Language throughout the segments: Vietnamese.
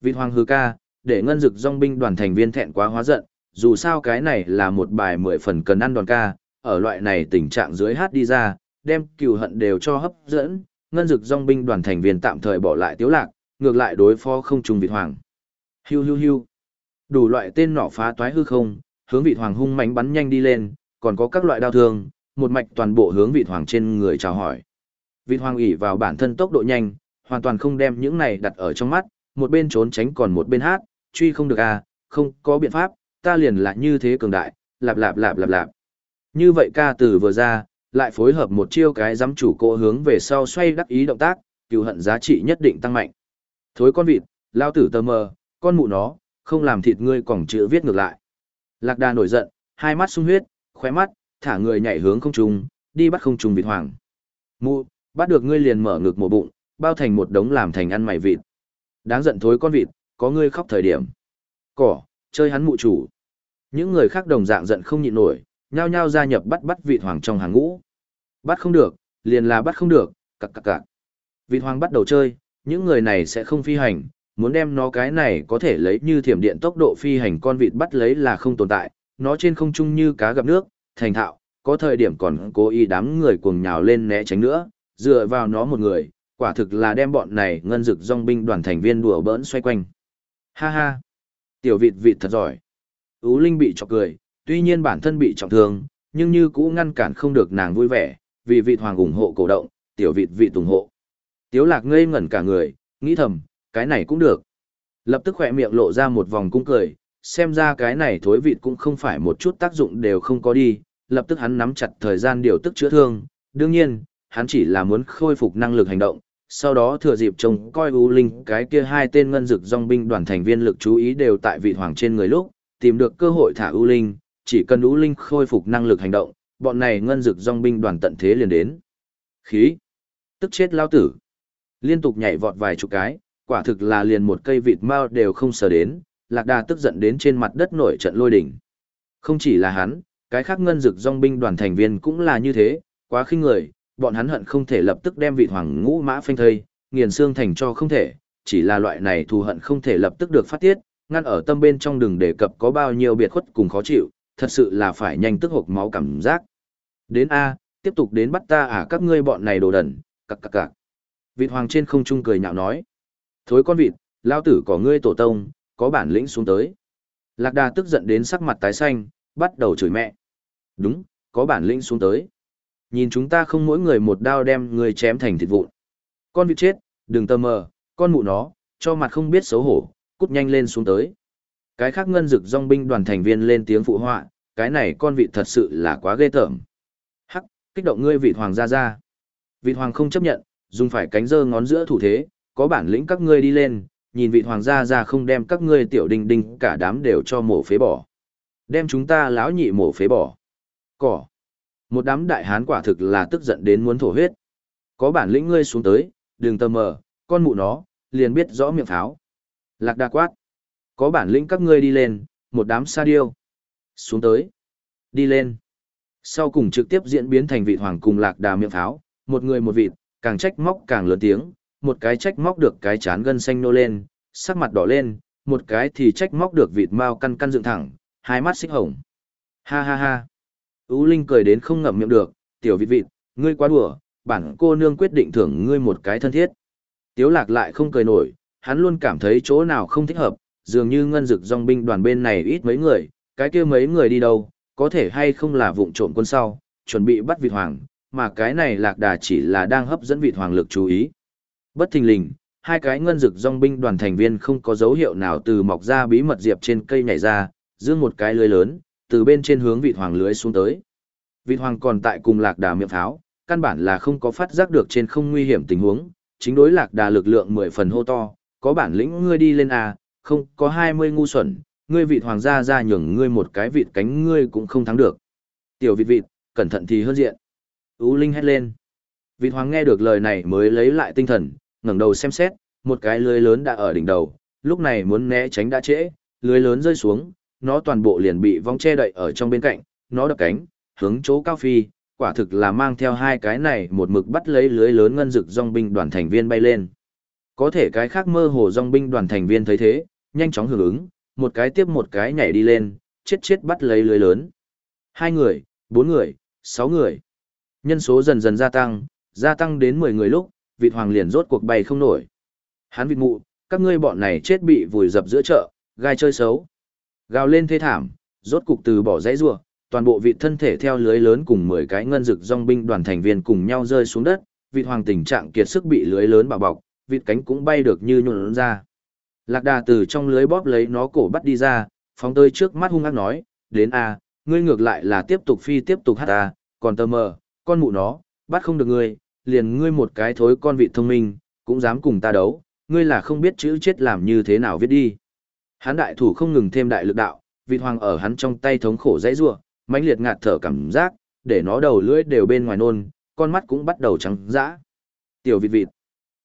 Vịt hoàng hư ca, để ngân dực dòng binh đoàn thành viên thẹn quá hóa giận, dù sao cái này là một bài mười phần cần ăn đòn ca, ở loại này tình trạng dưới hát đi ra, đem cừu hận đều cho hấp dẫn, ngân dực dòng binh đoàn thành viên tạm thời bỏ lại tiếu lạc, ngược lại đối phó không trùng vịt hoàng. Hiu hiu hiu. Đủ loại tên nỏ phá toái hư không, hướng vịt hoàng hung mãnh bắn nhanh đi lên, còn có các loại đao thương, một mạch toàn bộ hướng vịt hoàng trên người chào hỏi. Vịt hoàng ỉ vào bản thân tốc độ nhanh, hoàn toàn không đem những này đặt ở trong mắt, một bên trốn tránh còn một bên hát, truy không được à, không có biện pháp, ta liền là như thế cường đại, lạp lạp lạp lạp lạp. Như vậy ca từ vừa ra, lại phối hợp một chiêu cái giám chủ cô hướng về sau xoay đắc ý động tác, cựu hận giá trị nhất định tăng mạnh. Thối con vịt, lao tử tơ mờ, con mụ nó, không làm thịt ngươi còn chữ viết ngược lại. Lạc đà nổi giận, hai mắt sung huyết, khóe mắt, thả người nhảy hướng không trung, đi bắt không trung vịt hoàng. Mụ, bắt được ngươi liền mở ngực mổ bụng, bao thành một đống làm thành ăn mày vịt. Đáng giận thối con vịt, có ngươi khóc thời điểm. Cỏ, chơi hắn mụ chủ. Những người khác đồng dạng giận không nhịn nổi, nhao nhao gia nhập bắt bắt vịt hoàng trong hàng ngũ. Bắt không được, liền là bắt không được, cặc cặc cặc. Vịt hoàng bắt đầu chơi, những người này sẽ không phi hành, muốn đem nó cái này có thể lấy như thiểm điện tốc độ phi hành con vịt bắt lấy là không tồn tại, nó trên không trung như cá gặp nước, thành thạo, có thời điểm còn cố ý đám người cuồng nhào lên né tránh nữa, dựa vào nó một người, quả thực là đem bọn này ngân dực dòng binh đoàn thành viên đùa bỡn xoay quanh. Ha ha! Tiểu vịt vịt thật giỏi. Ú Linh bị chọc cười, tuy nhiên bản thân bị trọng thương, nhưng như cũ ngăn cản không được nàng vui vẻ, vì vịt hoàng ủng hộ cổ động, tiểu vịt vịt ủng hộ. Tiếu lạc ngây ngẩn cả người, nghĩ thầm, cái này cũng được. Lập tức khỏe miệng lộ ra một vòng cung cười, xem ra cái này thối vịt cũng không phải một chút tác dụng đều không có đi, lập tức hắn nắm chặt thời gian điều tức chữa thương, đương nhiên, hắn chỉ là muốn khôi phục năng lực hành động, sau đó thừa dịp trông coi U Linh cái kia hai tên ngân dực dòng binh đoàn thành viên lực chú ý đều tại vị hoàng trên người lúc, tìm được cơ hội thả U Linh, chỉ cần U Linh khôi phục năng lực hành động, bọn này ngân dực dòng binh đoàn tận thế liền đến. Khí! Tức chết lao tử! Liên tục nhảy vọt vài chục cái, quả thực là liền một cây vịt mao đều không sờ đến, lạc đà tức giận đến trên mặt đất nổi trận lôi đỉnh. Không chỉ là hắn, cái khác ngân dực dòng binh đoàn thành viên cũng là như thế, quá khinh người, bọn hắn hận không thể lập tức đem vị hoàng ngũ mã phanh thây, nghiền xương thành cho không thể, chỉ là loại này thù hận không thể lập tức được phát tiết, ngăn ở tâm bên trong đừng đề cập có bao nhiêu biệt khuất cùng khó chịu, thật sự là phải nhanh tức hộc máu cảm giác. Đến A, tiếp tục đến bắt ta à các ngươi bọn này đồ đần, cặc cặc cặc. Vịt hoàng trên không trung cười nhạo nói. Thối con vịt, lao tử có ngươi tổ tông, có bản lĩnh xuống tới. Lạc đà tức giận đến sắc mặt tái xanh, bắt đầu chửi mẹ. Đúng, có bản lĩnh xuống tới. Nhìn chúng ta không mỗi người một đao đem người chém thành thịt vụn. Con vịt chết, đừng tơ mờ, con mụ nó, cho mặt không biết xấu hổ, cút nhanh lên xuống tới. Cái khác ngân dực dòng binh đoàn thành viên lên tiếng phụ họa, cái này con vịt thật sự là quá ghê tởm. Hắc, kích động ngươi vịt hoàng ra ra. Vịt hoàng không chấp nhận, dùng phải cánh dơ ngón giữa thủ thế, có bản lĩnh các ngươi đi lên, nhìn vịt hoàng gia ra không đem các ngươi tiểu đinh đinh cả đám đều cho mổ phế bỏ. Đem chúng ta lão nhị mổ phế bỏ. Cỏ. Một đám đại hán quả thực là tức giận đến muốn thổ huyết. Có bản lĩnh ngươi xuống tới, đừng tơ mờ, con mụ nó, liền biết rõ miệng pháo. Lạc đa quát. Có bản lĩnh các ngươi đi lên, một đám sa điêu. Xuống tới. Đi lên. Sau cùng trực tiếp diễn biến thành vị hoàng cùng lạc đà miệng pháo, một người một vịt, càng trách móc càng lớn tiếng, một cái trách móc được cái chán gân xanh nô lên, sắc mặt đỏ lên, một cái thì trách móc được vịt mau căn căn dựng thẳng, hai mắt xích hồng. Ha ha ha. Ú Linh cười đến không ngậm miệng được, tiểu vịt vịt, ngươi quá đùa, bản cô nương quyết định thưởng ngươi một cái thân thiết. Tiếu lạc lại không cười nổi, hắn luôn cảm thấy chỗ nào không thích hợp, dường như ngân dực dòng binh đoàn bên này ít mấy người, cái kia mấy người đi đâu, có thể hay không là vụng trộm quân sau, chuẩn bị bắt vịt hoàng, mà cái này lạc đà chỉ là đang hấp dẫn vịt hoàng lực chú ý. Bất thình lình, hai cái ngân dực dòng binh đoàn thành viên không có dấu hiệu nào từ mọc ra bí mật diệp trên cây nhảy ra, dương một cái lưới lớn, từ bên trên hướng vịt hoàng lưới xuống tới. Vịt hoàng còn tại cùng lạc đà miệng pháo, căn bản là không có phát giác được trên không nguy hiểm tình huống, chính đối lạc đà lực lượng mười phần hô to, có bản lĩnh ngươi đi lên à, không có hai mươi ngu xuẩn, ngươi vịt hoàng gia ra nhường ngươi một cái vịt cánh ngươi cũng không thắng được. Tiểu vịt vịt, cẩn thận thì hơn diện. Ú Linh hét lên. Vịt hoàng nghe được lời này mới lấy lại tinh thần, ngẩng đầu xem xét, một cái lưới lớn đã ở đỉnh đầu, lúc này muốn né tránh đã trễ, lưới lớn rơi xuống, nó toàn bộ liền bị vong che đậy ở trong bên cạnh, nó đập cánh, hướng chỗ cao phi, quả thực là mang theo hai cái này một mực bắt lấy lưới lớn ngân rực dòng binh đoàn thành viên bay lên. Có thể cái khác mơ hồ dòng binh đoàn thành viên thấy thế, nhanh chóng hưởng ứng, một cái tiếp một cái nhảy đi lên, chết chết bắt lấy lưới lớn. Hai người, bốn người, sáu người. Nhân số dần dần gia tăng, gia tăng đến mười người lúc, vịt hoàng liền rốt cuộc bay không nổi. Hắn vịt mụ, các ngươi bọn này chết bị vùi dập giữa chợ, gai chơi xấu. Gào lên thê thảm, rốt cục từ bỏ dãy rua, toàn bộ vị thân thể theo lưới lớn cùng 10 cái ngân dực dòng binh đoàn thành viên cùng nhau rơi xuống đất, vịt hoàng tình trạng kiệt sức bị lưới lớn bao bọc, vịt cánh cũng bay được như nhuộn ra. Lạc đà từ trong lưới bóp lấy nó cổ bắt đi ra, phóng tới trước mắt hung ác nói, đến a, ngươi ngược lại là tiếp tục phi tiếp tục hát ta, còn tơ mờ, con mụ nó, bắt không được ngươi, liền ngươi một cái thối con vị thông minh, cũng dám cùng ta đấu, ngươi là không biết chữ chết làm như thế nào viết đi. Hắn đại thủ không ngừng thêm đại lực đạo, vịt hoàng ở hắn trong tay thống khổ dãy rủa, mãnh liệt ngạt thở cảm giác, để nó đầu lưỡi đều bên ngoài nôn, con mắt cũng bắt đầu trắng dã. Tiểu vịt vịt.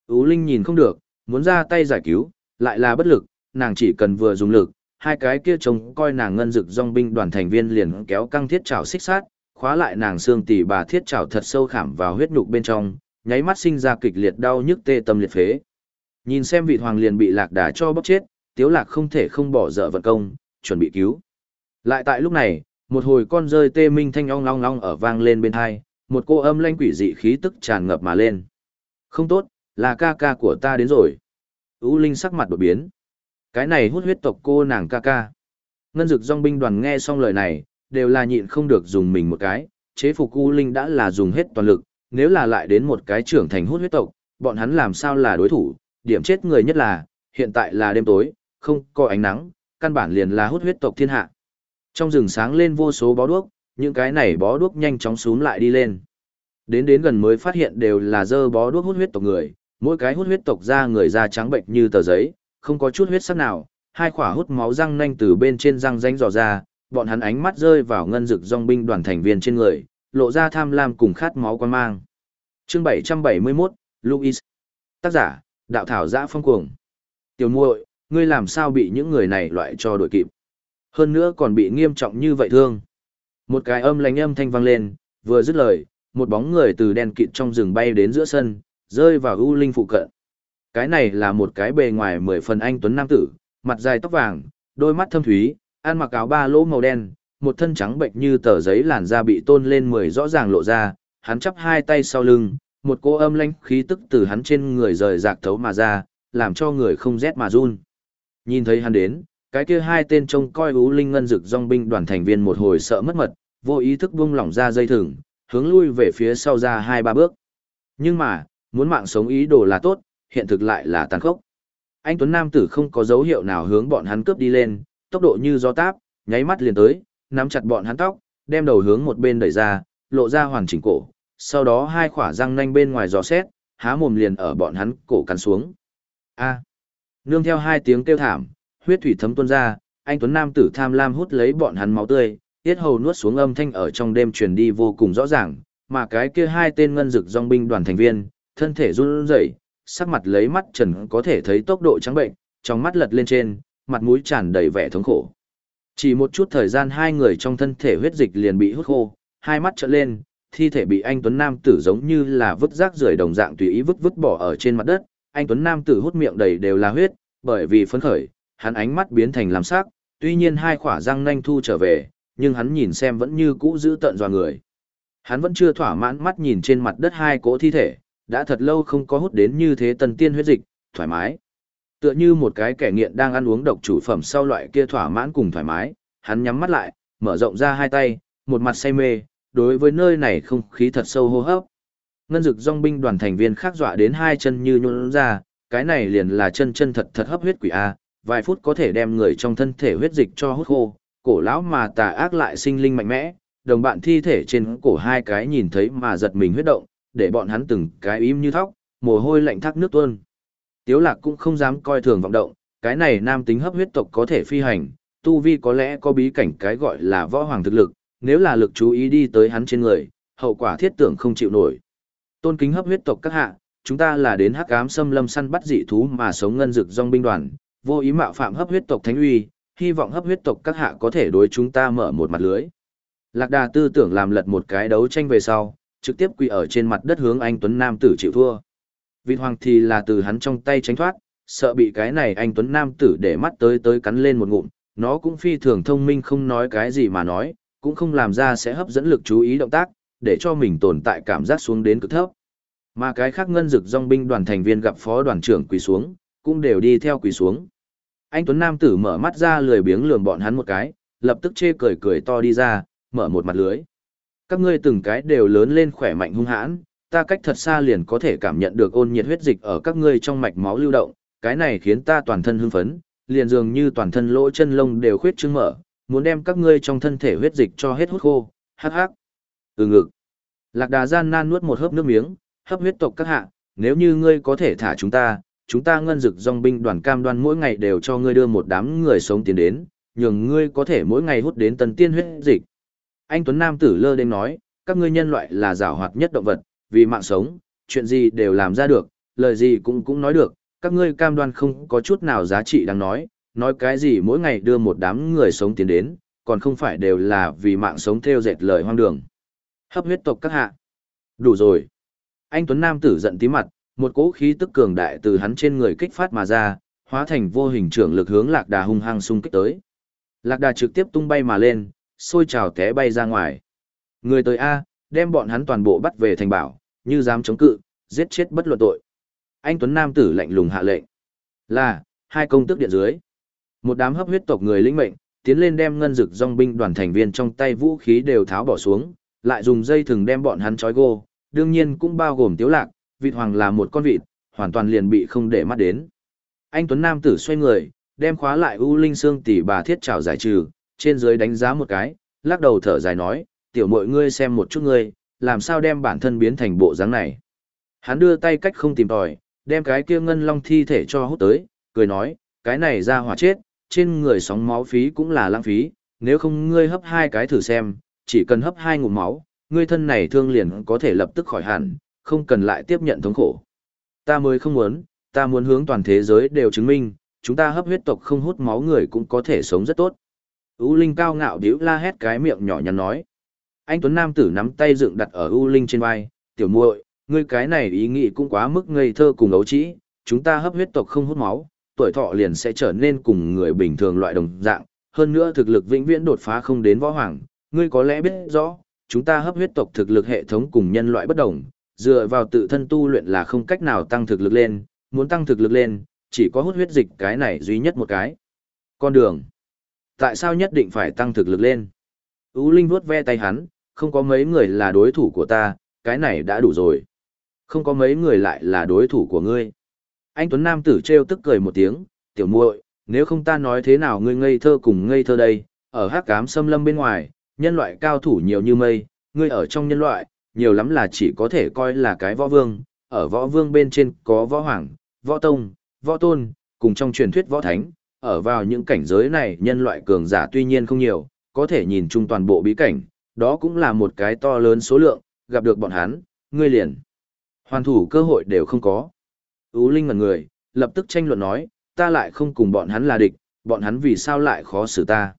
Ú Linh nhìn không được, muốn ra tay giải cứu, lại là bất lực, nàng chỉ cần vừa dùng lực, hai cái kia trông coi nàng ngân dực dòng binh đoàn thành viên liền kéo căng thiết trảo xích sát, khóa lại nàng xương tỉ bà thiết trảo thật sâu khảm vào huyết nhục bên trong, nháy mắt sinh ra kịch liệt đau nhức tê tâm liệt phế. Nhìn xem vị hoàng liền bị lạc đà cho bóc chết, tiếu lạc không thể không bỏ dở vận công, chuẩn bị cứu. Lại tại lúc này, một hồi con rơi tê minh thanh ong long long ở vang lên bên hai, một cô âm lanh quỷ dị khí tức tràn ngập mà lên. Không tốt, là ca ca của ta đến rồi. U Linh sắc mặt đột biến. Cái này hút huyết tộc cô nàng ca ca. Ngân dực dòng binh đoàn nghe xong lời này, đều là nhịn không được dùng mình một cái, chế phục U Linh đã là dùng hết toàn lực, nếu là lại đến một cái trưởng thành hút huyết tộc, bọn hắn làm sao là đối thủ, điểm chết người nhất là, hiện tại là đêm tối, không có ánh nắng, căn bản liền là hút huyết tộc thiên hạ. Trong rừng sáng lên vô số bó đuốc, những cái này bó đuốc nhanh chóng xuống lại đi lên. Đến đến gần mới phát hiện đều là dơ bó đuốc hút huyết tộc người, mỗi cái hút huyết tộc ra người da trắng bệnh như tờ giấy, không có chút huyết sắc nào, hai khỏa hút máu răng nanh từ bên trên răng ránh dò ra, bọn hắn ánh mắt rơi vào ngân dực dòng binh đoàn thành viên trên người, lộ ra tham lam cùng khát máu quan mang. Chương 771, Louis. Tác giả, đạo thảo giã phong cuồng. Tiểu muội, ngươi làm sao bị những người này loại cho đội kịp? Hơn nữa còn bị nghiêm trọng như vậy thương. Một cái âm lánh âm thanh vang lên, vừa dứt lời, một bóng người từ đen kịt trong rừng bay đến giữa sân, rơi vào U Linh phụ cận. Cái này là một cái bề ngoài mười phần anh tuấn nam tử, mặt dài tóc vàng, đôi mắt thâm thúy, ăn mặc áo ba lỗ màu đen, một thân trắng bệnh như tờ giấy làn da bị tôn lên mười rõ ràng lộ ra, hắn chắp hai tay sau lưng, một cô âm lãnh khí tức từ hắn trên người rời rạc thấu mà ra, làm cho người không rét mà run. Nhìn thấy hắn đến, cái kia hai tên trông coi ú linh ngân dực dòng binh đoàn thành viên một hồi sợ mất mật, vô ý thức buông lỏng ra dây thừng, hướng lui về phía sau ra hai ba bước. Nhưng mà, muốn mạng sống ý đồ là tốt, hiện thực lại là tàn khốc. Anh Tuấn Nam tử không có dấu hiệu nào hướng bọn hắn cướp đi lên, tốc độ như gió táp, nháy mắt liền tới, nắm chặt bọn hắn tóc, đem đầu hướng một bên đẩy ra, lộ ra hoàn chỉnh cổ, sau đó hai khỏa răng nanh bên ngoài giò xét, há mồm liền ở bọn hắn cổ cắn xuống. A. Nương theo hai tiếng kêu thảm, huyết thủy thấm tuôn ra, anh Tuấn Nam tử tham lam hút lấy bọn hắn máu tươi, tiết hầu nuốt xuống âm thanh ở trong đêm truyền đi vô cùng rõ ràng, mà cái kia hai tên ngân dực dòng binh đoàn thành viên, thân thể run rẩy, sắc mặt lấy mắt trần có thể thấy tốc độ trắng bệnh, trong mắt lật lên trên, mặt mũi tràn đầy vẻ thống khổ. Chỉ một chút thời gian hai người trong thân thể huyết dịch liền bị hút khô, hai mắt trợn lên, thi thể bị anh Tuấn Nam tử giống như là vứt rác rưởi đồng dạng tùy ý vứt vứt bỏ ở trên mặt đất, anh Tuấn Nam tử hút miệng đầy đều là huyết, bởi vì phấn khởi, hắn ánh mắt biến thành làm sắc, tuy nhiên hai khỏa răng nanh thu trở về, nhưng hắn nhìn xem vẫn như cũ giữ tận dò người. Hắn vẫn chưa thỏa mãn mắt nhìn trên mặt đất hai cỗ thi thể, đã thật lâu không có hút đến như thế tần tiên huyết dịch, thoải mái. Tựa như một cái kẻ nghiện đang ăn uống độc chủ phẩm sau loại kia thỏa mãn cùng thoải mái, hắn nhắm mắt lại, mở rộng ra hai tay, một mặt say mê, đối với nơi này không khí thật sâu hô hấp. Ngân dực dòng binh đoàn thành viên khác dọa đến hai chân như nhún ra, cái này liền là chân chân thật thật hấp huyết quỷ A, vài phút có thể đem người trong thân thể huyết dịch cho hút khô, cổ lão mà tà ác lại sinh linh mạnh mẽ, đồng bạn thi thể trên cổ hai cái nhìn thấy mà giật mình huyết động, để bọn hắn từng cái im như thóc, mồ hôi lạnh thác nước tuôn. Tiếu lạc cũng không dám coi thường vọng động, cái này nam tính hấp huyết tộc có thể phi hành, tu vi có lẽ có bí cảnh cái gọi là võ hoàng thực lực, nếu là lực chú ý đi tới hắn trên người, hậu quả thiết tưởng không chịu nổi. Tôn kính hấp huyết tộc các hạ, chúng ta là đến hắc ám xâm lâm săn bắt dị thú mà sống ngân dực dòng binh đoàn, vô ý mạo phạm hấp huyết tộc thánh uy, hy vọng hấp huyết tộc các hạ có thể đối chúng ta mở một mặt lưới. Lạc đà tư tưởng làm lật một cái đấu tranh về sau, trực tiếp quỳ ở trên mặt đất hướng anh Tuấn Nam tử chịu thua. Vịt hoàng thì là từ hắn trong tay tránh thoát, sợ bị cái này anh Tuấn Nam tử để mắt tới tới cắn lên một ngụm, nó cũng phi thường thông minh không nói cái gì mà nói, cũng không làm ra sẽ hấp dẫn lực chú ý động tác, để cho mình tồn tại cảm giác xuống đến cực thấp. Mà cái khác ngân dực dòng binh đoàn thành viên gặp phó đoàn trưởng quỳ xuống, cũng đều đi theo quỳ xuống. Anh Tuấn Nam tử mở mắt ra lười biếng lườm bọn hắn một cái, lập tức chê cười cười to đi ra, mở một mặt lưới. Các ngươi từng cái đều lớn lên khỏe mạnh hung hãn, ta cách thật xa liền có thể cảm nhận được ôn nhiệt huyết dịch ở các ngươi trong mạch máu lưu động, cái này khiến ta toàn thân hưng phấn, liền dường như toàn thân lỗ chân lông đều khuyết trương mở, muốn đem các ngươi trong thân thể huyết dịch cho hết hút khô, hắc hắc. Ừ ngực. Lạc đà gian nan nuốt một hớp nước miếng, hấp huyết tộc các hạ, nếu như ngươi có thể thả chúng ta, chúng ta ngân dực dòng binh đoàn cam đoan mỗi ngày đều cho ngươi đưa một đám người sống tiến đến, nhường ngươi có thể mỗi ngày hút đến tần tiên huyết dịch. Anh Tuấn Nam tử lơ đến nói, các ngươi nhân loại là giảo hoạt nhất động vật, vì mạng sống, chuyện gì đều làm ra được, lời gì cũng cũng nói được, các ngươi cam đoan không có chút nào giá trị đáng nói, nói cái gì mỗi ngày đưa một đám người sống tiến đến, còn không phải đều là vì mạng sống theo dệt lời hoang đường. Hấp huyết tộc các hạ. Đủ rồi. Anh Tuấn Nam tử giận tí mặt, một cỗ khí tức cường đại từ hắn trên người kích phát mà ra, hóa thành vô hình trưởng lực hướng lạc đà hung hăng xung kích tới. Lạc đà trực tiếp tung bay mà lên, xôi trào té bay ra ngoài. Người tới A, đem bọn hắn toàn bộ bắt về thành bảo, như dám chống cự, giết chết bất luận tội. Anh Tuấn Nam tử lạnh lùng hạ lệnh. Là, hai công tước điện dưới. Một đám hấp huyết tộc người lĩnh mệnh, tiến lên đem ngân dực dòng binh đoàn thành viên trong tay vũ khí đều tháo bỏ xuống, lại dùng dây thừng đem bọn hắn trói gô, đương nhiên cũng bao gồm tiếu lạc, vịt hoàng là một con vịt, hoàn toàn liền bị không để mắt đến. Anh Tuấn Nam tử xoay người, đem khóa lại U Linh Xương tỷ bà thiết trảo giải trừ, trên dưới đánh giá một cái, lắc đầu thở dài nói, tiểu muội ngươi xem một chút ngươi, làm sao đem bản thân biến thành bộ dáng này. Hắn đưa tay cách không tìm tòi, đem cái kia ngân long thi thể cho hút tới, cười nói, cái này ra hỏa chết, trên người sóng máu phí cũng là lãng phí, nếu không ngươi hấp hai cái thử xem, chỉ cần hấp hai ngụm máu, ngươi thân này thương liền có thể lập tức khỏi hẳn, không cần lại tiếp nhận thống khổ. Ta mới không muốn, ta muốn hướng toàn thế giới đều chứng minh, chúng ta hấp huyết tộc không hút máu người cũng có thể sống rất tốt. U Linh cao ngạo điếu la hét cái miệng nhỏ nhắn nói. Anh Tuấn Nam tử nắm tay dựng đặt ở U Linh trên vai, tiểu muội, ngươi cái này ý nghĩ cũng quá mức ngây thơ cùng ấu trĩ, chúng ta hấp huyết tộc không hút máu, tuổi thọ liền sẽ trở nên cùng người bình thường loại đồng dạng, hơn nữa thực lực vĩnh viễn đột phá không đến võ hoàng, ngươi có lẽ biết rõ, chúng ta hấp huyết tộc thực lực hệ thống cùng nhân loại bất đồng, dựa vào tự thân tu luyện là không cách nào tăng thực lực lên, muốn tăng thực lực lên, chỉ có hút huyết dịch cái này duy nhất một cái. Con đường. Tại sao nhất định phải tăng thực lực lên? Ú Linh vuốt ve tay hắn, không có mấy người là đối thủ của ta, cái này đã đủ rồi. Không có mấy người lại là đối thủ của ngươi. Anh Tuấn Nam tử trêu tức cười một tiếng, tiểu muội, nếu không ta nói thế nào ngươi ngây thơ cùng ngây thơ đây, ở hát cám xâm lâm bên ngoài, nhân loại cao thủ nhiều như mây, ngươi ở trong nhân loại, nhiều lắm là chỉ có thể coi là cái võ vương, ở võ vương bên trên có võ hoàng, võ tông, võ tôn, cùng trong truyền thuyết võ thánh, ở vào những cảnh giới này nhân loại cường giả tuy nhiên không nhiều, có thể nhìn chung toàn bộ bí cảnh, đó cũng là một cái to lớn số lượng, gặp được bọn hắn, ngươi liền. Hoàn thủ cơ hội đều không có. Ú Linh ngần người, lập tức tranh luận nói, ta lại không cùng bọn hắn là địch, bọn hắn vì sao lại khó xử ta.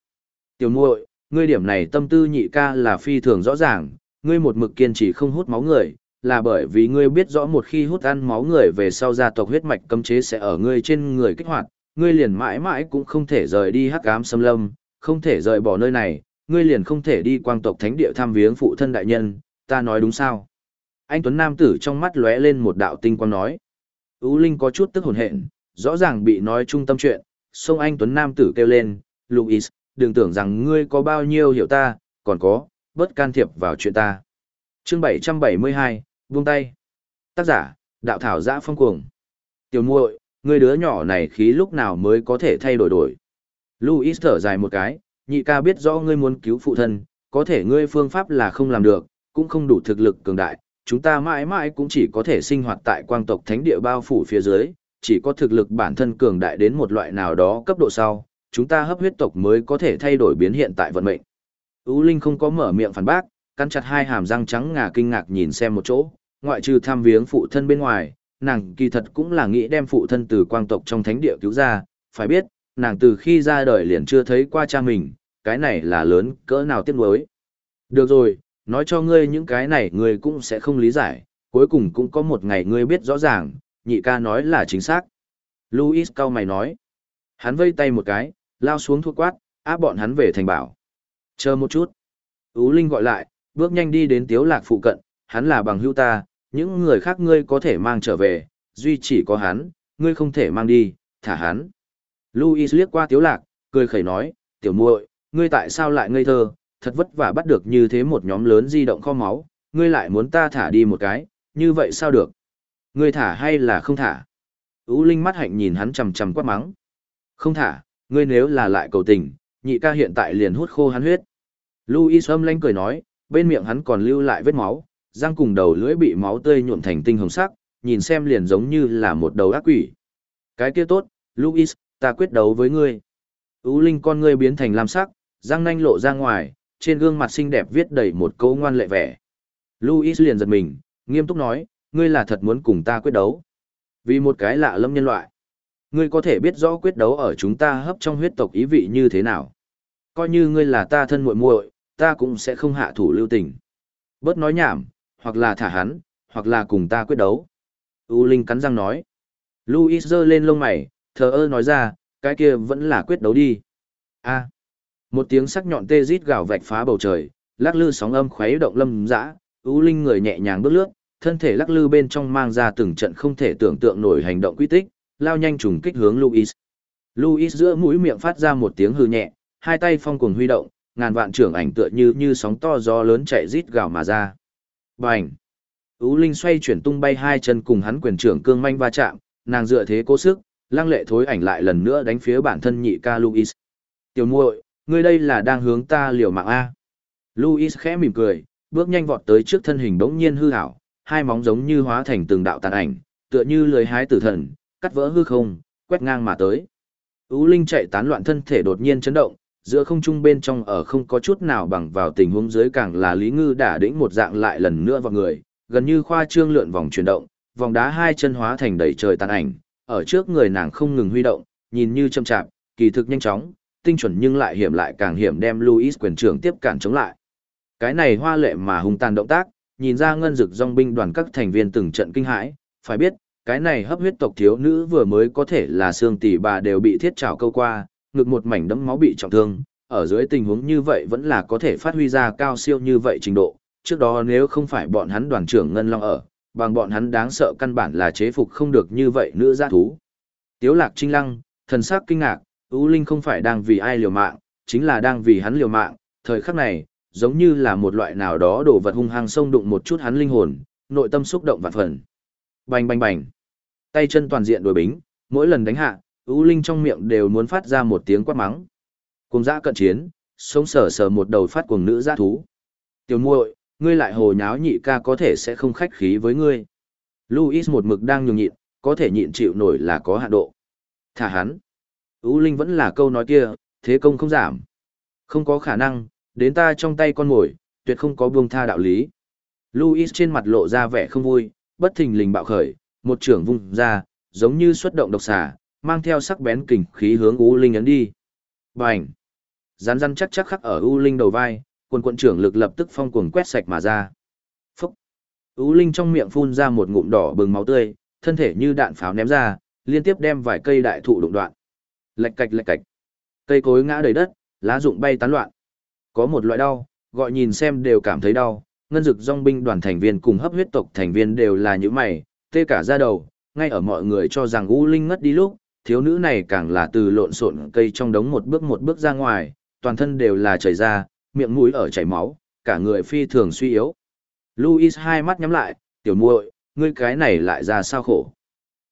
Tiểu muội, ngươi điểm này tâm tư nhị ca là phi thường rõ ràng, ngươi một mực kiên trì không hút máu người, là bởi vì ngươi biết rõ một khi hút ăn máu người về sau gia tộc huyết mạch cấm chế sẽ ở ngươi trên người kích hoạt, ngươi liền mãi mãi cũng không thể rời đi hắc ám xâm lâm, không thể rời bỏ nơi này, ngươi liền không thể đi quang tộc thánh địa thăm viếng phụ thân đại nhân, ta nói đúng sao? Anh Tuấn Nam tử trong mắt lóe lên một đạo tinh quang nói. Ú Linh có chút tức hồn hện, rõ ràng bị nói trung tâm chuyện, xông anh Tuấn Nam tử kêu lên, Louis, đừng tưởng rằng ngươi có bao nhiêu hiểu ta, còn có, bớt can thiệp vào chuyện ta. chương 772, buông tay. Tác giả, đạo thảo giã phong cuồng. Tiểu muội, ngươi đứa nhỏ này khí lúc nào mới có thể thay đổi đổi. Louis thở dài một cái, nhị ca biết rõ ngươi muốn cứu phụ thân, có thể ngươi phương pháp là không làm được, cũng không đủ thực lực cường đại, chúng ta mãi mãi cũng chỉ có thể sinh hoạt tại quang tộc thánh địa bao phủ phía dưới, chỉ có thực lực bản thân cường đại đến một loại nào đó cấp độ sau, chúng ta hấp huyết tộc mới có thể thay đổi biến hiện tại vận mệnh. Ú Linh không có mở miệng phản bác, cắn chặt hai hàm răng trắng ngà kinh ngạc nhìn xem một chỗ, ngoại trừ tham viếng phụ thân bên ngoài, nàng kỳ thật cũng là nghĩ đem phụ thân từ quang tộc trong thánh địa cứu ra, phải biết, nàng từ khi ra đời liền chưa thấy qua cha mình, cái này là lớn cỡ nào tiếc nuối. Được rồi, nói cho ngươi những cái này ngươi cũng sẽ không lý giải, cuối cùng cũng có một ngày ngươi biết rõ ràng, nhị ca nói là chính xác. Louis cao mày nói. Hắn vây tay một cái, lao xuống thuốc quát, áp bọn hắn về thành bảo. Chờ một chút. Ú Linh gọi lại, bước nhanh đi đến tiếu lạc phụ cận, hắn là bằng hữu ta, những người khác ngươi có thể mang trở về, duy chỉ có hắn, ngươi không thể mang đi, thả hắn. Louis liếc qua tiếu lạc, cười khẩy nói, tiểu muội, ngươi tại sao lại ngây thơ, thật vất vả bắt được như thế một nhóm lớn di động kho máu, ngươi lại muốn ta thả đi một cái, như vậy sao được? Ngươi thả hay là không thả? Ú Linh mắt hạnh nhìn hắn chầm chầm quát mắng. Không thả, ngươi nếu là lại cầu tình, nhị ca hiện tại liền hút khô hắn huyết. Louis âm lanh cười nói, bên miệng hắn còn lưu lại vết máu, răng cùng đầu lưỡi bị máu tươi nhuộm thành tinh hồng sắc, nhìn xem liền giống như là một đầu ác quỷ. Cái kia tốt, Louis, ta quyết đấu với ngươi. Ú Linh con ngươi biến thành lam sắc, răng nanh lộ ra ngoài, trên gương mặt xinh đẹp viết đầy một câu ngoan lệ vẻ. Louis liền giật mình, nghiêm túc nói, ngươi là thật muốn cùng ta quyết đấu. Vì một cái lạ lâm nhân loại. Ngươi có thể biết rõ quyết đấu ở chúng ta hấp trong huyết tộc ý vị như thế nào. Coi như ngươi là ta thân muội muội, ta cũng sẽ không hạ thủ lưu tình. Bớt nói nhảm, hoặc là thả hắn, hoặc là cùng ta quyết đấu. U Linh cắn răng nói. Louis giơ lên lông mày, thờ ơ nói ra, cái kia vẫn là quyết đấu đi. A. Một tiếng sắc nhọn tê rít gào vạch phá bầu trời, lắc lư sóng âm khuấy động lâm dã, U Linh người nhẹ nhàng bước lướt, thân thể lắc lư bên trong mang ra từng trận không thể tưởng tượng nổi hành động quy tích, lao nhanh trùng kích hướng Louis. Louis giữa mũi miệng phát ra một tiếng hư nhẹ, hai tay phong cuồng huy động, ngàn vạn trưởng ảnh tựa như như sóng to gió lớn chạy rít gào mà ra. Bành! U Linh xoay chuyển tung bay hai chân cùng hắn quyền trưởng cương manh va chạm, nàng dựa thế cố sức, lăng lệ thối ảnh lại lần nữa đánh phía bản thân nhị ca Louis. Tiểu muội, ngươi đây là đang hướng ta liều mạng A. Louis khẽ mỉm cười, bước nhanh vọt tới trước thân hình đống nhiên hư hảo, hai móng giống như hóa thành từng đạo tàn ảnh, tựa như lười hái tử thần, cắt vỡ hư không, quét ngang mà tới. U Linh chạy tán loạn thân thể đột nhiên chấn động, giữa không trung bên trong ở không có chút nào bằng vào tình huống dưới càng là Lý Ngư đả đĩnh một dạng lại lần nữa vào người, gần như khoa trương lượn vòng chuyển động, vòng đá hai chân hóa thành đầy trời tàn ảnh, ở trước người nàng không ngừng huy động, nhìn như chậm chạp, kỳ thực nhanh chóng, tinh chuẩn nhưng lại hiểm lại càng hiểm đem Louis quyền trưởng tiếp cản chống lại. Cái này hoa lệ mà hung tàn động tác, nhìn ra ngân dực dòng binh đoàn các thành viên từng trận kinh hãi, phải biết, cái này hấp huyết tộc thiếu nữ vừa mới có thể là xương tỷ bà đều bị thiết trảo câu qua, ngực một mảnh đẫm máu bị trọng thương, ở dưới tình huống như vậy vẫn là có thể phát huy ra cao siêu như vậy trình độ. Trước đó nếu không phải bọn hắn đoàn trưởng Ngân Long ở, bằng bọn hắn đáng sợ căn bản là chế phục không được như vậy nữ gia thú. Tiếu lạc trinh lăng, thần sắc kinh ngạc, U Linh không phải đang vì ai liều mạng, chính là đang vì hắn liều mạng, thời khắc này, giống như là một loại nào đó đồ vật hung hăng xông đụng một chút hắn linh hồn, nội tâm xúc động vạn phần. Bành bành bành. Tay chân toàn diện đối bính, mỗi lần đánh hạ, U Linh trong miệng đều muốn phát ra một tiếng quát mắng. Cùng dã cận chiến, sống sờ sờ một đầu phát cuồng nữ giã thú. Tiểu muội, ngươi lại hồ nháo nhị ca có thể sẽ không khách khí với ngươi. Louis một mực đang nhường nhịn, có thể nhịn chịu nổi là có hạ độ. Thả hắn. U Linh vẫn là câu nói kia, thế công không giảm. Không có khả năng, đến ta trong tay con mồi, tuyệt không có buông tha đạo lý. Louis trên mặt lộ ra vẻ không vui, bất thình lình bạo khởi, một trưởng vung ra, giống như xuất động độc xà, mang theo sắc bén kình khí hướng U Linh ấn đi. Bành! Rắn rắn chắc chắc khắc ở U Linh đầu vai, quần quận trưởng lực lập tức phong cuồng quét sạch mà ra. Phúc! U Linh trong miệng phun ra một ngụm đỏ bừng máu tươi, thân thể như đạn pháo ném ra, liên tiếp đem vài cây đại thụ đụng đoạn. Lạch cạch lạch cạch. Cây cối ngã đầy đất, lá rụng bay tán loạn. Có một loại đau, gọi nhìn xem đều cảm thấy đau, ngân dực dòng binh đoàn thành viên cùng hấp huyết tộc thành viên đều là những mày, tê cả da đầu, ngay ở mọi người cho rằng U Linh ngất đi lúc, thiếu nữ này càng là từ lộn xộn cây trong đống một bước một bước ra ngoài, toàn thân đều là chảy ra, miệng mũi ở chảy máu, cả người phi thường suy yếu. Louis hai mắt nhắm lại, tiểu muội, ngươi cái này lại ra sao khổ.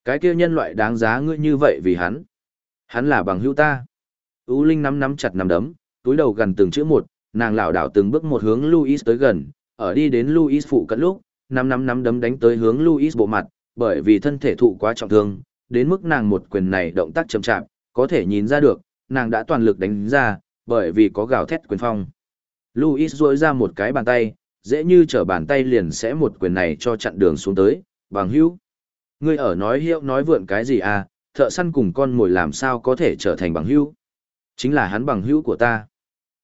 Cái kia nhân loại đáng giá ngươi như vậy vì hắn. Hắn là bằng hữu ta. U Linh nắm nắm chặt nắm đấm, túi đầu gần từng chữ một, nàng lảo đảo từng bước một hướng Louis tới gần, ở đi đến Louis phụ cận lúc, năm năm nắm đấm đánh tới hướng Louis bộ mặt, bởi vì thân thể thụ quá trọng thương, đến mức nàng một quyền này động tác chậm chạp, có thể nhìn ra được, nàng đã toàn lực đánh ra, bởi vì có gào thét quyền phong. Louis duỗi ra một cái bàn tay, dễ như trở bàn tay liền sẽ một quyền này cho chặn đường xuống tới, bằng hữu. Ngươi ở nói hiệu nói vượn cái gì à, thợ săn cùng con mồi làm sao có thể trở thành bằng hữu. Chính là hắn bằng hữu của ta.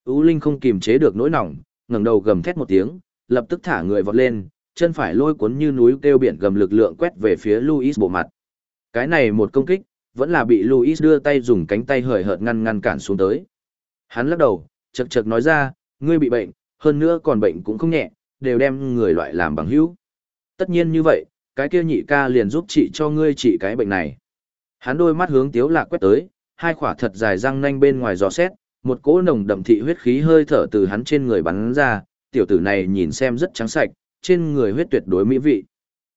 Ú Linh không kìm chế được nỗi nỏng, ngẩng đầu gầm thét một tiếng, lập tức thả người vọt lên, chân phải lôi cuốn như núi kêu biển gầm lực lượng quét về phía Louis bộ mặt. Cái này một công kích, vẫn là bị Luis đưa tay dùng cánh tay hời hợt ngăn ngăn cản xuống tới. Hắn lắc đầu, chật chật nói ra, ngươi bị bệnh, hơn nữa còn bệnh cũng không nhẹ, đều đem người loại làm bằng hữu. Tất nhiên như vậy, cái kia nhị ca liền giúp chị cho ngươi trị cái bệnh này. Hắn đôi mắt hướng tiếu lạc quét tới, hai khỏa thật dài răng nanh bên ngoài giò xét, một cỗ nồng đậm thị huyết khí hơi thở từ hắn trên người bắn ra, tiểu tử này nhìn xem rất trắng sạch, trên người huyết tuyệt đối mỹ vị.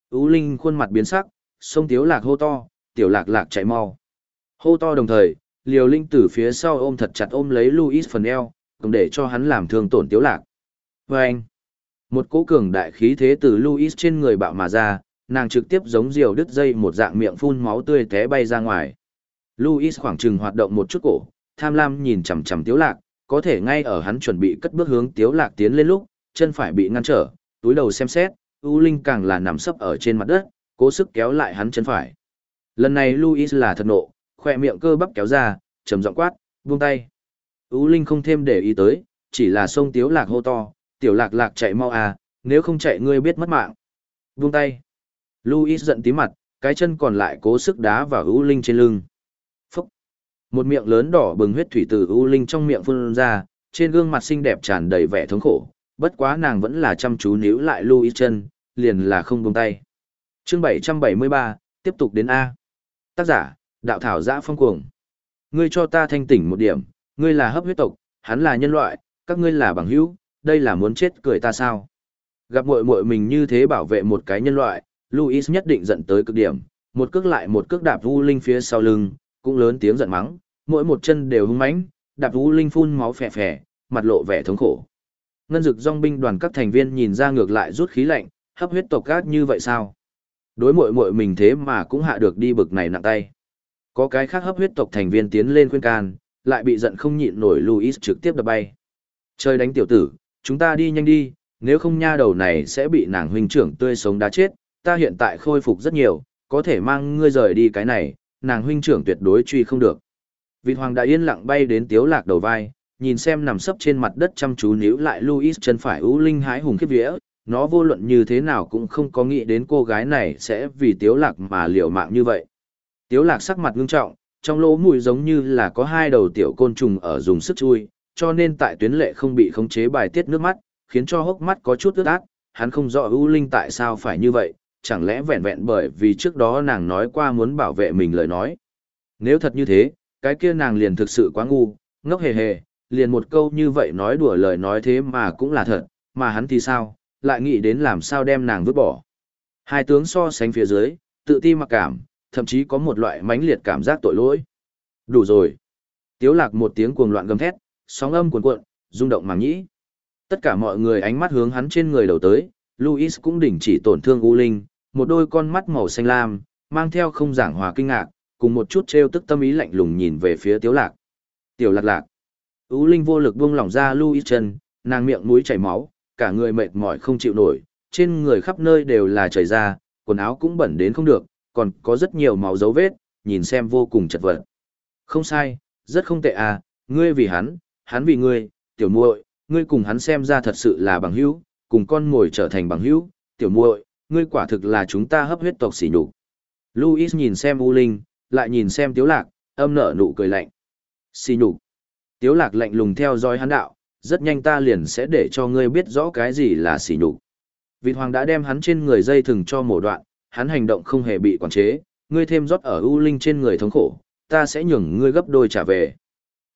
Ú Linh khuôn mặt biến sắc, sông tiếu lạc hô to, tiểu lạc lạc chạy mau. Hô to đồng thời, liều linh từ phía sau ôm thật chặt ôm lấy Louis phần eo, cùng để cho hắn làm thương tổn tiếu lạc. Vâng! anh, một cỗ cường đại khí thế từ Louis trên người bạo mà ra, nàng trực tiếp giống diều đứt dây một dạng miệng phun máu tươi té bay ra ngoài. Louis khoảng chừng hoạt động một chút cổ, tham lam nhìn chằm chằm tiếu lạc, có thể ngay ở hắn chuẩn bị cất bước hướng tiếu lạc tiến lên lúc, chân phải bị ngăn trở, túi đầu xem xét, U Linh càng là nằm sấp ở trên mặt đất, cố sức kéo lại hắn chân phải. Lần này Louis là thật nộ, khỏe miệng cơ bắp kéo ra, trầm giọng quát, buông tay. U Linh không thêm để ý tới, chỉ là xông tiếu lạc hô to, tiểu lạc lạc chạy mau à, nếu không chạy ngươi biết mất mạng. Buông tay. Louis giận tí mặt, cái chân còn lại cố sức đá vào U Linh trên lưng. Một miệng lớn đỏ bừng huyết thủy từ U Linh trong miệng phun ra, trên gương mặt xinh đẹp tràn đầy vẻ thống khổ, bất quá nàng vẫn là chăm chú níu lại Louis chân, liền là không buông tay. Chương 773, tiếp tục đến A. Tác giả, đạo thảo giã phong cuồng. Ngươi cho ta thanh tỉnh một điểm, ngươi là hấp huyết tộc, hắn là nhân loại, các ngươi là bằng hữu, đây là muốn chết cười ta sao? Gặp muội muội mình như thế bảo vệ một cái nhân loại, Louis nhất định giận tới cực điểm, một cước lại một cước đạp Vu Linh phía sau lưng, cũng lớn tiếng giận mắng, mỗi một chân đều hung mãnh, đạp vũ Linh phun máu phè phè, mặt lộ vẻ thống khổ. Ngân dực dòng binh đoàn các thành viên nhìn ra ngược lại rút khí lạnh, hấp huyết tộc gác như vậy sao? Đối muội muội mình thế mà cũng hạ được đi bực này nặng tay. Có cái khác hấp huyết tộc thành viên tiến lên khuyên can, lại bị giận không nhịn nổi Louis trực tiếp đập bay. Chơi đánh tiểu tử, chúng ta đi nhanh đi, nếu không nha đầu này sẽ bị nàng huynh trưởng tươi sống đá chết, ta hiện tại khôi phục rất nhiều, có thể mang ngươi rời đi cái này, nàng huynh trưởng tuyệt đối truy không được. Vịt hoàng đã yên lặng bay đến tiếu lạc đầu vai, nhìn xem nằm sấp trên mặt đất chăm chú níu lại Louis chân phải ưu linh hái hùng khiếp vía, nó vô luận như thế nào cũng không có nghĩ đến cô gái này sẽ vì tiếu lạc mà liều mạng như vậy. Tiếu lạc sắc mặt ngưng trọng, trong lỗ mũi giống như là có hai đầu tiểu côn trùng ở dùng sức chui, cho nên tại tuyến lệ không bị khống chế bài tiết nước mắt, khiến cho hốc mắt có chút ướt át, hắn không rõ ưu linh tại sao phải như vậy, chẳng lẽ vẹn vẹn bởi vì trước đó nàng nói qua muốn bảo vệ mình lời nói. Nếu thật như thế, cái kia nàng liền thực sự quá ngu, ngốc hề hề, liền một câu như vậy nói đùa lời nói thế mà cũng là thật, mà hắn thì sao, lại nghĩ đến làm sao đem nàng vứt bỏ. Hai tướng so sánh phía dưới, tự ti mặc cảm, thậm chí có một loại mãnh liệt cảm giác tội lỗi. Đủ rồi. Tiếu lạc một tiếng cuồng loạn gầm thét, sóng âm cuồn cuộn, rung động màng nhĩ. Tất cả mọi người ánh mắt hướng hắn trên người đầu tới, Louis cũng đình chỉ tổn thương U Linh, một đôi con mắt màu xanh lam, mang theo không giảng hòa kinh ngạc, cùng một chút treo tức tâm ý lạnh lùng nhìn về phía Tiếu lạc. Tiểu lạc lạc. U Linh vô lực buông lỏng ra Louis chân, nàng miệng mũi chảy máu, cả người mệt mỏi không chịu nổi, trên người khắp nơi đều là chảy ra, quần áo cũng bẩn đến không được, còn có rất nhiều máu dấu vết, nhìn xem vô cùng chật vật. Không sai, rất không tệ à, ngươi vì hắn, hắn vì ngươi, tiểu muội, ngươi cùng hắn xem ra thật sự là bằng hữu, cùng con ngồi trở thành bằng hữu, tiểu muội, ngươi quả thực là chúng ta hấp huyết tộc xỉ nhục. Louis nhìn xem U Linh, lại nhìn xem Tiếu Lạc, âm nở nụ cười lạnh. Xỉ nhục. Tiếu Lạc lạnh lùng theo dõi hắn đạo, rất nhanh ta liền sẽ để cho ngươi biết rõ cái gì là xỉ nhục. Vịt hoàng đã đem hắn trên người dây thừng cho mổ đoạn, hắn hành động không hề bị quản chế, ngươi thêm rót ở U Linh trên người thống khổ, ta sẽ nhường ngươi gấp đôi trả về.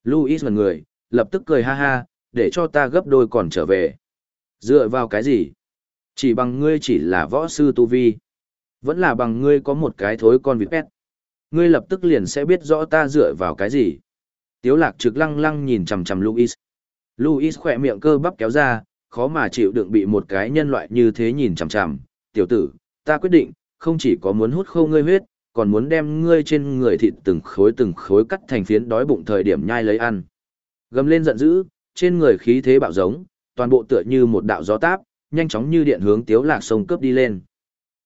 Louis ngần người, lập tức cười ha ha, để cho ta gấp đôi còn trở về. Dựa vào cái gì? Chỉ bằng ngươi chỉ là võ sư tu vi. Vẫn là bằng ngươi có một cái thối con vịt pet. Ngươi lập tức liền sẽ biết rõ ta dựa vào cái gì. Tiếu lạc trực lăng lăng nhìn chằm chằm Louis. Louis khỏe miệng cơ bắp kéo ra, khó mà chịu đựng bị một cái nhân loại như thế nhìn chằm chằm. Tiểu tử, ta quyết định, không chỉ có muốn hút khô ngươi huyết, còn muốn đem ngươi trên người thịt từng khối từng khối cắt thành phiến đói bụng thời điểm nhai lấy ăn. Gầm lên giận dữ, trên người khí thế bạo giống, toàn bộ tựa như một đạo gió táp, nhanh chóng như điện hướng Tiếu Lạc sông cướp đi lên.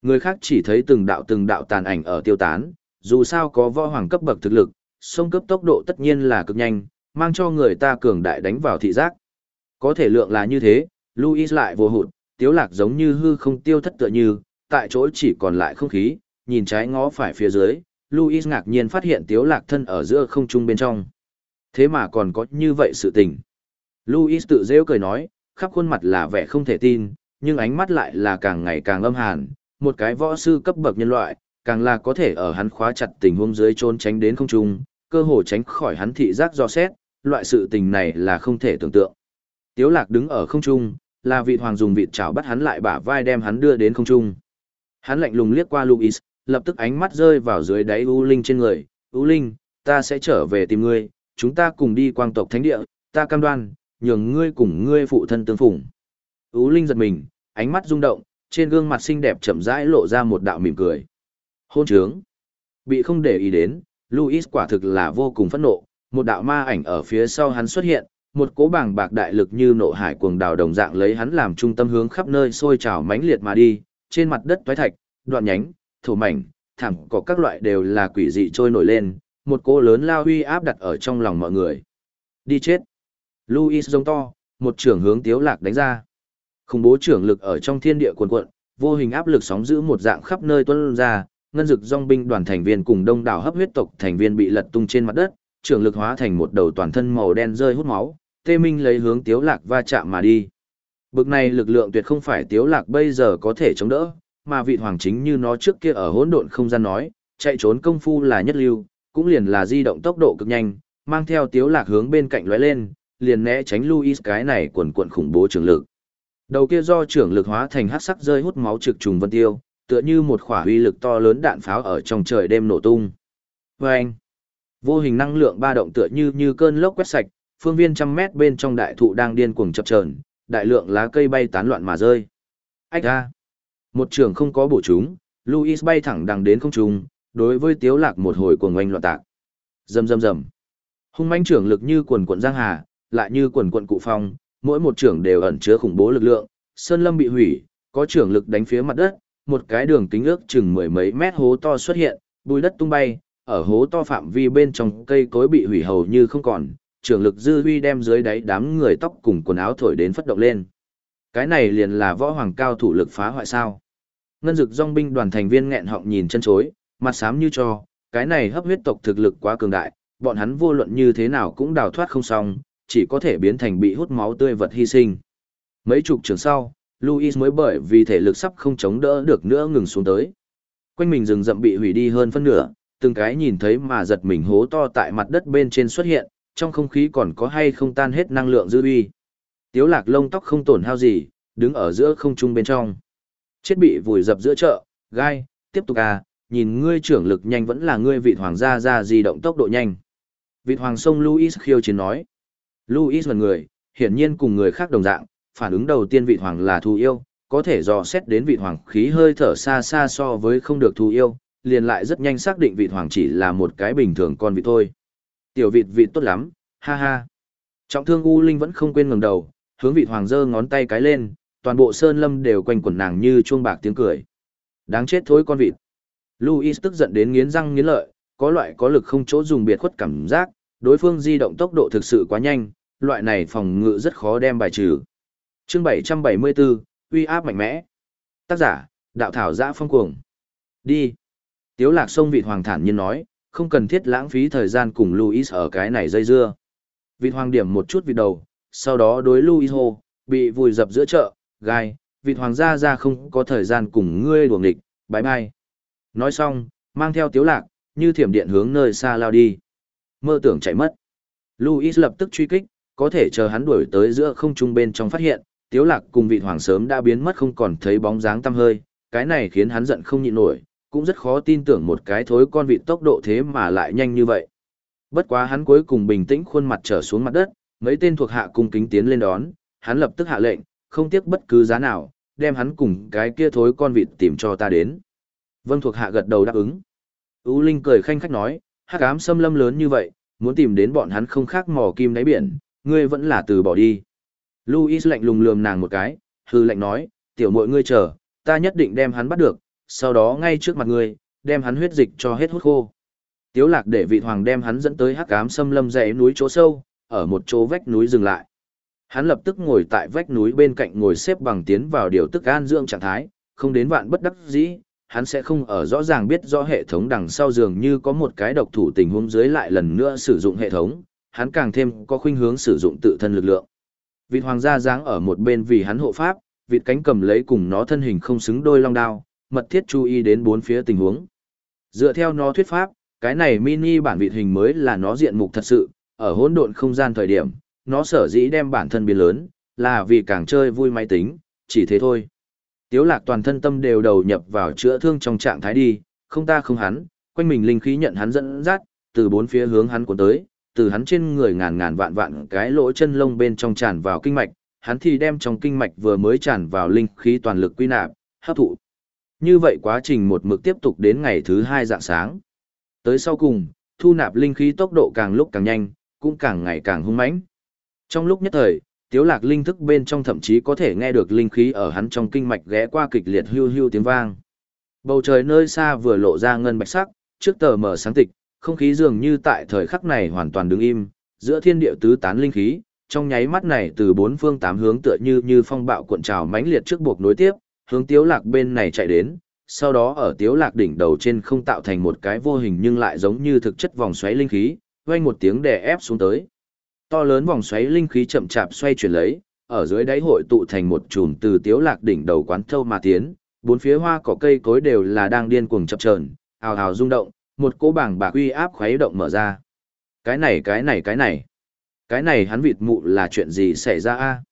Người khác chỉ thấy từng đạo từng đạo tàn ảnh ở tiêu tán, dù sao có võ hoàng cấp bậc thực lực, sông cướp tốc độ tất nhiên là cực nhanh, mang cho người ta cường đại đánh vào thị giác. Có thể lượng là như thế, Louis lại vô hụt, Tiếu Lạc giống như hư không tiêu thất tựa như, tại chỗ chỉ còn lại không khí, nhìn trái ngó phải phía dưới, Louis ngạc nhiên phát hiện tiếu lạc thân ở giữa không trung bên trong. Thế mà còn có như vậy sự tình. Louis tự rêu cười nói, khắp khuôn mặt là vẻ không thể tin, nhưng ánh mắt lại là càng ngày càng âm hàn, một cái võ sư cấp bậc nhân loại, càng là có thể ở hắn khóa chặt tình huống dưới trốn tránh đến không trung, cơ hồ tránh khỏi hắn thị giác do xét, loại sự tình này là không thể tưởng tượng. Tiếu lạc đứng ở không trung, là vị hoàng dùng vịt chảo bắt hắn lại bả vai đem hắn đưa đến không trung. Hắn lạnh lùng liếc qua Louis, lập tức ánh mắt rơi vào dưới đáy U Linh trên người. U Linh, ta sẽ trở về tìm ngươi, chúng ta cùng đi quang tộc thánh địa, ta cam đoan, nhường ngươi cùng ngươi phụ thân tương phụng. U Linh giật mình, ánh mắt rung động, trên gương mặt xinh đẹp chậm rãi lộ ra một đạo mỉm cười. Hôn trướng. Bị không để ý đến, Louis quả thực là vô cùng phẫn nộ, một đạo ma ảnh ở phía sau hắn xuất hiện, một cỗ bảng bạc đại lực như nộ hải cuồng đào đồng dạng lấy hắn làm trung tâm hướng khắp nơi sôi trào mãnh liệt mà đi, trên mặt đất toái thạch, đoạn nhánh, thổ mảnh, thẳng có các loại đều là quỷ dị trôi nổi lên, một cỗ lớn lao huy áp đặt ở trong lòng mọi người. Đi chết. Louis giống to, một trưởng hướng tiếu lạc đánh ra. Khủng bố trưởng lực ở trong thiên địa cuồn cuộn, vô hình áp lực sóng giữ một dạng khắp nơi tuôn ra, ngân dực dòng binh đoàn thành viên cùng đông đảo hấp huyết tộc thành viên bị lật tung trên mặt đất, trưởng lực hóa thành một đầu toàn thân màu đen rơi hút máu, tê minh lấy hướng tiếu lạc va chạm mà đi. Bực này lực lượng tuyệt không phải tiếu lạc bây giờ có thể chống đỡ, mà vị hoàng chính như nó trước kia ở hỗn độn không gian nói, chạy trốn công phu là nhất lưu, cũng liền là di động tốc độ cực nhanh, mang theo tiếu lạc hướng bên cạnh lóe lên, liền né tránh Luis cái này quần cuộn khủng bố trường lực. Đầu kia do trưởng lực hóa thành hắc sắc rơi hút máu trực trùng vân tiêu, tựa như một quả uy lực to lớn đạn pháo ở trong trời đêm nổ tung. Vâng! Vô hình năng lượng ba động tựa như như cơn lốc quét sạch, phương viên trăm mét bên trong đại thụ đang điên cuồng chập chờn, đại lượng lá cây bay tán loạn mà rơi. Ách ra! Một trường không có bổ chúng, Luis bay thẳng đằng đến không trung, đối với Tiếu Lạc một hồi cuồng oanh loạn tạc. Rầm rầm rầm. Hung mãnh trưởng lực như quần quần giang hà, lại như quần quần cụ phong, mỗi một trưởng đều ẩn chứa khủng bố lực lượng. Sơn Lâm bị hủy, có trưởng lực đánh phía mặt đất, một cái đường kính ước chừng mười mấy mét hố to xuất hiện, bùi đất tung bay, ở hố to phạm vi bên trong cây cối bị hủy hầu như không còn, trưởng lực dư huy đem dưới đáy đám người tóc cùng quần áo thổi đến phất động lên. Cái này liền là võ hoàng cao thủ lực phá hoại sao. Ngân dực dòng binh đoàn thành viên nghẹn họng nhìn chân chối, mặt xám như cho, cái này hấp huyết tộc thực lực quá cường đại, bọn hắn vô luận như thế nào cũng đào thoát không xong, chỉ có thể biến thành bị hút máu tươi vật hy sinh. Mấy chục trường sau, Louis mới bởi vì thể lực sắp không chống đỡ được nữa ngừng xuống tới. Quanh mình rừng rậm bị hủy đi hơn phân nửa, từng cái nhìn thấy mà giật mình hố to tại mặt đất bên trên xuất hiện, trong không khí còn có hay không tan hết năng lượng dư uy. Tiếu lạc lông tóc không tổn hao gì, đứng ở giữa không trung bên trong. Chết bị vùi dập giữa chợ, gai, tiếp tục à, nhìn ngươi trưởng lực nhanh vẫn là ngươi vị hoàng gia ra di động tốc độ nhanh. Vị hoàng sông Louis khiêu chiến nói. Louis là người, hiển nhiên cùng người khác đồng dạng, phản ứng đầu tiên vị hoàng là thù yêu, có thể dò xét đến vị hoàng khí hơi thở xa xa so với không được thù yêu, liền lại rất nhanh xác định vị hoàng chỉ là một cái bình thường con vị thôi. Tiểu vịt vịt tốt lắm, ha ha. Trọng thương U Linh vẫn không quên ngẩng đầu, hướng vị hoàng giơ ngón tay cái lên, toàn bộ sơn lâm đều quanh quẩn nàng như chuông bạc tiếng cười. Đáng chết thối con vịt. Louis tức giận đến nghiến răng nghiến lợi, có loại có lực không chỗ dùng biệt khuất cảm giác, đối phương di động tốc độ thực sự quá nhanh, loại này phòng ngự rất khó đem bài trừ. Chương 774, uy áp mạnh mẽ. Tác giả, đạo thảo giã phong cuồng. Đi. Tiếu lạc sông vị hoàng thản nhiên nói, không cần thiết lãng phí thời gian cùng Louis ở cái này dây dưa. vị hoàng điểm một chút vị đầu, sau đó đối Louis hô, bị vùi dập giữa chợ, gai, vị hoàng gia ra không có thời gian cùng ngươi đuồng địch, bái mai Nói xong, mang theo tiếu lạc, như thiểm điện hướng nơi xa lao đi. Mơ tưởng chạy mất. Louis lập tức truy kích, có thể chờ hắn đuổi tới giữa không trung bên trong phát hiện, tiếu lạc cùng vị hoàng sớm đã biến mất không còn thấy bóng dáng tăm hơi, cái này khiến hắn giận không nhịn nổi, cũng rất khó tin tưởng một cái thối con vị tốc độ thế mà lại nhanh như vậy. Bất quá hắn cuối cùng bình tĩnh khuôn mặt trở xuống mặt đất, mấy tên thuộc hạ cung kính tiến lên đón, hắn lập tức hạ lệnh, không tiếc bất cứ giá nào, đem hắn cùng cái kia thối con vịt tìm cho ta đến. Vâng thuộc hạ gật đầu đáp ứng. U Linh cười khanh khách nói, hắc ám xâm lâm lớn như vậy, muốn tìm đến bọn hắn không khác mò kim đáy biển, ngươi vẫn là từ bỏ đi. Louis lạnh lùng lườm nàng một cái, hư lạnh nói, tiểu muội ngươi chờ, ta nhất định đem hắn bắt được, sau đó ngay trước mặt ngươi, đem hắn huyết dịch cho hết hút khô. Tiếu lạc để vị hoàng đem hắn dẫn tới hắc ám xâm lâm dãy núi chỗ sâu, ở một chỗ vách núi dừng lại. Hắn lập tức ngồi tại vách núi bên cạnh ngồi xếp bằng tiến vào điều tức an dưỡng trạng thái, không đến vạn bất đắc dĩ, hắn sẽ không ở rõ ràng biết rõ hệ thống đằng sau dường như có một cái độc thủ tình huống dưới lại lần nữa sử dụng hệ thống, hắn càng thêm có khuynh hướng sử dụng tự thân lực lượng. Vịt hoàng gia dáng ở một bên vì hắn hộ pháp, vịt cánh cầm lấy cùng nó thân hình không xứng đôi long đao, mật thiết chú ý đến bốn phía tình huống. Dựa theo nó thuyết pháp, cái này mini bản vịt hình mới là nó diện mục thật sự, ở hỗn độn không gian thời điểm, nó sở dĩ đem bản thân biến lớn, là vì càng chơi vui máy tính, chỉ thế thôi. Tiếu lạc toàn thân tâm đều đầu nhập vào chữa thương trong trạng thái đi, không ta không hắn, quanh mình linh khí nhận hắn dẫn dắt, từ bốn phía hướng hắn cuốn tới, từ hắn trên người ngàn ngàn vạn vạn cái lỗ chân lông bên trong tràn vào kinh mạch, hắn thì đem trong kinh mạch vừa mới tràn vào linh khí toàn lực quy nạp, hấp thụ. Như vậy quá trình một mực tiếp tục đến ngày thứ hai dạng sáng. Tới sau cùng, thu nạp linh khí tốc độ càng lúc càng nhanh, cũng càng ngày càng hung mãnh. Trong lúc nhất thời, tiếu lạc linh thức bên trong thậm chí có thể nghe được linh khí ở hắn trong kinh mạch ghé qua kịch liệt hưu hưu tiếng vang. Bầu trời nơi xa vừa lộ ra ngân bạch sắc, trước tờ mở sáng tịch, không khí dường như tại thời khắc này hoàn toàn đứng im, giữa thiên địa tứ tán linh khí, trong nháy mắt này từ bốn phương tám hướng tựa như như phong bạo cuộn trào mãnh liệt trước buộc nối tiếp, hướng tiếu lạc bên này chạy đến, sau đó ở tiếu lạc đỉnh đầu trên không tạo thành một cái vô hình nhưng lại giống như thực chất vòng xoáy linh khí, vang một tiếng đè ép xuống tới. To lớn vòng xoáy linh khí chậm chạp xoay chuyển lấy, ở dưới đáy hội tụ thành một chùm từ tiếu lạc đỉnh đầu quán thâu mà tiến, bốn phía hoa cỏ cây cối đều là đang điên cuồng chập chờn, ào ào rung động, một cỗ bảng bạc uy áp khuấy động mở ra. Cái này cái này cái này, cái này hắn vịt mụ là chuyện gì xảy ra a?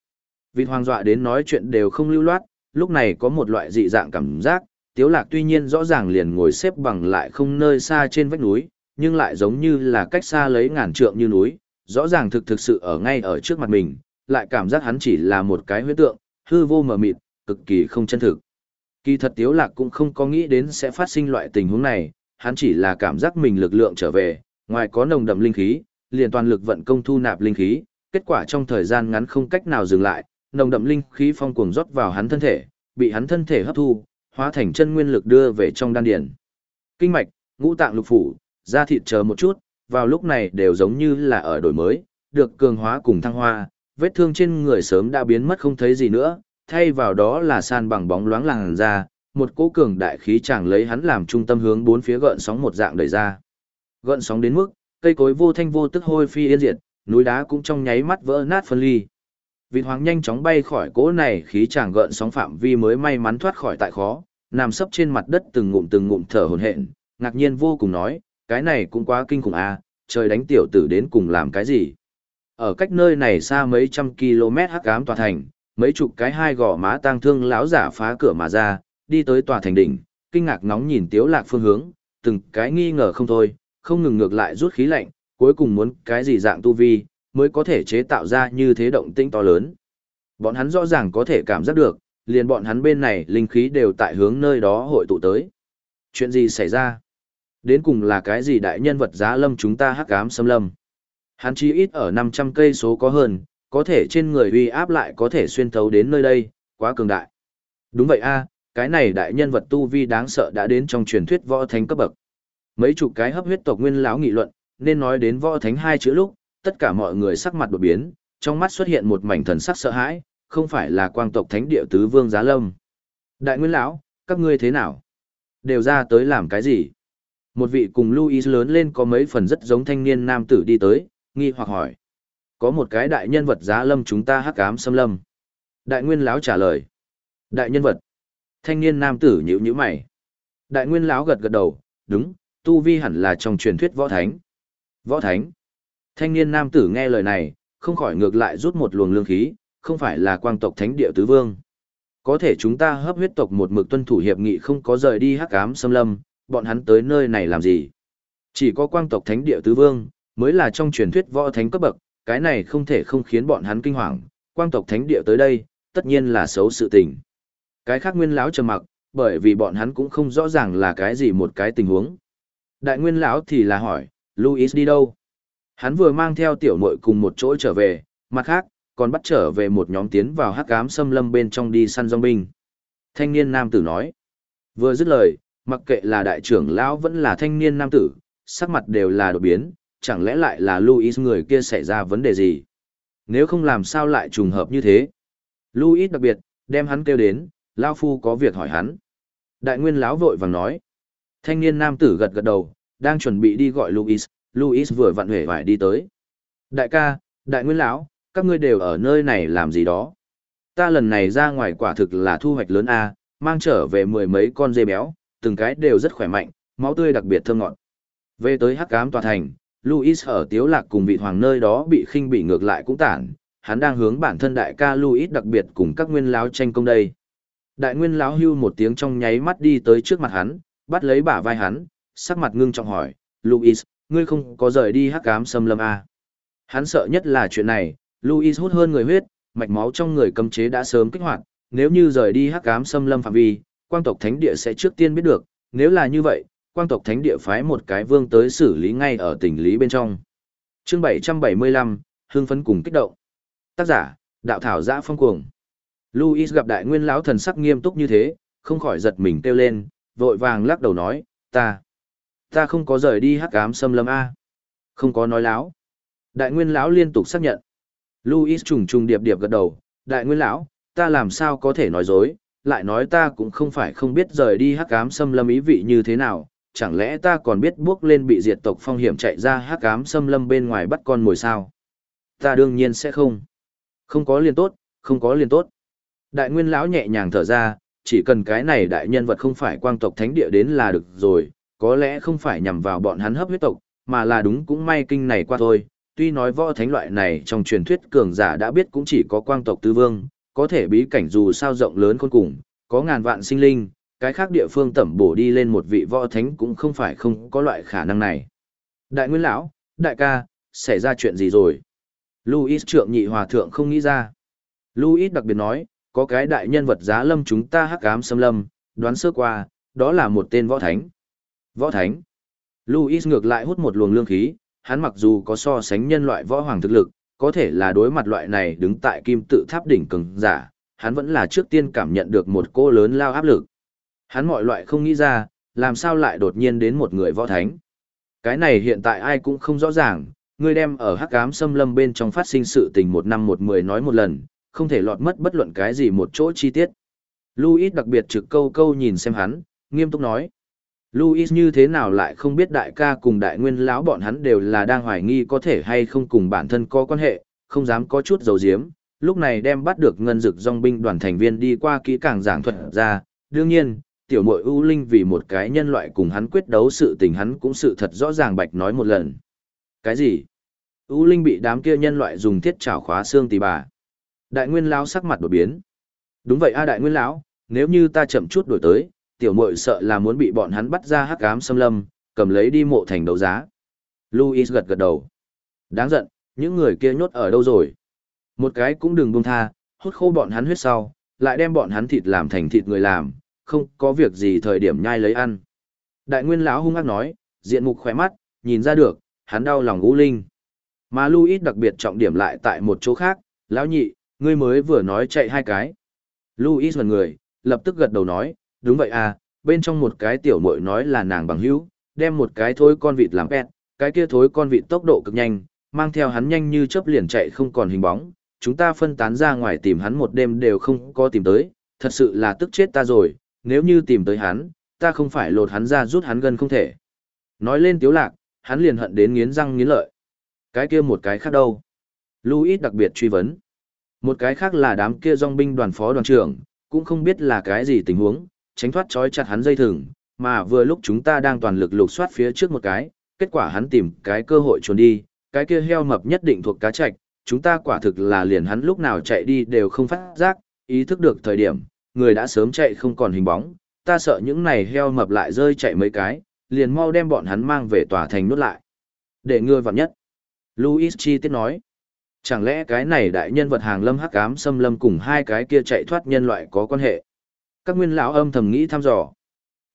Vịt hoàng dọa đến nói chuyện đều không lưu loát, lúc này có một loại dị dạng cảm giác, tiếu lạc tuy nhiên rõ ràng liền ngồi xếp bằng lại không nơi xa trên vách núi, nhưng lại giống như là cách xa lấy ngàn trượng như núi, rõ ràng thực thực sự ở ngay ở trước mặt mình, lại cảm giác hắn chỉ là một cái huyết tượng, hư vô mờ mịt, cực kỳ không chân thực. Kỳ thật Tiếu Lạc cũng không có nghĩ đến sẽ phát sinh loại tình huống này, hắn chỉ là cảm giác mình lực lượng trở về, ngoài có nồng đậm linh khí, liền toàn lực vận công thu nạp linh khí, kết quả trong thời gian ngắn không cách nào dừng lại, nồng đậm linh khí phong cuồng rót vào hắn thân thể, bị hắn thân thể hấp thu, hóa thành chân nguyên lực đưa về trong đan điền. Kinh mạch, ngũ tạng lục phủ, da thịt chờ một chút, vào lúc này đều giống như là ở đổi mới, được cường hóa cùng thăng hoa, vết thương trên người sớm đã biến mất không thấy gì nữa, thay vào đó là san bằng bóng loáng làng da, một cỗ cường đại khí chàng lấy hắn làm trung tâm hướng bốn phía gợn sóng một dạng đẩy ra. Gợn sóng đến mức, cây cối vô thanh vô tức hôi phi yên diệt, núi đá cũng trong nháy mắt vỡ nát phân ly. Vịt hoàng nhanh chóng bay khỏi cỗ này khí chàng gợn sóng phạm vi mới may mắn thoát khỏi tại khó, nằm sấp trên mặt đất từng ngụm từng ngụm thở hổn hển, ngạc nhiên vô cùng nói, cái này cũng quá kinh khủng à, trời đánh tiểu tử đến cùng làm cái gì. Ở cách nơi này xa mấy trăm km hắc ám tòa thành, mấy chục cái hai gò má tang thương lão giả phá cửa mà ra, đi tới tòa thành đỉnh, kinh ngạc nóng nhìn tiếu lạc phương hướng, từng cái nghi ngờ không thôi, không ngừng ngược lại rút khí lạnh, cuối cùng muốn cái gì dạng tu vi, mới có thể chế tạo ra như thế động tĩnh to lớn. Bọn hắn rõ ràng có thể cảm giác được, liền bọn hắn bên này linh khí đều tại hướng nơi đó hội tụ tới. Chuyện gì xảy ra? Đến cùng là cái gì đại nhân vật giá lâm chúng ta hắc ám xâm lâm? Hắn chỉ ít ở 500 cây số có hơn, có thể trên người uy áp lại có thể xuyên thấu đến nơi đây, quá cường đại. Đúng vậy a, cái này đại nhân vật tu vi đáng sợ đã đến trong truyền thuyết võ thánh cấp bậc. Mấy chục cái hấp huyết tộc nguyên lão nghị luận, nên nói đến võ thánh hai chữ lúc, tất cả mọi người sắc mặt đột biến, trong mắt xuất hiện một mảnh thần sắc sợ hãi, không phải là quang tộc thánh địa tứ vương giá lâm. Đại nguyên lão, các ngươi thế nào? Đều ra tới làm cái gì? Một vị cùng Louis lớn lên có mấy phần rất giống thanh niên nam tử đi tới, nghi hoặc hỏi. Có một cái đại nhân vật giá lâm chúng ta hắc ám xâm lâm. Đại nguyên lão trả lời. Đại nhân vật. Thanh niên nam tử nhíu nhíu mày. Đại nguyên lão gật gật đầu, đúng, tu vi hẳn là trong truyền thuyết võ thánh. Võ thánh. Thanh niên nam tử nghe lời này, không khỏi ngược lại rút một luồng lương khí, không phải là quang tộc thánh địa tứ vương. Có thể chúng ta hấp huyết tộc một mực tuân thủ hiệp nghị không có rời đi hắc ám xâm lâm, bọn hắn tới nơi này làm gì? Chỉ có quang tộc thánh địa tứ vương, mới là trong truyền thuyết võ thánh cấp bậc, cái này không thể không khiến bọn hắn kinh hoàng, quang tộc thánh địa tới đây, tất nhiên là xấu sự tình. Cái khác nguyên lão trầm mặc, bởi vì bọn hắn cũng không rõ ràng là cái gì một cái tình huống. Đại nguyên lão thì là hỏi, Louis đi đâu? Hắn vừa mang theo tiểu muội cùng một chỗ trở về, mặt khác, còn bắt trở về một nhóm tiến vào hắc ám xâm lâm bên trong đi săn dòng binh. Thanh niên nam tử nói. Vừa dứt lời, mặc kệ là đại trưởng lão vẫn là thanh niên nam tử, sắc mặt đều là đột biến, chẳng lẽ lại là Louis người kia xảy ra vấn đề gì? Nếu không làm sao lại trùng hợp như thế? Louis đặc biệt, đem hắn kêu đến, Lao Phu có việc hỏi hắn. Đại nguyên lão vội vàng nói. Thanh niên nam tử gật gật đầu, đang chuẩn bị đi gọi Luis. Luis vừa vặn huệ vải đi tới. Đại ca, đại nguyên lão, các ngươi đều ở nơi này làm gì đó? Ta lần này ra ngoài quả thực là thu hoạch lớn A, mang trở về mười mấy con dê béo, từng cái đều rất khỏe mạnh, máu tươi đặc biệt thơm ngọt. Về tới hắc ám tòa thành, Luis ở tiếu lạc cùng vị hoàng nơi đó bị khinh bị ngược lại cũng tản, hắn đang hướng bản thân đại ca Luis đặc biệt cùng các nguyên lão tranh công đây. Đại nguyên lão hưu một tiếng trong nháy mắt đi tới trước mặt hắn, bắt lấy bả vai hắn, sắc mặt ngưng trọng hỏi, Louis, ngươi không có rời đi hắc ám xâm lâm à? Hắn sợ nhất là chuyện này, Louis hút hơn người huyết, mạch máu trong người cấm chế đã sớm kích hoạt, nếu như rời đi hắc ám xâm lâm phạm vi, quang tộc thánh địa sẽ trước tiên biết được, nếu là như vậy, quang tộc thánh địa phái một cái vương tới xử lý ngay ở tỉnh lý bên trong. Chương 775, hưng phấn cùng kích động. Tác giả, đạo thảo giã phong cuồng. Louis gặp đại nguyên lão thần sắc nghiêm túc như thế, không khỏi giật mình kêu lên, vội vàng lắc đầu nói, ta, ta không có rời đi hắc ám xâm lâm A. Không có nói láo. Đại nguyên lão liên tục xác nhận. Louis trùng trùng điệp điệp gật đầu, đại nguyên lão, ta làm sao có thể nói dối, lại nói ta cũng không phải không biết rời đi hắc ám xâm lâm ý vị như thế nào, chẳng lẽ ta còn biết bước lên bị diệt tộc phong hiểm chạy ra hắc ám xâm lâm bên ngoài bắt con mồi sao? Ta đương nhiên sẽ không. Không có liền tốt, không có liền tốt. Đại nguyên lão nhẹ nhàng thở ra, chỉ cần cái này đại nhân vật không phải quang tộc thánh địa đến là được rồi, có lẽ không phải nhằm vào bọn hắn hấp huyết tộc, mà là đúng cũng may kinh này qua thôi. Tuy nói võ thánh loại này trong truyền thuyết cường giả đã biết cũng chỉ có quang tộc Tư vương, có thể bí cảnh dù sao rộng lớn khôn cùng, có ngàn vạn sinh linh, cái khác địa phương tẩm bổ đi lên một vị võ thánh cũng không phải không có loại khả năng này. Đại nguyên lão, đại ca, xảy ra chuyện gì rồi? Louis trượng nhị hòa thượng không nghĩ ra. Louis đặc biệt nói, có cái đại nhân vật giá lâm chúng ta hắc ám xâm lâm, đoán sơ qua, đó là một tên võ thánh. Võ thánh. Louis ngược lại hút một luồng lương khí, hắn mặc dù có so sánh nhân loại võ hoàng thực lực, có thể là đối mặt loại này đứng tại kim tự tháp đỉnh cường giả, hắn vẫn là trước tiên cảm nhận được một cô lớn lao áp lực. Hắn mọi loại không nghĩ ra, làm sao lại đột nhiên đến một người võ thánh. Cái này hiện tại ai cũng không rõ ràng, người đem ở hắc ám xâm lâm bên trong phát sinh sự tình một năm một mười nói một lần, không thể lọt mất bất luận cái gì một chỗ chi tiết. Louis đặc biệt trực câu câu nhìn xem hắn, nghiêm túc nói. Louis như thế nào lại không biết đại ca cùng đại nguyên lão bọn hắn đều là đang hoài nghi có thể hay không cùng bản thân có quan hệ, không dám có chút dầu diếm, lúc này đem bắt được ngân dực dòng binh đoàn thành viên đi qua kỹ càng giảng thuật ra, đương nhiên, tiểu muội ưu linh vì một cái nhân loại cùng hắn quyết đấu sự tình hắn cũng sự thật rõ ràng bạch nói một lần. Cái gì? ưu linh bị đám kia nhân loại dùng thiết trảo khóa xương tì bà. Đại nguyên lão sắc mặt đổi biến. Đúng vậy a đại nguyên lão, nếu như ta chậm chút đổi tới, tiểu muội sợ là muốn bị bọn hắn bắt ra hắc ám xâm lâm, cầm lấy đi mộ thành đấu giá. Louis gật gật đầu. Đáng giận, những người kia nhốt ở đâu rồi? Một cái cũng đừng buông tha, hút khô bọn hắn huyết sau, lại đem bọn hắn thịt làm thành thịt người làm, không có việc gì thời điểm nhai lấy ăn. Đại nguyên lão hung ác nói, diện mục khỏe mắt, nhìn ra được, hắn đau lòng ngũ linh. Mà Louis đặc biệt trọng điểm lại tại một chỗ khác, lão nhị, ngươi mới vừa nói chạy hai cái. Louis ngần người, lập tức gật đầu nói, đúng vậy à, bên trong một cái tiểu muội nói là nàng bằng hữu, đem một cái thối con vịt làm pet, cái kia thối con vịt tốc độ cực nhanh, mang theo hắn nhanh như chớp liền chạy không còn hình bóng, chúng ta phân tán ra ngoài tìm hắn một đêm đều không có tìm tới, thật sự là tức chết ta rồi, nếu như tìm tới hắn, ta không phải lột hắn ra rút hắn gần không thể. Nói lên tiếu lạc, hắn liền hận đến nghiến răng nghiến lợi. Cái kia một cái khác đâu? Louis đặc biệt truy vấn. Một cái khác là đám kia dòng binh đoàn phó đoàn trưởng, cũng không biết là cái gì tình huống, tránh thoát trói chặt hắn dây thừng, mà vừa lúc chúng ta đang toàn lực lục soát phía trước một cái, kết quả hắn tìm cái cơ hội trốn đi, cái kia heo mập nhất định thuộc cá trạch, chúng ta quả thực là liền hắn lúc nào chạy đi đều không phát giác, ý thức được thời điểm, người đã sớm chạy không còn hình bóng, ta sợ những này heo mập lại rơi chạy mấy cái, liền mau đem bọn hắn mang về tòa thành nuốt lại. Để ngừa vặn nhất. Luis chi tiết nói, chẳng lẽ cái này đại nhân vật hàng lâm hắc ám xâm lâm cùng hai cái kia chạy thoát nhân loại có quan hệ? Các nguyên lão âm thầm nghĩ thăm dò.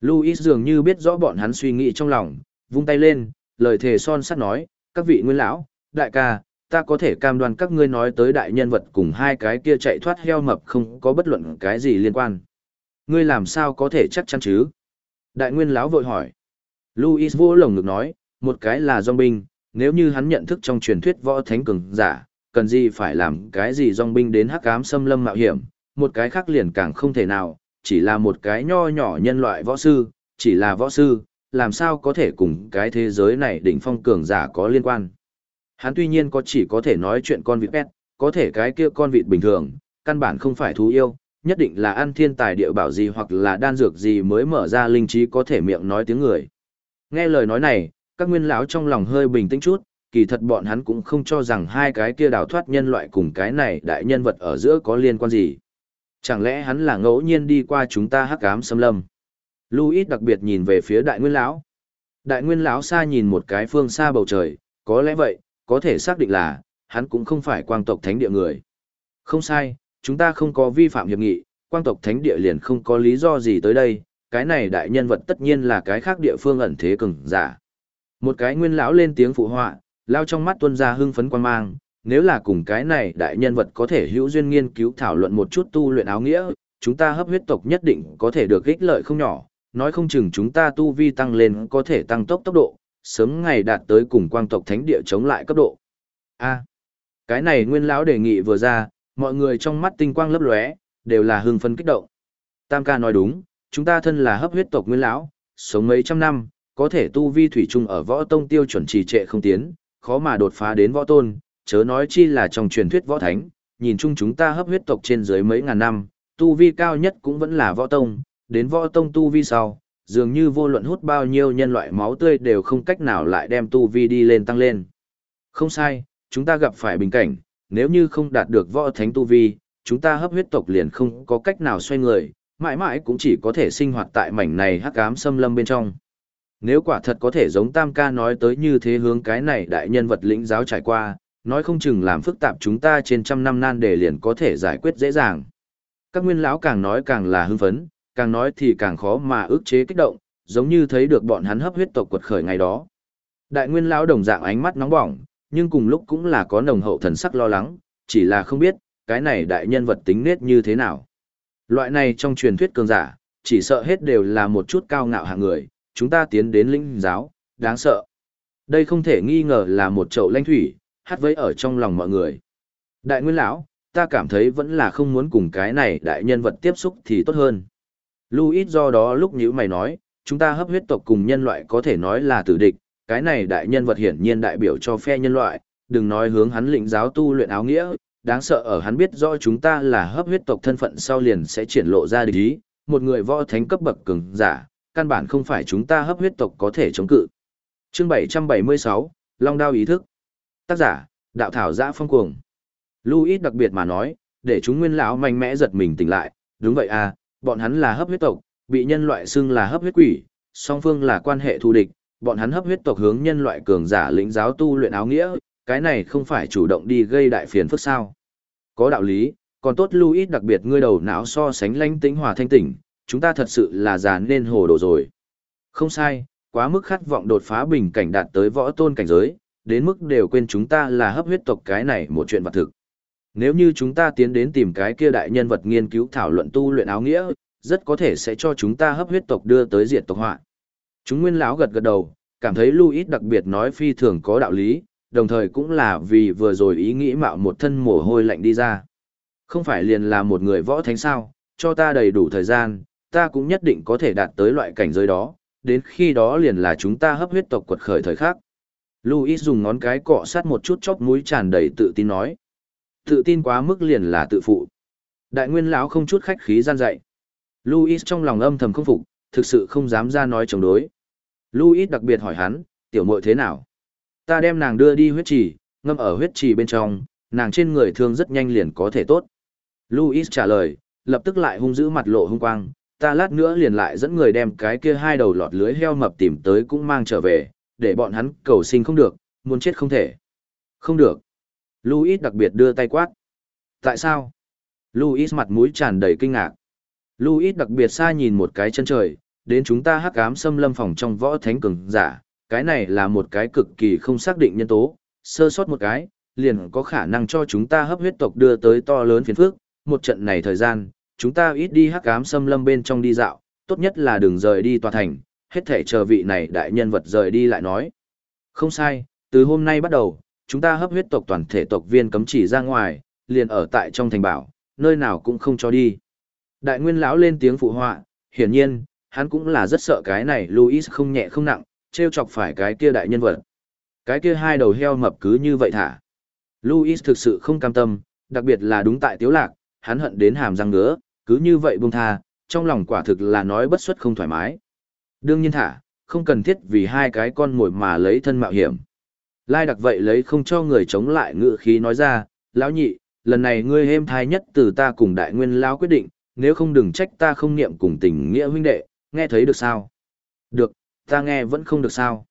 Louis dường như biết rõ bọn hắn suy nghĩ trong lòng, vung tay lên, lời thề son sắt nói, các vị nguyên lão, đại ca, ta có thể cam đoan các ngươi nói tới đại nhân vật cùng hai cái kia chạy thoát heo mập không có bất luận cái gì liên quan. Ngươi làm sao có thể chắc chắn chứ? Đại nguyên lão vội hỏi. Louis vô lồng ngực nói, một cái là dòng binh, nếu như hắn nhận thức trong truyền thuyết võ thánh cường giả, cần gì phải làm cái gì dòng binh đến hắc ám xâm lâm mạo hiểm, một cái khác liền càng không thể nào, chỉ là một cái nho nhỏ nhân loại võ sư, chỉ là võ sư, làm sao có thể cùng cái thế giới này đỉnh phong cường giả có liên quan. Hắn tuy nhiên có chỉ có thể nói chuyện con vịt pet, có thể cái kia con vịt bình thường, căn bản không phải thú yêu, nhất định là ăn thiên tài địa bảo gì hoặc là đan dược gì mới mở ra linh trí có thể miệng nói tiếng người. Nghe lời nói này, các nguyên lão trong lòng hơi bình tĩnh chút, kỳ thật bọn hắn cũng không cho rằng hai cái kia đào thoát nhân loại cùng cái này đại nhân vật ở giữa có liên quan gì. Chẳng lẽ hắn là ngẫu nhiên đi qua chúng ta hắc ám xâm lâm? Louis đặc biệt nhìn về phía đại nguyên lão. Đại nguyên lão xa nhìn một cái phương xa bầu trời, có lẽ vậy, có thể xác định là, hắn cũng không phải quang tộc thánh địa người. Không sai, chúng ta không có vi phạm hiệp nghị, quang tộc thánh địa liền không có lý do gì tới đây, cái này đại nhân vật tất nhiên là cái khác địa phương ẩn thế cường giả. Một cái nguyên lão lên tiếng phụ họa, lao trong mắt tuân ra hưng phấn quan mang, nếu là cùng cái này đại nhân vật có thể hữu duyên nghiên cứu thảo luận một chút tu luyện áo nghĩa, chúng ta hấp huyết tộc nhất định có thể được ích lợi không nhỏ, nói không chừng chúng ta tu vi tăng lên có thể tăng tốc tốc độ, sớm ngày đạt tới cùng quang tộc thánh địa chống lại cấp độ. A, cái này nguyên lão đề nghị vừa ra, mọi người trong mắt tinh quang lấp lóe, đều là hưng phấn kích động. Tam ca nói đúng, chúng ta thân là hấp huyết tộc nguyên lão, sống mấy trăm năm, có thể tu vi thủy chung ở võ tông tiêu chuẩn trì trệ không tiến, khó mà đột phá đến võ tôn, chớ nói chi là trong truyền thuyết võ thánh, nhìn chung chúng ta hấp huyết tộc trên dưới mấy ngàn năm, tu vi cao nhất cũng vẫn là võ tông, đến võ tông tu vi sau, dường như vô luận hút bao nhiêu nhân loại máu tươi đều không cách nào lại đem tu vi đi lên tăng lên. Không sai, chúng ta gặp phải bình cảnh, nếu như không đạt được võ thánh tu vi, chúng ta hấp huyết tộc liền không có cách nào xoay người, mãi mãi cũng chỉ có thể sinh hoạt tại mảnh này hắc ám xâm lâm bên trong. Nếu quả thật có thể giống Tam ca nói tới như thế hướng cái này đại nhân vật lĩnh giáo trải qua, nói không chừng làm phức tạp chúng ta trên trăm năm nan đề liền có thể giải quyết dễ dàng. Các nguyên lão càng nói càng là hưng phấn, càng nói thì càng khó mà ức chế kích động, giống như thấy được bọn hắn hấp huyết tộc quật khởi ngày đó. Đại nguyên lão đồng dạng ánh mắt nóng bỏng, nhưng cùng lúc cũng là có nồng hậu thần sắc lo lắng, chỉ là không biết, cái này đại nhân vật tính nết như thế nào. Loại này trong truyền thuyết cường giả, chỉ sợ hết đều là một chút cao ngạo hạng người, chúng ta tiến đến linh giáo, đáng sợ. Đây không thể nghi ngờ là một chậu lanh thủy, hát vấy ở trong lòng mọi người. Đại nguyên lão, ta cảm thấy vẫn là không muốn cùng cái này đại nhân vật tiếp xúc thì tốt hơn. Louis do đó lúc như mày nói, chúng ta hấp huyết tộc cùng nhân loại có thể nói là tử địch, cái này đại nhân vật hiển nhiên đại biểu cho phe nhân loại, đừng nói hướng hắn lĩnh giáo tu luyện áo nghĩa, đáng sợ ở hắn biết rõ chúng ta là hấp huyết tộc thân phận sau liền sẽ triển lộ ra địch ý, một người võ thánh cấp bậc cường giả, căn bản không phải chúng ta hấp huyết tộc có thể chống cự. Chương 776, Long đao ý thức. Tác giả, đạo thảo giã phong cuồng. Louis đặc biệt mà nói, để chúng nguyên lão mạnh mẽ giật mình tỉnh lại, đúng vậy à, bọn hắn là hấp huyết tộc, bị nhân loại xưng là hấp huyết quỷ, song phương là quan hệ thù địch, bọn hắn hấp huyết tộc hướng nhân loại cường giả lĩnh giáo tu luyện áo nghĩa, cái này không phải chủ động đi gây đại phiền phức sao. Có đạo lý, còn tốt Louis đặc biệt ngươi đầu não so sánh lãnh tĩnh hòa thanh tỉnh, chúng ta thật sự là già nên hồ đồ rồi. Không sai, quá mức khát vọng đột phá bình cảnh đạt tới võ tôn cảnh giới, đến mức đều quên chúng ta là hấp huyết tộc cái này một chuyện vật thực. Nếu như chúng ta tiến đến tìm cái kia đại nhân vật nghiên cứu thảo luận tu luyện áo nghĩa, rất có thể sẽ cho chúng ta hấp huyết tộc đưa tới diệt tộc họa. Chúng nguyên lão gật gật đầu, cảm thấy Louis đặc biệt nói phi thường có đạo lý, đồng thời cũng là vì vừa rồi ý nghĩ mạo một thân mồ hôi lạnh đi ra. Không phải liền là một người võ thánh sao, cho ta đầy đủ thời gian, ta cũng nhất định có thể đạt tới loại cảnh giới đó, đến khi đó liền là chúng ta hấp huyết tộc quật khởi thời khắc. Louis dùng ngón cái cọ sát một chút chóp mũi tràn đầy tự tin nói. Tự tin quá mức liền là tự phụ. Đại nguyên lão không chút khách khí gian dạy. Louis trong lòng âm thầm không phục, thực sự không dám ra nói chống đối. Louis đặc biệt hỏi hắn, tiểu muội thế nào? Ta đem nàng đưa đi huyết trì, ngâm ở huyết trì bên trong, nàng trên người thương rất nhanh liền có thể tốt. Louis trả lời, lập tức lại hung dữ mặt lộ hung quang, ta lát nữa liền lại dẫn người đem cái kia hai đầu lọt lưới heo mập tìm tới cũng mang trở về, để bọn hắn cầu sinh không được, muốn chết không thể. Không được. Louis đặc biệt đưa tay quát. Tại sao? Louis mặt mũi tràn đầy kinh ngạc. Louis đặc biệt xa nhìn một cái chân trời, đến chúng ta hắc ám xâm lâm phòng trong võ thánh cường giả, cái này là một cái cực kỳ không xác định nhân tố, sơ sót một cái, liền có khả năng cho chúng ta hấp huyết tộc đưa tới to lớn phiền phức, một trận này thời gian, chúng ta ít đi hắc ám xâm lâm bên trong đi dạo, tốt nhất là đừng rời đi tòa thành, hết thể chờ vị này đại nhân vật rời đi lại nói. Không sai, từ hôm nay bắt đầu, chúng ta hấp huyết tộc toàn thể tộc viên cấm chỉ ra ngoài, liền ở tại trong thành bảo, nơi nào cũng không cho đi. Đại nguyên lão lên tiếng phụ họa, hiển nhiên, hắn cũng là rất sợ cái này Louis không nhẹ không nặng, treo chọc phải cái kia đại nhân vật. Cái kia hai đầu heo mập cứ như vậy thả. Louis thực sự không cam tâm, đặc biệt là đúng tại tiếu lạc, hắn hận đến hàm răng ngứa, cứ như vậy buông tha, trong lòng quả thực là nói bất xuất không thoải mái. Đương nhiên thả, không cần thiết vì hai cái con mồi mà lấy thân mạo hiểm. Lai đặc vậy lấy không cho người chống lại ngự khí nói ra, lão nhị, lần này ngươi êm thai nhất từ ta cùng đại nguyên lão quyết định, nếu không đừng trách ta không niệm cùng tình nghĩa huynh đệ, nghe thấy được sao? Được, ta nghe vẫn không được sao.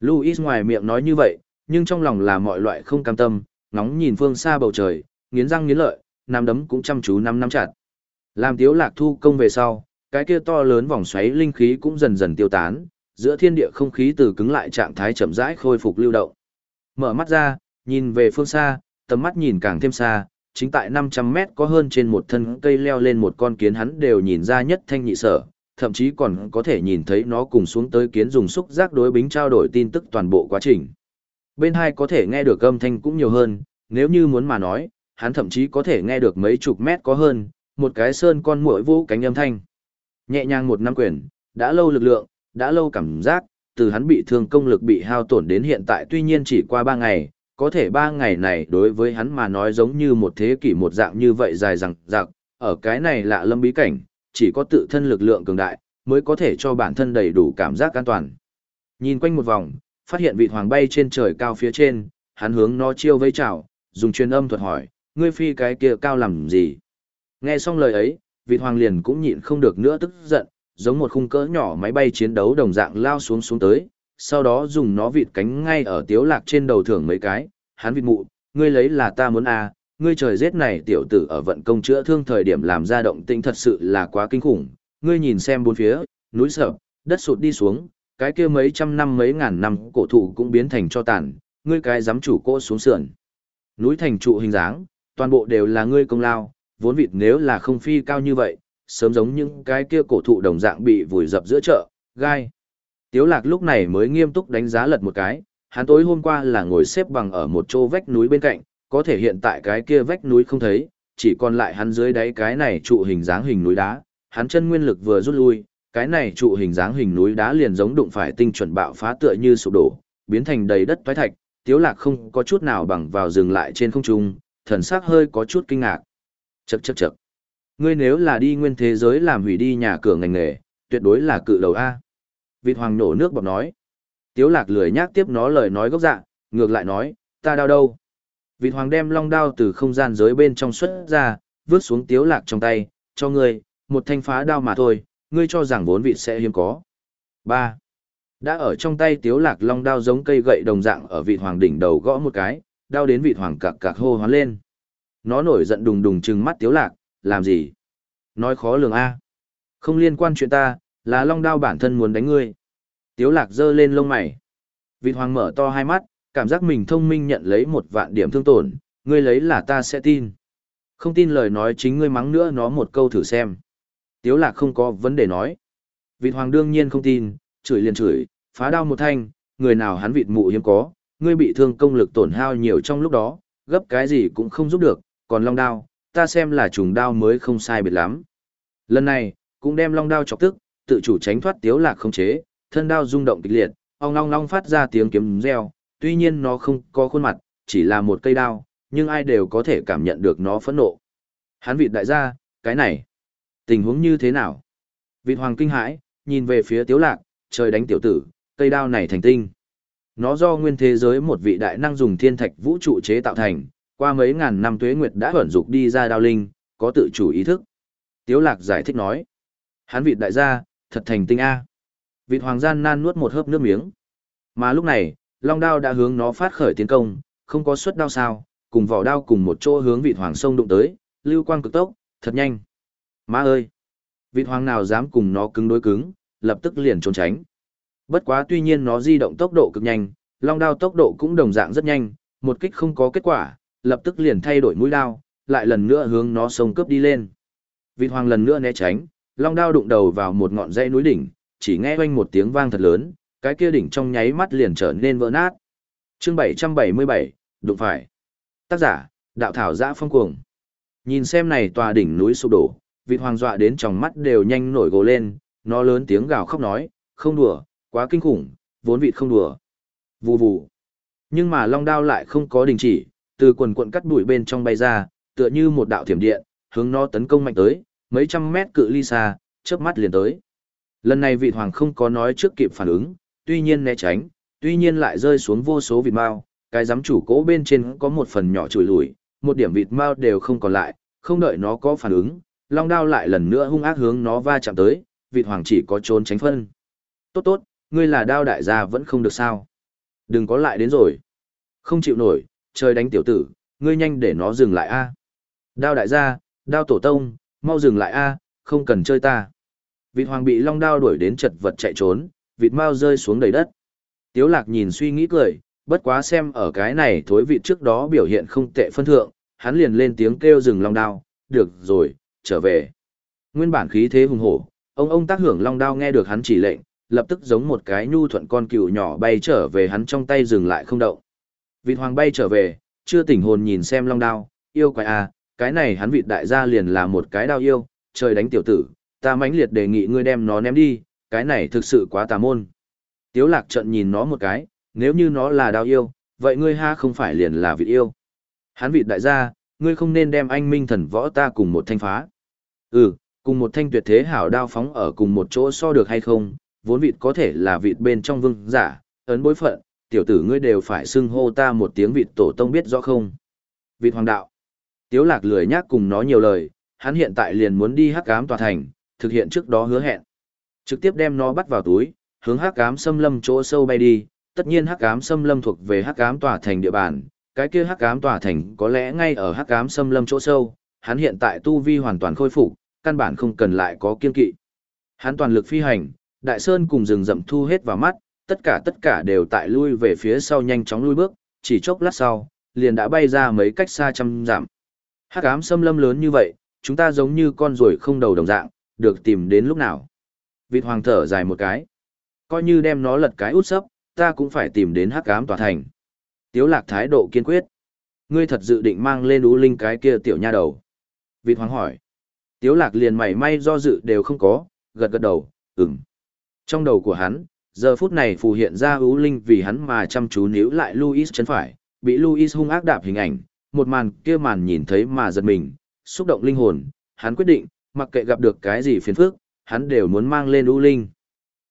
Louis ngoài miệng nói như vậy, nhưng trong lòng là mọi loại không cam tâm, ngóng nhìn phương xa bầu trời, nghiến răng nghiến lợi, nắm đấm cũng chăm chú năm năm chặt. Làm tiếu lạc thu công về sau, cái kia to lớn vòng xoáy linh khí cũng dần dần tiêu tán, giữa thiên địa không khí từ cứng lại trạng thái chậm rãi khôi phục lưu động. Mở mắt ra, nhìn về phương xa, tầm mắt nhìn càng thêm xa, chính tại 500 mét có hơn trên một thân cây leo lên một con kiến hắn đều nhìn ra nhất thanh nhị sở, thậm chí còn có thể nhìn thấy nó cùng xuống tới kiến dùng xúc giác đối bính trao đổi tin tức toàn bộ quá trình. Bên hai có thể nghe được âm thanh cũng nhiều hơn, nếu như muốn mà nói, hắn thậm chí có thể nghe được mấy chục mét có hơn, một cái sơn con muỗi vũ cánh âm thanh. Nhẹ nhàng một năm quyền, đã lâu lực lượng, đã lâu cảm giác, từ hắn bị thương công lực bị hao tổn đến hiện tại tuy nhiên chỉ qua ba ngày, có thể ba ngày này đối với hắn mà nói giống như một thế kỷ một dạng như vậy dài rằng rạc, ở cái này lạ lâm bí cảnh, chỉ có tự thân lực lượng cường đại, mới có thể cho bản thân đầy đủ cảm giác an toàn. Nhìn quanh một vòng, phát hiện vị hoàng bay trên trời cao phía trên, hắn hướng nó chiêu vây chào, dùng truyền âm thuật hỏi, ngươi phi cái kia cao làm gì? Nghe xong lời ấy, vị hoàng liền cũng nhịn không được nữa tức giận, giống một khung cỡ nhỏ máy bay chiến đấu đồng dạng lao xuống xuống tới, sau đó dùng nó vịt cánh ngay ở tiếu lạc trên đầu thưởng mấy cái, hắn vịt mụ, ngươi lấy là ta muốn à, ngươi trời giết này tiểu tử ở vận công chữa thương thời điểm làm ra động tĩnh thật sự là quá kinh khủng, ngươi nhìn xem bốn phía, núi sập, đất sụt đi xuống, cái kia mấy trăm năm mấy ngàn năm cổ thụ cũng biến thành cho tàn, ngươi cái giám chủ cô xuống sườn. Núi thành trụ hình dáng, toàn bộ đều là ngươi công lao, vốn vịt nếu là không phi cao như vậy, sớm giống những cái kia cổ thụ đồng dạng bị vùi dập giữa chợ, gai. Tiếu lạc lúc này mới nghiêm túc đánh giá lật một cái, hắn tối hôm qua là ngồi xếp bằng ở một chỗ vách núi bên cạnh, có thể hiện tại cái kia vách núi không thấy, chỉ còn lại hắn dưới đáy cái này trụ hình dáng hình núi đá, hắn chân nguyên lực vừa rút lui, cái này trụ hình dáng hình núi đá liền giống đụng phải tinh chuẩn bạo phá tựa như sụp đổ, biến thành đầy đất toái thạch, tiếu lạc không có chút nào bằng vào dừng lại trên không trung, thần sắc hơi có chút kinh ngạc. Chậc chậc chậc. Ngươi nếu là đi nguyên thế giới làm hủy đi nhà cửa ngành nghề, tuyệt đối là cự đầu A. Vịt hoàng nổ nước bọt nói. Tiếu lạc lười nhác tiếp nó lời nói gốc dạ, ngược lại nói, ta đau đâu. Vịt hoàng đem long đao từ không gian giới bên trong xuất ra, vứt xuống tiếu lạc trong tay, cho ngươi, một thanh phá đao mà thôi, ngươi cho rằng vốn vịt sẽ hiếm có. 3. Đã ở trong tay tiếu lạc long đao giống cây gậy đồng dạng ở vịt hoàng đỉnh đầu gõ một cái, đau đến vịt hoàng cạc cạc hô hoán lên. Nó nổi giận đùng đùng chừng mắt tiếu lạc, làm gì? Nói khó lường A. Không liên quan chuyện ta, là long đao bản thân muốn đánh ngươi. Tiếu lạc giơ lên lông mày. Vịt hoàng mở to hai mắt, cảm giác mình thông minh nhận lấy một vạn điểm thương tổn, ngươi lấy là ta sẽ tin. Không tin lời nói chính ngươi mắng nữa nó một câu thử xem. Tiếu lạc không có vấn đề nói. Vịt hoàng đương nhiên không tin, chửi liền chửi, phá đao một thanh, người nào hắn vịt mụ hiếm có, ngươi bị thương công lực tổn hao nhiều trong lúc đó, gấp cái gì cũng không giúp được, còn long đao, ta xem là trùng đao mới không sai biệt lắm. Lần này, cũng đem long đao chọc tức, tự chủ tránh thoát tiếu lạc không chế, thân đao rung động kịch liệt, ong long long phát ra tiếng kiếm reo, tuy nhiên nó không có khuôn mặt, chỉ là một cây đao, nhưng ai đều có thể cảm nhận được nó phẫn nộ. hán vịt đại gia, cái này, tình huống như thế nào? Vịt hoàng kinh hãi, nhìn về phía tiếu lạc, trời đánh tiểu tử, cây đao này thành tinh. Nó do nguyên thế giới một vị đại năng dùng thiên thạch vũ trụ chế tạo thành, qua mấy ngàn năm tuế nguyệt đã huẩn dục đi ra đao linh, có tự chủ ý thức. Tiếu lạc giải thích nói. Hắn vịt đại gia, thật thành tinh A. Vịt hoàng gian nan nuốt một hớp nước miếng. Mà lúc này, long đao đã hướng nó phát khởi tiến công, không có suất đao sao, cùng vỏ đao cùng một chỗ hướng vịt hoàng sông đụng tới, lưu quang cực tốc, thật nhanh. Má ơi! Vịt hoàng nào dám cùng nó cứng đối cứng, lập tức liền trốn tránh. Bất quá tuy nhiên nó di động tốc độ cực nhanh, long đao tốc độ cũng đồng dạng rất nhanh, một kích không có kết quả, lập tức liền thay đổi mũi đao, lại lần nữa hướng nó sông cướp đi lên. Vịt hoàng lần nữa né tránh, long đao đụng đầu vào một ngọn dãy núi đỉnh, chỉ nghe oanh một tiếng vang thật lớn, cái kia đỉnh trong nháy mắt liền trở nên vỡ nát. Chương 777, đụng phải. Tác giả, đạo thảo giã phong cuồng. Nhìn xem này tòa đỉnh núi sụp đổ, vịt hoàng dọa đến tròng mắt đều nhanh nổi gồ lên, nó lớn tiếng gào khóc nói, không đùa, quá kinh khủng, vốn vịt không đùa. Vù vù. Nhưng mà long đao lại không có đình chỉ, từ quần cuộn cắt đuổi bên trong bay ra, tựa như một đạo thiểm điện, hướng nó tấn công mạnh tới, mấy trăm mét cự ly xa, chớp mắt liền tới. Lần này vị hoàng không có nói trước kịp phản ứng, tuy nhiên né tránh, tuy nhiên lại rơi xuống vô số vịt mao, cái giám chủ cố bên trên có một phần nhỏ chùi lùi, một điểm vịt mao đều không còn lại, không đợi nó có phản ứng, long đao lại lần nữa hung ác hướng nó va chạm tới, vịt hoàng chỉ có trốn tránh phân. Tốt tốt, ngươi là đao đại gia vẫn không được sao. Đừng có lại đến rồi. Không chịu nổi, trời đánh tiểu tử, ngươi nhanh để nó dừng lại a. Đao đại gia, đao tổ tông, mau dừng lại a, không cần chơi ta. Vịt hoàng bị long đao đuổi đến chật vật chạy trốn, vịt mau rơi xuống đầy đất. Tiếu lạc nhìn suy nghĩ cười, bất quá xem ở cái này thối vịt trước đó biểu hiện không tệ phân thượng, hắn liền lên tiếng kêu dừng long đao, được rồi, trở về. Nguyên bản khí thế hùng hổ, ông ông tác hưởng long đao nghe được hắn chỉ lệnh, lập tức giống một cái nhu thuận con cừu nhỏ bay trở về hắn trong tay dừng lại không động. Vịt hoàng bay trở về, chưa tỉnh hồn nhìn xem long đao, yêu quái à, cái này hắn vịt đại gia liền là một cái đao yêu, trời đánh tiểu tử, ta mãnh liệt đề nghị ngươi đem nó ném đi, cái này thực sự quá tà môn. Tiếu lạc trận nhìn nó một cái, nếu như nó là đao yêu, vậy ngươi ha không phải liền là vịt yêu. Hắn vịt đại gia, ngươi không nên đem anh minh thần võ ta cùng một thanh phá. Ừ, cùng một thanh tuyệt thế hảo đao phóng ở cùng một chỗ so được hay không, vốn vịt có thể là vịt bên trong vương giả, ấn bối phận, tiểu tử ngươi đều phải xưng hô ta một tiếng vịt tổ tông biết rõ không. Vịt hoàng đạo. Tiếu lạc lười nhác cùng nó nhiều lời, hắn hiện tại liền muốn đi hắc ám tòa thành, thực hiện trước đó hứa hẹn. Trực tiếp đem nó bắt vào túi, hướng hắc ám xâm lâm chỗ sâu bay đi, tất nhiên hắc ám xâm lâm thuộc về hắc ám tòa thành địa bàn, cái kia hắc ám tòa thành có lẽ ngay ở hắc ám xâm lâm chỗ sâu, hắn hiện tại tu vi hoàn toàn khôi phục, căn bản không cần lại có kiên kỵ. Hắn toàn lực phi hành, đại sơn cùng rừng rậm thu hết vào mắt, tất cả tất cả đều tại lui về phía sau nhanh chóng lui bước, chỉ chốc lát sau, liền đã bay ra mấy cách xa trăm dặm. Hắc ám xâm lâm lớn như vậy, chúng ta giống như con ruồi không đầu đồng dạng, được tìm đến lúc nào. Vịt hoàng thở dài một cái. Coi như đem nó lật cái út sấp, ta cũng phải tìm đến hắc ám tòa thành. Tiếu lạc thái độ kiên quyết. Ngươi thật dự định mang lên ú linh cái kia tiểu nha đầu. Vịt hoàng hỏi. Tiếu lạc liền mảy may do dự đều không có, gật gật đầu, ừm. Trong đầu của hắn, giờ phút này phù hiện ra ưu linh vì hắn mà chăm chú níu lại Louis chân phải, bị Louis hung ác đạp hình ảnh, một màn kia màn nhìn thấy mà giật mình, xúc động linh hồn, hắn quyết định, mặc kệ gặp được cái gì phiền phức, hắn đều muốn mang lên ưu linh.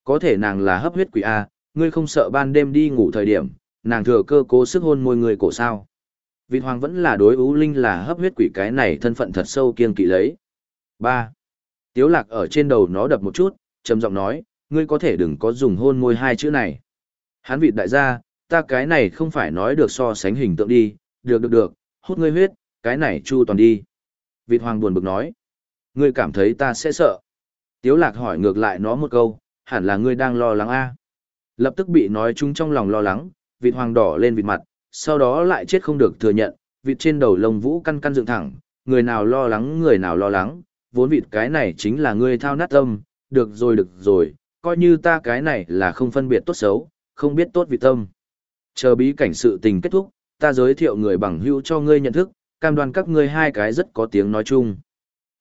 Có thể nàng là hấp huyết quỷ A, ngươi không sợ ban đêm đi ngủ thời điểm, nàng thừa cơ cố sức hôn môi người cổ sao. Vịt hoàng vẫn là đối ưu linh là hấp huyết quỷ cái này thân phận thật sâu kiên kỵ lấy. 3. Tiếu lạc ở trên đầu nó đập một chút, trầm giọng nói, ngươi có thể đừng có dùng hôn môi hai chữ này. Hắn vịt đại gia, ta cái này không phải nói được so sánh hình tượng đi, được được được, hút ngươi huyết, cái này chu toàn đi. Vịt hoàng buồn bực nói, ngươi cảm thấy ta sẽ sợ. Tiếu lạc hỏi ngược lại nó một câu, hẳn là ngươi đang lo lắng a. Lập tức bị nói chung trong lòng lo lắng, vịt hoàng đỏ lên vịt mặt, sau đó lại chết không được thừa nhận, vịt trên đầu lông vũ căn căn dựng thẳng, người nào lo lắng người nào lo lắng, vốn vịt cái này chính là ngươi thao nát tâm, được rồi được rồi, coi như ta cái này là không phân biệt tốt xấu, không biết tốt vị tâm. Chờ bí cảnh sự tình kết thúc, ta giới thiệu người bằng hữu cho ngươi nhận thức, cam đoan các ngươi hai cái rất có tiếng nói chung.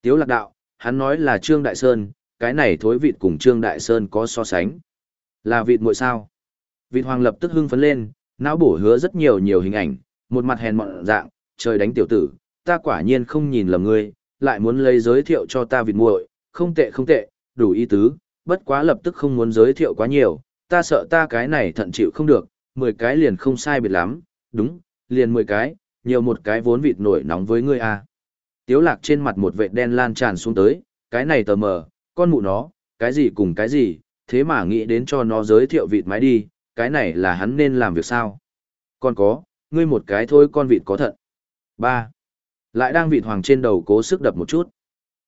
Tiếu lạc đạo, hắn nói là Trương Đại Sơn, cái này thối vịt cùng Trương Đại Sơn có so sánh. Là vịt muội sao? Vịt hoàng lập tức hưng phấn lên, não bổ hứa rất nhiều nhiều hình ảnh, một mặt hèn mọn dạng, trời đánh tiểu tử, ta quả nhiên không nhìn lầm ngươi, lại muốn lấy giới thiệu cho ta vịt muội, không tệ không tệ, đủ ý tứ, bất quá lập tức không muốn giới thiệu quá nhiều, ta sợ ta cái này thận chịu không được, 10 cái liền không sai biệt lắm, đúng, liền 10 cái, nhiều một cái vốn vịt nổi nóng với ngươi à. Tiếu lạc trên mặt một vệt đen lan tràn xuống tới, cái này tờ mờ, con mụ nó, cái gì cùng cái gì, thế mà nghĩ đến cho nó giới thiệu vịt mái đi, cái này là hắn nên làm việc sao. Còn có, ngươi một cái thôi con vịt có thận. 3. Lại đang vịt hoàng trên đầu cố sức đập một chút.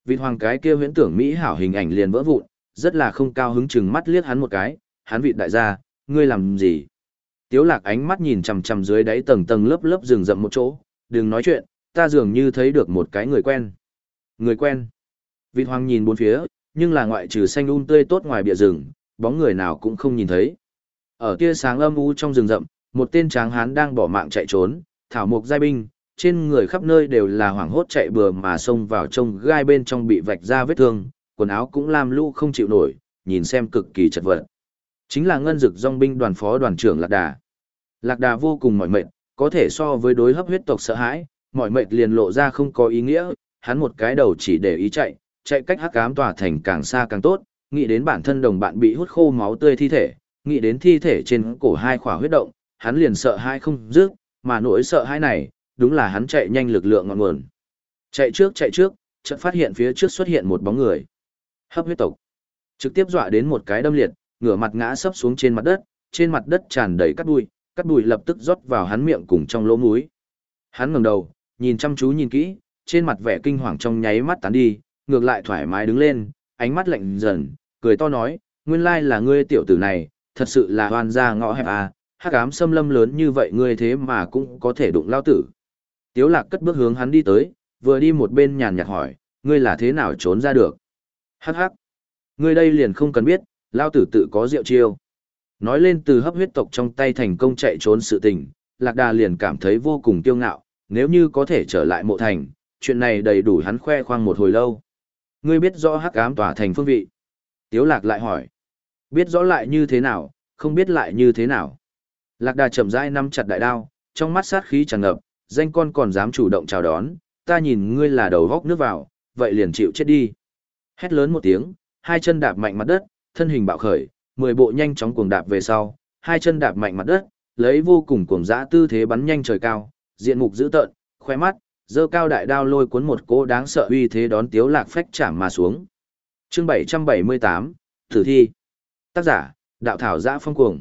Vịt hoàng cái kia huyễn tưởng Mỹ hảo hình ảnh liền vỡ vụn, rất là không cao hứng chừng mắt liếc hắn một cái, hắn vị đại gia, ngươi làm gì? Tiếu lạc ánh mắt nhìn chằm chằm dưới đáy tầng tầng lớp lớp rừng rậm một chỗ, đừng nói chuyện, ta dường như thấy được một cái người quen. Người quen. Vị hoàng nhìn bốn phía, nhưng là ngoại trừ xanh um tươi tốt ngoài bìa rừng, bóng người nào cũng không nhìn thấy. Ở tia sáng âm u trong rừng rậm, một tên tráng hán đang bỏ mạng chạy trốn, thảo mục giai binh, trên người khắp nơi đều là hoảng hốt chạy bừa mà xông vào trong gai bên trong bị vạch ra vết thương, quần áo cũng lam lũ không chịu nổi, nhìn xem cực kỳ chật vật. Chính là ngân dực dòng binh đoàn phó đoàn trưởng Lạc Đà. Lạc Đà vô cùng mỏi mệt, có thể so với đối hấp huyết tộc sợ hãi, mỏi mệt liền lộ ra không có ý nghĩa, hắn một cái đầu chỉ để ý chạy, chạy cách hắc ám tỏa thành càng xa càng tốt, nghĩ đến bản thân đồng bạn bị hút khô máu tươi thi thể, nghĩ đến thi thể trên cổ hai khỏa huyết động, hắn liền sợ hai không dứt, mà nỗi sợ hãi này, đúng là hắn chạy nhanh lực lượng ngọn nguồn. Chạy trước chạy trước, chợt phát hiện phía trước xuất hiện một bóng người. Hấp huyết tộc. Trực tiếp dọa đến một cái đâm liệt, ngửa mặt ngã sấp xuống trên mặt đất, trên mặt đất tràn đầy cát bụi, cát bụi lập tức rót vào hắn miệng cùng trong lỗ mũi. Hắn ngẩng đầu, nhìn chăm chú nhìn kỹ, trên mặt vẻ kinh hoàng trong nháy mắt tán đi, ngược lại thoải mái đứng lên, ánh mắt lạnh dần, cười to nói, nguyên lai là ngươi tiểu tử này, thật sự là hoan gia ngõ hẹp à, hắc ám xâm lâm lớn như vậy ngươi thế mà cũng có thể đụng lao tử. Tiếu lạc cất bước hướng hắn đi tới, vừa đi một bên nhàn nhạt hỏi, ngươi là thế nào trốn ra được? Hắc hắc. Ngươi đây liền không cần biết, lao tử tự có rượu chiêu. Nói lên từ hấp huyết tộc trong tay thành công chạy trốn sự tình, lạc đà liền cảm thấy vô cùng kiêu ngạo, nếu như có thể trở lại mộ thành, chuyện này đầy đủ hắn khoe khoang một hồi lâu. Ngươi biết rõ hắc ám tỏa thành phương vị. Tiếu lạc lại hỏi. Biết rõ lại như thế nào, không biết lại như thế nào. Lạc đà chậm rãi nắm chặt đại đao, trong mắt sát khí tràn ngập, danh con còn dám chủ động chào đón, ta nhìn ngươi là đầu góc nước vào, vậy liền chịu chết đi. Hét lớn một tiếng, hai chân đạp mạnh mặt đất, thân hình bạo khởi, mười bộ nhanh chóng cuồng đạp về sau, hai chân đạp mạnh mặt đất, lấy vô cùng cuồng dã tư thế bắn nhanh trời cao, diện mục dữ tợn, khoe mắt, giơ cao đại đao lôi cuốn một cỗ đáng sợ uy thế đón tiếu lạc phách chạm mà xuống. Chương 778, Thử thi. Tác giả, đạo thảo giã phong cuồng.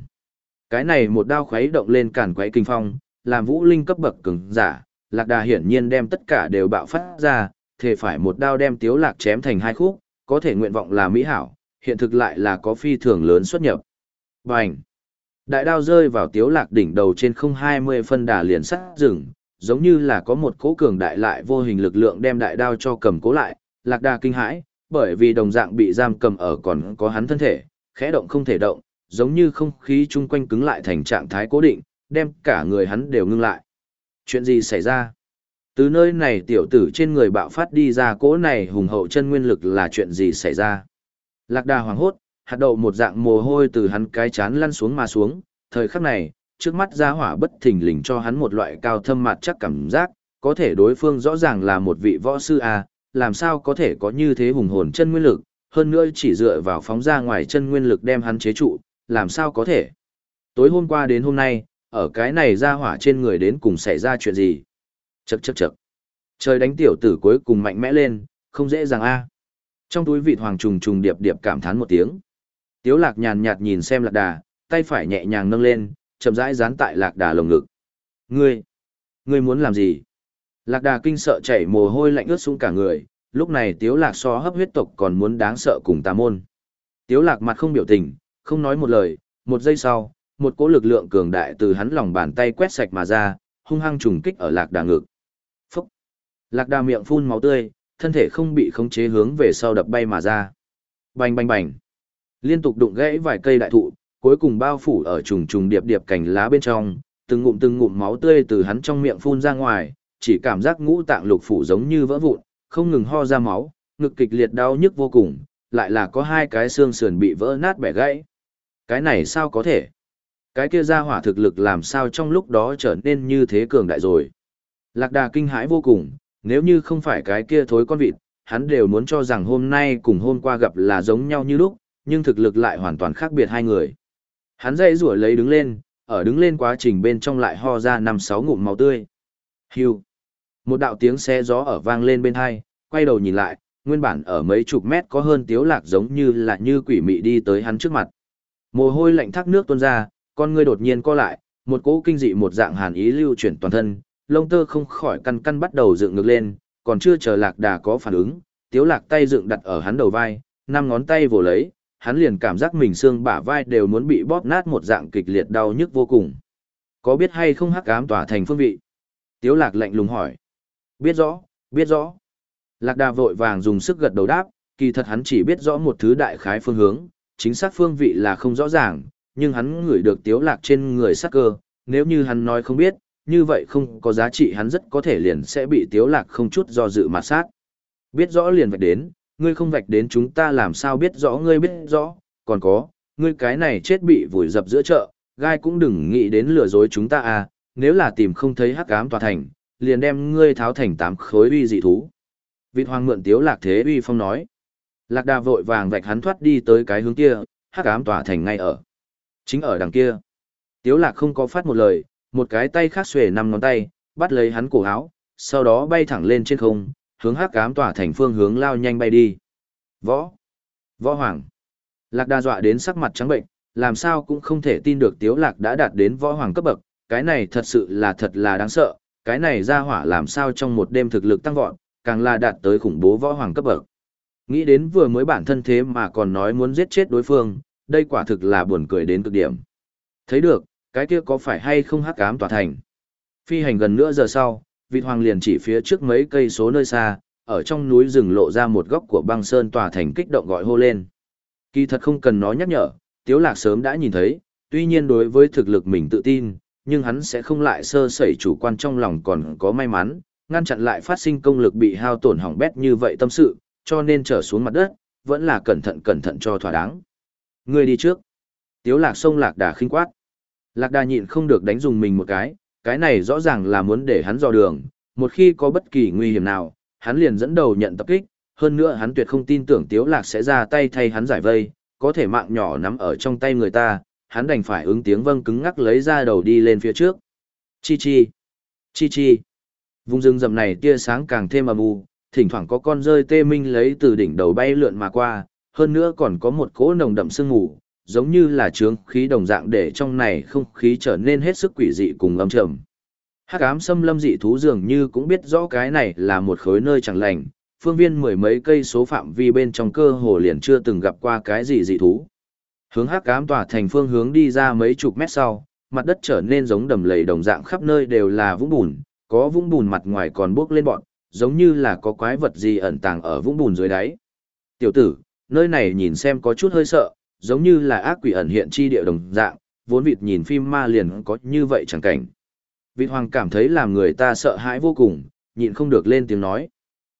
Cái này một đao khuấy động lên cản quấy kinh phong, làm vũ linh cấp bậc cứng giả, lạc đà hiển nhiên đem tất cả đều bạo phát ra, thể phải một đao đem tiếu lạc chém thành hai khúc, có thể nguyện vọng là mỹ hảo, hiện thực lại là có phi thường lớn xuất nhập. Bành! Đại đao rơi vào tiếu lạc đỉnh đầu trên không hai mươi phân đà liền sắt rừng, giống như là có một cố cường đại lại vô hình lực lượng đem đại đao cho cầm cố lại, lạc đà kinh hãi, bởi vì đồng dạng bị giam cầm ở còn có hắn thân thể, khẽ động không thể động, giống như không khí chung quanh cứng lại thành trạng thái cố định, đem cả người hắn đều ngưng lại. Chuyện gì xảy ra? Từ nơi này tiểu tử trên người bạo phát đi ra cỗ này hùng hậu chân nguyên lực là chuyện gì xảy ra? Lạc đà hoàng hốt, hạt đậu một dạng mồ hôi từ hắn cái chán lăn xuống mà xuống, thời khắc này, trước mắt ra hỏa bất thình lình cho hắn một loại cao thâm mặt chắc cảm giác, có thể đối phương rõ ràng là một vị võ sư à, làm sao có thể có như thế hùng hồn chân nguyên lực, hơn nữa chỉ dựa vào phóng ra ngoài chân nguyên lực đem hắn chế trụ, làm sao có thể. Tối hôm qua đến hôm nay, ở cái này ra hỏa trên người đến cùng xảy ra chuyện gì? Chậc chậc chậc. Trời đánh tiểu tử cuối cùng mạnh mẽ lên, không dễ dàng a. Trong túi vịt hoàng trùng trùng điệp điệp cảm thán một tiếng. Tiếu lạc nhàn nhạt nhìn xem lạc đà, tay phải nhẹ nhàng nâng lên, chậm rãi dán tại lạc đà lồng ngực. Ngươi, ngươi muốn làm gì? Lạc đà kinh sợ chảy mồ hôi lạnh ướt xuống cả người, lúc này tiếu lạc so hấp huyết tộc còn muốn đáng sợ cùng tà môn. Tiếu lạc mặt không biểu tình, không nói một lời, một giây sau, một cỗ lực lượng cường đại từ hắn lòng bàn tay quét sạch mà ra, hung hăng trùng kích ở lạc đà ngực. Lạc đà miệng phun máu tươi, thân thể không bị khống chế hướng về sau đập bay mà ra. Bành bành bành! Liên tục đụng gãy vài cây đại thụ, cuối cùng bao phủ ở trùng trùng điệp điệp cành lá bên trong, từng ngụm từng ngụm máu tươi từ hắn trong miệng phun ra ngoài, chỉ cảm giác ngũ tạng lục phủ giống như vỡ vụn, không ngừng ho ra máu, ngực kịch liệt đau nhức vô cùng, lại là có hai cái xương sườn bị vỡ nát bẻ gãy. Cái này sao có thể? Cái kia ra hỏa thực lực làm sao trong lúc đó trở nên như thế cường đại rồi. Lạc đà kinh hãi vô cùng, nếu như không phải cái kia thối con vịt, hắn đều muốn cho rằng hôm nay cùng hôm qua gặp là giống nhau như lúc, nhưng thực lực lại hoàn toàn khác biệt hai người. Hắn dây rủa lấy đứng lên, ở đứng lên quá trình bên trong lại ho ra năm sáu ngụm máu tươi. Hưu. Một đạo tiếng xe gió ở vang lên bên hai, quay đầu nhìn lại, nguyên bản ở mấy chục mét có hơn tiếu lạc giống như là như quỷ mị đi tới hắn trước mặt. Mồ hôi lạnh thác nước tuôn ra, con ngươi đột nhiên co lại, một cỗ kinh dị một dạng hàn ý lưu chuyển toàn thân, lông tơ không khỏi căn căn bắt đầu dựng ngược lên, còn chưa chờ lạc đà có phản ứng, tiếu lạc tay dựng đặt ở hắn đầu vai, năm ngón tay vồ lấy, hắn liền cảm giác mình xương bả vai đều muốn bị bóp nát một dạng kịch liệt đau nhức vô cùng. Có biết hay không hắc ám tỏa thành phương vị? Tiếu lạc lạnh lùng hỏi. Biết rõ, biết rõ. Lạc đà vội vàng dùng sức gật đầu đáp, kỳ thật hắn chỉ biết rõ một thứ đại khái phương hướng, chính xác phương vị là không rõ ràng, nhưng hắn ngửi được tiếu lạc trên người sắc cơ, nếu như hắn nói không biết, như vậy không có giá trị hắn rất có thể liền sẽ bị tiếu lạc không chút do dự mà sát. Biết rõ liền vạch đến, ngươi không vạch đến chúng ta làm sao biết rõ ngươi biết rõ, còn có, ngươi cái này chết bị vùi dập giữa chợ, gai cũng đừng nghĩ đến lừa dối chúng ta à, nếu là tìm không thấy hắc ám tòa thành, liền đem ngươi tháo thành tám khối uy dị thú. Vịt hoàng mượn tiếu lạc thế uy phong nói. Lạc đà vội vàng vạch hắn thoát đi tới cái hướng kia, hắc ám tòa thành ngay ở. Chính ở đằng kia. Tiếu lạc không có phát một lời, một cái tay khác xuề năm ngón tay, bắt lấy hắn cổ áo, sau đó bay thẳng lên trên không, hướng hắc ám tỏa thành phương hướng lao nhanh bay đi. Võ! Võ Hoàng! Lạc đa dọa đến sắc mặt trắng bệnh, làm sao cũng không thể tin được Tiếu Lạc đã đạt đến Võ Hoàng cấp bậc, cái này thật sự là thật là đáng sợ, cái này ra hỏa làm sao trong một đêm thực lực tăng vọt, càng là đạt tới khủng bố Võ Hoàng cấp bậc. Nghĩ đến vừa mới bản thân thế mà còn nói muốn giết chết đối phương, đây quả thực là buồn cười đến cực điểm. Thấy được, cái kia có phải hay không hắc ám tỏa thành. Phi hành gần nửa giờ sau, vị hoàng liền chỉ phía trước mấy cây số nơi xa, ở trong núi rừng lộ ra một góc của băng sơn tỏa thành kích động gọi hô lên. Kỳ thật không cần nói nhắc nhở, Tiếu Lạc sớm đã nhìn thấy, tuy nhiên đối với thực lực mình tự tin, nhưng hắn sẽ không lại sơ sẩy chủ quan trong lòng còn có may mắn, ngăn chặn lại phát sinh công lực bị hao tổn hỏng bét như vậy tâm sự, cho nên trở xuống mặt đất, vẫn là cẩn thận cẩn thận cho thỏa đáng. Người đi trước. Tiếu Lạc sông Lạc Đà khinh quát. Lạc Đà nhịn không được đánh dùng mình một cái, cái này rõ ràng là muốn để hắn dò đường, một khi có bất kỳ nguy hiểm nào, hắn liền dẫn đầu nhận tập kích, hơn nữa hắn tuyệt không tin tưởng Tiếu Lạc sẽ ra tay thay hắn giải vây, có thể mạng nhỏ nắm ở trong tay người ta, hắn đành phải ứng tiếng vâng cứng ngắc lấy ra đầu đi lên phía trước. Chi chi, chi chi. Vùng rừng rậm này tia sáng càng thêm âm u, thỉnh thoảng có con rơi tê minh lấy từ đỉnh đầu bay lượn mà qua, hơn nữa còn có một cỗ nồng đậm sương mù, giống như là trướng khí đồng dạng để trong này không khí trở nên hết sức quỷ dị cùng âm trầm. Hắc ám xâm lâm dị thú dường như cũng biết rõ cái này là một khối nơi chẳng lành, phương viên mười mấy cây số phạm vi bên trong cơ hồ liền chưa từng gặp qua cái gì dị thú. Hướng hắc ám tỏa thành phương hướng đi ra mấy chục mét sau, mặt đất trở nên giống đầm lầy đồng dạng khắp nơi đều là vũng bùn, có vũng bùn mặt ngoài còn bước lên bọn, giống như là có quái vật gì ẩn tàng ở vũng bùn dưới đáy. Tiểu tử, nơi này nhìn xem có chút hơi sợ, giống như là ác quỷ ẩn hiện chi địa đồng dạng, vốn vịt nhìn phim ma liền có như vậy chẳng cảnh. Vịt hoàng cảm thấy làm người ta sợ hãi vô cùng, nhịn không được lên tiếng nói.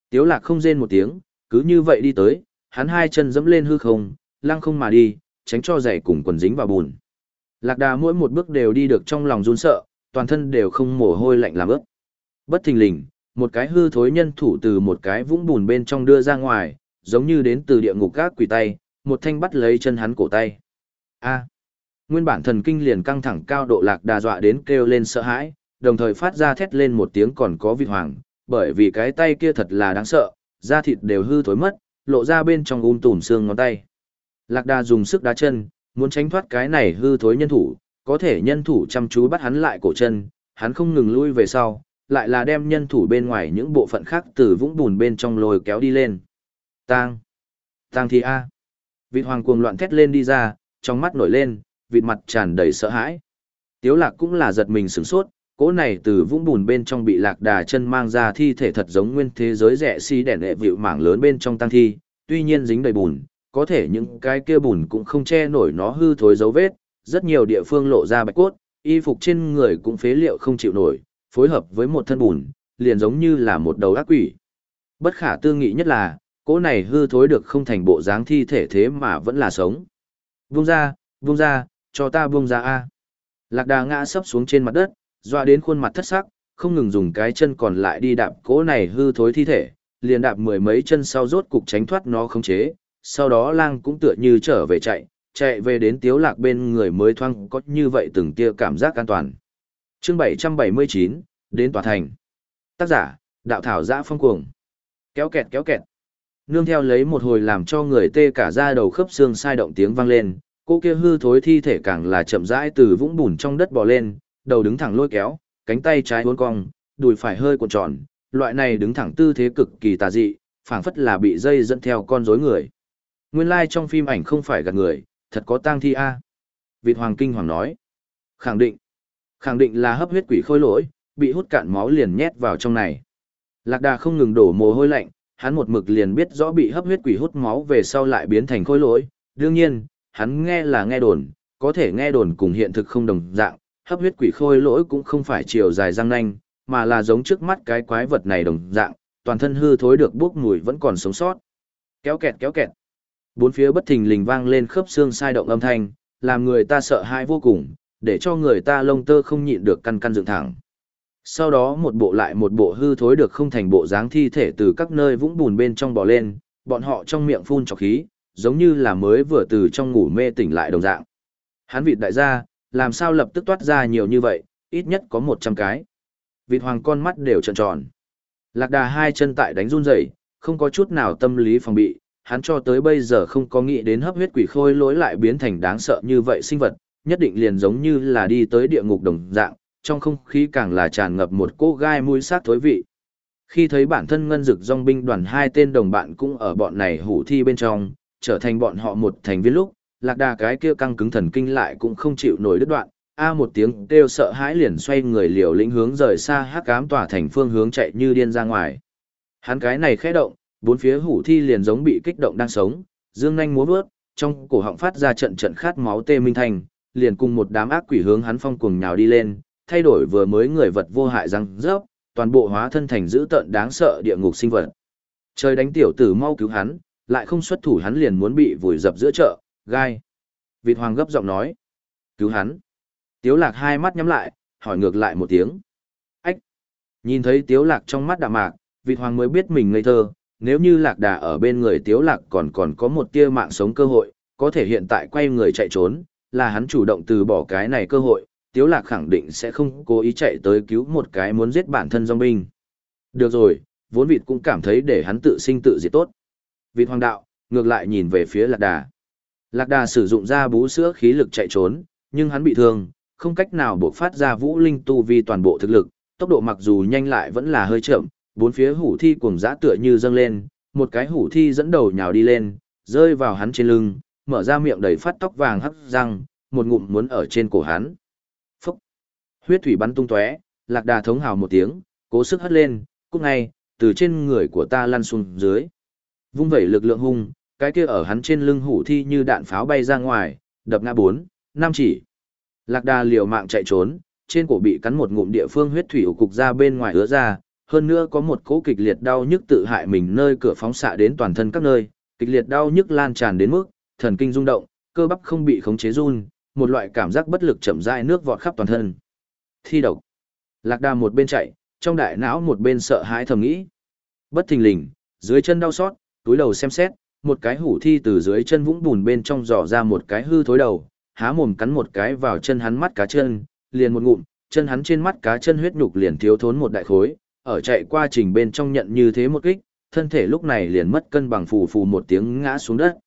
Tiếu lạc không rên một tiếng, cứ như vậy đi tới, hắn hai chân dẫm lên hư không, lăng không mà đi, tránh cho giày cùng quần dính vào bùn. Lạc đà mỗi một bước đều đi được trong lòng run sợ, toàn thân đều không mồ hôi lạnh làm ướt. Bất thình lình, một cái hư thối nhân thủ từ một cái vũng bùn bên trong đưa ra ngoài, giống như đến từ địa ngục các quỷ tay, một thanh bắt lấy chân hắn cổ tay. A. Nguyên bản thần kinh liền căng thẳng cao độ lạc đà dọa đến kêu lên sợ hãi, đồng thời phát ra thét lên một tiếng còn có vị hoàng, bởi vì cái tay kia thật là đáng sợ, da thịt đều hư thối mất, lộ ra bên trong um tùm xương ngón tay. Lạc đà dùng sức đá chân, muốn tránh thoát cái này hư thối nhân thủ, có thể nhân thủ chăm chú bắt hắn lại cổ chân, hắn không ngừng lui về sau, lại là đem nhân thủ bên ngoài những bộ phận khác từ vũng bùn bên trong lôi kéo đi lên. Tang! Tang thì A! Vịt hoàng cuồng loạn thét lên đi ra, trong mắt nổi lên, vịt mặt tràn đầy sợ hãi. Tiếu lạc cũng là giật mình sửng sốt, cỗ này từ vũng bùn bên trong bị lạc đà chân mang ra thi thể thật giống nguyên thế giới rẻ si đèn đệ vịu mảng lớn bên trong tăng thi, tuy nhiên dính đầy bùn, có thể những cái kia bùn cũng không che nổi nó hư thối dấu vết, rất nhiều địa phương lộ ra bạch cốt, y phục trên người cũng phế liệu không chịu nổi, phối hợp với một thân bùn, liền giống như là một đầu ác quỷ. Bất khả tư nghị nhất là, cỗ này hư thối được không thành bộ dáng thi thể thế mà vẫn là sống. Vung ra, vung ra, cho ta vung ra a. Lạc đà ngã sấp xuống trên mặt đất, doa đến khuôn mặt thất sắc, không ngừng dùng cái chân còn lại đi đạp cỗ này hư thối thi thể, liền đạp mười mấy chân sau rốt cục tránh thoát nó không chế, sau đó lang cũng tựa như trở về chạy, chạy về đến tiếu lạc bên người mới thoang có như vậy từng tia cảm giác an toàn. Chương 779, đến tòa thành. Tác giả, đạo thảo giã phong cuồng. Kéo kẹt kéo kẹt. Nương theo lấy một hồi làm cho người tê cả da đầu khớp xương sai động tiếng vang lên, cô kia hư thối thi thể càng là chậm rãi từ vũng bùn trong đất bò lên, đầu đứng thẳng lôi kéo, cánh tay trái uốn cong, đùi phải hơi cuộn tròn, loại này đứng thẳng tư thế cực kỳ tà dị, phảng phất là bị dây dẫn theo con rối người. Nguyên lai like trong phim ảnh không phải gạt người, thật có tang thi a. Vịt Hoàng kinh hoàng nói. Khẳng định. Khẳng định là hấp huyết quỷ khôi lỗi, bị hút cạn máu liền nhét vào trong này. Lạc Đà không ngừng đổ mồ hôi lạnh, hắn một mực liền biết rõ bị hấp huyết quỷ hút máu về sau lại biến thành khối lỗi. Đương nhiên, hắn nghe là nghe đồn, có thể nghe đồn cùng hiện thực không đồng dạng, hấp huyết quỷ khôi lỗi cũng không phải chiều dài răng nanh, mà là giống trước mắt cái quái vật này đồng dạng, toàn thân hư thối được bốc mùi vẫn còn sống sót. Kéo kẹt kéo kẹt. Bốn phía bất thình lình vang lên khớp xương sai động âm thanh, làm người ta sợ hãi vô cùng, để cho người ta lông tơ không nhịn được căn căn dựng thẳng. Sau đó một bộ lại một bộ hư thối được không thành bộ dáng thi thể từ các nơi vũng bùn bên trong bò lên, bọn họ trong miệng phun trọc khí, giống như là mới vừa từ trong ngủ mê tỉnh lại đồng dạng. Hắn vịt đại gia, làm sao lập tức toát ra nhiều như vậy, ít nhất có 100 cái. Vịt hoàng con mắt đều tròn tròn. Lạc đà hai chân tại đánh run rẩy, không có chút nào tâm lý phòng bị, hắn cho tới bây giờ không có nghĩ đến hấp huyết quỷ khôi lỗi lại biến thành đáng sợ như vậy sinh vật, nhất định liền giống như là đi tới địa ngục đồng dạng, trong không khí càng là tràn ngập một cô gai mùi sát thối vị. Khi thấy bản thân ngân dực dòng binh đoàn hai tên đồng bạn cũng ở bọn này hủ thi bên trong, trở thành bọn họ một thành viên lúc, lạc đà cái kia căng cứng thần kinh lại cũng không chịu nổi đứt đoạn, a một tiếng kêu sợ hãi liền xoay người liều lĩnh hướng rời xa hắc ám tỏa thành phương hướng chạy như điên ra ngoài. Hắn cái này khẽ động, bốn phía hủ thi liền giống bị kích động đang sống, dương nhanh múa vớt, trong cổ họng phát ra trận trận khát máu tê minh thành, liền cùng một đám ác quỷ hướng hắn phong cuồng nhào đi lên, thay đổi vừa mới người vật vô hại răng rớp, toàn bộ hóa thân thành dữ tợn đáng sợ địa ngục sinh vật. Trời đánh tiểu tử mau cứu hắn, lại không xuất thủ hắn liền muốn bị vùi dập giữa chợ, gai. Vịt hoàng gấp giọng nói, cứu hắn. Tiếu lạc hai mắt nhắm lại, hỏi ngược lại một tiếng. Ách! Nhìn thấy tiếu lạc trong mắt đạm mạc, vịt hoàng mới biết mình ngây thơ, nếu như lạc đà ở bên người tiếu lạc còn còn có một tia mạng sống cơ hội, có thể hiện tại quay người chạy trốn, là hắn chủ động từ bỏ cái này cơ hội, tiếu lạc khẳng định sẽ không cố ý chạy tới cứu một cái muốn giết bản thân dòng binh. Được rồi, vốn vịt cũng cảm thấy để hắn tự sinh tự diệt tốt. Vịt hoàng đạo, ngược lại nhìn về phía lạc đà. Lạc đà sử dụng ra bú sữa khí lực chạy trốn, nhưng hắn bị thương, không cách nào buộc phát ra vũ linh tu vi toàn bộ thực lực, tốc độ mặc dù nhanh lại vẫn là hơi chậm, bốn phía hủ thi cuồng dã tựa như dâng lên, một cái hủ thi dẫn đầu nhào đi lên, rơi vào hắn trên lưng, mở ra miệng đầy phát tóc vàng hắc răng, một ngụm muốn ở trên cổ hắn. Huyết thủy bắn tung tóe, lạc đà thống hào một tiếng, cố sức hất lên, cúc ngay, từ trên người của ta lăn xuống dưới. Vung vẩy lực lượng hung, cái kia ở hắn trên lưng hủ thi như đạn pháo bay ra ngoài, đập ngã bốn, năm chỉ. Lạc đà liều mạng chạy trốn, trên cổ bị cắn một ngụm địa phương huyết thủy ủ cục ra bên ngoài ứa ra, hơn nữa có một cỗ kịch liệt đau nhức tự hại mình nơi cửa phóng xạ đến toàn thân các nơi, kịch liệt đau nhức lan tràn đến mức thần kinh rung động, cơ bắp không bị khống chế run, một loại cảm giác bất lực chậm rãi nước vọt khắp toàn thân. Thi độc. Lạc đà một bên chạy, trong đại não một bên sợ hãi thầm nghĩ. Bất thình lình, dưới chân đau xót, túi đầu xem xét, một cái hủ thi từ dưới chân vũng bùn bên trong dò ra một cái hư thối đầu, há mồm cắn một cái vào chân hắn mắt cá chân, liền một ngụm, chân hắn trên mắt cá chân huyết nhục liền thiếu thốn một đại khối, ở chạy qua trình bên trong nhận như thế một kích, thân thể lúc này liền mất cân bằng phù phù một tiếng ngã xuống đất.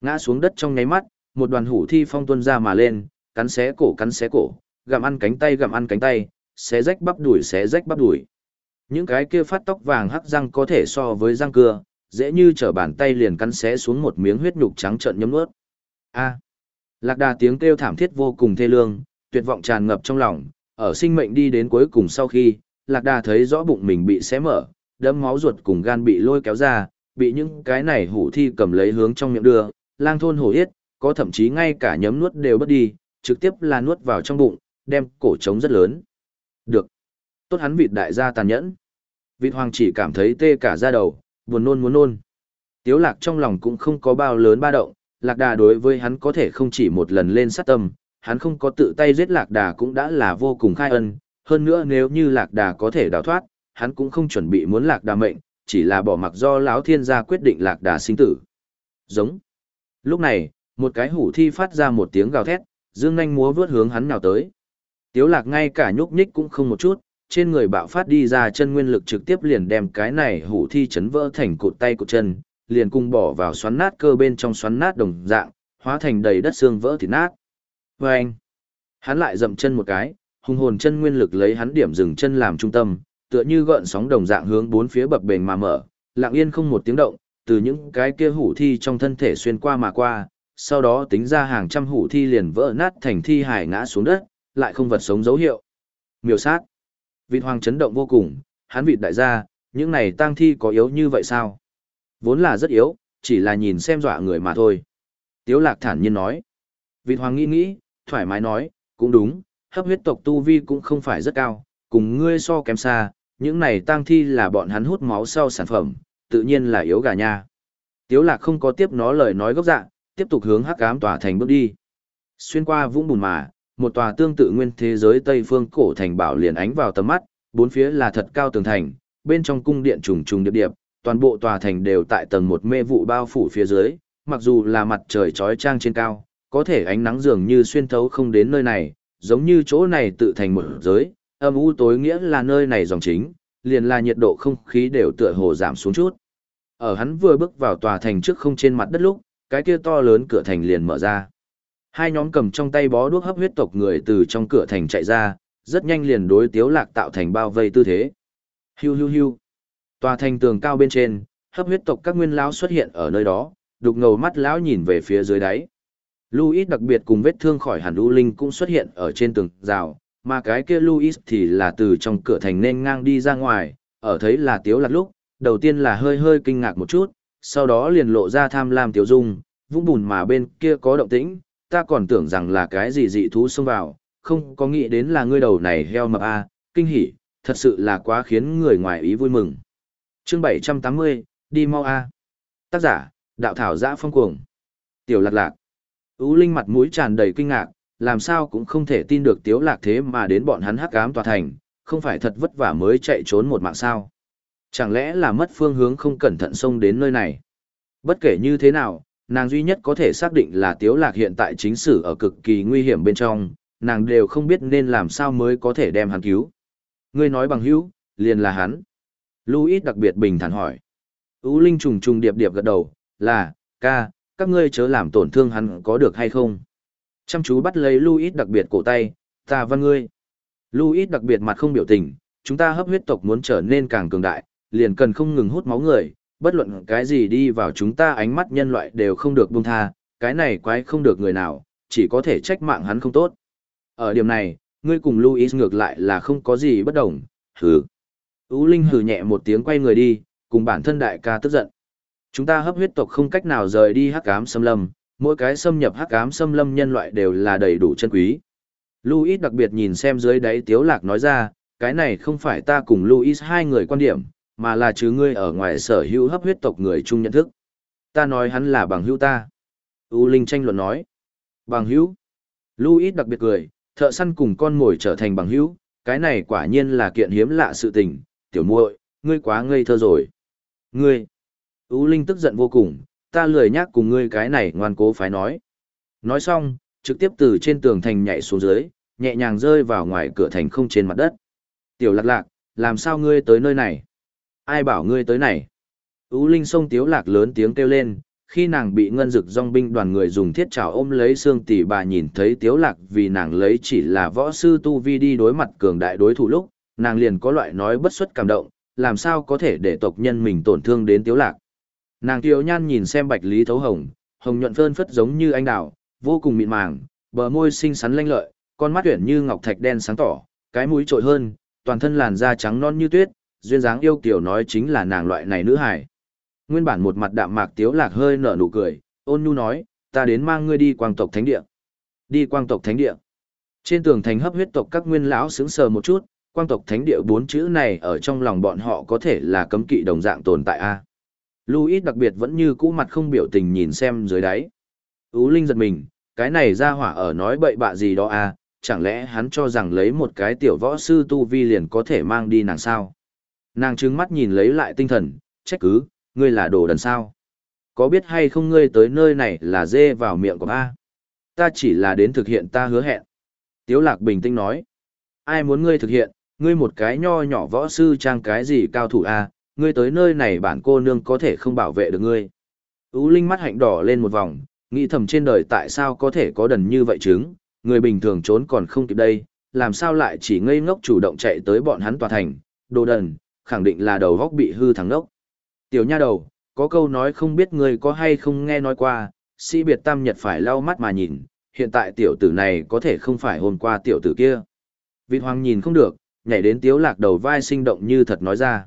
Ngã xuống đất trong nháy mắt, một đoàn hủ thi phong tuân ra mà lên, cắn xé cổ cắn xé cổ, gặm ăn cánh tay gặm ăn cánh tay, xé rách bắp đùi xé rách bắp đùi. Những cái kia phát tóc vàng hắc răng có thể so với răng cưa, dễ như trở bàn tay liền cắn xé xuống một miếng huyết nhục trắng trợn nhấm nuốt. A. À, Lạc Đà tiếng kêu thảm thiết vô cùng thê lương, tuyệt vọng tràn ngập trong lòng, ở sinh mệnh đi đến cuối cùng sau khi, Lạc Đà thấy rõ bụng mình bị xé mở, đấm máu ruột cùng gan bị lôi kéo ra, bị những cái này hủ thi cầm lấy hướng trong miệng đưa, lang thôn hổ yết, có thậm chí ngay cả nhấm nuốt đều bất đi, trực tiếp là nuốt vào trong bụng, đem cổ trống rất lớn. Được. Tốt hắn vịt đại gia tàn nhẫn. Vịt hoàng chỉ cảm thấy tê cả da đầu, buồn nôn muốn nôn. Tiếu lạc trong lòng cũng không có bao lớn ba động, lạc đà đối với hắn có thể không chỉ một lần lên sát tâm, hắn không có tự tay giết lạc đà cũng đã là vô cùng khai ân, hơn nữa nếu như lạc đà có thể đào thoát, hắn cũng không chuẩn bị muốn lạc đà mệnh, chỉ là bỏ mặc do lão thiên gia quyết định lạc đà sinh tử. Giống. Lúc này, một cái hủ thi phát ra một tiếng gào thét, dương nhanh múa vướt hướng hắn nào tới. Tiếu lạc ngay cả nhúc nhích cũng không một chút, trên người bạo phát đi ra chân nguyên lực trực tiếp liền đem cái này hủ thi chấn vỡ thành cụt tay cụt chân, liền cung bỏ vào xoắn nát cơ bên trong xoắn nát đồng dạng, hóa thành đầy đất xương vỡ thịt nát. Và anh, hắn lại dậm chân một cái, hung hồn chân nguyên lực lấy hắn điểm dừng chân làm trung tâm, tựa như gợn sóng đồng dạng hướng bốn phía bập bềnh mà mở, lặng yên không một tiếng động, từ những cái kia hủ thi trong thân thể xuyên qua mà qua, sau đó tính ra hàng trăm hủ thi liền vỡ nát thành thi hải ngã xuống đất, lại không vật sống dấu hiệu. Miêu sát. Vịt hoàng chấn động vô cùng, hắn vịt đại gia, những này tang thi có yếu như vậy sao? Vốn là rất yếu, chỉ là nhìn xem dọa người mà thôi. Tiếu lạc thản nhiên nói. Vịt hoàng nghĩ nghĩ, thoải mái nói, cũng đúng, hấp huyết tộc tu vi cũng không phải rất cao, cùng ngươi so kém xa, những này tang thi là bọn hắn hút máu sau sản phẩm, tự nhiên là yếu gà nha. Tiếu lạc không có tiếp nó lời nói gốc dạ, tiếp tục hướng hắc ám tòa thành bước đi. Xuyên qua vũng bùn mà, một tòa tương tự nguyên thế giới Tây phương cổ thành bảo liền ánh vào tầm mắt, bốn phía là thật cao tường thành, bên trong cung điện trùng trùng điệp điệp, toàn bộ tòa thành đều tại tầng một mê vụ bao phủ phía dưới, mặc dù là mặt trời chói chang trên cao, có thể ánh nắng dường như xuyên thấu không đến nơi này, giống như chỗ này tự thành một giới, âm u tối nghĩa là nơi này dòng chính, liền là nhiệt độ không khí đều tựa hồ giảm xuống chút. Ở hắn vừa bước vào tòa thành trước không trên mặt đất lúc, cái kia to lớn cửa thành liền mở ra. Hai nhóm cầm trong tay bó đuốc hấp huyết tộc người từ trong cửa thành chạy ra, rất nhanh liền đối tiếu lạc tạo thành bao vây tư thế. Hiu hiu hiu. Tòa thành tường cao bên trên, hấp huyết tộc các nguyên lão xuất hiện ở nơi đó, đục ngầu mắt lão nhìn về phía dưới đáy. Louis đặc biệt cùng vết thương khỏi hẳn U Linh cũng xuất hiện ở trên tường rào, mà cái kia Louis thì là từ trong cửa thành nên ngang đi ra ngoài, ở thấy là tiếu lạc lúc, đầu tiên là hơi hơi kinh ngạc một chút, sau đó liền lộ ra tham lam tiếu dung, vũng bùn mà bên kia có động tĩnh, ta còn tưởng rằng là cái gì dị thú xông vào, không có nghĩ đến là ngươi đầu này heo mập a, kinh hỉ, thật sự là quá khiến người ngoài ý vui mừng. Chương 780, đi mau a. Tác giả, đạo thảo giã phong cuồng. Tiểu lạc lạc. Ú Linh mặt mũi tràn đầy kinh ngạc, làm sao cũng không thể tin được tiếu lạc thế mà đến bọn hắn hắc ám tòa thành, không phải thật vất vả mới chạy trốn một mạng sao. Chẳng lẽ là mất phương hướng không cẩn thận xông đến nơi này? Bất kể như thế nào, nàng duy nhất có thể xác định là tiếu lạc hiện tại chính sử ở cực kỳ nguy hiểm bên trong, nàng đều không biết nên làm sao mới có thể đem hắn cứu. Ngươi nói bằng hữu, liền là hắn. Louis đặc biệt bình thản hỏi. Ú Linh trùng trùng điệp điệp gật đầu, là, ca, các ngươi chớ làm tổn thương hắn có được hay không? Chăm chú bắt lấy Louis đặc biệt cổ tay, ta văn ngươi. Louis đặc biệt mặt không biểu tình, chúng ta hấp huyết tộc muốn trở nên càng cường đại, liền cần không ngừng hút máu người, bất luận cái gì đi vào chúng ta ánh mắt nhân loại đều không được buông tha, cái này quái không được người nào, chỉ có thể trách mạng hắn không tốt. Ở điểm này, ngươi cùng Louis ngược lại là không có gì bất đồng, hừ. Ú Linh hừ nhẹ một tiếng quay người đi, cùng bản thân đại ca tức giận. Chúng ta hấp huyết tộc không cách nào rời đi hắc ám xâm lâm, mỗi cái xâm nhập hắc ám xâm lâm nhân loại đều là đầy đủ chân quý. Louis đặc biệt nhìn xem dưới đáy tiếu lạc nói ra, cái này không phải ta cùng Louis hai người quan điểm, mà là chứ ngươi ở ngoài sở hữu hấp huyết tộc người chung nhận thức. Ta nói hắn là bằng hữu ta. U Linh tranh luận nói. Bằng hữu. Louis đặc biệt cười, thợ săn cùng con mồi trở thành bằng hữu, cái này quả nhiên là kiện hiếm lạ sự tình, tiểu muội, ngươi quá ngây thơ rồi. Ngươi. U Linh tức giận vô cùng, ta lười nhắc cùng ngươi cái này ngoan cố phải nói. Nói xong, trực tiếp từ trên tường thành nhảy xuống dưới, nhẹ nhàng rơi vào ngoài cửa thành không trên mặt đất. Tiểu lạc lạc, làm sao ngươi tới nơi này? Ai bảo ngươi tới này? U Linh sông tiếu lạc lớn tiếng kêu lên, khi nàng bị ngân dực dòng binh đoàn người dùng thiết trào ôm lấy xương tỷ bà nhìn thấy tiếu lạc vì nàng lấy chỉ là võ sư tu vi đi đối mặt cường đại đối thủ lúc, nàng liền có loại nói bất xuất cảm động, làm sao có thể để tộc nhân mình tổn thương đến tiếu lạc. Nàng tiếu nhan nhìn xem bạch lý thấu hồng, hồng nhuận phơn phất giống như anh đào, vô cùng mịn màng, bờ môi xinh xắn lanh lợi, con mắt tuyển như ngọc thạch đen sáng tỏ, cái mũi trội hơn, toàn thân làn da trắng non như tuyết, duyên dáng yêu kiểu nói chính là nàng loại này nữ hài. Nguyên bản một mặt đạm mạc tiếu lạc hơi nở nụ cười, ôn nhu nói, ta đến mang ngươi đi quang tộc thánh địa. Đi quang tộc thánh địa. Trên tường thành hấp huyết tộc các nguyên lão sững sờ một chút, quang tộc thánh địa bốn chữ này ở trong lòng bọn họ có thể là cấm kỵ đồng dạng tồn tại a. Louis đặc biệt vẫn như cũ mặt không biểu tình nhìn xem dưới đáy. Ú Linh giật mình, cái này ra hỏa ở nói bậy bạ gì đó a, chẳng lẽ hắn cho rằng lấy một cái tiểu võ sư tu vi liền có thể mang đi nàng sao? Nàng trừng mắt nhìn lấy lại tinh thần, trách cứ, ngươi là đồ đần sao? Có biết hay không ngươi tới nơi này là dê vào miệng của A? Ta chỉ là đến thực hiện ta hứa hẹn. Tiếu lạc bình tĩnh nói. Ai muốn ngươi thực hiện, ngươi một cái nho nhỏ võ sư trang cái gì cao thủ A, ngươi tới nơi này bản cô nương có thể không bảo vệ được ngươi. Ú Linh mắt hạnh đỏ lên một vòng, nghĩ thầm trên đời tại sao có thể có đần như vậy chứng, người bình thường trốn còn không kịp đây, làm sao lại chỉ ngây ngốc chủ động chạy tới bọn hắn tòa thành, đồ đần, khẳng định là đầu góc bị hư thẳng đốc. Tiểu nha đầu, có câu nói không biết ngươi có hay không nghe nói qua, sĩ biệt tam nhật phải lau mắt mà nhìn, hiện tại tiểu tử này có thể không phải hôm qua tiểu tử kia. Vịt hoàng nhìn không được, nhảy đến tiếu lạc đầu vai sinh động như thật nói ra.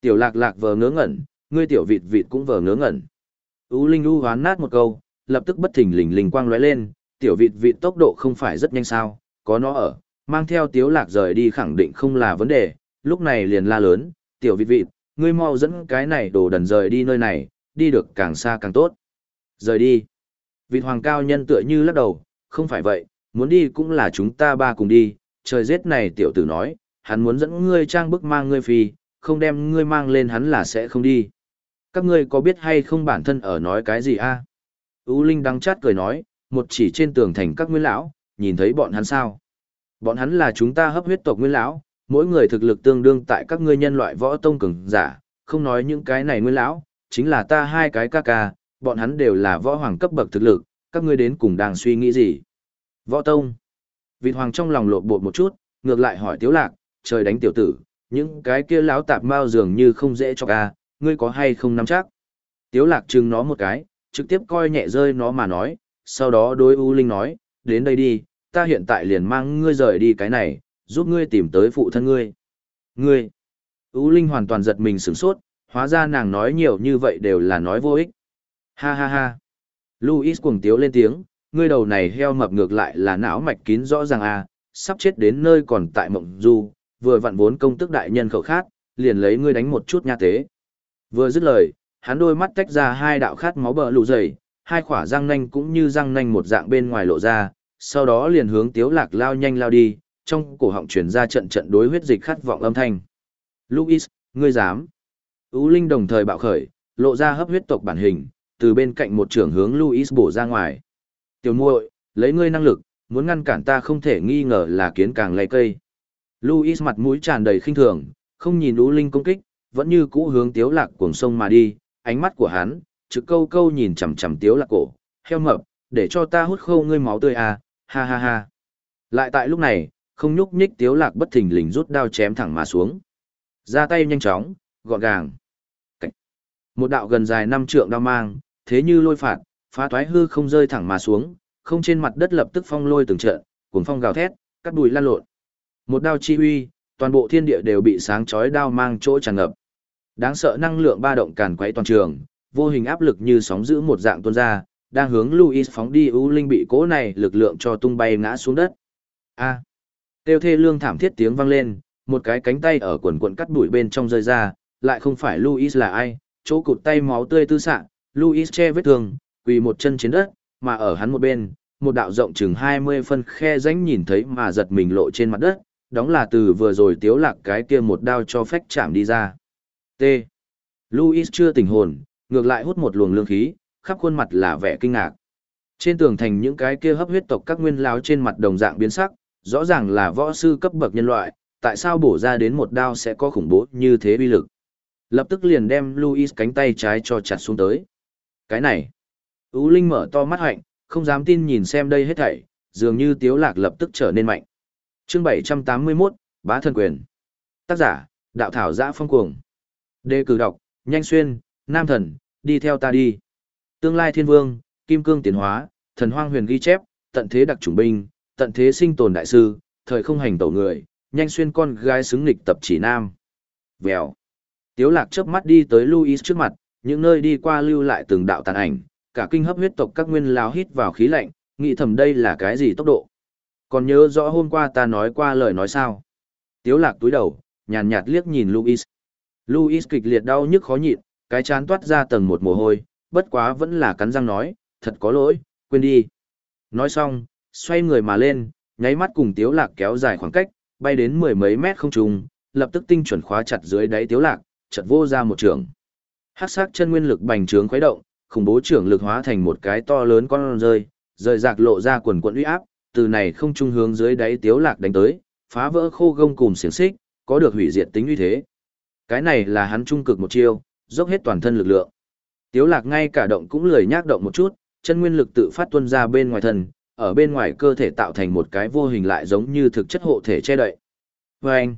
Tiểu lạc lạc vờ ngớ ngẩn, ngươi tiểu vịt vịt cũng vờ ngớ ngẩn. U Linh U hoán nát một câu, lập tức bất thình lình linh quang lóe lên, tiểu vịt vịt tốc độ không phải rất nhanh sao, có nó ở, mang theo tiếu lạc rời đi khẳng định không là vấn đề, lúc này liền la lớn, tiểu vịt vịt, ngươi mau dẫn cái này đồ đần rời đi nơi này, đi được càng xa càng tốt. Rời đi. Vịt hoàng cao nhân tựa như lắc đầu, không phải vậy, muốn đi cũng là chúng ta ba cùng đi, trời giết này tiểu tử nói, hắn muốn dẫn ngươi trang bức mang ngươi phi, không đem ngươi mang lên hắn là sẽ không đi. Các ngươi có biết hay không bản thân ở nói cái gì a? À? U Linh đắng chát cười nói, một chỉ trên tường thành các nguyên lão, nhìn thấy bọn hắn sao? Bọn hắn là chúng ta hấp huyết tộc nguyên lão, mỗi người thực lực tương đương tại các ngươi nhân loại võ tông cường giả, không nói những cái này nguyên lão, chính là ta hai cái ca ca, bọn hắn đều là võ hoàng cấp bậc thực lực, các ngươi đến cùng đang suy nghĩ gì? Võ tông. Vịt hoàng trong lòng lộn bột một chút, ngược lại hỏi tiếu lạc, trời đánh tiểu tử, những cái kia lão tạp mao dường như không dễ cho ca, ngươi có hay không nắm chắc? Tiếu lạc trừng nó một cái, trực tiếp coi nhẹ rơi nó mà nói, sau đó đối U Linh nói, đến đây đi, ta hiện tại liền mang ngươi rời đi cái này, giúp ngươi tìm tới phụ thân ngươi. Ngươi! U Linh hoàn toàn giật mình sửng sốt, hóa ra nàng nói nhiều như vậy đều là nói vô ích. Ha ha ha! Louis cuồng tiếu lên tiếng, ngươi đầu này heo mập ngược lại là não mạch kín rõ ràng à, sắp chết đến nơi còn tại mộng du, vừa vặn vốn công tức đại nhân khẩu khác, liền lấy ngươi đánh một chút nha tế. Vừa dứt lời, hắn đôi mắt tách ra hai đạo khát máu bờ lù dày, hai khỏa răng nanh cũng như răng nanh một dạng bên ngoài lộ ra, sau đó liền hướng tiếu lạc lao nhanh lao đi, trong cổ họng truyền ra trận trận đối huyết dịch khát vọng âm thanh. Louis, ngươi dám. Ú Linh đồng thời bạo khởi, lộ ra hấp huyết tộc bản hình, từ bên cạnh một trưởng hướng Louis bổ ra ngoài. Tiểu muội, lấy ngươi năng lực, muốn ngăn cản ta không thể nghi ngờ là kiến càng lay cây. Louis mặt mũi tràn đầy khinh thường, không nhìn Ú Linh công kích, vẫn như cũ hướng tiếu lạc cuồng sông mà đi, ánh mắt của hắn, trực câu câu nhìn chằm chằm tiếu lạc cổ, heo mập, để cho ta hút khâu ngươi máu tươi à, ha ha ha. Lại tại lúc này, không nhúc nhích tiếu lạc bất thình lình rút đao chém thẳng mà xuống. Ra tay nhanh chóng, gọn gàng. Cách. Một đạo gần dài năm trượng đao mang, thế như lôi phạt, phá toái hư không rơi thẳng mà xuống, không trên mặt đất lập tức phong lôi từng trận, cuồng phong gào thét, cắt đùi lan lộn. Một đao chi uy, toàn bộ thiên địa đều bị sáng chói đao mang chỗ tràn ngập. Đáng sợ năng lượng ba động càn quấy toàn trường, vô hình áp lực như sóng giữ một dạng tuôn ra, đang hướng Louis phóng đi U Linh bị cố này lực lượng cho tung bay ngã xuống đất. A. Tiêu thê lương thảm thiết tiếng vang lên, một cái cánh tay ở quần quần cắt đuổi bên trong rơi ra, lại không phải Louis là ai, chỗ cụt tay máu tươi tư sạng, Louis che vết thương, quỳ một chân trên đất, mà ở hắn một bên, một đạo rộng chừng 20 phân khe rãnh nhìn thấy mà giật mình lộ trên mặt đất, đóng là từ vừa rồi tiếu lạc cái kia một đao cho phách chạm đi ra. T. Louis chưa tỉnh hồn, ngược lại hút một luồng lương khí, khắp khuôn mặt là vẻ kinh ngạc. Trên tường thành những cái kia hấp huyết tộc các nguyên lão trên mặt đồng dạng biến sắc, rõ ràng là võ sư cấp bậc nhân loại, tại sao bổ ra đến một đao sẽ có khủng bố như thế uy lực. Lập tức liền đem Louis cánh tay trái cho chặt xuống tới. Cái này, Ú Linh mở to mắt hạnh, không dám tin nhìn xem đây hết thảy, dường như tiếu lạc lập tức trở nên mạnh. Chương 781, Bá thân quyền. Tác giả, Đạo Thảo Giã Phong Cuồng. Đề cử đọc, Nhanh Xuyên, Nam Thần, đi theo ta đi. Tương lai thiên vương, kim cương tiến hóa, thần hoang huyền ghi chép, tận thế đặc chủng binh, tận thế sinh tồn đại sư, thời không hành tẩu người, nhanh xuyên con gái xứng nghịch tập chỉ nam. Vèo. Tiếu lạc chớp mắt đi tới Louis trước mặt, những nơi đi qua lưu lại từng đạo tàn ảnh, cả kinh hấp huyết tộc các nguyên lão hít vào khí lạnh, nghĩ thầm đây là cái gì tốc độ. Còn nhớ rõ hôm qua ta nói qua lời nói sao? Tiếu lạc túi đầu, nhàn nhạt liếc nhìn Louis. Louis kịch liệt đau nhức khó nhịn, cái chán toát ra tầng một mồ hôi, bất quá vẫn là cắn răng nói, thật có lỗi, quên đi. Nói xong, xoay người mà lên, nháy mắt cùng tiếu lạc kéo dài khoảng cách, bay đến mười mấy mét không trung, lập tức tinh chuẩn khóa chặt dưới đáy tiếu lạc, chợt vô ra một trường. Hắc sắc chân nguyên lực bành trướng khuấy động, khủng bố trưởng lực hóa thành một cái to lớn con rơi, rời rạc lộ ra quần quần uy áp, từ này không trung hướng dưới đáy tiếu lạc đánh tới, phá vỡ khô gông cùng xiềng xích, có được hủy diệt tính uy thế. Cái này là hắn trung cực một chiêu, dốc hết toàn thân lực lượng. Tiếu lạc ngay cả động cũng lười nhác động một chút, chân nguyên lực tự phát tuôn ra bên ngoài thân, ở bên ngoài cơ thể tạo thành một cái vô hình lại giống như thực chất hộ thể che đậy. Và anh,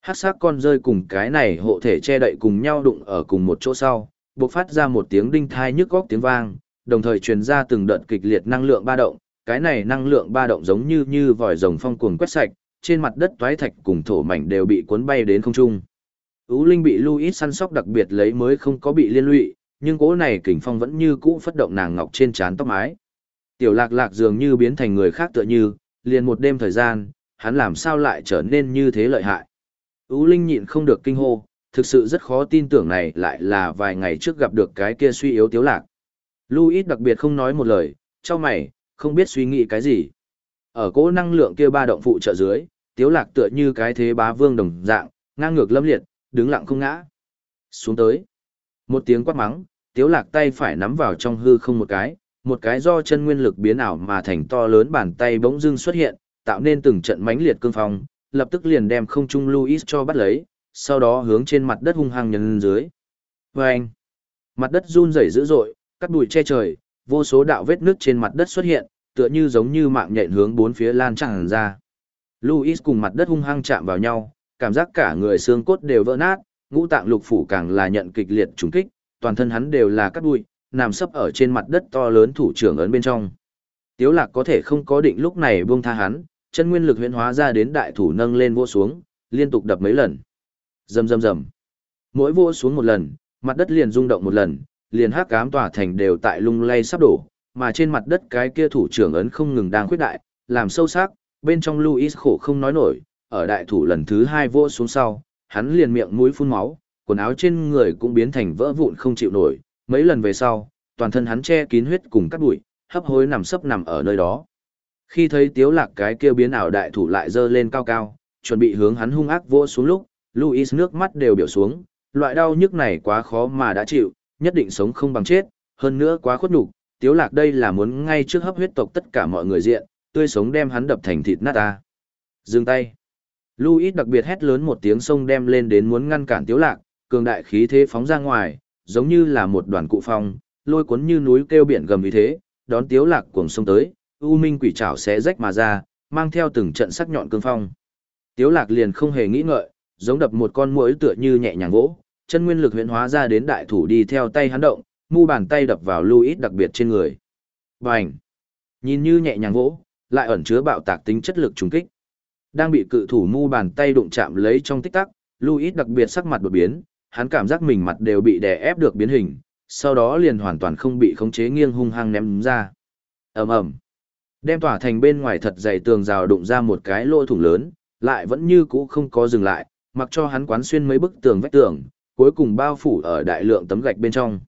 hát sắc con rơi cùng cái này hộ thể che đậy cùng nhau đụng ở cùng một chỗ sau, bộc phát ra một tiếng đinh thai nhức góc tiếng vang, đồng thời truyền ra từng đợt kịch liệt năng lượng ba động, cái này năng lượng ba động giống như như vòi rồng phong cuồng quét sạch, trên mặt đất toái thạch cùng thổ mảnh đều bị cuốn bay đến không trung. Ú Linh bị Louis săn sóc đặc biệt lấy mới không có bị liên lụy, nhưng cỗ này kình phong vẫn như cũ phất động nàng ngọc trên trán tóc mái. Tiểu lạc lạc dường như biến thành người khác tựa như, liền một đêm thời gian, hắn làm sao lại trở nên như thế lợi hại. Ú Linh nhịn không được kinh hô, thực sự rất khó tin tưởng này lại là vài ngày trước gặp được cái kia suy yếu tiếu lạc. Louis đặc biệt không nói một lời, cho mày, không biết suy nghĩ cái gì. Ở cỗ năng lượng kia ba động phụ trợ dưới, tiếu lạc tựa như cái thế bá vương đồng dạng, ngang ngược lâm liệt, đứng lặng không ngã. Xuống tới. Một tiếng quát mắng, tiếu lạc tay phải nắm vào trong hư không một cái, một cái do chân nguyên lực biến ảo mà thành to lớn bàn tay bỗng dưng xuất hiện, tạo nên từng trận mãnh liệt cương phong, lập tức liền đem không trung Louis cho bắt lấy, sau đó hướng trên mặt đất hung hăng nhấn dưới. Vâng! Mặt đất run rẩy dữ dội, cắt bụi che trời, vô số đạo vết nước trên mặt đất xuất hiện, tựa như giống như mạng nhện hướng bốn phía lan tràn ra. Louis cùng mặt đất hung hăng chạm vào nhau, cảm giác cả người xương cốt đều vỡ nát, ngũ tạng lục phủ càng là nhận kịch liệt trùng kích, toàn thân hắn đều là cắt bụi, nằm sấp ở trên mặt đất to lớn thủ trưởng ấn bên trong. Tiếu lạc có thể không có định lúc này buông tha hắn, chân nguyên lực huyễn hóa ra đến đại thủ nâng lên vô xuống, liên tục đập mấy lần. Rầm rầm rầm. Mỗi vô xuống một lần, mặt đất liền rung động một lần, liền hắc ám tỏa thành đều tại lung lay sắp đổ, mà trên mặt đất cái kia thủ trưởng ấn không ngừng đang khuyết đại, làm sâu sắc, bên trong Louis khổ không nói nổi, ở đại thủ lần thứ hai vô xuống sau, hắn liền miệng mũi phun máu, quần áo trên người cũng biến thành vỡ vụn không chịu nổi, mấy lần về sau, toàn thân hắn che kín huyết cùng cắt bụi, hấp hối nằm sấp nằm ở nơi đó. Khi thấy tiếu lạc cái kia biến ảo đại thủ lại dơ lên cao cao, chuẩn bị hướng hắn hung ác vỗ xuống lúc, Louis nước mắt đều biểu xuống, loại đau nhức này quá khó mà đã chịu, nhất định sống không bằng chết, hơn nữa quá khuất nhục, tiếu lạc đây là muốn ngay trước hấp huyết tộc tất cả mọi người diện, tươi sống đem hắn đập thành thịt nát ta. Dừng tay. Louis đặc biệt hét lớn một tiếng sông đem lên đến muốn ngăn cản tiếu lạc, cường đại khí thế phóng ra ngoài, giống như là một đoàn cụ phong, lôi cuốn như núi kêu biển gầm như thế, đón tiếu lạc cuồng sông tới, u minh quỷ trảo xé rách mà ra, mang theo từng trận sắc nhọn cương phong. Tiếu lạc liền không hề nghĩ ngợi, giống đập một con muỗi tựa như nhẹ nhàng vỗ, chân nguyên lực huyễn hóa ra đến đại thủ đi theo tay hắn động, mu bàn tay đập vào Louis đặc biệt trên người. Bành! Nhìn như nhẹ nhàng vỗ, lại ẩn chứa bạo tạc tính chất lực trùng kích. Đang bị cự thủ mu bàn tay đụng chạm lấy trong tích tắc, Louis đặc biệt sắc mặt đột biến, hắn cảm giác mình mặt đều bị đè ép được biến hình, sau đó liền hoàn toàn không bị khống chế nghiêng hung hăng ném ra. Ầm ầm. Đem tỏa thành bên ngoài thật dày tường rào đụng ra một cái lỗ thủng lớn, lại vẫn như cũ không có dừng lại, mặc cho hắn quán xuyên mấy bức tường vách tường, cuối cùng bao phủ ở đại lượng tấm gạch bên trong.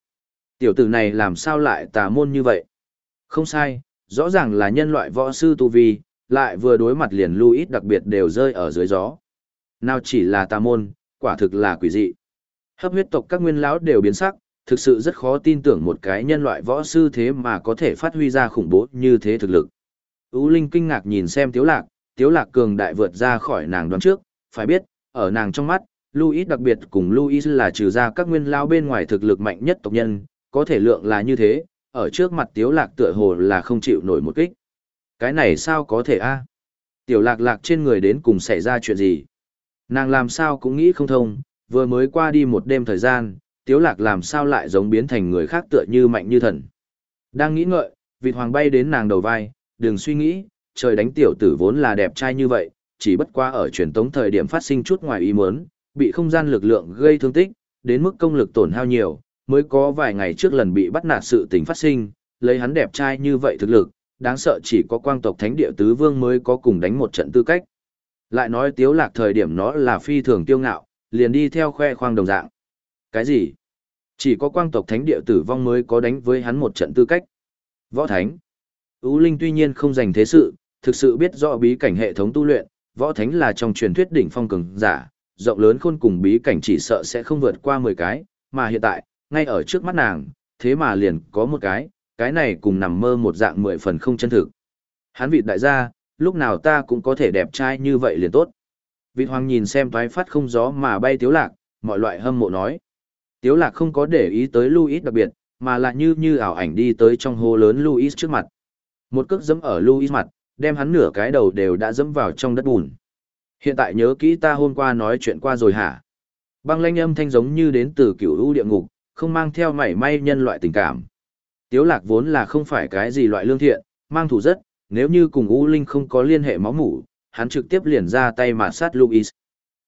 Tiểu tử này làm sao lại tà môn như vậy? Không sai, rõ ràng là nhân loại võ sư tu vi, lại vừa đối mặt liền Louis đặc biệt đều rơi ở dưới gió. Nào chỉ là tà môn, quả thực là quỷ dị. Hấp huyết tộc các nguyên lão đều biến sắc, thực sự rất khó tin tưởng một cái nhân loại võ sư thế mà có thể phát huy ra khủng bố như thế thực lực. Ú Linh kinh ngạc nhìn xem Tiếu Lạc, Tiếu Lạc cường đại vượt ra khỏi nàng đoán trước, phải biết, ở nàng trong mắt, Louis đặc biệt cùng Louis là trừ ra các nguyên lao bên ngoài thực lực mạnh nhất tộc nhân, có thể lượng là như thế, ở trước mặt Tiếu Lạc tựa hồ là không chịu nổi một kích. Cái này sao có thể a? Tiểu Lạc Lạc trên người đến cùng xảy ra chuyện gì? Nàng làm sao cũng nghĩ không thông, vừa mới qua đi một đêm thời gian, Tiếu Lạc làm sao lại giống biến thành người khác tựa như mạnh như thần. Đang nghĩ ngợi, vịt hoàng bay đến nàng đầu vai, đừng suy nghĩ, trời đánh tiểu tử vốn là đẹp trai như vậy, chỉ bất quá ở truyền tống thời điểm phát sinh chút ngoài ý muốn, bị không gian lực lượng gây thương tích, đến mức công lực tổn hao nhiều, mới có vài ngày trước lần bị bắt nạt sự tình phát sinh, lấy hắn đẹp trai như vậy thực lực, đáng sợ chỉ có quang tộc thánh địa tứ vương mới có cùng đánh một trận tư cách. Lại nói tiếu lạc thời điểm nó là phi thường tiêu ngạo, liền đi theo khoe khoang đồng dạng. Cái gì? Chỉ có quang tộc thánh địa tử vong mới có đánh với hắn một trận tư cách. Võ thánh. Ú Linh tuy nhiên không dành thế sự, thực sự biết rõ bí cảnh hệ thống tu luyện, võ thánh là trong truyền thuyết đỉnh phong cường giả, rộng lớn khôn cùng bí cảnh chỉ sợ sẽ không vượt qua 10 cái, mà hiện tại, ngay ở trước mắt nàng, thế mà liền có một cái, cái này cùng nằm mơ một dạng mười phần không chân thực. Hắn vị đại gia, lúc nào ta cũng có thể đẹp trai như vậy liền tốt. Vị hoàng nhìn xem toái phát không gió mà bay tiếu lạc, mọi loại hâm mộ nói. Tiếu lạc không có để ý tới Louis đặc biệt, mà lại như như ảo ảnh đi tới trong hồ lớn Louis trước mặt. Một cước dẫm ở Louis mặt, đem hắn nửa cái đầu đều đã dẫm vào trong đất bùn. Hiện tại nhớ kỹ ta hôm qua nói chuyện qua rồi hả? Băng lanh âm thanh giống như đến từ cửu u địa ngục, không mang theo mảy may nhân loại tình cảm. Tiếu lạc vốn là không phải cái gì loại lương thiện, mang thủ rất, nếu như cùng U Linh không có liên hệ máu mủ, hắn trực tiếp liền ra tay mà sát Louis.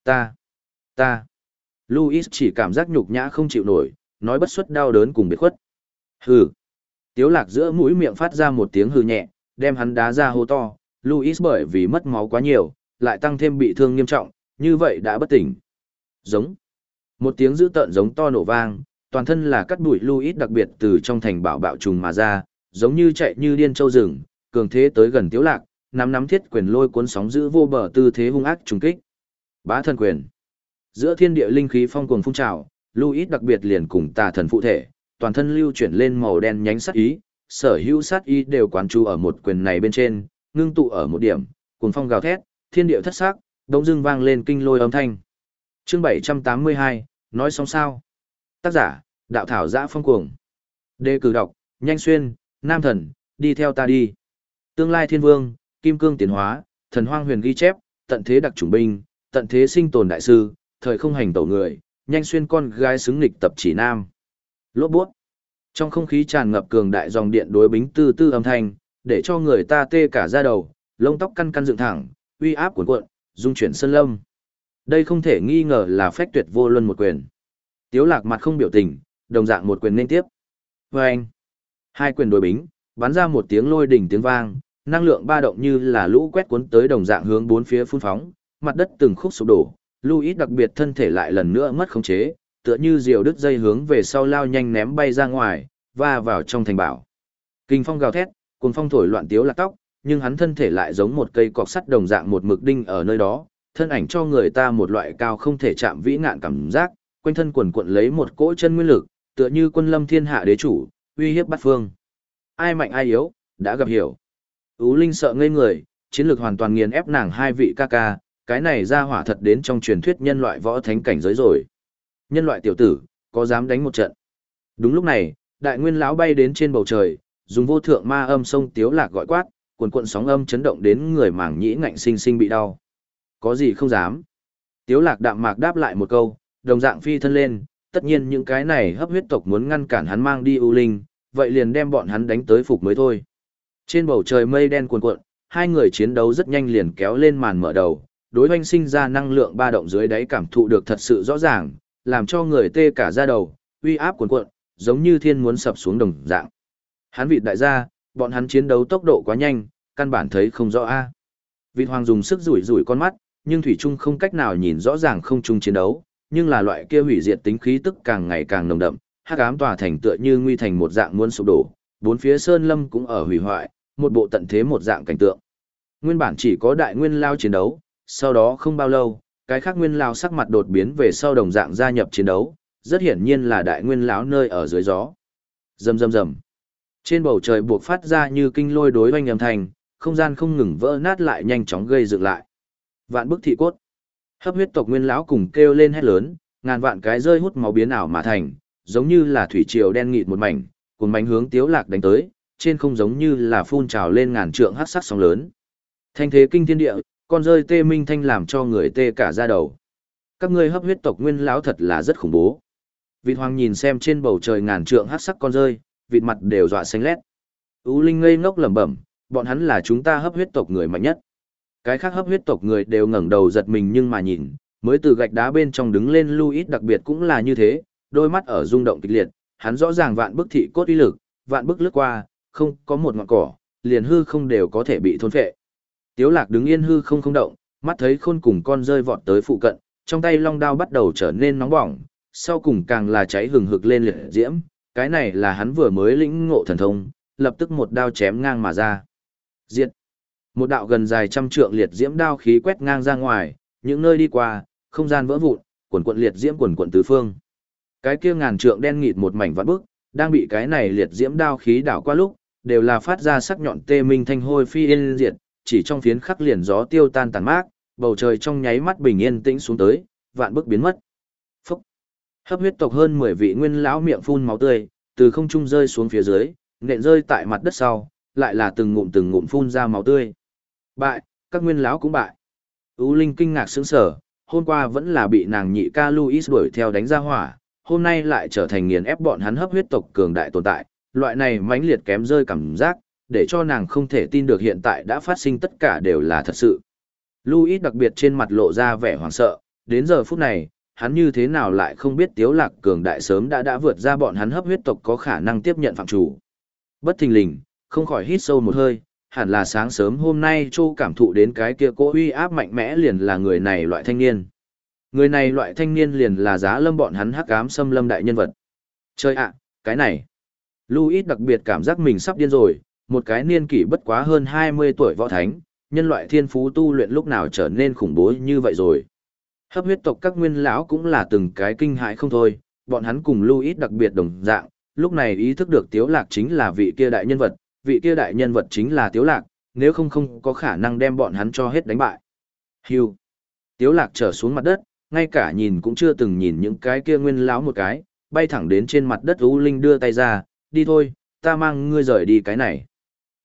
Ta, ta, Louis chỉ cảm giác nhục nhã không chịu nổi, nói bất xuất đau đớn cùng biệt khuất. Hừ. Tiếu lạc giữa mũi miệng phát ra một tiếng hừ nhẹ, đem hắn đá ra hô to. Louis bởi vì mất máu quá nhiều, lại tăng thêm bị thương nghiêm trọng, như vậy đã bất tỉnh. Giống. Một tiếng dữ tợn giống to nổ vang, toàn thân là cắt bụi Louis đặc biệt từ trong thành bảo bạo trùng mà ra, giống như chạy như điên châu rừng, cường thế tới gần tiếu lạc, nắm nắm thiết quyền lôi cuốn sóng giữ vô bờ tư thế hung ác trùng kích. Bá thần quyền. Giữa thiên địa linh khí phong cuồng phun trào, Louis đặc biệt liền cùng tà thần phụ thể, toàn thân lưu chuyển lên màu đen nhánh sát ý, sở hữu sát ý đều quán chú ở một quyền này bên trên, ngưng tụ ở một điểm, cuồng phong gào thét, thiên địa thất sắc, đống dưng vang lên kinh lôi âm thanh. Chương 782, nói xong sao? Tác giả, đạo thảo giã phong cuồng. Đề cử đọc, nhanh xuyên, nam thần, đi theo ta đi. Tương lai thiên vương, kim cương tiến hóa, thần hoang huyền ghi chép, tận thế đặc chủng binh, tận thế sinh tồn đại sư, thời không hành tẩu người, nhanh xuyên con gái xứng nghịch tập chỉ nam. Lốt buốt. Trong không khí tràn ngập cường đại dòng điện đối bính tư tư âm thanh, để cho người ta tê cả da đầu, lông tóc căn căn dựng thẳng, uy áp cuồn cuộn, dung chuyển sân lâm. Đây không thể nghi ngờ là phách tuyệt vô luân một quyền. Tiếu lạc mặt không biểu tình, đồng dạng một quyền nên tiếp. Và anh, hai quyền đối bính, bắn ra một tiếng lôi đỉnh tiếng vang, năng lượng ba động như là lũ quét cuốn tới đồng dạng hướng bốn phía phun phóng, mặt đất từng khúc sụp đổ, Louis đặc biệt thân thể lại lần nữa mất khống chế, tựa như diều đứt dây hướng về sau lao nhanh ném bay ra ngoài, và vào trong thành bảo. Kinh phong gào thét, cuồng phong thổi loạn tiếu lạc tóc, nhưng hắn thân thể lại giống một cây cọc sắt đồng dạng một mực đinh ở nơi đó, thân ảnh cho người ta một loại cao không thể chạm vĩ ngạn cảm giác, quanh thân quần cuộn lấy một cỗ chân nguyên lực, tựa như quân lâm thiên hạ đế chủ, uy hiếp bát phương. Ai mạnh ai yếu, đã gặp hiểu. Ú Linh sợ ngây người, chiến lược hoàn toàn nghiền ép nàng hai vị ca ca, cái này ra hỏa thật đến trong truyền thuyết nhân loại võ thánh cảnh giới rồi. Nhân loại tiểu tử, có dám đánh một trận. Đúng lúc này, đại nguyên lão bay đến trên bầu trời, dùng vô thượng ma âm sông tiếu lạc gọi quát, cuộn cuộn sóng âm chấn động đến người mảng nhĩ ngạnh sinh sinh bị đau. Có gì không dám. Tiếu lạc đạm mạc đáp lại một câu, đồng dạng phi thân lên, tất nhiên những cái này hấp huyết tộc muốn ngăn cản hắn mang đi U linh, vậy liền đem bọn hắn đánh tới phục mới thôi. Trên bầu trời mây đen cuồn cuộn, hai người chiến đấu rất nhanh liền kéo lên màn mở đầu, đối hoanh sinh ra năng lượng ba động dưới đáy cảm thụ được thật sự rõ ràng, làm cho người tê cả da đầu, uy áp cuồn cuộn, giống như thiên muốn sập xuống đồng dạng. Hắn vịt đại gia, bọn hắn chiến đấu tốc độ quá nhanh, căn bản thấy không rõ a. À. Vịt hoàng dùng sức rủi rủi con mắt, nhưng thủy trung không cách nào nhìn rõ ràng không trung chiến đấu, nhưng là loại kia hủy diệt tính khí tức càng ngày càng nồng đậm, hắc ám tòa thành tựa như nguy thành một dạng muốn sụp đổ, bốn phía sơn lâm cũng ở hủy hoại, một bộ tận thế một dạng cảnh tượng. Nguyên bản chỉ có đại nguyên lao chiến đấu, sau đó không bao lâu, cái khác nguyên lao sắc mặt đột biến về sau đồng dạng gia nhập chiến đấu, rất hiển nhiên là đại nguyên lão nơi ở dưới gió. Rầm rầm rầm. Trên bầu trời buộc phát ra như kinh lôi đối oanh âm thanh, không gian không ngừng vỡ nát lại nhanh chóng gây dựng lại. Vạn bức thị cốt. Hấp huyết tộc nguyên lão cùng kêu lên hét lớn, ngàn vạn cái rơi hút máu biến ảo mà thành, giống như là thủy triều đen nghịt một mảnh, cùng mảnh hướng tiếu lạc đánh tới, trên không giống như là phun trào lên ngàn trượng hắc sắc sóng lớn. Thanh thế kinh thiên địa, con rơi tê minh thanh làm cho người tê cả da đầu. Các ngươi hấp huyết tộc nguyên lão thật là rất khủng bố. Vịt hoàng nhìn xem trên bầu trời ngàn trượng hắc sắc con rơi, vịt mặt đều dọa xanh lét. Ú Linh ngây ngốc lẩm bẩm, bọn hắn là chúng ta hấp huyết tộc người mạnh nhất. Cái khác hấp huyết tộc người đều ngẩng đầu giật mình nhưng mà nhìn, mới từ gạch đá bên trong đứng lên Louis đặc biệt cũng là như thế, đôi mắt ở rung động kịch liệt, hắn rõ ràng vạn bức thị cốt uy lực, vạn bức lướt qua, không có một ngọn cỏ, liền hư không đều có thể bị thôn phệ. Tiếu lạc đứng yên hư không không động, mắt thấy khôn cùng con rơi vọt tới phụ cận, trong tay long đao bắt đầu trở nên nóng bỏng, sau cùng càng là cháy hừng hực lên liệt diễm, cái này là hắn vừa mới lĩnh ngộ thần thông, lập tức một đao chém ngang mà ra. Diệt! Một đạo gần dài trăm trượng liệt diễm đao khí quét ngang ra ngoài, những nơi đi qua, không gian vỡ vụn, quần quận liệt diễm quần quận tứ phương. Cái kia ngàn trượng đen nghịt một mảnh vạn bức, đang bị cái này liệt diễm đao khí đảo qua lúc, đều là phát ra sắc nhọn tê minh thanh hôi phi yên diệt, chỉ trong phiến khắc liền gió tiêu tan tàn mát, bầu trời trong nháy mắt bình yên tĩnh xuống tới, vạn bức biến mất. Phúc! Hấp huyết tộc hơn 10 vị nguyên lão miệng phun máu tươi, từ không trung rơi xuống phía dưới, nện rơi tại mặt đất sau, lại là từng ngụm từng ngụm phun ra máu tươi. Bại, các nguyên lão cũng bại. u Linh kinh ngạc sững sờ, hôm qua vẫn là bị nàng nhị ca Luis đuổi theo đánh ra hỏa, hôm nay lại trở thành nghiền ép bọn hắn hấp huyết tộc cường đại tồn tại, loại này mãnh liệt kém rơi cảm giác, để cho nàng không thể tin được hiện tại đã phát sinh tất cả đều là thật sự. Luis đặc biệt trên mặt lộ ra vẻ hoảng sợ, đến giờ phút này, hắn như thế nào lại không biết tiếu lạc cường đại sớm đã đã vượt ra bọn hắn hấp huyết tộc có khả năng tiếp nhận phạm chủ. Bất thình lình, không khỏi hít sâu một hơi, hẳn là sáng sớm hôm nay Châu cảm thụ đến cái kia cỗ uy áp mạnh mẽ liền là người này loại thanh niên. Người này loại thanh niên liền là giá lâm bọn hắn hắc ám xâm lâm đại nhân vật. Chơi ạ, cái này. Louis đặc biệt cảm giác mình sắp điên rồi, một cái niên kỷ bất quá hơn 20 tuổi võ thánh, nhân loại thiên phú tu luyện lúc nào trở nên khủng bố như vậy rồi. Hấp huyết tộc các nguyên lão cũng là từng cái kinh hãi không thôi, bọn hắn cùng Louis đặc biệt đồng dạng, lúc này ý thức được Tiếu Lạc chính là vị kia đại nhân vật, vị kia đại nhân vật chính là Tiếu Lạc, nếu không không có khả năng đem bọn hắn cho hết đánh bại. Hưu. Tiếu Lạc trở xuống mặt đất, ngay cả nhìn cũng chưa từng nhìn những cái kia nguyên lão một cái, bay thẳng đến trên mặt đất U Linh đưa tay ra, đi thôi, ta mang ngươi rời đi cái này.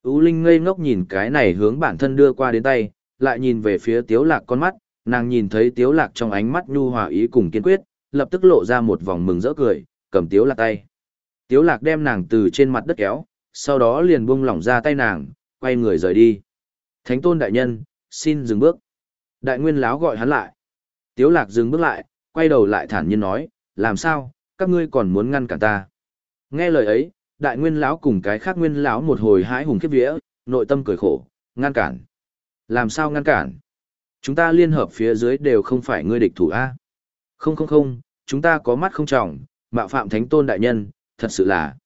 U Linh ngây ngốc nhìn cái này hướng bản thân đưa qua đến tay, lại nhìn về phía Tiếu Lạc con mắt, nàng nhìn thấy Tiếu Lạc trong ánh mắt nhu hòa ý cùng kiên quyết, lập tức lộ ra một vòng mừng rỡ cười, cầm Tiếu Lạc tay. Tiếu Lạc đem nàng từ trên mặt đất kéo, sau đó liền buông lỏng ra tay nàng, quay người rời đi. Thánh tôn đại nhân, xin dừng bước. Đại nguyên láo gọi hắn lại. Tiếu Lạc dừng bước lại, quay đầu lại thản nhiên nói, làm sao, các ngươi còn muốn ngăn cản ta. Nghe lời ấy, đại nguyên lão cùng cái khác nguyên lão một hồi hái hùng kiếp vía, nội tâm cười khổ, ngăn cản. Làm sao ngăn cản? Chúng ta liên hợp phía dưới đều không phải ngươi địch thủ a. Không không không, chúng ta có mắt không trọng, mạo phạm thánh tôn đại nhân, thật sự là.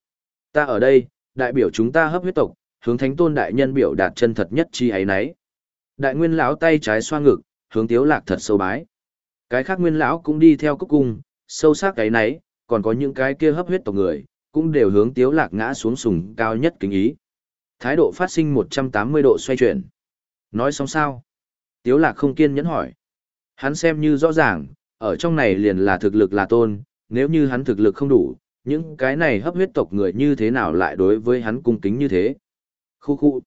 Ta ở đây, đại biểu chúng ta hấp huyết tộc, hướng thánh tôn đại nhân biểu đạt chân thật nhất chi ấy nấy. Đại nguyên lão tay trái xoa ngực, hướng tiếu lạc thật sâu bái. Cái khác nguyên lão cũng đi theo cúc cung, sâu sắc cái nấy, còn có những cái kia hấp huyết tộc người, cũng đều hướng tiếu lạc ngã xuống sùng cao nhất kính ý. Thái độ phát sinh 180 độ xoay chuyển. Nói xong sao? Tiếu lạc không kiên nhẫn hỏi. Hắn xem như rõ ràng, ở trong này liền là thực lực là tôn, nếu như hắn thực lực không đủ, những cái này hấp huyết tộc người như thế nào lại đối với hắn cung kính như thế. Khu khu.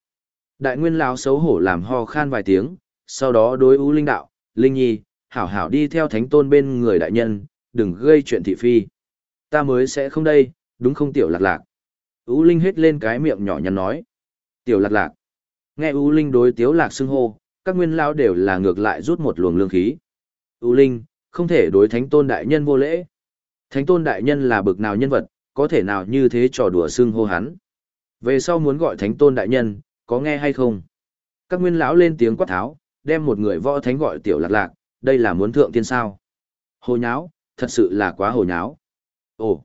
Đại nguyên lão xấu hổ làm ho khan vài tiếng, sau đó đối ưu linh đạo, linh nhi, hảo hảo đi theo thánh tôn bên người đại nhân, đừng gây chuyện thị phi. Ta mới sẽ không đây, đúng không tiểu lạc lạc. U Linh hết lên cái miệng nhỏ nhắn nói. Tiểu lạc lạc. Nghe U Linh đối tiếu lạc xưng hô, các nguyên lao đều là ngược lại rút một luồng lương khí. U Linh, không thể đối thánh tôn đại nhân vô lễ. Thánh tôn đại nhân là bực nào nhân vật, có thể nào như thế trò đùa xưng hô hắn. Về sau muốn gọi thánh tôn đại nhân, có nghe hay không? Các nguyên lão lên tiếng quát tháo, đem một người võ thánh gọi tiểu lạc lạc, đây là muốn thượng tiên sao. Hồ nháo, thật sự là quá hồ nháo. Ồ,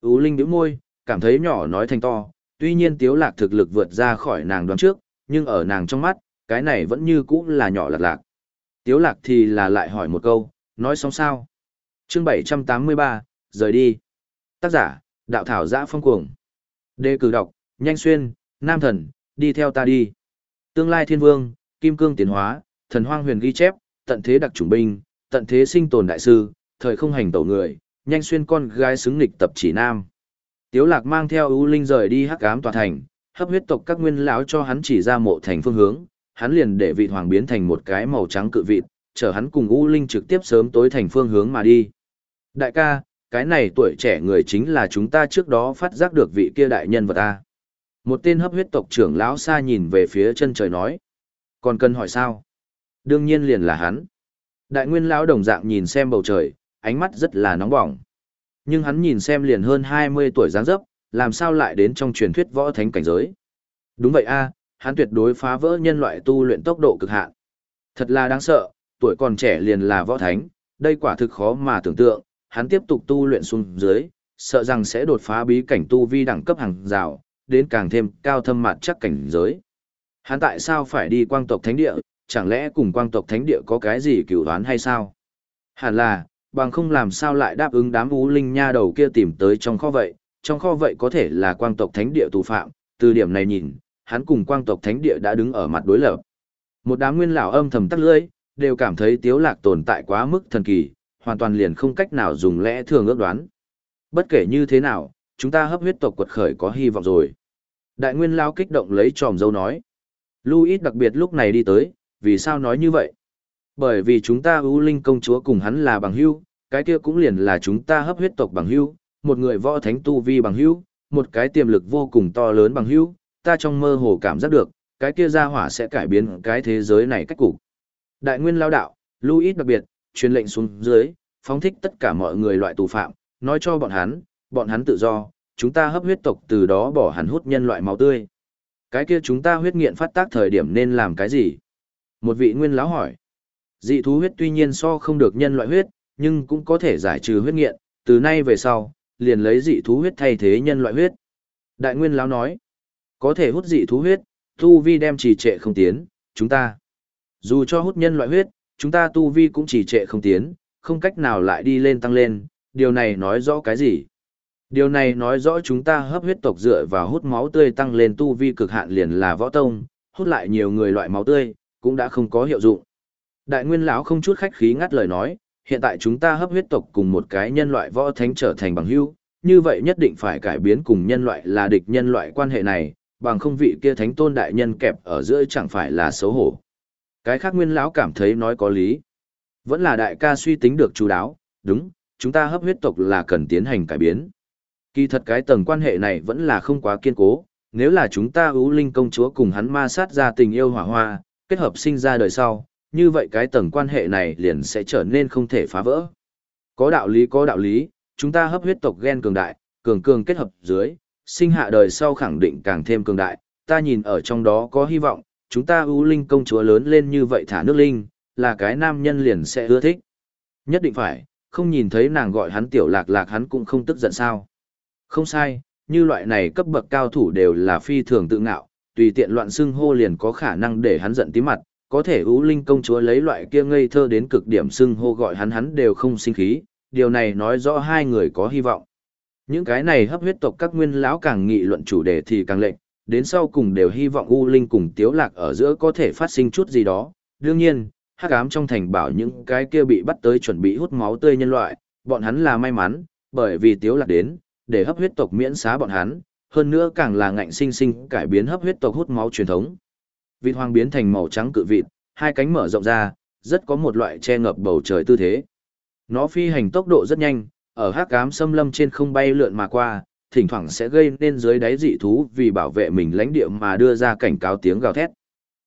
Ú Linh bĩu môi, cảm thấy nhỏ nói thành to, tuy nhiên Tiếu Lạc thực lực vượt ra khỏi nàng đoán trước, nhưng ở nàng trong mắt, cái này vẫn như cũ là nhỏ lạc lạc. Tiếu Lạc thì là lại hỏi một câu, nói xong sao? Chương 783, rời đi. Tác giả, Đạo Thảo Giã Phong Cuồng. Đề cử đọc, Nhanh Xuyên, Nam Thần, đi theo ta đi. Tương lai thiên vương, Kim Cương tiến hóa, thần hoang huyền ghi chép, tận thế đặc chủng binh, tận thế sinh tồn đại sư, thời không hành tẩu người, nhanh xuyên con gái xứng nghịch tập chỉ nam. Tiếu lạc mang theo ưu linh rời đi hắc ám tòa thành, hấp huyết tộc các nguyên lão cho hắn chỉ ra mộ thành phương hướng, hắn liền để vị hoàng biến thành một cái màu trắng cự vịt, chở hắn cùng ưu linh trực tiếp sớm tối thành phương hướng mà đi. Đại ca, cái này tuổi trẻ người chính là chúng ta trước đó phát giác được vị kia đại nhân vật ta. Một tên hấp huyết tộc trưởng lão xa nhìn về phía chân trời nói. Còn cần hỏi sao? Đương nhiên liền là hắn. Đại nguyên lão đồng dạng nhìn xem bầu trời, ánh mắt rất là nóng bỏng. Nhưng hắn nhìn xem liền hơn 20 tuổi dáng dấp, làm sao lại đến trong truyền thuyết võ thánh cảnh giới. Đúng vậy a, hắn tuyệt đối phá vỡ nhân loại tu luyện tốc độ cực hạn. Thật là đáng sợ, tuổi còn trẻ liền là võ thánh, đây quả thực khó mà tưởng tượng, hắn tiếp tục tu luyện xuống dưới, sợ rằng sẽ đột phá bí cảnh tu vi đẳng cấp hàng rào, đến càng thêm cao thâm mặt chắc cảnh giới. Hắn tại sao phải đi quang tộc thánh địa, chẳng lẽ cùng quang tộc thánh địa có cái gì cửu đoán hay sao? Hẳn là, bằng không làm sao lại đáp ứng đám ú linh nha đầu kia tìm tới trong kho vậy, trong kho vậy có thể là quang tộc thánh địa tù phạm, từ điểm này nhìn, hắn cùng quang tộc thánh địa đã đứng ở mặt đối lập. Một đám nguyên lão âm thầm tắt lưỡi, đều cảm thấy tiếu lạc tồn tại quá mức thần kỳ, hoàn toàn liền không cách nào dùng lẽ thường ước đoán. Bất kể như thế nào, chúng ta hấp huyết tộc quật khởi có hy vọng rồi. Đại nguyên lão kích động lấy tròm dâu nói. Louis đặc biệt lúc này đi tới, vì sao nói như vậy? Bởi vì chúng ta ưu linh công chúa cùng hắn là bằng hữu, cái kia cũng liền là chúng ta hấp huyết tộc bằng hữu, một người võ thánh tu vi bằng hữu, một cái tiềm lực vô cùng to lớn bằng hữu, ta trong mơ hồ cảm giác được, cái kia ra hỏa sẽ cải biến cái thế giới này cách cục. Đại nguyên lao đạo, Louis đặc biệt, truyền lệnh xuống dưới, phóng thích tất cả mọi người loại tù phạm, nói cho bọn hắn, bọn hắn tự do, chúng ta hấp huyết tộc từ đó bỏ hắn hút nhân loại máu tươi. Cái kia chúng ta huyết nghiện phát tác thời điểm nên làm cái gì? Một vị nguyên lão hỏi. Dị thú huyết tuy nhiên so không được nhân loại huyết, nhưng cũng có thể giải trừ huyết nghiện, từ nay về sau, liền lấy dị thú huyết thay thế nhân loại huyết. Đại nguyên lão nói, có thể hút dị thú huyết, tu vi đem trì trệ không tiến, chúng ta. Dù cho hút nhân loại huyết, chúng ta tu vi cũng trì trệ không tiến, không cách nào lại đi lên tăng lên, điều này nói rõ cái gì? Điều này nói rõ chúng ta hấp huyết tộc dựa vào hút máu tươi tăng lên tu vi cực hạn liền là võ tông, hút lại nhiều người loại máu tươi, cũng đã không có hiệu dụng. Đại nguyên lão không chút khách khí ngắt lời nói, hiện tại chúng ta hấp huyết tộc cùng một cái nhân loại võ thánh trở thành bằng hữu, như vậy nhất định phải cải biến cùng nhân loại là địch nhân loại quan hệ này, bằng không vị kia thánh tôn đại nhân kẹp ở giữa chẳng phải là xấu hổ. Cái khác nguyên lão cảm thấy nói có lý. Vẫn là đại ca suy tính được chú đáo, đúng, chúng ta hấp huyết tộc là cần tiến hành cải biến. Kỳ thật cái tầng quan hệ này vẫn là không quá kiên cố, nếu là chúng ta ưu linh công chúa cùng hắn ma sát ra tình yêu hỏa hoa, kết hợp sinh ra đời sau, như vậy cái tầng quan hệ này liền sẽ trở nên không thể phá vỡ. Có đạo lý có đạo lý, chúng ta hấp huyết tộc gen cường đại, cường cường kết hợp dưới, sinh hạ đời sau khẳng định càng thêm cường đại, ta nhìn ở trong đó có hy vọng, chúng ta ưu linh công chúa lớn lên như vậy thả nước linh, là cái nam nhân liền sẽ ưa thích. Nhất định phải, không nhìn thấy nàng gọi hắn tiểu lạc lạc hắn cũng không tức giận sao. Không sai, như loại này cấp bậc cao thủ đều là phi thường tự ngạo, tùy tiện loạn xưng hô liền có khả năng để hắn giận tí mặt, có thể ưu linh công chúa lấy loại kia ngây thơ đến cực điểm xưng hô gọi hắn hắn đều không sinh khí, điều này nói rõ hai người có hy vọng. Những cái này hấp huyết tộc các nguyên lão càng nghị luận chủ đề thì càng lệnh, đến sau cùng đều hy vọng U Linh cùng Tiếu Lạc ở giữa có thể phát sinh chút gì đó. Đương nhiên, hắc ám trong thành bảo những cái kia bị bắt tới chuẩn bị hút máu tươi nhân loại, bọn hắn là may mắn, bởi vì Tiếu Lạc đến, để hấp huyết tộc miễn xá bọn hắn, hơn nữa càng là ngạnh sinh sinh cải biến hấp huyết tộc hút máu truyền thống. Vịt hoang biến thành màu trắng cự vịt, hai cánh mở rộng ra, rất có một loại che ngập bầu trời tư thế. Nó phi hành tốc độ rất nhanh, ở hắc ám xâm lâm trên không bay lượn mà qua, thỉnh thoảng sẽ gây nên dưới đáy dị thú vì bảo vệ mình lãnh địa mà đưa ra cảnh cáo tiếng gào thét.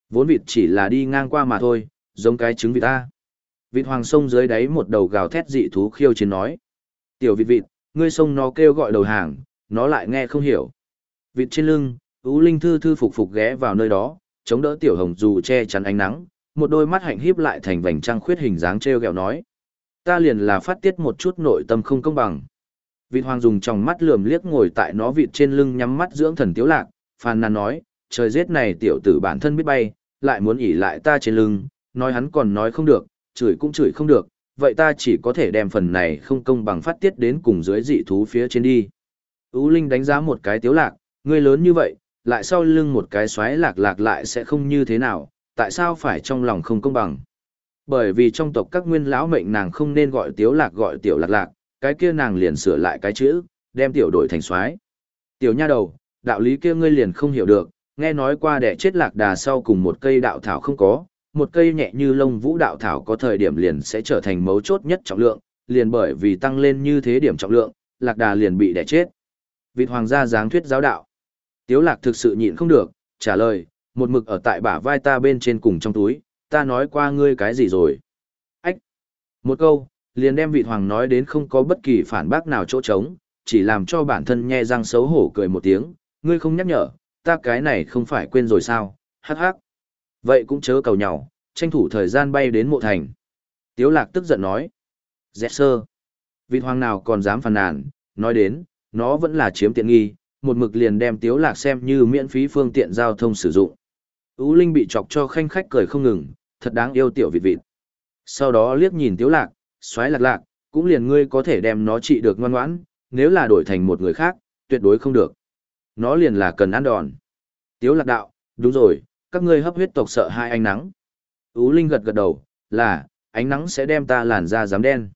Vốn vịt chỉ là đi ngang qua mà thôi, giống cái trứng vịt ta. Vịt hoàng sông dưới đáy một đầu gào thét dị thú khiêu chiến nói. Tiểu vịt vịt, ngươi sông nó kêu gọi đầu hàng, nó lại nghe không hiểu. Vịt trên lưng, Ú Linh thư thư phục phục ghé vào nơi đó, chống đỡ tiểu hồng dù che chắn ánh nắng, một đôi mắt hạnh híp lại thành vành trăng khuyết hình dáng treo gẹo nói. Ta liền là phát tiết một chút nội tâm không công bằng. Vịt hoàng dùng trong mắt lườm liếc ngồi tại nó vịt trên lưng nhắm mắt dưỡng thần tiếu lạc, phàn nàn nói, trời giết này tiểu tử bản thân biết bay, lại muốn ỉ lại ta trên lưng, nói hắn còn nói không được, chửi cũng chửi không được, vậy ta chỉ có thể đem phần này không công bằng phát tiết đến cùng dưới dị thú phía trên đi. Ú Linh đánh giá một cái tiếu lạc, ngươi lớn như vậy, lại sau lưng một cái xoáy lạc lạc lại sẽ không như thế nào, tại sao phải trong lòng không công bằng. Bởi vì trong tộc các nguyên lão mệnh nàng không nên gọi tiếu lạc gọi tiểu lạc lạc, cái kia nàng liền sửa lại cái chữ, đem tiểu đổi thành xoáy. Tiểu nha đầu, đạo lý kia ngươi liền không hiểu được, nghe nói qua đẻ chết lạc đà sau cùng một cây đạo thảo không có, một cây nhẹ như lông vũ đạo thảo có thời điểm liền sẽ trở thành mấu chốt nhất trọng lượng, liền bởi vì tăng lên như thế điểm trọng lượng, lạc đà liền bị đẻ chết. Vịt hoàng gia giáng thuyết giáo đạo. Tiếu lạc thực sự nhịn không được, trả lời, một mực ở tại bả vai ta bên trên cùng trong túi, ta nói qua ngươi cái gì rồi. Ách! Một câu, liền đem vị hoàng nói đến không có bất kỳ phản bác nào chỗ trống, chỉ làm cho bản thân nhe răng xấu hổ cười một tiếng, ngươi không nhắc nhở, ta cái này không phải quên rồi sao, hắc hắc. Vậy cũng chớ cầu nhau, tranh thủ thời gian bay đến mộ thành. Tiếu lạc tức giận nói. Dẹt sơ. Vị hoàng nào còn dám phàn nàn, nói đến, nó vẫn là chiếm tiện nghi, một mực liền đem tiếu lạc xem như miễn phí phương tiện giao thông sử dụng. Ú Linh bị chọc cho khanh khách cười không ngừng, thật đáng yêu tiểu vịt vịt. Sau đó liếc nhìn tiếu lạc, xoáy lạc lạc, cũng liền ngươi có thể đem nó trị được ngoan ngoãn, nếu là đổi thành một người khác, tuyệt đối không được. Nó liền là cần ăn đòn. Tiếu lạc đạo, đúng rồi, các ngươi hấp huyết tộc sợ hai ánh nắng. Ú Linh gật gật đầu, là, ánh nắng sẽ đem ta làn da dám đen.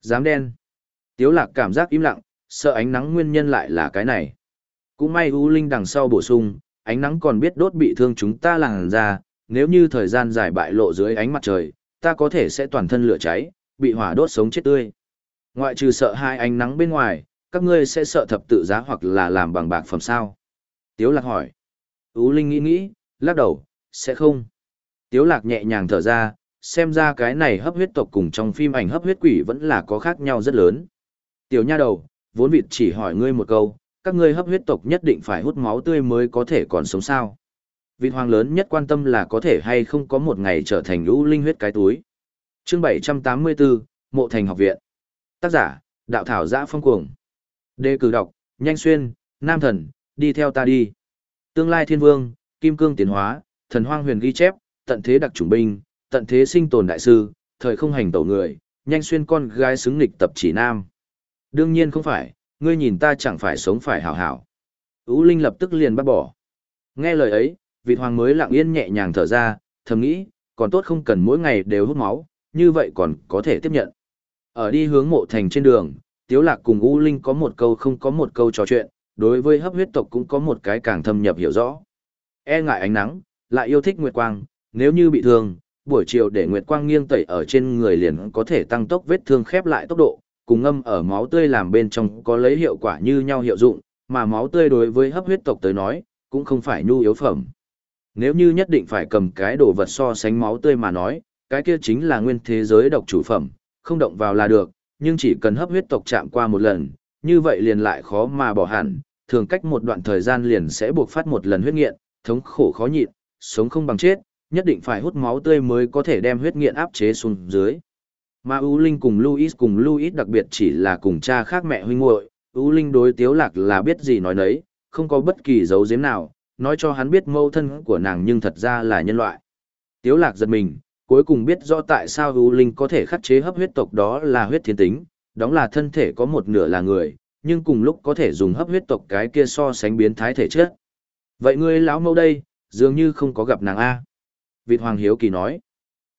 Dám đen. Tiếu lạc cảm giác im lặng, sợ ánh nắng nguyên nhân lại là cái này. Cũng may U Linh đằng sau bổ sung, ánh nắng còn biết đốt bị thương chúng ta làng ra. nếu như thời gian dài bại lộ dưới ánh mặt trời, ta có thể sẽ toàn thân lửa cháy, bị hỏa đốt sống chết tươi. Ngoại trừ sợ hai ánh nắng bên ngoài, các ngươi sẽ sợ thập tự giá hoặc là làm bằng bạc phẩm sao? Tiếu lạc hỏi. U Linh nghĩ nghĩ, lắc đầu, sẽ không. Tiếu lạc nhẹ nhàng thở ra, xem ra cái này hấp huyết tộc cùng trong phim ảnh hấp huyết quỷ vẫn là có khác nhau rất lớn. Tiểu nha đầu, vốn vịt chỉ hỏi ngươi một câu, các ngươi hấp huyết tộc nhất định phải hút máu tươi mới có thể còn sống sao. Vịt hoàng lớn nhất quan tâm là có thể hay không có một ngày trở thành lũ linh huyết cái túi. Chương 784, Mộ Thành Học Viện. Tác giả, Đạo Thảo Giã Phong Cuồng. Đề cử đọc, Nhanh Xuyên, Nam Thần, đi theo ta đi. Tương lai thiên vương, Kim Cương tiến hóa, thần hoang huyền ghi chép, tận thế đặc chủng binh, tận thế sinh tồn đại sư, thời không hành tẩu người, Nhanh Xuyên con gái xứng nghịch tập chỉ nam. Đương nhiên không phải, ngươi nhìn ta chẳng phải sống phải hảo hảo. Ú Linh lập tức liền bắt bỏ. Nghe lời ấy, vịt hoàng mới lặng yên nhẹ nhàng thở ra, thầm nghĩ, còn tốt không cần mỗi ngày đều hút máu, như vậy còn có thể tiếp nhận. Ở đi hướng mộ thành trên đường, Tiếu Lạc cùng U Linh có một câu không có một câu trò chuyện, đối với hấp huyết tộc cũng có một cái càng thâm nhập hiểu rõ. E ngại ánh nắng, lại yêu thích nguyệt quang, nếu như bị thương, buổi chiều để nguyệt quang nghiêng tẩy ở trên người liền có thể tăng tốc vết thương khép lại tốc độ, cùng ngâm ở máu tươi làm bên trong có lấy hiệu quả như nhau hiệu dụng, mà máu tươi đối với hấp huyết tộc tới nói, cũng không phải nhu yếu phẩm. Nếu như nhất định phải cầm cái đồ vật so sánh máu tươi mà nói, cái kia chính là nguyên thế giới độc chủ phẩm, không động vào là được, nhưng chỉ cần hấp huyết tộc chạm qua một lần, như vậy liền lại khó mà bỏ hẳn, thường cách một đoạn thời gian liền sẽ buộc phát một lần huyết nghiện, thống khổ khó nhịn, sống không bằng chết, nhất định phải hút máu tươi mới có thể đem huyết nghiện áp chế xuống dưới. Mà U Linh cùng Louis cùng Louis đặc biệt chỉ là cùng cha khác mẹ huynh muội, U Linh đối Tiếu Lạc là biết gì nói nấy, không có bất kỳ dấu giếm nào, nói cho hắn biết mâu thân của nàng nhưng thật ra là nhân loại. Tiếu Lạc giật mình, cuối cùng biết rõ tại sao U Linh có thể khắc chế hấp huyết tộc đó là huyết thiên tính, đó là thân thể có một nửa là người, nhưng cùng lúc có thể dùng hấp huyết tộc cái kia so sánh biến thái thể chất. Vậy ngươi lão mâu đây, dường như không có gặp nàng A. Vịt Hoàng Hiếu Kỳ nói.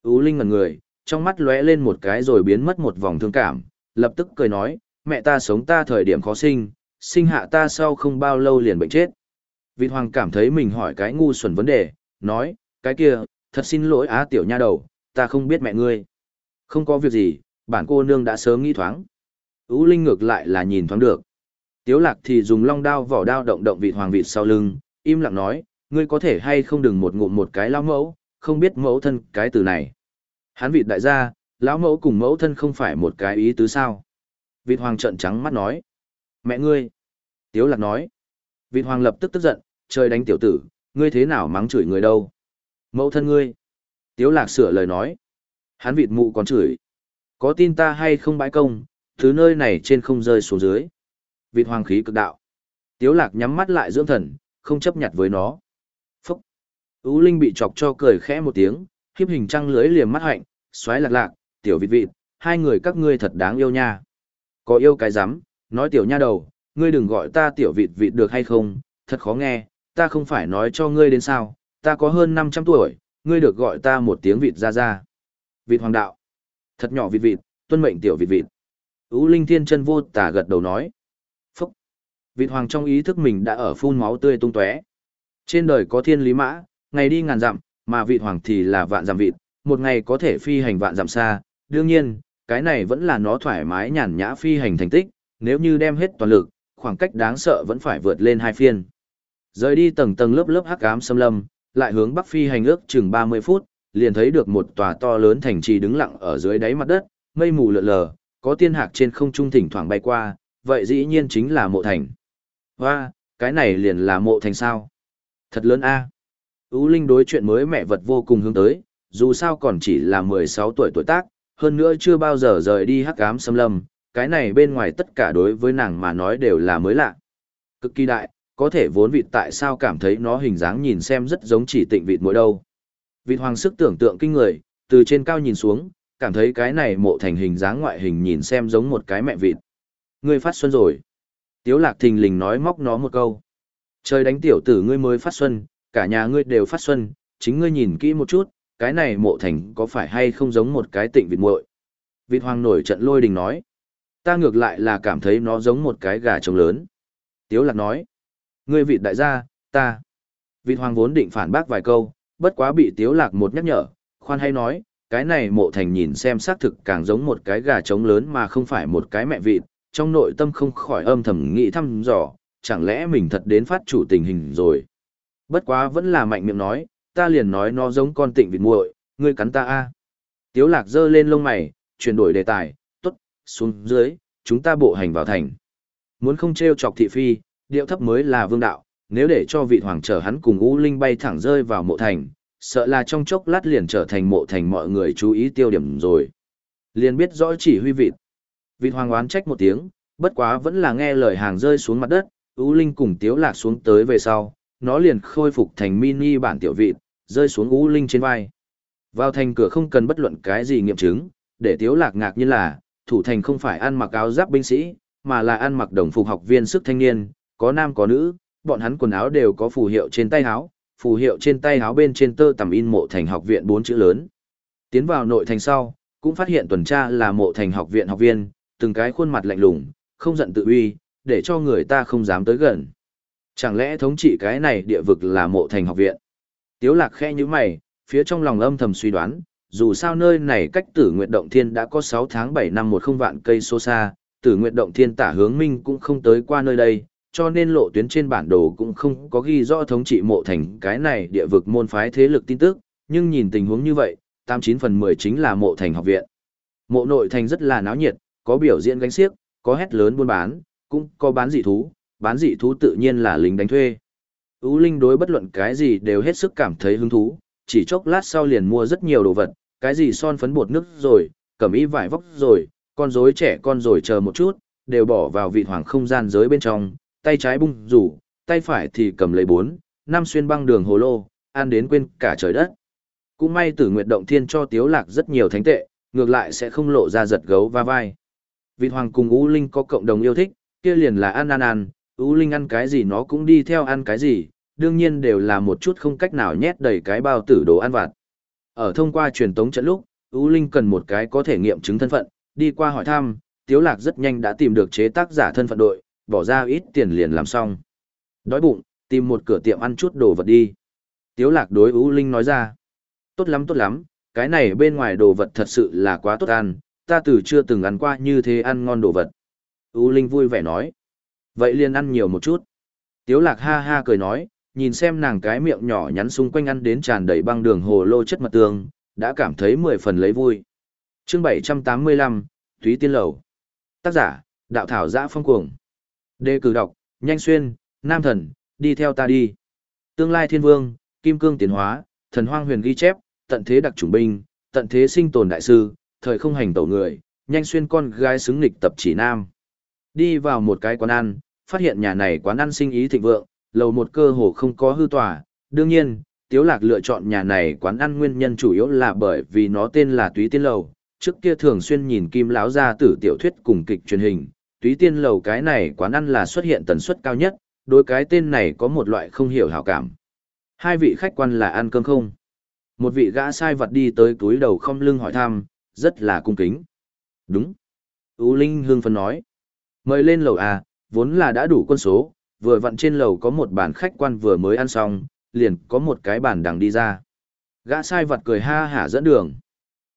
U Linh ngần người, trong mắt lóe lên một cái rồi biến mất một vòng thương cảm, lập tức cười nói, mẹ ta sống ta thời điểm khó sinh, sinh hạ ta sau không bao lâu liền bệnh chết. Vịt Hoàng cảm thấy mình hỏi cái ngu xuẩn vấn đề, nói, cái kia, thật xin lỗi á tiểu nha đầu, ta không biết mẹ ngươi. Không có việc gì, bản cô nương đã sớm nghĩ thoáng. Ú Linh ngược lại là nhìn thoáng được. Tiếu lạc thì dùng long đao vỏ đao động động vịt hoàng vịt sau lưng, im lặng nói, ngươi có thể hay không đừng một ngụm một cái lao mẫu, không biết mẫu thân cái từ này. Hắn vịt đại gia, lão mẫu cùng mẫu thân không phải một cái ý tứ sao. Vịt hoàng trợn trắng mắt nói. Mẹ ngươi. Tiếu lạc nói. Vịt hoàng lập tức tức giận, trời đánh tiểu tử, ngươi thế nào mắng chửi người đâu. Mẫu thân ngươi. Tiếu lạc sửa lời nói. Hắn vịt mụ còn chửi. Có tin ta hay không bãi công, thứ nơi này trên không rơi xuống dưới. Vịt hoàng khí cực đạo. Tiếu lạc nhắm mắt lại dưỡng thần, không chấp nhặt với nó. Phúc. Ú Linh bị chọc cho cười khẽ một tiếng, hiếp hình trăng lưới liềm mắt hạnh, xoáy lạc lạc, tiểu vịt vịt, hai người các ngươi thật đáng yêu nha. Có yêu cái rắm nói tiểu nha đầu, ngươi đừng gọi ta tiểu vịt vịt được hay không, thật khó nghe, ta không phải nói cho ngươi đến sao, ta có hơn 500 tuổi, ngươi được gọi ta một tiếng vịt ra ra. Vịt hoàng đạo. Thật nhỏ vịt vịt, tuân mệnh tiểu vịt vịt. Ú Linh Thiên chân vô tả gật đầu nói. Phúc. Vịt hoàng trong ý thức mình đã ở phun máu tươi tung tóe. Trên đời có thiên lý mã, ngày đi ngàn dặm, mà vịt hoàng thì là vạn dặm vịt, một ngày có thể phi hành vạn dặm xa. Đương nhiên, cái này vẫn là nó thoải mái nhàn nhã phi hành thành tích, nếu như đem hết toàn lực, khoảng cách đáng sợ vẫn phải vượt lên hai phiên. Rời đi tầng tầng lớp lớp hắc ám xâm lâm, lại hướng bắc phi hành ước chừng 30 phút, liền thấy được một tòa to lớn thành trì đứng lặng ở dưới đáy mặt đất, mây mù lượn lờ, có tiên hạc trên không trung thỉnh thoảng bay qua, vậy dĩ nhiên chính là mộ thành. Hoa, cái này liền là mộ thành sao? Thật lớn a. À. Ú Linh đối chuyện mới mẹ vật vô cùng hướng tới, dù sao còn chỉ là 16 tuổi tuổi tác, hơn nữa chưa bao giờ rời đi hắc ám xâm lâm, cái này bên ngoài tất cả đối với nàng mà nói đều là mới lạ. Cực kỳ đại, có thể vốn vịt tại sao cảm thấy nó hình dáng nhìn xem rất giống chỉ tịnh vịt mỗi đâu. Vịt hoàng sức tưởng tượng kinh người, từ trên cao nhìn xuống, cảm thấy cái này mộ thành hình dáng ngoại hình nhìn xem giống một cái mẹ vịt. Ngươi phát xuân rồi. Tiếu lạc thình lình nói móc nó một câu. Trời đánh tiểu tử ngươi mới phát xuân, cả nhà ngươi đều phát xuân, chính ngươi nhìn kỹ một chút, cái này mộ thành có phải hay không giống một cái tịnh vịt muội. Vịt hoàng nổi trận lôi đình nói. Ta ngược lại là cảm thấy nó giống một cái gà trống lớn. Tiếu lạc nói. Ngươi vịt đại gia, ta. Vịt hoàng vốn định phản bác vài câu, bất quá bị tiếu lạc một nhắc nhở, khoan hay nói, cái này mộ thành nhìn xem xác thực càng giống một cái gà trống lớn mà không phải một cái mẹ vịt, trong nội tâm không khỏi âm thầm nghĩ thăm dò, chẳng lẽ mình thật đến phát chủ tình hình rồi. Bất quá vẫn là mạnh miệng nói, ta liền nói nó giống con tịnh vịt muội, ngươi cắn ta a. Tiếu lạc giơ lên lông mày, chuyển đổi đề tài, tốt, xuống dưới, chúng ta bộ hành vào thành. Muốn không treo chọc thị phi, điệu thấp mới là vương đạo, nếu để cho vị hoàng trở hắn cùng U Linh bay thẳng rơi vào mộ thành, sợ là trong chốc lát liền trở thành mộ thành mọi người chú ý tiêu điểm rồi. Liền biết rõ chỉ huy vịt. Vịt hoàng oán trách một tiếng, bất quá vẫn là nghe lời hàng rơi xuống mặt đất, U Linh cùng Tiếu Lạc xuống tới về sau, nó liền khôi phục thành mini bản tiểu vịt, rơi xuống U Linh trên vai. Vào thành cửa không cần bất luận cái gì nghiệm chứng, để Tiếu Lạc ngạc nhiên là, thủ thành không phải ăn mặc áo giáp binh sĩ, mà là ăn mặc đồng phục học viên sức thanh niên, có nam có nữ, bọn hắn quần áo đều có phù hiệu trên tay áo, phù hiệu trên tay áo bên trên tơ tầm in mộ thành học viện bốn chữ lớn. Tiến vào nội thành sau, cũng phát hiện tuần tra là mộ thành học viện học viên, từng cái khuôn mặt lạnh lùng, không giận tự uy, để cho người ta không dám tới gần. Chẳng lẽ thống trị cái này địa vực là mộ thành học viện? Tiếu lạc khe như mày, phía trong lòng âm thầm suy đoán, dù sao nơi này cách tử nguyện động thiên đã có 6 tháng 7 năm một không vạn cây số xa, tử nguyện động thiên tả hướng minh cũng không tới qua nơi đây, cho nên lộ tuyến trên bản đồ cũng không có ghi rõ thống trị mộ thành cái này địa vực môn phái thế lực tin tức, nhưng nhìn tình huống như vậy, 89 phần 10 chính là mộ thành học viện. Mộ nội thành rất là náo nhiệt, có biểu diễn gánh xiếc, có hét lớn buôn bán, cũng có bán dị thú, bán dị thú tự nhiên là lính đánh thuê. Ú Linh đối bất luận cái gì đều hết sức cảm thấy hứng thú, chỉ chốc lát sau liền mua rất nhiều đồ vật, cái gì son phấn bột nước rồi, cẩm y vải vóc rồi, con rối trẻ con rồi chờ một chút, đều bỏ vào vị hoàng không gian giới bên trong, tay trái bung rủ, tay phải thì cầm lấy bốn, năm xuyên băng đường hồ lô, ăn đến quên cả trời đất. Cũng may tử nguyệt động thiên cho tiếu lạc rất nhiều thánh tệ, ngược lại sẽ không lộ ra giật gấu va vai. Vị hoàng cùng U Linh có cộng đồng yêu thích, kia liền là ăn ăn ăn, U Linh ăn cái gì nó cũng đi theo ăn cái gì, đương nhiên đều là một chút không cách nào nhét đầy cái bao tử đồ ăn vặt. Ở thông qua truyền tống trận lúc, U Linh cần một cái có thể nghiệm chứng thân phận, đi qua hỏi thăm, Tiếu Lạc rất nhanh đã tìm được chế tác giả thân phận đội, bỏ ra ít tiền liền làm xong. Đói bụng, tìm một cửa tiệm ăn chút đồ vật đi. Tiếu Lạc đối U Linh nói ra. Tốt lắm tốt lắm, cái này bên ngoài đồ vật thật sự là quá tốt ăn, ta từ chưa từng ăn qua như thế ăn ngon đồ vật. U Linh vui vẻ nói. Vậy liền ăn nhiều một chút. Tiếu lạc ha ha cười nói, nhìn xem nàng cái miệng nhỏ nhắn xung quanh ăn đến tràn đầy băng đường hồ lô chất mật tương, đã cảm thấy mười phần lấy vui. Chương 785, Thúy Tiên Lầu. Tác giả, Đạo Thảo Giã Phong Cuồng. Đề cử đọc, Nhanh Xuyên, Nam Thần, đi theo ta đi. Tương lai thiên vương, Kim Cương tiến hóa, thần hoang huyền ghi chép, tận thế đặc chủng binh, tận thế sinh tồn đại sư, thời không hành tẩu người, nhanh xuyên con gái xứng nghịch tập chỉ nam. Đi vào một cái quán ăn, phát hiện nhà này quán ăn sinh ý thịnh vượng, lầu một cơ hồ không có hư tòa. Đương nhiên, Tiếu Lạc lựa chọn nhà này quán ăn nguyên nhân chủ yếu là bởi vì nó tên là Túy Tiên Lầu. Trước kia thường xuyên nhìn Kim Lão gia tử tiểu thuyết cùng kịch truyền hình, Túy Tiên Lầu cái này quán ăn là xuất hiện tần suất cao nhất, đối cái tên này có một loại không hiểu hảo cảm. Hai vị khách quan là ăn cơm không? Một vị gã sai vật đi tới túi đầu không lưng hỏi thăm, rất là cung kính. Đúng. Ú Linh hương phân nói. Mời lên lầu à, vốn là đã đủ quân số, vừa vặn trên lầu có một bàn khách quan vừa mới ăn xong, liền có một cái bàn đằng đi ra. Gã sai vật cười ha hả dẫn đường.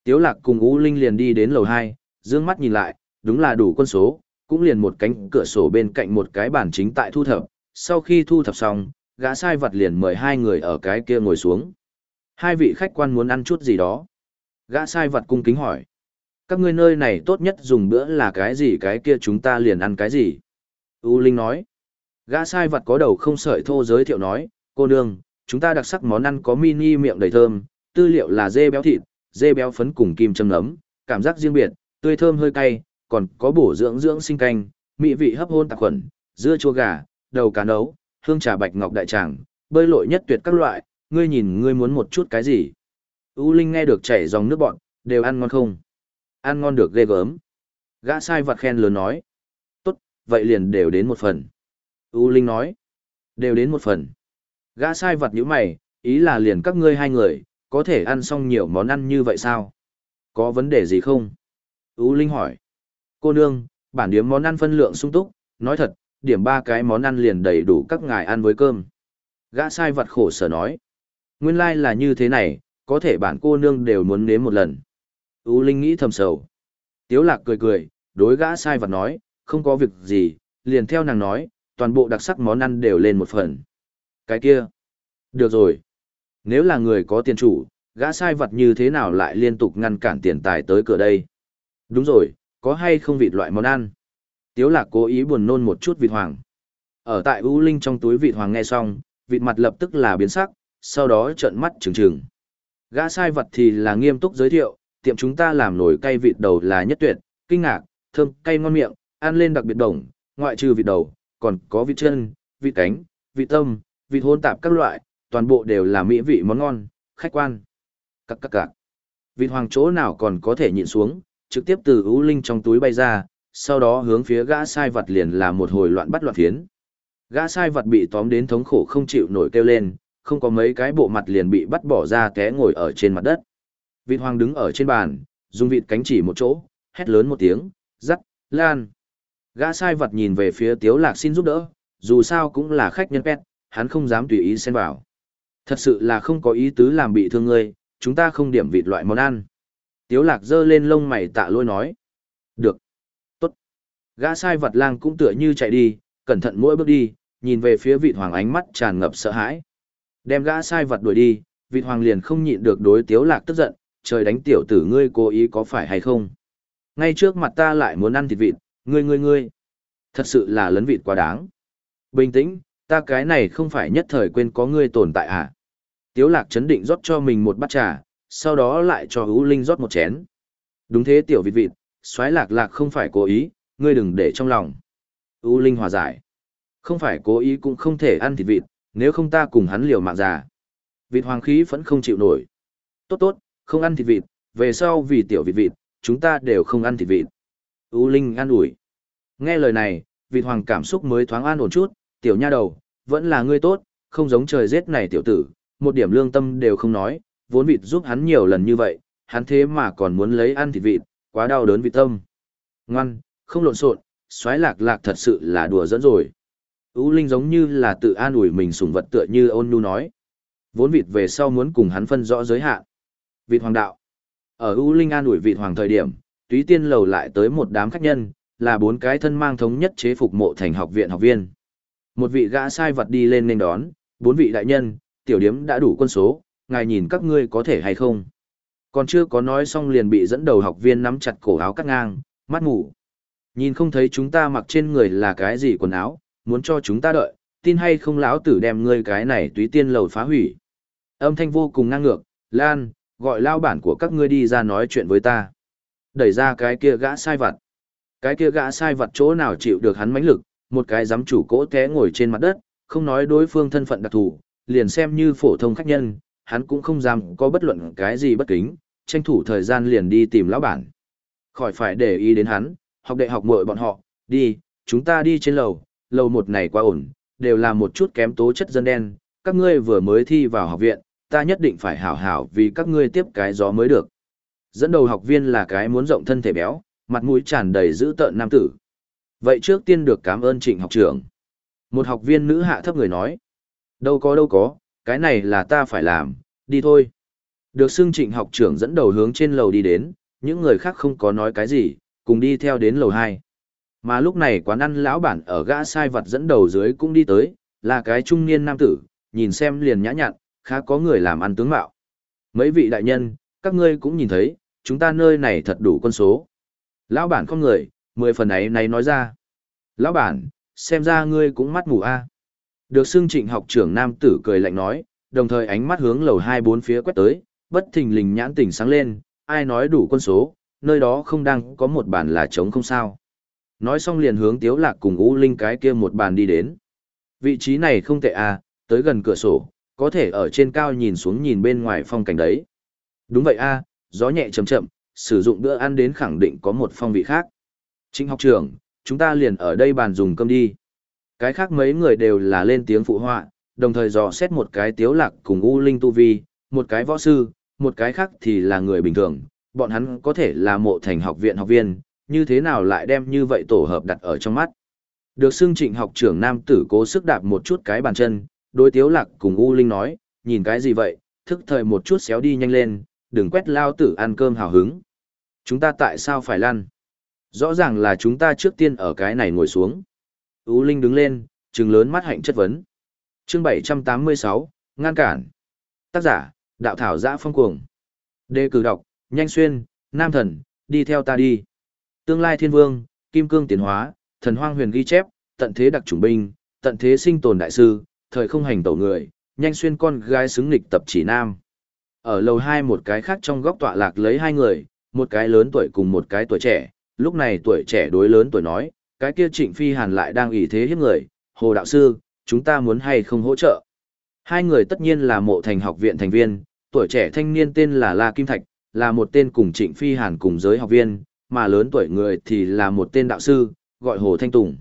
Tiếu lạc cùng u Linh liền đi đến lầu 2, dương mắt nhìn lại, đúng là đủ quân số, cũng liền một cánh cửa sổ bên cạnh một cái bàn chính tại thu thập. Sau khi thu thập xong, gã sai vật liền mời hai người ở cái kia ngồi xuống. Hai vị khách quan muốn ăn chút gì đó. Gã sai vật cung kính hỏi. Các ngươi nơi này tốt nhất dùng bữa là cái gì cái kia chúng ta liền ăn cái gì? U Linh nói. Gã sai vật có đầu không sợi thô giới thiệu nói, cô nương, chúng ta đặc sắc món ăn có mini miệng đầy thơm, tư liệu là dê béo thịt, dê béo phấn cùng kim châm nấm, cảm giác riêng biệt, tươi thơm hơi cay, còn có bổ dưỡng dưỡng sinh canh, mỹ vị hấp hôn tạp khuẩn, dưa chua gà, đầu cá nấu, hương trà bạch ngọc đại tràng, bơi lội nhất tuyệt các loại, ngươi nhìn ngươi muốn một chút cái gì? U Linh nghe được chảy dòng nước bọn, đều ăn ngon không? Ăn ngon được ghê gớm. Gã sai vặt khen lớn nói. Tốt, vậy liền đều đến một phần. U Linh nói. Đều đến một phần. Gã sai vặt như mày, ý là liền các ngươi hai người, có thể ăn xong nhiều món ăn như vậy sao? Có vấn đề gì không? U Linh hỏi. Cô nương, bản điểm món ăn phân lượng sung túc, nói thật, điểm ba cái món ăn liền đầy đủ các ngài ăn với cơm. Gã sai vặt khổ sở nói. Nguyên lai like là như thế này, có thể bản cô nương đều muốn nếm một lần. U Linh nghĩ thầm sầu. Tiếu lạc cười cười, đối gã sai vật nói, không có việc gì, liền theo nàng nói, toàn bộ đặc sắc món ăn đều lên một phần. Cái kia. Được rồi. Nếu là người có tiền chủ, gã sai vật như thế nào lại liên tục ngăn cản tiền tài tới cửa đây? Đúng rồi, có hay không vịt loại món ăn? Tiếu lạc cố ý buồn nôn một chút vịt hoàng. Ở tại U Linh trong túi vịt hoàng nghe xong, vịt mặt lập tức là biến sắc, sau đó trợn mắt trừng trừng. Gã sai vật thì là nghiêm túc giới thiệu, tiệm chúng ta làm nồi cay vịt đầu là nhất tuyệt, kinh ngạc, thơm, cay ngon miệng, ăn lên đặc biệt đồng, ngoại trừ vịt đầu, còn có vịt chân, vịt cánh, vịt tâm, vịt hôn tạp các loại, toàn bộ đều là mỹ vị món ngon, khách quan. Các các các. Vịt hoàng chỗ nào còn có thể nhịn xuống, trực tiếp từ ưu linh trong túi bay ra, sau đó hướng phía gã sai vật liền là một hồi loạn bắt loạn phiến. Gã sai vật bị tóm đến thống khổ không chịu nổi kêu lên, không có mấy cái bộ mặt liền bị bắt bỏ ra té ngồi ở trên mặt đất. Vịt hoàng đứng ở trên bàn, dùng vịt cánh chỉ một chỗ, hét lớn một tiếng, dắt, lan. Gã sai vật nhìn về phía tiếu lạc xin giúp đỡ, dù sao cũng là khách nhân pet, hắn không dám tùy ý xen vào. Thật sự là không có ý tứ làm bị thương ngươi, chúng ta không điểm vịt loại món ăn. Tiếu lạc giơ lên lông mày tạ lôi nói. Được. Tốt. Gã sai vật lang cũng tựa như chạy đi, cẩn thận mỗi bước đi, nhìn về phía vị hoàng ánh mắt tràn ngập sợ hãi. Đem gã sai vật đuổi đi, vị hoàng liền không nhịn được đối tiếu lạc tức giận, trời đánh tiểu tử ngươi cố ý có phải hay không. Ngay trước mặt ta lại muốn ăn thịt vịt, ngươi ngươi ngươi. Thật sự là lấn vịt quá đáng. Bình tĩnh, ta cái này không phải nhất thời quên có ngươi tồn tại à. Tiếu lạc chấn định rót cho mình một bát trà, sau đó lại cho hữu linh rót một chén. Đúng thế tiểu vịt vịt, xoáy lạc lạc không phải cố ý, ngươi đừng để trong lòng. U Linh hòa giải. Không phải cố ý cũng không thể ăn thịt vịt, nếu không ta cùng hắn liều mạng già. Vịt hoàng khí vẫn không chịu nổi. Tốt tốt, không ăn thịt vịt, về sau vì tiểu vịt vịt, chúng ta đều không ăn thịt vịt. U Linh an ủi. Nghe lời này, vịt hoàng cảm xúc mới thoáng an ổn chút, tiểu nha đầu, vẫn là ngươi tốt, không giống trời rét này tiểu tử, một điểm lương tâm đều không nói, vốn vịt giúp hắn nhiều lần như vậy, hắn thế mà còn muốn lấy ăn thịt vịt, quá đau đớn vị tâm. Ngoan, không lộn xộn, xoáy lạc lạc thật sự là đùa dẫn rồi. U Linh giống như là tự an ủi mình sùng vật tựa như ôn nhu nói. Vốn vịt về sau muốn cùng hắn phân rõ giới hạn. Vịt hoàng đạo. Ở U Linh an ủi vịt hoàng thời điểm, túy tiên lầu lại tới một đám khách nhân, là bốn cái thân mang thống nhất chế phục mộ thành học viện học viên. Một vị gã sai vật đi lên nên đón, bốn vị đại nhân, tiểu điếm đã đủ quân số, ngài nhìn các ngươi có thể hay không. Còn chưa có nói xong liền bị dẫn đầu học viên nắm chặt cổ áo cắt ngang, mắt ngủ. Nhìn không thấy chúng ta mặc trên người là cái gì quần áo, muốn cho chúng ta đợi, tin hay không lão tử đem ngươi cái này túy tiên lầu phá hủy. Âm thanh vô cùng ngang ngược, Lan, gọi lao bản của các ngươi đi ra nói chuyện với ta. Đẩy ra cái kia gã sai vặt. Cái kia gã sai vặt chỗ nào chịu được hắn mãnh lực, một cái giám chủ cỗ té ngồi trên mặt đất, không nói đối phương thân phận đặc thù, liền xem như phổ thông khách nhân, hắn cũng không dám có bất luận cái gì bất kính, tranh thủ thời gian liền đi tìm lão bản. Khỏi phải để ý đến hắn, học đệ học muội bọn họ, đi, chúng ta đi trên lầu, lầu một này quá ổn, đều là một chút kém tố chất dân đen, các ngươi vừa mới thi vào học viện, ta nhất định phải hảo hảo vì các ngươi tiếp cái gió mới được. Dẫn đầu học viên là cái muốn rộng thân thể béo, mặt mũi tràn đầy dữ tợn nam tử. Vậy trước tiên được cảm ơn trịnh học trưởng. Một học viên nữ hạ thấp người nói. Đâu có đâu có, cái này là ta phải làm, đi thôi. Được xưng trịnh học trưởng dẫn đầu hướng trên lầu đi đến, những người khác không có nói cái gì, cùng đi theo đến lầu 2. Mà lúc này quán ăn lão bản ở gã sai vật dẫn đầu dưới cũng đi tới, là cái trung niên nam tử, nhìn xem liền nhã nhặn, khá có người làm ăn tướng mạo. Mấy vị đại nhân, các ngươi cũng nhìn thấy, chúng ta nơi này thật đủ quân số. Lão bản không người, mười phần ấy này nói ra. Lão bản, xem ra ngươi cũng mắt mù a. Được xưng trịnh học trưởng nam tử cười lạnh nói, đồng thời ánh mắt hướng lầu hai bốn phía quét tới, bất thình lình nhãn tỉnh sáng lên, ai nói đủ quân số, nơi đó không đang có một bàn là trống không sao. Nói xong liền hướng tiếu lạc cùng U Linh cái kia một bàn đi đến. Vị trí này không tệ à, tới gần cửa sổ, có thể ở trên cao nhìn xuống nhìn bên ngoài phong cảnh đấy. Đúng vậy a, à, gió nhẹ chậm chậm, sử dụng bữa ăn đến khẳng định có một phong vị khác. Trịnh học trưởng, chúng ta liền ở đây bàn dùng cơm đi. Cái khác mấy người đều là lên tiếng phụ họa, đồng thời dò xét một cái tiếu lạc cùng U Linh Tu Vi, một cái võ sư, một cái khác thì là người bình thường, bọn hắn có thể là mộ thành học viện học viên, như thế nào lại đem như vậy tổ hợp đặt ở trong mắt. Được xưng trịnh học trưởng nam tử cố sức đạp một chút cái bàn chân, đối tiếu lạc cùng U Linh nói, nhìn cái gì vậy, thức thời một chút xéo đi nhanh lên, đừng quét lao tử ăn cơm hào hứng. Chúng ta tại sao phải lăn? Rõ ràng là chúng ta trước tiên ở cái này ngồi xuống. U Linh đứng lên, trừng lớn mắt hạnh chất vấn. Chương 786, ngăn cản. Tác giả, đạo thảo giã phong cuồng. Đề cử đọc, nhanh xuyên, nam thần, đi theo ta đi. Tương lai thiên vương, kim cương tiến hóa, thần hoang huyền ghi chép, tận thế đặc chủng binh, tận thế sinh tồn đại sư, thời không hành tẩu người, nhanh xuyên con gái xứng nghịch tập chỉ nam. Ở lầu hai một cái khác trong góc tọa lạc lấy hai người, một cái lớn tuổi cùng một cái tuổi trẻ, lúc này tuổi trẻ đối lớn tuổi nói, cái kia trịnh phi hàn lại đang ủy thế hiếp người, hồ đạo sư, chúng ta muốn hay không hỗ trợ. Hai người tất nhiên là mộ thành học viện thành viên, tuổi trẻ thanh niên tên là La Kim Thạch, là một tên cùng trịnh phi hàn cùng giới học viên, mà lớn tuổi người thì là một tên đạo sư, gọi Hồ Thanh Tùng.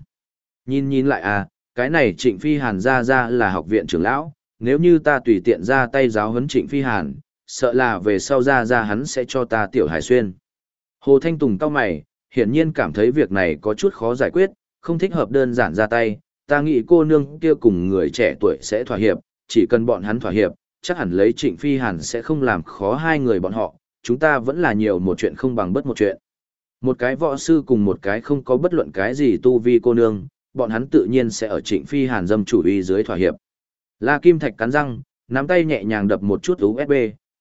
Nhìn nhìn lại à, cái này trịnh phi hàn ra ra là học viện trưởng lão, nếu như ta tùy tiện ra tay giáo huấn trịnh phi hàn, sợ là về sau ra ra hắn sẽ cho ta tiểu hải xuyên. Hồ Thanh Tùng cao mày, hiển nhiên cảm thấy việc này có chút khó giải quyết, không thích hợp đơn giản ra tay, ta nghĩ cô nương kia cùng người trẻ tuổi sẽ thỏa hiệp, chỉ cần bọn hắn thỏa hiệp, chắc hẳn lấy trịnh phi hàn sẽ không làm khó hai người bọn họ, chúng ta vẫn là nhiều một chuyện không bằng bất một chuyện. Một cái võ sư cùng một cái không có bất luận cái gì tu vi cô nương, bọn hắn tự nhiên sẽ ở trịnh phi hàn dâm chủ uy dưới thỏa hiệp. La Kim Thạch cắn răng, nắm tay nhẹ nhàng đập một chút USB,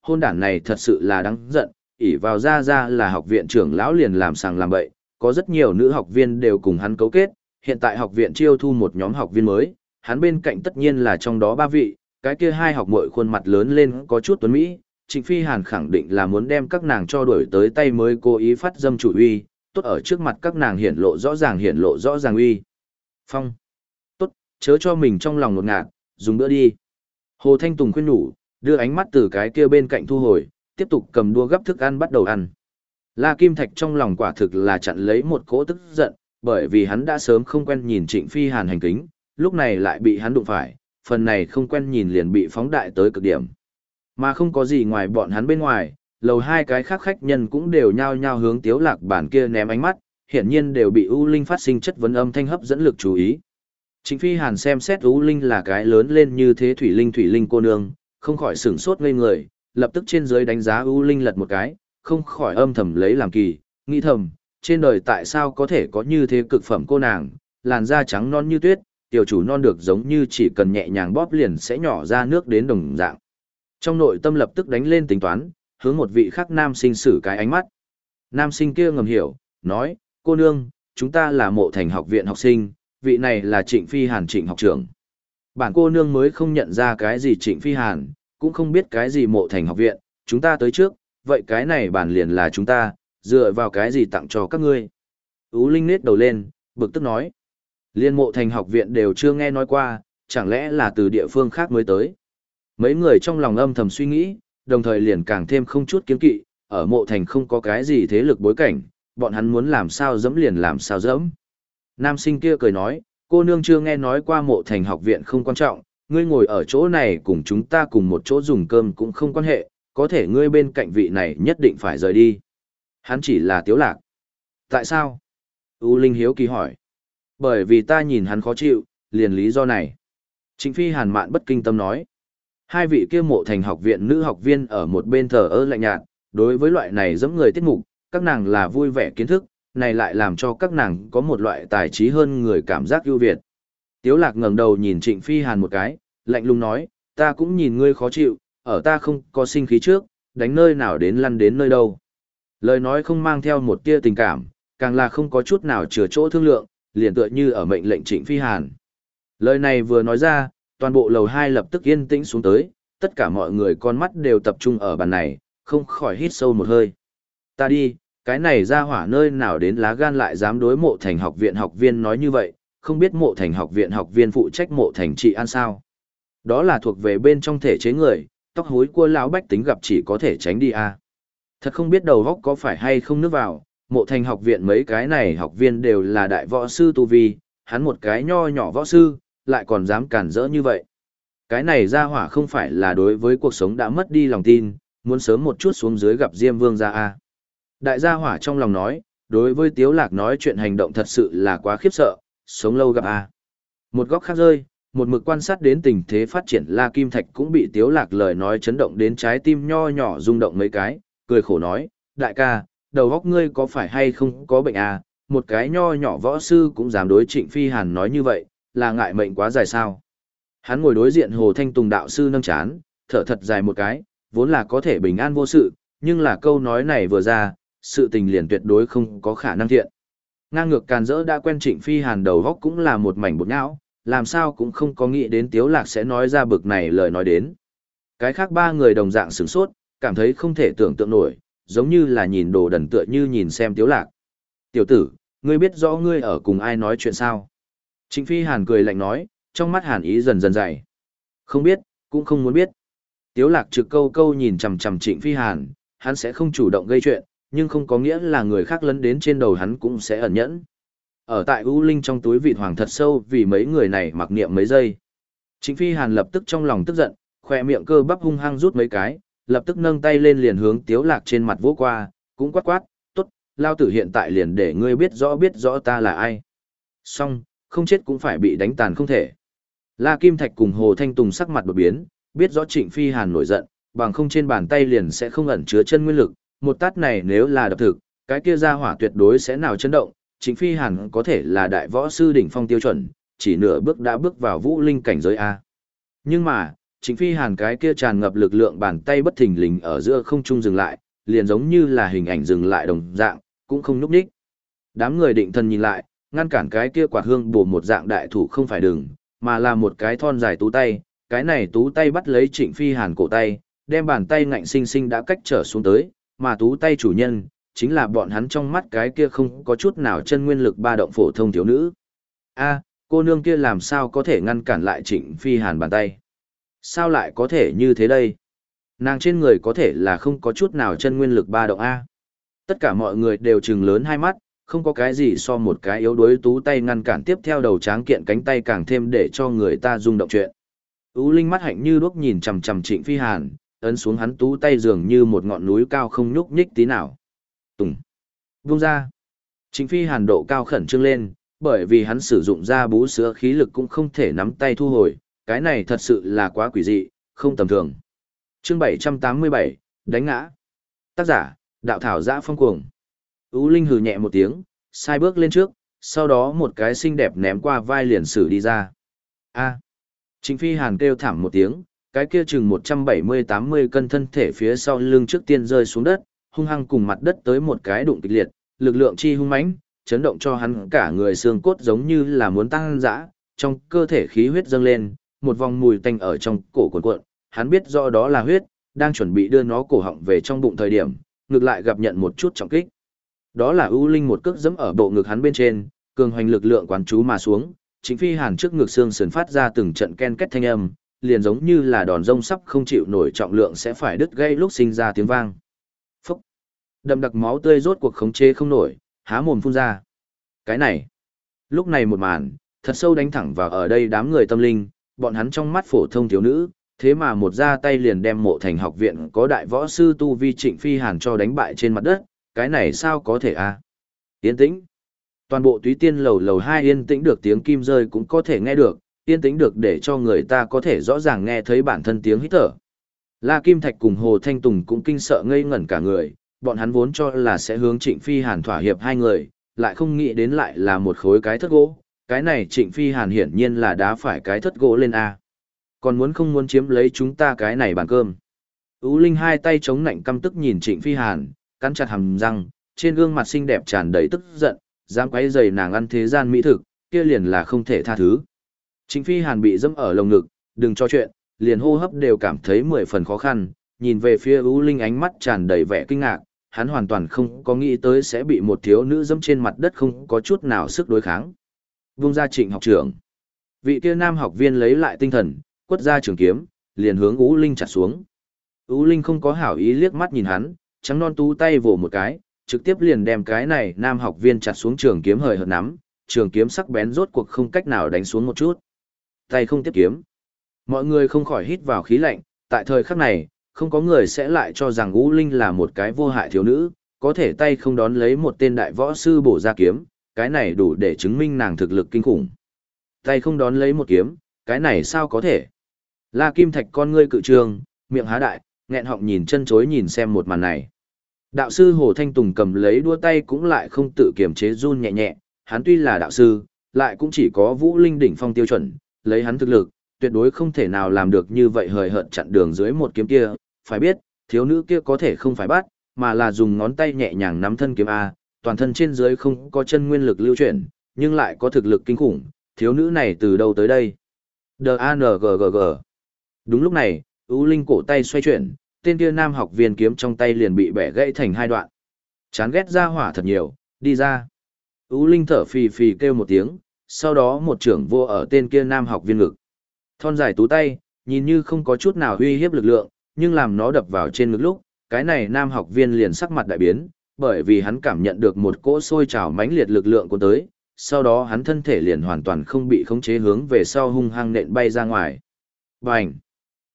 hôn đản này thật sự là đáng giận, ỉ vào ra ra là học viện trưởng lão liền làm sàng làm bậy, có rất nhiều nữ học viên đều cùng hắn cấu kết, hiện tại học viện chiêu thu một nhóm học viên mới, hắn bên cạnh tất nhiên là trong đó ba vị, cái kia hai học muội khuôn mặt lớn lên có chút tuấn mỹ, Trịnh Phi Hàn khẳng định là muốn đem các nàng cho đuổi tới tay mới cố ý phát dâm chủ uy, tốt ở trước mặt các nàng hiển lộ rõ ràng hiển lộ rõ ràng uy. Phong. Tốt, chớ cho mình trong lòng ngột ngạt, dùng bữa đi. Hồ Thanh Tùng khuyên nhủ, đưa ánh mắt từ cái kia bên cạnh thu hồi, tiếp tục cầm đua gấp thức ăn bắt đầu ăn. La Kim Thạch trong lòng quả thực là chặn lấy một cỗ tức giận, bởi vì hắn đã sớm không quen nhìn Trịnh Phi Hàn hành kính, lúc này lại bị hắn đụng phải, phần này không quen nhìn liền bị phóng đại tới cực điểm. Mà không có gì ngoài bọn hắn bên ngoài, lầu hai cái khác khách nhân cũng đều nhao nhao hướng tiếu lạc bản kia ném ánh mắt, hiển nhiên đều bị U Linh phát sinh chất vấn âm thanh hấp dẫn lực chú ý. Trịnh Phi Hàn xem xét U Linh là cái lớn lên như thế thủy linh thủy linh cô nương, không khỏi sửng sốt ngây người, lập tức trên dưới đánh giá U Linh lật một cái, không khỏi âm thầm lấy làm kỳ, nghĩ thầm, trên đời tại sao có thể có như thế cực phẩm cô nàng, làn da trắng non như tuyết, tiểu chủ non được giống như chỉ cần nhẹ nhàng bóp liền sẽ nhỏ ra nước đến đồng dạng. Trong nội tâm lập tức đánh lên tính toán, hướng một vị khác nam sinh xử cái ánh mắt. Nam sinh kia ngầm hiểu, nói, cô nương, chúng ta là mộ thành học viện học sinh, vị này là trịnh phi hàn trịnh học trưởng. Bản cô nương mới không nhận ra cái gì trịnh phi hàn, cũng không biết cái gì mộ thành học viện, chúng ta tới trước, vậy cái này bản liền là chúng ta, dựa vào cái gì tặng cho các ngươi. Ú Linh nết đầu lên, bực tức nói. Liên mộ thành học viện đều chưa nghe nói qua, chẳng lẽ là từ địa phương khác mới tới. Mấy người trong lòng âm thầm suy nghĩ, đồng thời liền càng thêm không chút kiến kỵ, ở mộ thành không có cái gì thế lực bối cảnh, bọn hắn muốn làm sao dẫm liền làm sao dẫm. Nam sinh kia cười nói, cô nương chưa nghe nói qua mộ thành học viện không quan trọng, ngươi ngồi ở chỗ này cùng chúng ta cùng một chỗ dùng cơm cũng không quan hệ, có thể ngươi bên cạnh vị này nhất định phải rời đi. Hắn chỉ là tiếu lạc. Tại sao? U Linh Hiếu kỳ hỏi. Bởi vì ta nhìn hắn khó chịu, liền lý do này. Trịnh Phi Hàn Mạn bất kinh tâm nói. Hai vị kia mộ thành học viện nữ học viên ở một bên thờ ơ lạnh nhạt, đối với loại này giống người tiết mục, các nàng là vui vẻ kiến thức, này lại làm cho các nàng có một loại tài trí hơn người cảm giác ưu việt. Tiếu lạc ngẩng đầu nhìn Trịnh Phi Hàn một cái, lạnh lùng nói, ta cũng nhìn ngươi khó chịu, ở ta không có sinh khí trước, đánh nơi nào đến lăn đến nơi đâu. Lời nói không mang theo một tia tình cảm, càng là không có chút nào chừa chỗ thương lượng, liền tựa như ở mệnh lệnh Trịnh Phi Hàn. Lời này vừa nói ra, toàn bộ lầu hai lập tức yên tĩnh xuống tới, tất cả mọi người con mắt đều tập trung ở bàn này, không khỏi hít sâu một hơi. Ta đi, cái này ra hỏa nơi nào đến lá gan lại dám đối mộ thành học viện học viên nói như vậy, không biết mộ thành học viện học viên phụ trách mộ thành trị an sao. Đó là thuộc về bên trong thể chế người, tóc hối của lão bách tính gặp chỉ có thể tránh đi a. À. Thật không biết đầu góc có phải hay không nước vào, mộ thành học viện mấy cái này học viên đều là đại võ sư tu vi, hắn một cái nho nhỏ võ sư, lại còn dám cản rỡ như vậy. Cái này ra hỏa không phải là đối với cuộc sống đã mất đi lòng tin, muốn sớm một chút xuống dưới gặp Diêm Vương ra a. Đại gia hỏa trong lòng nói, đối với Tiếu Lạc nói chuyện hành động thật sự là quá khiếp sợ, sống lâu gặp a. Một góc khác rơi, một mực quan sát đến tình thế phát triển La Kim Thạch cũng bị Tiếu Lạc lời nói chấn động đến trái tim nho nhỏ rung động mấy cái, cười khổ nói, đại ca, đầu góc ngươi có phải hay không có bệnh à, một cái nho nhỏ võ sư cũng dám đối trịnh phi hàn nói như vậy, là ngại mệnh quá dài sao. Hắn ngồi đối diện Hồ Thanh Tùng đạo sư nâng chán, thở thật dài một cái, vốn là có thể bình an vô sự, nhưng là câu nói này vừa ra, sự tình liền tuyệt đối không có khả năng thiện. Ngang ngược càn rỡ đã quen trịnh phi hàn đầu góc cũng là một mảnh bột nhão, làm sao cũng không có nghĩ đến Tiếu Lạc sẽ nói ra bực này lời nói đến. Cái khác ba người đồng dạng sửng sốt, cảm thấy không thể tưởng tượng nổi, giống như là nhìn đồ đần tựa như nhìn xem Tiếu Lạc. Tiểu tử, ngươi biết rõ ngươi ở cùng ai nói chuyện sao? Trịnh Phi Hàn cười lạnh nói, trong mắt Hàn ý dần dần dày. Không biết, cũng không muốn biết. Tiếu Lạc trực câu câu nhìn chằm chằm Trịnh Phi Hàn, hắn sẽ không chủ động gây chuyện, nhưng không có nghĩa là người khác lấn đến trên đầu hắn cũng sẽ ẩn nhẫn. Ở tại U Linh trong túi vị hoàng thật sâu vì mấy người này mặc niệm mấy giây. Trịnh Phi Hàn lập tức trong lòng tức giận, khỏe miệng cơ bắp hung hăng rút mấy cái, lập tức nâng tay lên liền hướng Tiếu Lạc trên mặt vỗ qua, cũng quát quát, tốt, lao tử hiện tại liền để ngươi biết rõ biết rõ ta là ai. Xong, không chết cũng phải bị đánh tàn không thể. La Kim Thạch cùng Hồ Thanh Tùng sắc mặt đột biến, biết rõ Trịnh Phi Hàn nổi giận, bằng không trên bàn tay liền sẽ không ẩn chứa chân nguyên lực, một tát này nếu là đập thực, cái kia ra hỏa tuyệt đối sẽ nào chấn động, Trịnh Phi Hàn có thể là đại võ sư đỉnh phong tiêu chuẩn, chỉ nửa bước đã bước vào vũ linh cảnh giới A. Nhưng mà, Trịnh Phi Hàn cái kia tràn ngập lực lượng bàn tay bất thình lình ở giữa không trung dừng lại, liền giống như là hình ảnh dừng lại đồng dạng, cũng không núp đích. Đám người định thần nhìn lại, ngăn cản cái kia quạt hương bổ một dạng đại thủ không phải đừng, mà là một cái thon dài tú tay, cái này tú tay bắt lấy Trịnh Phi Hàn cổ tay, đem bàn tay ngạnh sinh sinh đã cách trở xuống tới, mà tú tay chủ nhân, chính là bọn hắn trong mắt cái kia không có chút nào chân nguyên lực ba động phổ thông thiếu nữ. A, cô nương kia làm sao có thể ngăn cản lại Trịnh Phi Hàn bàn tay? Sao lại có thể như thế đây? Nàng trên người có thể là không có chút nào chân nguyên lực ba động A. Tất cả mọi người đều trừng lớn hai mắt, không có cái gì so một cái yếu đuối tú tay ngăn cản tiếp theo đầu tráng kiện cánh tay càng thêm để cho người ta rung động chuyện. Ú Linh mắt hạnh như đuốc nhìn chằm chằm Trịnh Phi Hàn, ấn xuống hắn tú tay dường như một ngọn núi cao không nhúc nhích tí nào. Tùng. Vung ra. Chính Phi Hàn độ cao khẩn trương lên, bởi vì hắn sử dụng ra bú sữa khí lực cũng không thể nắm tay thu hồi, cái này thật sự là quá quỷ dị, không tầm thường. Chương 787, đánh ngã. Tác giả, đạo thảo giã phong cuồng. Ú Linh hừ nhẹ một tiếng, sai bước lên trước, sau đó một cái xinh đẹp ném qua vai liền sử đi ra. A. Chính Phi Hàn kêu thảm một tiếng, cái kia chừng 170-80 cân thân thể phía sau lưng trước tiên rơi xuống đất, hung hăng cùng mặt đất tới một cái đụng kịch liệt, lực lượng chi hung mãnh, chấn động cho hắn cả người xương cốt giống như là muốn tăng dã, trong cơ thể khí huyết dâng lên, một vòng mùi tanh ở trong cổ cuộn cuộn, hắn biết rõ đó là huyết, đang chuẩn bị đưa nó cổ họng về trong bụng thời điểm, ngược lại gặp nhận một chút trọng kích. Đó là ưu linh một cước giẫm ở bộ ngực hắn bên trên, cường hoành lực lượng quán chú mà xuống, chính phi hàn trước ngực xương sườn phát ra từng trận ken két thanh âm, liền giống như là đòn rông sắp không chịu nổi trọng lượng sẽ phải đứt gây lúc sinh ra tiếng vang. Phúc! Đậm đặc máu tươi rốt cuộc khống chế không nổi, há mồm phun ra. Cái này! Lúc này một màn, thật sâu đánh thẳng vào ở đây đám người tâm linh, bọn hắn trong mắt phổ thông thiếu nữ, thế mà một ra tay liền đem mộ thành học viện có đại võ sư tu vi trịnh phi hàn cho đánh bại trên mặt đất, cái này sao có thể a à? Yên tĩnh! Toàn bộ túy tiên lầu lầu hai yên tĩnh được tiếng kim rơi cũng có thể nghe được, yên tĩnh được để cho người ta có thể rõ ràng nghe thấy bản thân tiếng hít thở. La Kim Thạch cùng Hồ Thanh Tùng cũng kinh sợ ngây ngẩn cả người, bọn hắn vốn cho là sẽ hướng Trịnh Phi Hàn thỏa hiệp hai người, lại không nghĩ đến lại là một khối cái thất gỗ, cái này Trịnh Phi Hàn hiển nhiên là đá phải cái thất gỗ lên A. Còn muốn không muốn chiếm lấy chúng ta cái này bàn cơm. Ú Linh hai tay chống nạnh căm tức nhìn Trịnh Phi Hàn, cắn chặt hàm răng, trên gương mặt xinh đẹp tràn đầy tức giận, dám quấy rầy nàng ăn thế gian mỹ thực, kia liền là không thể tha thứ. Trịnh Phi Hàn bị dẫm ở lồng ngực, đừng cho chuyện, liền hô hấp đều cảm thấy mười phần khó khăn, nhìn về phía U Linh ánh mắt tràn đầy vẻ kinh ngạc, hắn hoàn toàn không có nghĩ tới sẽ bị một thiếu nữ dẫm trên mặt đất không có chút nào sức đối kháng. Vung ra trịnh học trưởng. Vị kia nam học viên lấy lại tinh thần, quất ra trường kiếm, liền hướng U Linh chặt xuống. U Linh không có hảo ý liếc mắt nhìn hắn, trắng non tú tay vỗ một cái, trực tiếp liền đem cái này nam học viên chặt xuống trường kiếm hời hợt nắm, trường kiếm sắc bén rốt cuộc không cách nào đánh xuống một chút tay không tiếp kiếm. Mọi người không khỏi hít vào khí lạnh, tại thời khắc này, không có người sẽ lại cho rằng Ú Linh là một cái vô hại thiếu nữ, có thể tay không đón lấy một tên đại võ sư bổ ra kiếm, cái này đủ để chứng minh nàng thực lực kinh khủng. Tay không đón lấy một kiếm, cái này sao có thể? La Kim Thạch con ngươi cự trường, miệng há đại, nghẹn họng nhìn chân chối nhìn xem một màn này. Đạo sư Hồ Thanh Tùng cầm lấy đua tay cũng lại không tự kiềm chế run nhẹ nhẹ, hắn tuy là đạo sư, lại cũng chỉ có vũ linh đỉnh phong tiêu chuẩn, lấy hắn thực lực, tuyệt đối không thể nào làm được như vậy hời hợt chặn đường dưới một kiếm kia, phải biết, thiếu nữ kia có thể không phải bắt, mà là dùng ngón tay nhẹ nhàng nắm thân kiếm A, toàn thân trên dưới không có chân nguyên lực lưu chuyển, nhưng lại có thực lực kinh khủng, thiếu nữ này từ đâu tới đây? D-A-N-G-G-G. Đúng lúc này, U Linh cổ tay xoay chuyển, tên kia nam học viên kiếm trong tay liền bị bẻ gãy thành hai đoạn. Chán ghét ra hỏa thật nhiều, đi ra. U Linh thở phì phì kêu một tiếng, sau đó một trưởng vô ở tên kia nam học viên ngực. Thon dài tú tay, nhìn như không có chút nào uy hiếp lực lượng, nhưng làm nó đập vào trên ngực lúc, cái này nam học viên liền sắc mặt đại biến, bởi vì hắn cảm nhận được một cỗ sôi trào mãnh liệt lực lượng của tới, sau đó hắn thân thể liền hoàn toàn không bị khống chế hướng về sau hung hăng nện bay ra ngoài. Bành!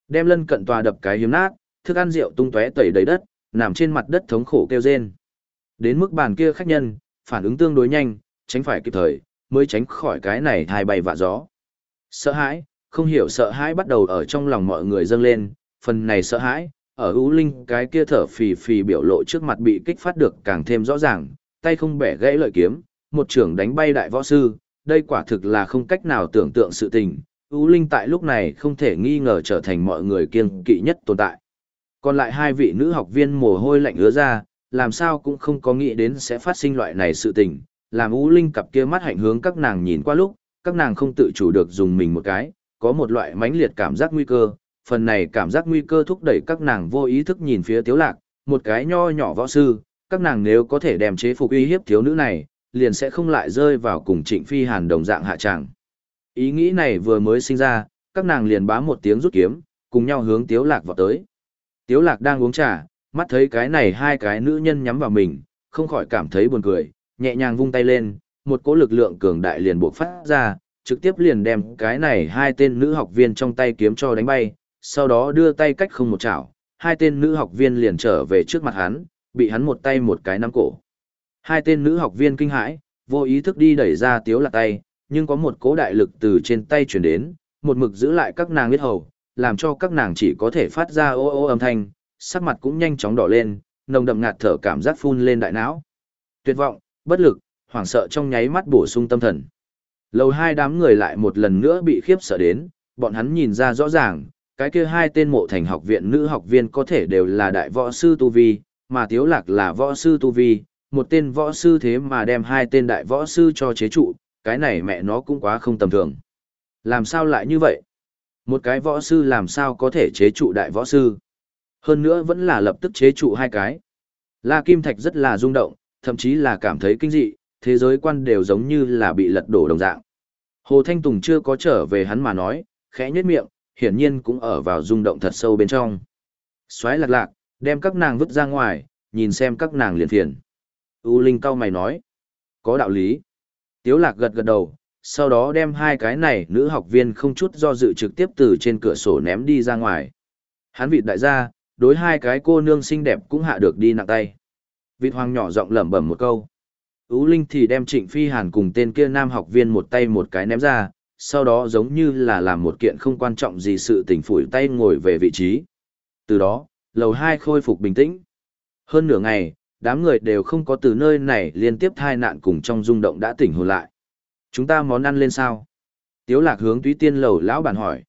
Đem lân cận tòa đập cái hiếm nát, thức ăn rượu tung tóe tẩy đầy đất, nằm trên mặt đất thống khổ kêu rên. Đến mức bàn kia khách nhân, phản ứng tương đối nhanh, tránh phải kịp thời, mới tránh khỏi cái này thai bay vạ gió. Sợ hãi, không hiểu sợ hãi bắt đầu ở trong lòng mọi người dâng lên, phần này sợ hãi, ở ưu linh cái kia thở phì phì biểu lộ trước mặt bị kích phát được càng thêm rõ ràng, tay không bẻ gãy lợi kiếm, một trưởng đánh bay đại võ sư, đây quả thực là không cách nào tưởng tượng sự tình, ưu linh tại lúc này không thể nghi ngờ trở thành mọi người kiêng kỵ nhất tồn tại. Còn lại hai vị nữ học viên mồ hôi lạnh ứa ra, làm sao cũng không có nghĩ đến sẽ phát sinh loại này sự tình, làm u linh cặp kia mắt hạnh hướng các nàng nhìn qua lúc, các nàng không tự chủ được dùng mình một cái, có một loại mãnh liệt cảm giác nguy cơ, phần này cảm giác nguy cơ thúc đẩy các nàng vô ý thức nhìn phía tiếu lạc, một cái nho nhỏ võ sư, các nàng nếu có thể đem chế phục uy hiếp thiếu nữ này, liền sẽ không lại rơi vào cùng trịnh phi hàn đồng dạng hạ trạng Ý nghĩ này vừa mới sinh ra, các nàng liền bám một tiếng rút kiếm, cùng nhau hướng tiếu lạc vào tới. Tiếu lạc đang uống trà, mắt thấy cái này hai cái nữ nhân nhắm vào mình, không khỏi cảm thấy buồn cười, nhẹ nhàng vung tay lên, một cỗ lực lượng cường đại liền buộc phát ra, trực tiếp liền đem cái này hai tên nữ học viên trong tay kiếm cho đánh bay, sau đó đưa tay cách không một chảo, hai tên nữ học viên liền trở về trước mặt hắn, bị hắn một tay một cái nắm cổ. Hai tên nữ học viên kinh hãi, vô ý thức đi đẩy ra tiếu lạc tay, nhưng có một cỗ đại lực từ trên tay chuyển đến, một mực giữ lại các nàng biết hầu, làm cho các nàng chỉ có thể phát ra ô ô âm thanh, sắc mặt cũng nhanh chóng đỏ lên, nồng đậm ngạt thở cảm giác phun lên đại não. Tuyệt vọng, bất lực, hoảng sợ trong nháy mắt bổ sung tâm thần. Lầu hai đám người lại một lần nữa bị khiếp sợ đến, bọn hắn nhìn ra rõ ràng, cái kia hai tên mộ thành học viện nữ học viên có thể đều là đại võ sư Tu Vi, mà Tiếu Lạc là võ sư Tu Vi, một tên võ sư thế mà đem hai tên đại võ sư cho chế trụ, cái này mẹ nó cũng quá không tầm thường. Làm sao lại như vậy? Một cái võ sư làm sao có thể chế trụ đại võ sư? Hơn nữa vẫn là lập tức chế trụ hai cái. La Kim Thạch rất là rung động, thậm chí là cảm thấy kinh dị, thế giới quan đều giống như là bị lật đổ đồng dạng. Hồ Thanh Tùng chưa có trở về hắn mà nói, khẽ nhếch miệng, hiển nhiên cũng ở vào rung động thật sâu bên trong. Xoáy lạc lạc, đem các nàng vứt ra ngoài, nhìn xem các nàng liền phiền. U Linh cao mày nói, có đạo lý. Tiếu lạc gật gật đầu, sau đó đem hai cái này nữ học viên không chút do dự trực tiếp từ trên cửa sổ ném đi ra ngoài. Hắn vịt đại gia, đối hai cái cô nương xinh đẹp cũng hạ được đi nặng tay. Vịt hoàng nhỏ giọng lẩm bẩm một câu. Ú Linh thì đem Trịnh Phi Hàn cùng tên kia nam học viên một tay một cái ném ra, sau đó giống như là làm một kiện không quan trọng gì sự tình phủi tay ngồi về vị trí. Từ đó, lầu hai khôi phục bình tĩnh. Hơn nửa ngày, đám người đều không có từ nơi này liên tiếp thai nạn cùng trong rung động đã tỉnh hồn lại. Chúng ta món ăn lên sao? Tiếu lạc hướng túy tiên lầu lão bản hỏi.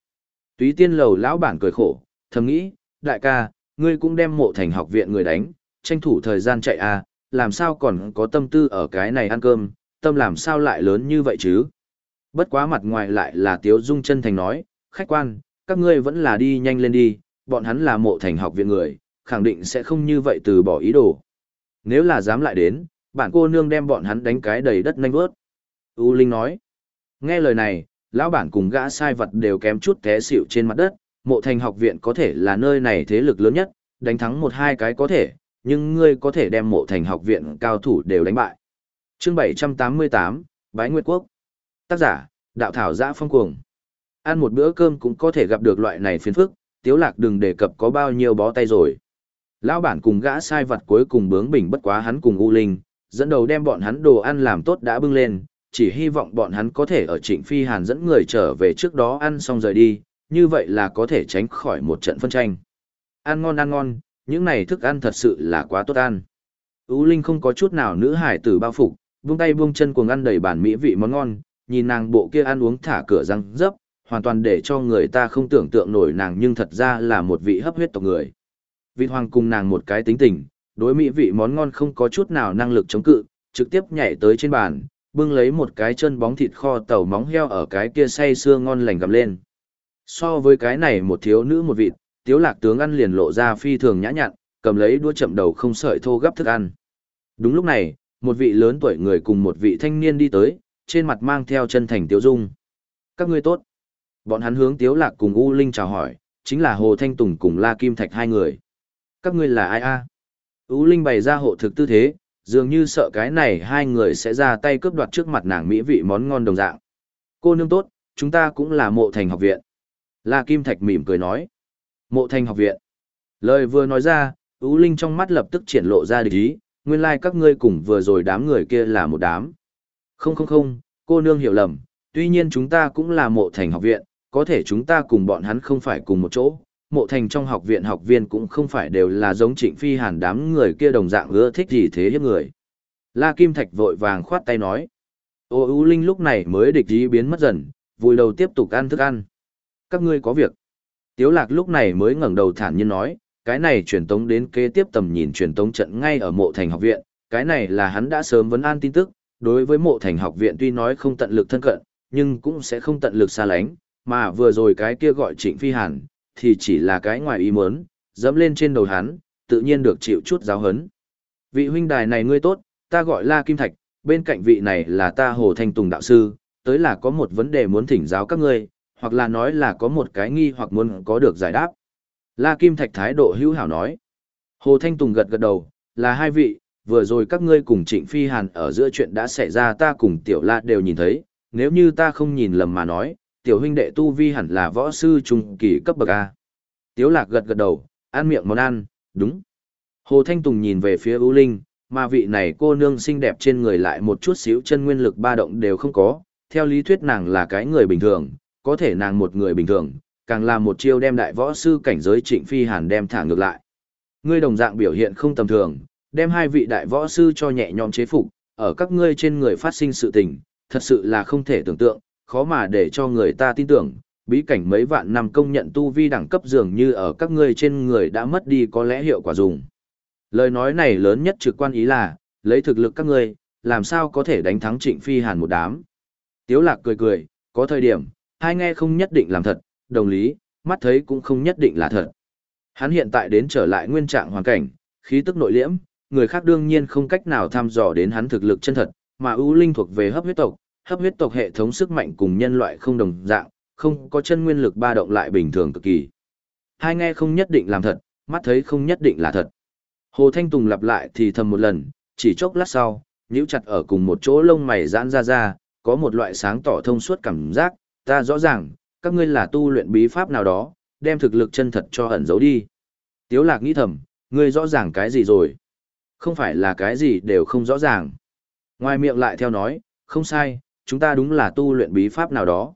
Túy tiên lầu lão bản cười khổ, thầm nghĩ, đại ca, ngươi cũng đem mộ thành học viện người đánh, tranh thủ thời gian chạy à, làm sao còn có tâm tư ở cái này ăn cơm, tâm làm sao lại lớn như vậy chứ? Bất quá mặt ngoài lại là Tiếu Dung chân thành nói, khách quan, các ngươi vẫn là đi nhanh lên đi, bọn hắn là mộ thành học viện người, khẳng định sẽ không như vậy từ bỏ ý đồ. Nếu là dám lại đến, bạn cô nương đem bọn hắn đánh cái đầy đất nhanh vớt. U Linh nói, nghe lời này, lão bản cùng gã sai vật đều kém chút té xỉu trên mặt đất, mộ thành học viện có thể là nơi này thế lực lớn nhất, đánh thắng một hai cái có thể, nhưng ngươi có thể đem mộ thành học viện cao thủ đều đánh bại. Chương 788, Bái Nguyệt Quốc Tác giả, Đạo Thảo Giã Phong Cuồng Ăn một bữa cơm cũng có thể gặp được loại này phiền phức, tiếu lạc đừng đề cập có bao nhiêu bó tay rồi. Lão bản cùng gã sai vật cuối cùng bướng bỉnh bất quá hắn cùng U Linh, dẫn đầu đem bọn hắn đồ ăn làm tốt đã bưng lên, chỉ hy vọng bọn hắn có thể ở trịnh phi hàn dẫn người trở về trước đó ăn xong rời đi, như vậy là có thể tránh khỏi một trận phân tranh. Ăn ngon ăn ngon, những này thức ăn thật sự là quá tốt ăn. U Linh không có chút nào nữ hải tử bao phục, buông tay buông chân cuồng ăn đầy bản mỹ vị món ngon, nhìn nàng bộ kia ăn uống thả cửa răng dấp, hoàn toàn để cho người ta không tưởng tượng nổi nàng nhưng thật ra là một vị hấp huyết tộc người. Vịt hoàng cùng nàng một cái tính tình, đối mỹ vị món ngon không có chút nào năng lực chống cự, trực tiếp nhảy tới trên bàn, bưng lấy một cái chân bóng thịt kho tàu móng heo ở cái kia say xương ngon lành gặm lên. So với cái này một thiếu nữ một vịt, tiếu lạc tướng ăn liền lộ ra phi thường nhã nhặn, cầm lấy đũa chậm đầu không sợi thô gấp thức ăn. Đúng lúc này, một vị lớn tuổi người cùng một vị thanh niên đi tới, trên mặt mang theo chân thành tiếu dung. Các ngươi tốt. Bọn hắn hướng tiếu lạc cùng U Linh chào hỏi, chính là Hồ Thanh Tùng cùng La Kim Thạch hai người. Các ngươi là ai a? U Linh bày ra hộ thực tư thế, dường như sợ cái này hai người sẽ ra tay cướp đoạt trước mặt nàng mỹ vị món ngon đồng dạng. Cô nương tốt, chúng ta cũng là mộ thành học viện. La Kim Thạch mỉm cười nói. Mộ thành học viện. Lời vừa nói ra, U Linh trong mắt lập tức triển lộ ra địch ý, nguyên lai like các ngươi cùng vừa rồi đám người kia là một đám. Không không không, cô nương hiểu lầm, tuy nhiên chúng ta cũng là mộ thành học viện, có thể chúng ta cùng bọn hắn không phải cùng một chỗ. Mộ thành trong học viện học viên cũng không phải đều là giống trịnh phi hàn đám người kia đồng dạng ưa thích gì thế hiếp người. La Kim Thạch vội vàng khoát tay nói. Ô U Linh lúc này mới địch ý biến mất dần, vùi đầu tiếp tục ăn thức ăn. Các ngươi có việc. Tiếu lạc lúc này mới ngẩng đầu thản nhiên nói, cái này truyền tống đến kế tiếp tầm nhìn truyền tống trận ngay ở mộ thành học viện, cái này là hắn đã sớm vấn an tin tức, đối với mộ thành học viện tuy nói không tận lực thân cận, nhưng cũng sẽ không tận lực xa lánh, mà vừa rồi cái kia gọi trịnh phi hàn, thì chỉ là cái ngoài ý muốn, dẫm lên trên đầu hắn, tự nhiên được chịu chút giáo hấn. Vị huynh đài này ngươi tốt, ta gọi La Kim Thạch, bên cạnh vị này là ta Hồ Thanh Tùng đạo sư, tới là có một vấn đề muốn thỉnh giáo các ngươi, hoặc là nói là có một cái nghi hoặc muốn có được giải đáp. La Kim Thạch thái độ hữu hảo nói. Hồ Thanh Tùng gật gật đầu, là hai vị, vừa rồi các ngươi cùng Trịnh Phi Hàn ở giữa chuyện đã xảy ra ta cùng Tiểu La đều nhìn thấy, nếu như ta không nhìn lầm mà nói, Tiểu huynh đệ Tu Vi hẳn là võ sư trung kỳ cấp bậc A. Tiếu Lạc gật gật đầu, ăn miệng món ăn, đúng. Hồ Thanh Tùng nhìn về phía U Linh, mà vị này cô nương xinh đẹp trên người lại một chút xíu chân nguyên lực ba động đều không có, theo lý thuyết nàng là cái người bình thường, có thể nàng một người bình thường, càng là một chiêu đem đại võ sư cảnh giới trịnh phi hàn đem thả ngược lại. Ngươi đồng dạng biểu hiện không tầm thường, đem hai vị đại võ sư cho nhẹ nhõm chế phục, ở các ngươi trên người phát sinh sự tình, thật sự là không thể tưởng tượng, khó mà để cho người ta tin tưởng, bí cảnh mấy vạn năm công nhận tu vi đẳng cấp dường như ở các ngươi trên người đã mất đi có lẽ hiệu quả dùng. Lời nói này lớn nhất trực quan ý là, lấy thực lực các ngươi, làm sao có thể đánh thắng trịnh phi hàn một đám. Tiếu lạc cười cười, có thời điểm, hai nghe không nhất định làm thật, đồng lý, mắt thấy cũng không nhất định là thật. Hắn hiện tại đến trở lại nguyên trạng hoàn cảnh, khí tức nội liễm, người khác đương nhiên không cách nào thăm dò đến hắn thực lực chân thật, mà ưu linh thuộc về hấp huyết tộc, hấp huyết tộc hệ thống sức mạnh cùng nhân loại không đồng dạng, không có chân nguyên lực ba động lại bình thường cực kỳ. Hai nghe không nhất định làm thật, mắt thấy không nhất định là thật. Hồ Thanh Tùng lặp lại thì thầm một lần, chỉ chốc lát sau, nhíu chặt ở cùng một chỗ lông mày giãn ra ra, có một loại sáng tỏ thông suốt cảm giác, ta rõ ràng, các ngươi là tu luyện bí pháp nào đó, đem thực lực chân thật cho ẩn giấu đi. Tiếu lạc nghĩ thầm, ngươi rõ ràng cái gì rồi? Không phải là cái gì đều không rõ ràng. Ngoài miệng lại theo nói, không sai, chúng ta đúng là tu luyện bí pháp nào đó.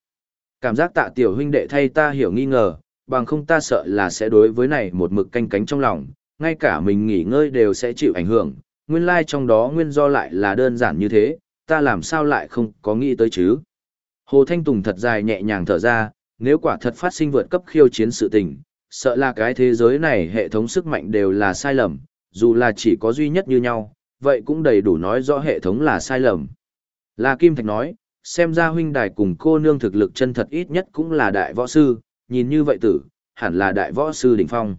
Cảm giác tạ tiểu huynh đệ thay ta hiểu nghi ngờ, bằng không ta sợ là sẽ đối với này một mực canh cánh trong lòng, ngay cả mình nghỉ ngơi đều sẽ chịu ảnh hưởng, nguyên lai like trong đó nguyên do lại là đơn giản như thế, ta làm sao lại không có nghĩ tới chứ. Hồ Thanh Tùng thật dài nhẹ nhàng thở ra, nếu quả thật phát sinh vượt cấp khiêu chiến sự tình, sợ là cái thế giới này hệ thống sức mạnh đều là sai lầm, dù là chỉ có duy nhất như nhau, vậy cũng đầy đủ nói rõ hệ thống là sai lầm. Là Kim Thạch nói, xem ra huynh đài cùng cô nương thực lực chân thật ít nhất cũng là đại võ sư, nhìn như vậy tử, hẳn là đại võ sư đỉnh phong.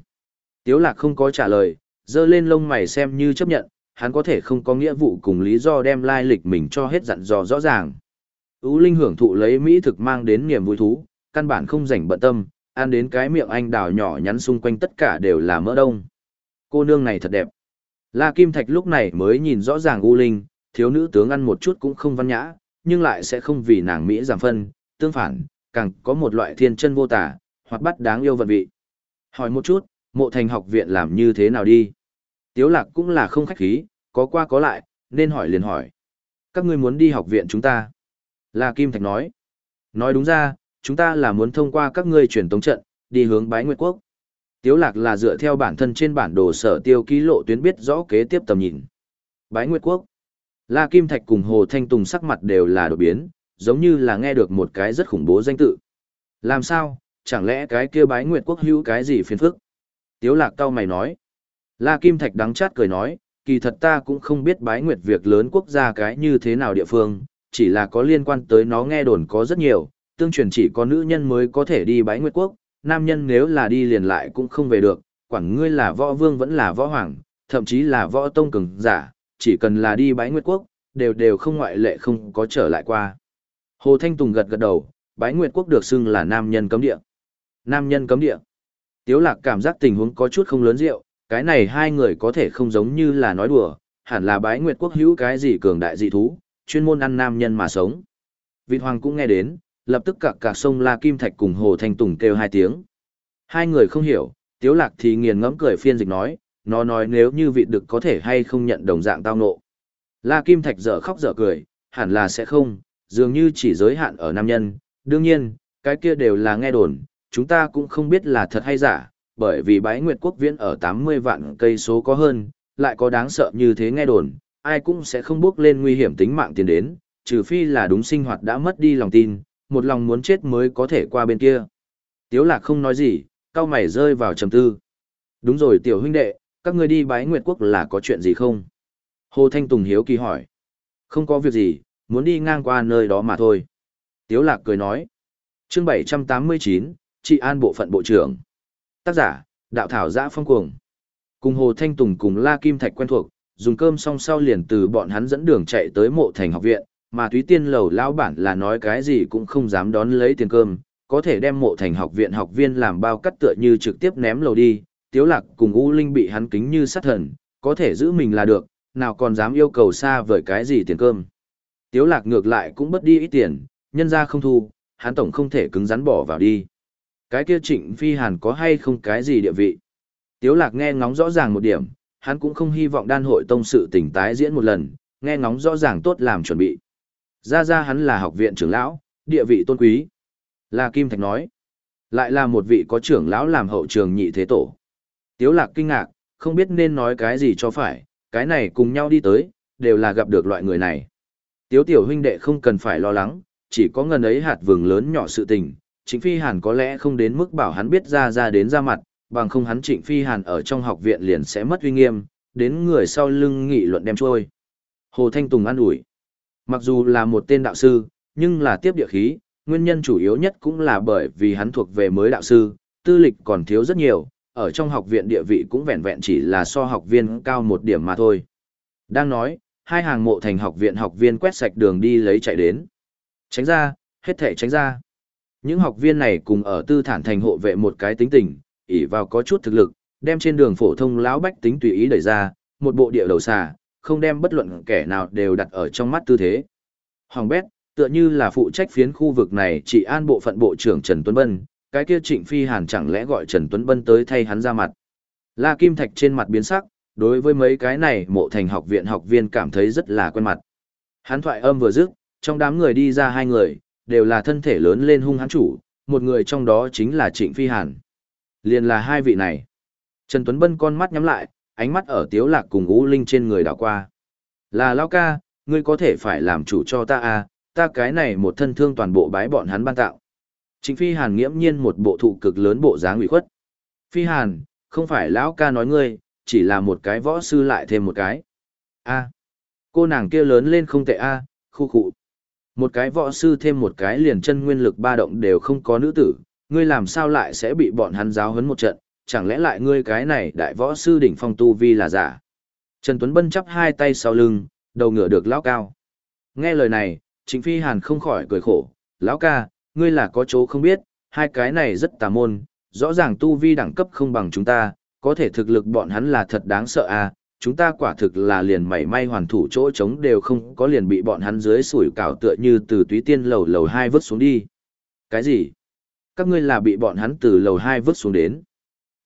Tiếu lạc không có trả lời, dơ lên lông mày xem như chấp nhận, hắn có thể không có nghĩa vụ cùng lý do đem lai lịch mình cho hết dặn dò rõ ràng. Ú Linh hưởng thụ lấy Mỹ thực mang đến niềm vui thú, căn bản không rảnh bận tâm, ăn đến cái miệng anh đào nhỏ nhắn xung quanh tất cả đều là mỡ đông. Cô nương này thật đẹp. La Kim Thạch lúc này mới nhìn rõ ràng U Linh, thiếu nữ tướng ăn một chút cũng không văn nhã, nhưng lại sẽ không vì nàng Mỹ giảm phân, tương phản, càng có một loại thiên chân vô tả, hoặc bắt đáng yêu vận vị. Hỏi một chút, mộ thành học viện làm như thế nào đi? Tiếu lạc cũng là không khách khí, có qua có lại, nên hỏi liền hỏi. Các ngươi muốn đi học viện chúng ta. La Kim Thạch nói. Nói đúng ra, chúng ta là muốn thông qua các ngươi truyền tống trận, đi hướng bái nguyệt quốc. Tiếu lạc là dựa theo bản thân trên bản đồ sở tiêu ký lộ tuyến biết rõ kế tiếp tầm nhìn. Bái nguyệt quốc. La Kim Thạch cùng Hồ Thanh Tùng sắc mặt đều là đột biến, giống như là nghe được một cái rất khủng bố danh tự. Làm sao, chẳng lẽ cái kia bái nguyệt quốc hữu cái gì phiền phức? Tiếu lạc cao mày nói. La Kim Thạch đắng chát cười nói, kỳ thật ta cũng không biết bái nguyệt việc lớn quốc gia cái như thế nào địa phương, chỉ là có liên quan tới nó nghe đồn có rất nhiều, tương truyền chỉ có nữ nhân mới có thể đi bái nguyệt quốc, nam nhân nếu là đi liền lại cũng không về được, quản ngươi là võ vương vẫn là võ hoàng, thậm chí là võ tông cường giả, chỉ cần là đi bái nguyệt quốc, đều đều không ngoại lệ không có trở lại qua. Hồ Thanh Tùng gật gật đầu, bái nguyệt quốc được xưng là nam nhân cấm địa. Nam nhân cấm địa. Tiếu lạc cảm giác tình huống có chút không lớn rượu, cái này hai người có thể không giống như là nói đùa, hẳn là bái nguyệt quốc hữu cái gì cường đại dị thú, chuyên môn ăn nam nhân mà sống. Vịt Hoàng cũng nghe đến, lập tức cặc cả sông La Kim Thạch cùng Hồ Thanh Tùng kêu hai tiếng. Hai người không hiểu, Tiếu Lạc thì nghiền ngẫm cười phiên dịch nói, nó nói nếu như vị đực có thể hay không nhận đồng dạng tao nộ. La Kim Thạch dở khóc dở cười, hẳn là sẽ không, dường như chỉ giới hạn ở nam nhân, đương nhiên, cái kia đều là nghe đồn, chúng ta cũng không biết là thật hay giả, bởi vì bái nguyệt quốc viễn ở 80 vạn cây số có hơn, lại có đáng sợ như thế nghe đồn, ai cũng sẽ không bước lên nguy hiểm tính mạng tiền đến, trừ phi là đúng sinh hoạt đã mất đi lòng tin, một lòng muốn chết mới có thể qua bên kia. Tiếu lạc không nói gì, cao mày rơi vào trầm tư. Đúng rồi tiểu huynh đệ, các ngươi đi bái nguyệt quốc là có chuyện gì không? Hồ Thanh Tùng hiếu kỳ hỏi. Không có việc gì, muốn đi ngang qua nơi đó mà thôi. Tiếu lạc cười nói. Chương 789, Trị An Bộ phận Bộ trưởng. Tác giả, Đạo Thảo Giã Phong Cuồng. Cùng Hồ Thanh Tùng cùng La Kim Thạch quen thuộc, dùng cơm xong sau liền từ bọn hắn dẫn đường chạy tới mộ thành học viện, mà Thúy Tiên lầu lão bản là nói cái gì cũng không dám đón lấy tiền cơm, có thể đem mộ thành học viện học viên làm bao cắt tựa như trực tiếp ném lầu đi, Tiếu Lạc cùng U Linh bị hắn kính như sát thần, có thể giữ mình là được, nào còn dám yêu cầu xa vời cái gì tiền cơm. Tiếu Lạc ngược lại cũng bất đi ít tiền, nhân ra không thu, hắn tổng không thể cứng rắn bỏ vào đi. Cái kia Trịnh Phi Hàn có hay không cái gì địa vị? Tiếu Lạc nghe ngóng rõ ràng một điểm, hắn cũng không hy vọng đan hội tông sự tỉnh tái diễn một lần, nghe ngóng rõ ràng tốt làm chuẩn bị. Ra ra hắn là học viện trưởng lão, địa vị tôn quý. là Kim Thạch nói, lại là một vị có trưởng lão làm hậu trường nhị thế tổ. Tiếu lạc kinh ngạc, không biết nên nói cái gì cho phải, cái này cùng nhau đi tới, đều là gặp được loại người này. Tiếu tiểu huynh đệ không cần phải lo lắng, chỉ có ngần ấy hạt vừng lớn nhỏ sự tình, chính Phi Hàn có lẽ không đến mức bảo hắn biết ra ra đến ra mặt, bằng không hắn Trịnh Phi Hàn ở trong học viện liền sẽ mất uy nghiêm, đến người sau lưng nghị luận đem trôi. Hồ Thanh Tùng an ủi. Mặc dù là một tên đạo sư, nhưng là tiếp địa khí, nguyên nhân chủ yếu nhất cũng là bởi vì hắn thuộc về mới đạo sư, tư lịch còn thiếu rất nhiều, ở trong học viện địa vị cũng vẹn vẹn chỉ là so học viên cao một điểm mà thôi. Đang nói, hai hàng mộ thành học viện học viên quét sạch đường đi lấy chạy đến. Tránh ra, hết thể tránh ra. Những học viên này cùng ở tư thản thành hộ vệ một cái tính tình, ỉ vào có chút thực lực, đem trên đường phổ thông lão bách tính tùy ý đẩy ra, một bộ địa đầu xà, không đem bất luận kẻ nào đều đặt ở trong mắt tư thế. Hoàng bét, tựa như là phụ trách phiến khu vực này chỉ an bộ phận bộ trưởng Trần Tuấn Bân, cái kia Trịnh Phi Hàn chẳng lẽ gọi Trần Tuấn Bân tới thay hắn ra mặt. La Kim Thạch trên mặt biến sắc, đối với mấy cái này mộ thành học viện học viên cảm thấy rất là quen mặt. Hắn thoại âm vừa dứt, trong đám người đi ra hai người, đều là thân thể lớn lên hung hãn chủ, một người trong đó chính là Trịnh Phi Hàn. Liền là hai vị này. Trần Tuấn Bân con mắt nhắm lại, ánh mắt ở Tiếu Lạc cùng U Linh trên người đảo qua. Là Lao ca, ngươi có thể phải làm chủ cho ta à, ta cái này một thân thương toàn bộ bái bọn hắn ban tạo. Trịnh Phi Hàn nghiễm nhiên một bộ thụ cực lớn bộ dáng ủy khuất. Phi Hàn, không phải lão ca nói ngươi, chỉ là một cái võ sư lại thêm một cái. A, cô nàng kia lớn lên không tệ a, khu khu. Một cái võ sư thêm một cái liền chân nguyên lực ba động đều không có nữ tử, ngươi làm sao lại sẽ bị bọn hắn giáo huấn một trận, chẳng lẽ lại ngươi cái này đại võ sư đỉnh phong tu vi là giả. Trần Tuấn Bân chắp hai tay sau lưng, đầu ngựa được lão cao. Nghe lời này, Trịnh Phi Hàn không khỏi cười khổ, lão ca, ngươi là có chỗ không biết, hai cái này rất tà môn, rõ ràng tu vi đẳng cấp không bằng chúng ta, có thể thực lực bọn hắn là thật đáng sợ à, chúng ta quả thực là liền mảy may hoàn thủ chỗ trống đều không có liền bị bọn hắn dưới sủi cảo tựa như từ túy tiên lầu lầu hai vứt xuống đi. Cái gì? Các ngươi là bị bọn hắn từ lầu hai vứt xuống đến.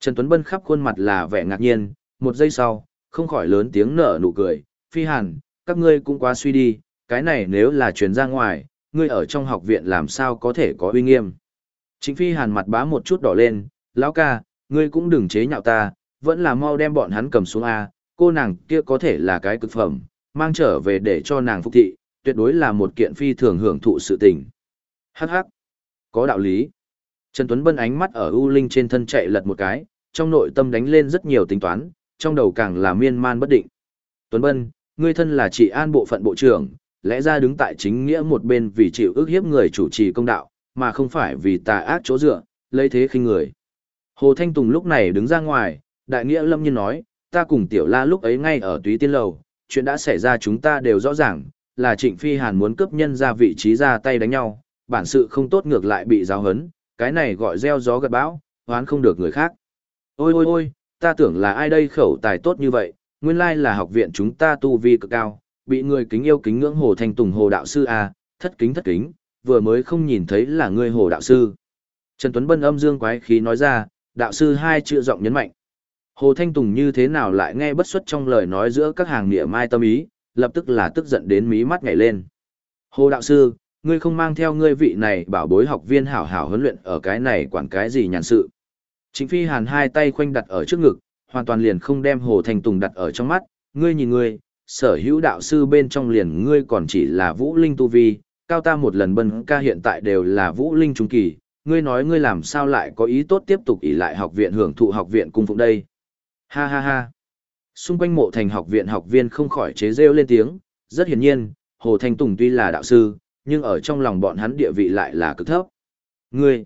Trần Tuấn Bân khắp khuôn mặt là vẻ ngạc nhiên, một giây sau, không khỏi lớn tiếng nở nụ cười, phi hàn, các ngươi cũng quá suy đi, cái này nếu là truyền ra ngoài, ngươi ở trong học viện làm sao có thể có uy nghiêm. Chính phi hàn mặt bá một chút đỏ lên, lão ca, ngươi cũng đừng chế nhạo ta, vẫn là mau đem bọn hắn cầm xuống A, cô nàng kia có thể là cái cực phẩm, mang trở về để cho nàng phục thị, tuyệt đối là một kiện phi thường hưởng thụ sự tình. Hắc hắc, có đạo lý. Trần Tuấn Bân ánh mắt ở U Linh trên thân chạy lật một cái, trong nội tâm đánh lên rất nhiều tính toán, trong đầu càng là miên man bất định. Tuấn Bân, ngươi thân là trị an bộ phận bộ trưởng, lẽ ra đứng tại chính nghĩa một bên vì chịu ức hiếp người chủ trì công đạo, mà không phải vì tà ác chỗ dựa, lấy thế khinh người. Hồ Thanh Tùng lúc này đứng ra ngoài, đại nghĩa lâm nhiên nói, ta cùng tiểu la lúc ấy ngay ở túy tiên lầu, chuyện đã xảy ra chúng ta đều rõ ràng, là trịnh phi hàn muốn cướp nhân ra vị trí ra tay đánh nhau, bản sự không tốt ngược lại bị giáo hấn, cái này gọi gieo gió gật bão, hoán không được người khác. Ôi ôi ôi, ta tưởng là ai đây khẩu tài tốt như vậy, nguyên lai là học viện chúng ta tu vi cực cao, bị người kính yêu kính ngưỡng hồ thanh tùng hồ đạo sư à, thất kính thất kính, vừa mới không nhìn thấy là ngươi hồ đạo sư. Trần Tuấn Bân âm dương quái khí nói ra, đạo sư hai chữ giọng nhấn mạnh. Hồ Thanh Tùng như thế nào lại nghe bất xuất trong lời nói giữa các hàng nghĩa mai tâm ý, lập tức là tức giận đến mí mắt nhảy lên. Hồ đạo sư, ngươi không mang theo ngươi vị này bảo bối học viên hảo hảo huấn luyện ở cái này quản cái gì nhàn sự. Chính phi hàn hai tay khoanh đặt ở trước ngực, hoàn toàn liền không đem Hồ Thanh Tùng đặt ở trong mắt, ngươi nhìn ngươi, sở hữu đạo sư bên trong liền ngươi còn chỉ là vũ linh tu vi, cao ta một lần bân ca hiện tại đều là vũ linh trung kỳ, ngươi nói ngươi làm sao lại có ý tốt tiếp tục ỷ lại học viện hưởng thụ học viện cung phụng đây. Ha ha ha. Xung quanh mộ thành học viện học viên không khỏi chế rêu lên tiếng, rất hiển nhiên, Hồ Thanh Tùng tuy là đạo sư, nhưng ở trong lòng bọn hắn địa vị lại là cực thấp. Ngươi!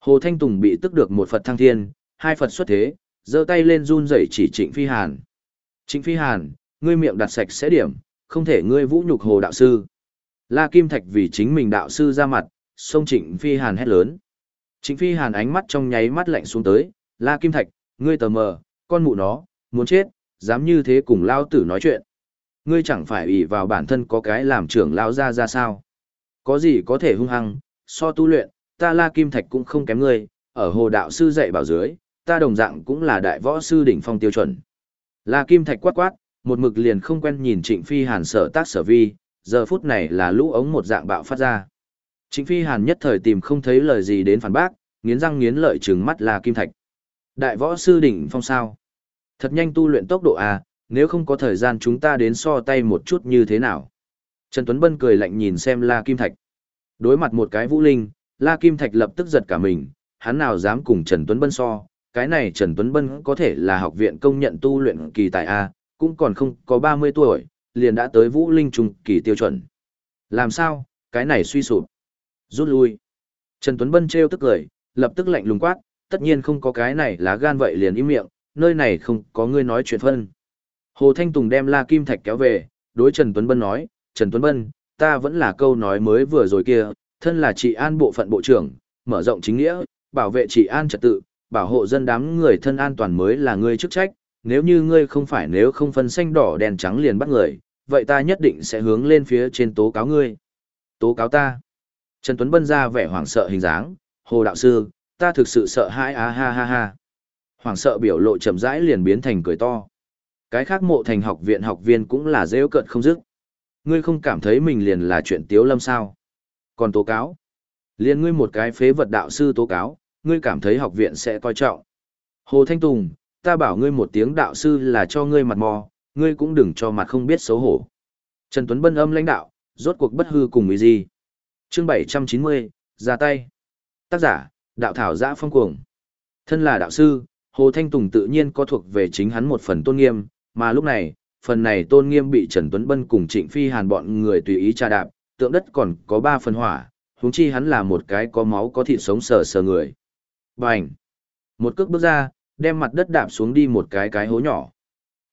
Hồ Thanh Tùng bị tức được một Phật thăng thiên, hai Phật xuất thế, giơ tay lên run rẩy chỉ Trịnh Phi Hàn. Trịnh Phi Hàn, ngươi miệng đặt sạch sẽ điểm, không thể ngươi vũ nhục Hồ đạo sư. La Kim Thạch vì chính mình đạo sư ra mặt, xông Trịnh Phi Hàn hét lớn. Trịnh Phi Hàn ánh mắt trong nháy mắt lạnh xuống tới, La Kim Thạch, ngươi tờ mờ, con mụ nó, muốn chết, dám như thế cùng lao tử nói chuyện. Ngươi chẳng phải ủy vào bản thân có cái làm trưởng lao ra ra sao. Có gì có thể hung hăng, so tu luyện, ta La Kim Thạch cũng không kém ngươi, ở hồ đạo sư dạy bảo dưới, ta đồng dạng cũng là đại võ sư đỉnh phong tiêu chuẩn. La Kim Thạch quát quát, một mực liền không quen nhìn Trịnh Phi Hàn sở tác sở vi, giờ phút này là lũ ống một dạng bạo phát ra. Trịnh Phi Hàn nhất thời tìm không thấy lời gì đến phản bác, nghiến răng nghiến lợi trừng mắt La Kim Thạch. Đại võ sư đỉnh phong sao? Thật nhanh tu luyện tốc độ à, nếu không có thời gian chúng ta đến so tay một chút như thế nào? Trần Tuấn Bân cười lạnh nhìn xem La Kim Thạch. Đối mặt một cái vũ linh, La Kim Thạch lập tức giật cả mình, hắn nào dám cùng Trần Tuấn Bân so, cái này Trần Tuấn Bân có thể là học viện công nhận tu luyện kỳ tài A, cũng còn không có 30 tuổi, liền đã tới vũ linh trung kỳ tiêu chuẩn. Làm sao, cái này suy sụp. Rút lui. Trần Tuấn Bân trêu tức cười, lập tức lạnh lùng quát, tất nhiên không có cái này lá gan vậy liền im miệng, nơi này không có ngươi nói chuyện phân. Hồ Thanh Tùng đem La Kim Thạch kéo về, đối Trần Tuấn Bân nói, Trần Tuấn Bân, ta vẫn là câu nói mới vừa rồi kia, thân là trị an bộ phận bộ trưởng, mở rộng chính nghĩa, bảo vệ trị an trật tự, bảo hộ dân đám người thân an toàn mới là ngươi chức trách, nếu như ngươi không phải nếu không phân xanh đỏ đèn trắng liền bắt người, vậy ta nhất định sẽ hướng lên phía trên tố cáo ngươi. Tố cáo ta. Trần Tuấn Bân ra vẻ hoảng sợ hình dáng, hồ đạo sư, ta thực sự sợ hãi á ha ha ha. Hoảng sợ biểu lộ chậm rãi liền biến thành cười to. Cái khác mộ thành học viện học viên cũng là rêu cận không dứt. Ngươi không cảm thấy mình liền là chuyện tiếu lâm sao? Còn tố cáo? Liền ngươi một cái phế vật đạo sư tố cáo, ngươi cảm thấy học viện sẽ coi trọng. Hồ Thanh Tùng, ta bảo ngươi một tiếng đạo sư là cho ngươi mặt mò, ngươi cũng đừng cho mặt không biết xấu hổ. Trần Tuấn Bân âm lãnh đạo, rốt cuộc bất hư cùng ý gì? Chương 790, ra tay. Tác giả, đạo thảo giã phong cuồng. Thân là đạo sư, Hồ Thanh Tùng tự nhiên có thuộc về chính hắn một phần tôn nghiêm, mà lúc này, phần này tôn nghiêm bị Trần Tuấn Bân cùng Trịnh Phi Hàn bọn người tùy ý tra đạp, tượng đất còn có ba phần hỏa, huống chi hắn là một cái có máu có thịt sống sờ sờ người. Bành! Một cước bước ra, đem mặt đất đạp xuống đi một cái cái hố nhỏ.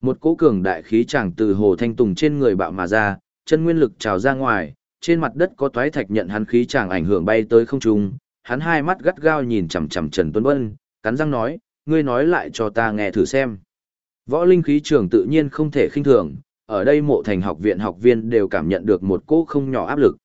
Một cỗ cường đại khí chẳng từ Hồ Thanh Tùng trên người bạo mà ra, chân nguyên lực trào ra ngoài, trên mặt đất có toái thạch nhận hắn khí chẳng ảnh hưởng bay tới không trung, hắn hai mắt gắt gao nhìn chằm chằm Trần Tuấn Bân, cắn răng nói, ngươi nói lại cho ta nghe thử xem. Võ linh khí trường tự nhiên không thể khinh thường, ở đây mộ thành học viện học viên đều cảm nhận được một cỗ không nhỏ áp lực.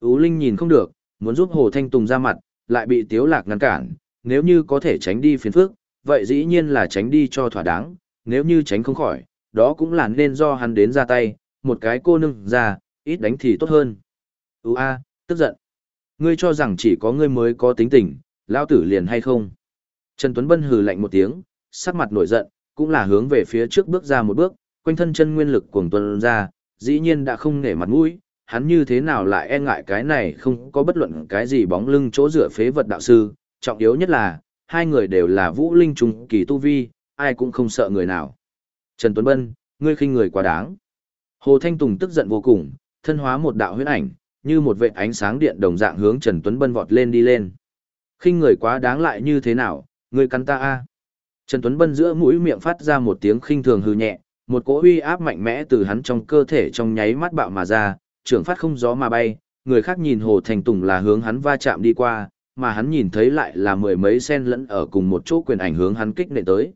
Ú Linh nhìn không được, muốn giúp Hồ Thanh Tùng ra mặt, lại bị Tiếu Lạc ngăn cản, nếu như có thể tránh đi phiền phức, vậy dĩ nhiên là tránh đi cho thỏa đáng, nếu như tránh không khỏi, đó cũng là nên do hắn đến ra tay, một cái cô nương ra, ít đánh thì tốt hơn. Ú A, tức giận. Ngươi cho rằng chỉ có ngươi mới có tính tình, lao tử liền hay không? Trần Tuấn Bân hừ lạnh một tiếng, sắc mặt nổi giận, cũng là hướng về phía trước bước ra một bước, quanh thân chân nguyên lực cuồng tuần ra, dĩ nhiên đã không nể mặt mũi, hắn như thế nào lại e ngại cái này không có bất luận cái gì bóng lưng chỗ rửa phế vật đạo sư, trọng yếu nhất là, hai người đều là vũ linh trùng kỳ tu vi, ai cũng không sợ người nào. Trần Tuấn Bân, ngươi khinh người quá đáng. Hồ Thanh Tùng tức giận vô cùng, thân hóa một đạo huyết ảnh, như một vệt ánh sáng điện đồng dạng hướng Trần Tuấn Bân vọt lên đi lên. Khinh người quá đáng lại như thế nào, ngươi cắn ta a. Trần Tuấn Bân giữa mũi miệng phát ra một tiếng khinh thường hư nhẹ, một cỗ uy áp mạnh mẽ từ hắn trong cơ thể trong nháy mắt bạo mà ra, trưởng phát không gió mà bay, người khác nhìn Hồ Thành Tùng là hướng hắn va chạm đi qua, mà hắn nhìn thấy lại là mười mấy sen lẫn ở cùng một chỗ quyền ảnh hướng hắn kích nện tới.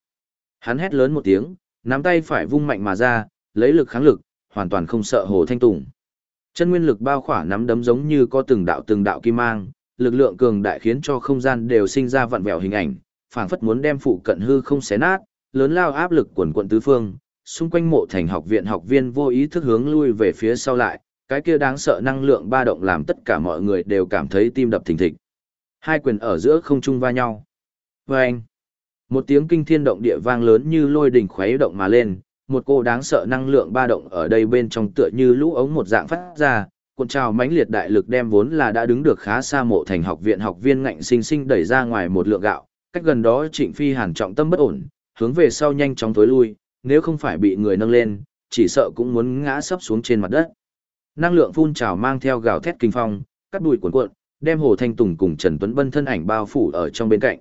Hắn hét lớn một tiếng, nắm tay phải vung mạnh mà ra, lấy lực kháng lực, hoàn toàn không sợ Hồ Thanh Tùng. Chân nguyên lực bao khỏa nắm đấm giống như có từng đạo từng đạo kim mang, lực lượng cường đại khiến cho không gian đều sinh ra vặn vẹo hình ảnh, phảng phất muốn đem phụ cận hư không xé nát, lớn lao áp lực quần quận tứ phương, xung quanh mộ thành học viện học viên vô ý thức hướng lui về phía sau lại, cái kia đáng sợ năng lượng ba động làm tất cả mọi người đều cảm thấy tim đập thình thịch. Hai quyền ở giữa không trung va nhau. Vâng! Một tiếng kinh thiên động địa vang lớn như lôi đỉnh khuấy động mà lên, một cô đáng sợ năng lượng ba động ở đây bên trong tựa như lũ ống một dạng phát ra, cuộn trào mãnh liệt đại lực đem vốn là đã đứng được khá xa mộ thành học viện học viên ngạnh sinh sinh đẩy ra ngoài một lượng gạo, cách gần đó Trịnh Phi Hàn trọng tâm bất ổn, hướng về sau nhanh chóng tối lui, nếu không phải bị người nâng lên, chỉ sợ cũng muốn ngã sấp xuống trên mặt đất. Năng lượng phun trào mang theo gào thét kinh phong, cắt đùi cuộn cuộn, đem Hồ Thanh Tùng cùng Trần Tuấn Bân thân ảnh bao phủ ở trong bên cạnh.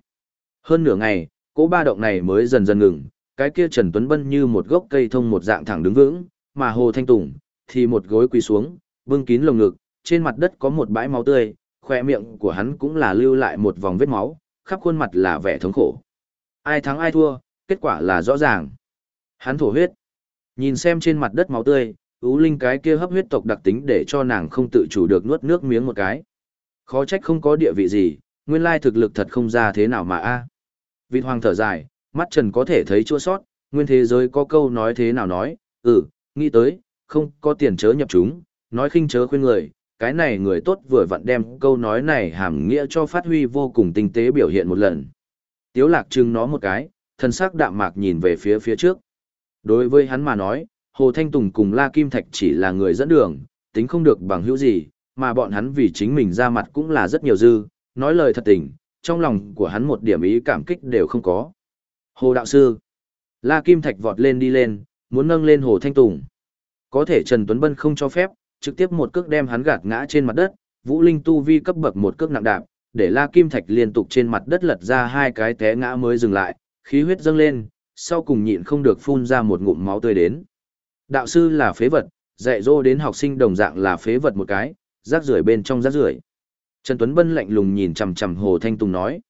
Hơn nửa ngày, cỗ ba động này mới dần dần ngừng, cái kia Trần Tuấn Bân như một gốc cây thông một dạng thẳng đứng vững, mà Hồ Thanh Tùng thì một gối quỳ xuống, bưng kín lồng ngực, trên mặt đất có một bãi máu tươi, khoe miệng của hắn cũng là lưu lại một vòng vết máu, khắp khuôn mặt là vẻ thống khổ. Ai thắng ai thua, kết quả là rõ ràng. Hắn thổ huyết. Nhìn xem trên mặt đất máu tươi, Ú Linh cái kia hấp huyết tộc đặc tính để cho nàng không tự chủ được nuốt nước miếng một cái. Khó trách không có địa vị gì, nguyên lai thực lực thật không ra thế nào mà a. À. Vịt hoàng thở dài, mắt trần có thể thấy chua sót, nguyên thế giới có câu nói thế nào nói, ừ, nghĩ tới, không có tiền chớ nhập chúng, nói khinh chớ khuyên người, cái này người tốt vừa vặn đem câu nói này hàm nghĩa cho phát huy vô cùng tinh tế biểu hiện một lần. Tiếu lạc trưng nó một cái, thân sắc đạm mạc nhìn về phía phía trước. Đối với hắn mà nói, Hồ Thanh Tùng cùng La Kim Thạch chỉ là người dẫn đường, tính không được bằng hữu gì, mà bọn hắn vì chính mình ra mặt cũng là rất nhiều dư, nói lời thật tình, trong lòng của hắn một điểm ý cảm kích đều không có. Hồ Đạo Sư La Kim Thạch vọt lên đi lên, muốn nâng lên Hồ Thanh Tùng. Có thể Trần Tuấn Bân không cho phép, trực tiếp một cước đem hắn gạt ngã trên mặt đất, Vũ Linh tu vi cấp bậc một cước nặng đạp, để La Kim Thạch liên tục trên mặt đất lật ra hai cái té ngã mới dừng lại, khí huyết dâng lên, sau cùng nhịn không được phun ra một ngụm máu tươi đến. Đạo sư là phế vật, dạy dỗ đến học sinh đồng dạng là phế vật một cái, rác rưởi bên trong rác rưởi. Trần Tuấn Bân lạnh lùng nhìn chằm chằm Hồ Thanh Tùng nói.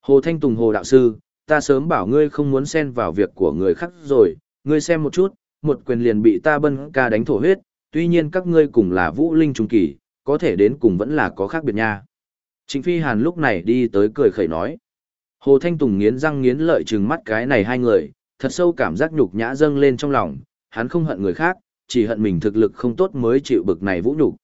Hồ Thanh Tùng Hồ Đạo Sư, ta sớm bảo ngươi không muốn xen vào việc của người khác rồi, ngươi xem một chút, một quyền liền bị ta bân ca đánh thổ huyết, tuy nhiên các ngươi cùng là vũ linh trung kỳ, có thể đến cùng vẫn là có khác biệt nha. Trịnh Phi Hàn lúc này đi tới cười khẩy nói. Hồ Thanh Tùng nghiến răng nghiến lợi trừng mắt cái này hai người, thật sâu cảm giác nhục nhã dâng lên trong lòng, hắn không hận người khác, chỉ hận mình thực lực không tốt mới chịu bực này vũ nhục.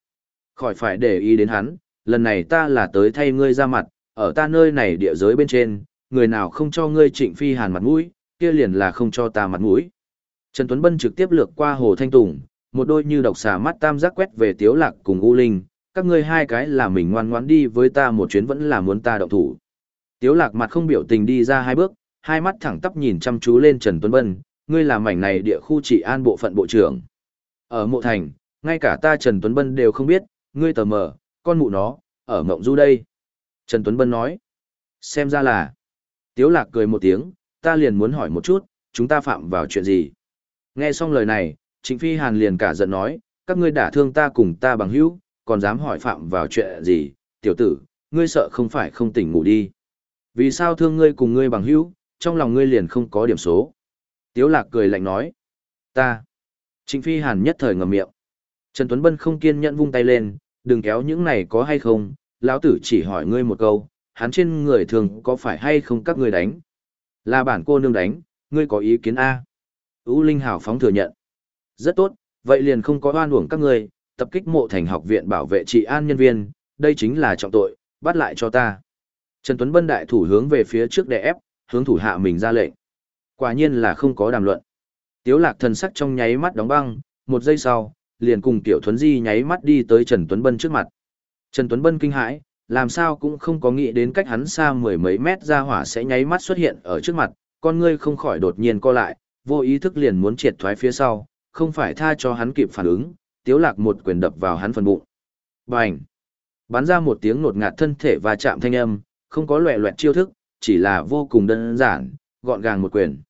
Khỏi phải để ý đến hắn, lần này ta là tới thay ngươi ra mặt, ở ta nơi này địa giới bên trên, người nào không cho ngươi Trịnh Phi Hàn mặt mũi, kia liền là không cho ta mặt mũi. Trần Tuấn Bân trực tiếp lược qua Hồ Thanh Tùng, một đôi như độc xà mắt tam giác quét về Tiếu Lạc cùng U Linh, các ngươi hai cái là mình ngoan ngoãn đi với ta một chuyến vẫn là muốn ta động thủ. Tiếu Lạc mặt không biểu tình đi ra hai bước, hai mắt thẳng tắp nhìn chăm chú lên Trần Tuấn Bân, ngươi là mảnh này địa khu trị an bộ phận bộ trưởng. Ở mộ thành, ngay cả ta Trần Tuấn Bân đều không biết, ngươi tờ mờ, con mụ nó, ở mộng du đây. Trần Tuấn Bân nói, xem ra là, Tiếu Lạc cười một tiếng, ta liền muốn hỏi một chút, chúng ta phạm vào chuyện gì. Nghe xong lời này, Trịnh Phi Hàn liền cả giận nói, các ngươi đả thương ta cùng ta bằng hữu, còn dám hỏi phạm vào chuyện gì, tiểu tử, ngươi sợ không phải không tỉnh ngủ đi. Vì sao thương ngươi cùng ngươi bằng hữu, trong lòng ngươi liền không có điểm số. Tiếu lạc cười lạnh nói. Ta. Trịnh Phi Hàn nhất thời ngậm miệng. Trần Tuấn Bân không kiên nhẫn vung tay lên, đừng kéo những này có hay không, lão tử chỉ hỏi ngươi một câu, hắn trên người thường có phải hay không các ngươi đánh. Là bản cô nương đánh, ngươi có ý kiến A. U Linh Hảo phóng thừa nhận. Rất tốt, vậy liền không có oan uổng các ngươi, tập kích mộ thành học viện bảo vệ trị an nhân viên, đây chính là trọng tội, bắt lại cho ta. Trần Tuấn Bân đại thủ hướng về phía trước đè ép, hướng thủ hạ mình ra lệnh. Quả nhiên là không có đàm luận. Tiếu lạc thần sắc trong nháy mắt đóng băng, một giây sau, liền cùng Tiểu Thuấn Di nháy mắt đi tới Trần Tuấn Bân trước mặt. Trần Tuấn Bân kinh hãi, làm sao cũng không có nghĩ đến cách hắn xa mười mấy mét ra hỏa sẽ nháy mắt xuất hiện ở trước mặt, con ngươi không khỏi đột nhiên co lại, vô ý thức liền muốn triệt thoái phía sau, không phải tha cho hắn kịp phản ứng, tiếu lạc một quyền đập vào hắn phần bụng. Bành! Bắn ra một tiếng nột ngạt thân thể và chạm thanh âm, không có loẹ loẹt chiêu thức, chỉ là vô cùng đơn giản, gọn gàng một quyền.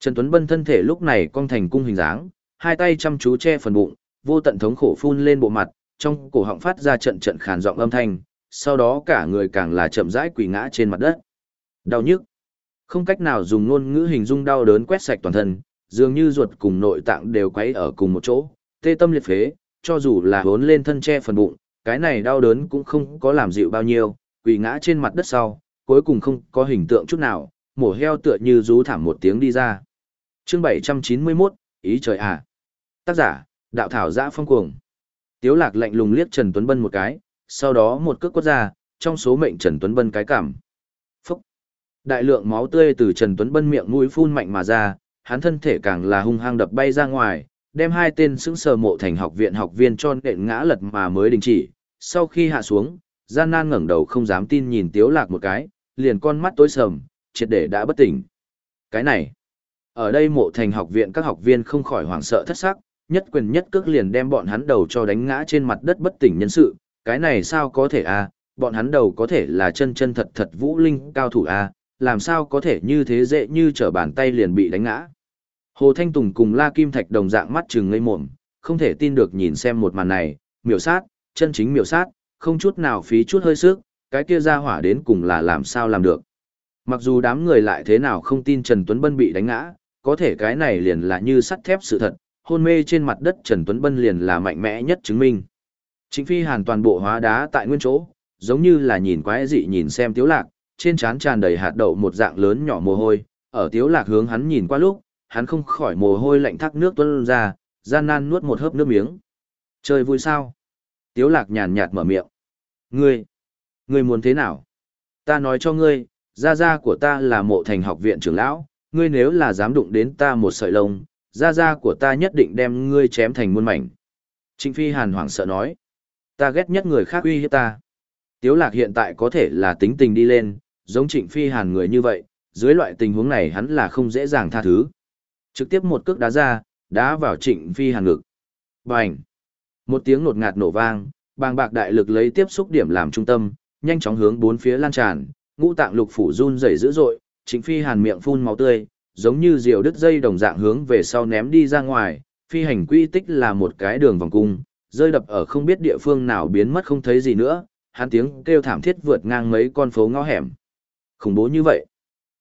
Trần Tuấn Bân thân thể lúc này cong thành cung hình dáng, hai tay chăm chú che phần bụng, vô tận thống khổ phun lên bộ mặt, trong cổ họng phát ra trận trận khàn giọng âm thanh, sau đó cả người càng là chậm rãi quỳ ngã trên mặt đất. Đau nhức. Không cách nào dùng ngôn ngữ hình dung đau đớn quét sạch toàn thân, dường như ruột cùng nội tạng đều quấy ở cùng một chỗ, tê tâm liệt phế, cho dù là hốn lên thân che phần bụng, cái này đau đớn cũng không có làm dịu bao nhiêu, quỳ ngã trên mặt đất sau, cuối cùng không có hình tượng chút nào, mổ heo tựa như rú thảm một tiếng đi ra. Chương 791, ý trời à. Tác giả, đạo thảo giã phong cuồng. Tiếu lạc lạnh lùng liếc Trần Tuấn Bân một cái, sau đó một cước quất ra, trong số mệnh Trần Tuấn Bân cái cảm. Phúc! Đại lượng máu tươi từ Trần Tuấn Bân miệng mũi phun mạnh mà ra, hắn thân thể càng là hung hăng đập bay ra ngoài, đem hai tên sững sờ mộ thành học viện học viên cho nện ngã lật mà mới đình chỉ. Sau khi hạ xuống, gian nan ngẩng đầu không dám tin nhìn Tiếu Lạc một cái, liền con mắt tối sầm, triệt để đã bất tỉnh. Cái này, ở đây mộ thành học viện các học viên không khỏi hoảng sợ thất sắc, nhất quyền nhất cước liền đem bọn hắn đầu cho đánh ngã trên mặt đất bất tỉnh nhân sự, cái này sao có thể a? À? bọn hắn đầu có thể là chân chân thật thật vũ linh cao thủ a, à? Làm sao có thể như thế dễ như trở bàn tay liền bị đánh ngã. Hồ Thanh Tùng cùng La Kim Thạch đồng dạng mắt trừng ngây mồm, không thể tin được nhìn xem một màn này, miểu sát, chân chính miểu sát, không chút nào phí chút hơi sức, cái kia ra hỏa đến cùng là làm sao làm được. Mặc dù đám người lại thế nào không tin Trần Tuấn Bân bị đánh ngã, có thể cái này liền là như sắt thép sự thật, hôn mê trên mặt đất Trần Tuấn Bân liền là mạnh mẽ nhất chứng minh. chính Phi Hàn toàn bộ hóa đá tại nguyên chỗ, giống như là nhìn quái dị nhìn xem Tiếu Lạc, trên trán tràn đầy hạt đậu một dạng lớn nhỏ mồ hôi, ở Tiếu Lạc hướng hắn nhìn qua lúc, hắn không khỏi mồ hôi lạnh thác nước tuôn ra, gian nan nuốt một hớp nước miếng. Chơi vui sao? Tiếu Lạc nhàn nhạt mở miệng. Ngươi, ngươi muốn thế nào? Ta nói cho ngươi, gia gia của ta là mộ thành học viện trưởng lão, ngươi nếu là dám đụng đến ta một sợi lông, gia gia của ta nhất định đem ngươi chém thành muôn mảnh. Trịnh Phi Hàn hoảng sợ nói, ta ghét nhất người khác uy hiếp ta. Tiếu lạc hiện tại có thể là tính tình đi lên, giống Trịnh Phi Hàn người như vậy, dưới loại tình huống này hắn là không dễ dàng tha thứ. Trực tiếp một cước đá ra, đá vào Trịnh Phi Hàn ngực. Bành! Một tiếng nột ngạt nổ vang, bàng bạc đại lực lấy tiếp xúc điểm làm trung tâm, nhanh chóng hướng bốn phía lan tràn, ngũ tạng lục phủ run rẩy dữ dội, Trịnh Phi Hàn miệng phun máu tươi, giống như diều đứt dây đồng dạng hướng về sau ném đi ra ngoài, phi hành quy tích là một cái đường vòng cung, rơi đập ở không biết địa phương nào biến mất không thấy gì nữa, hắn tiếng kêu thảm thiết vượt ngang mấy con phố ngõ hẻm. Khủng bố như vậy.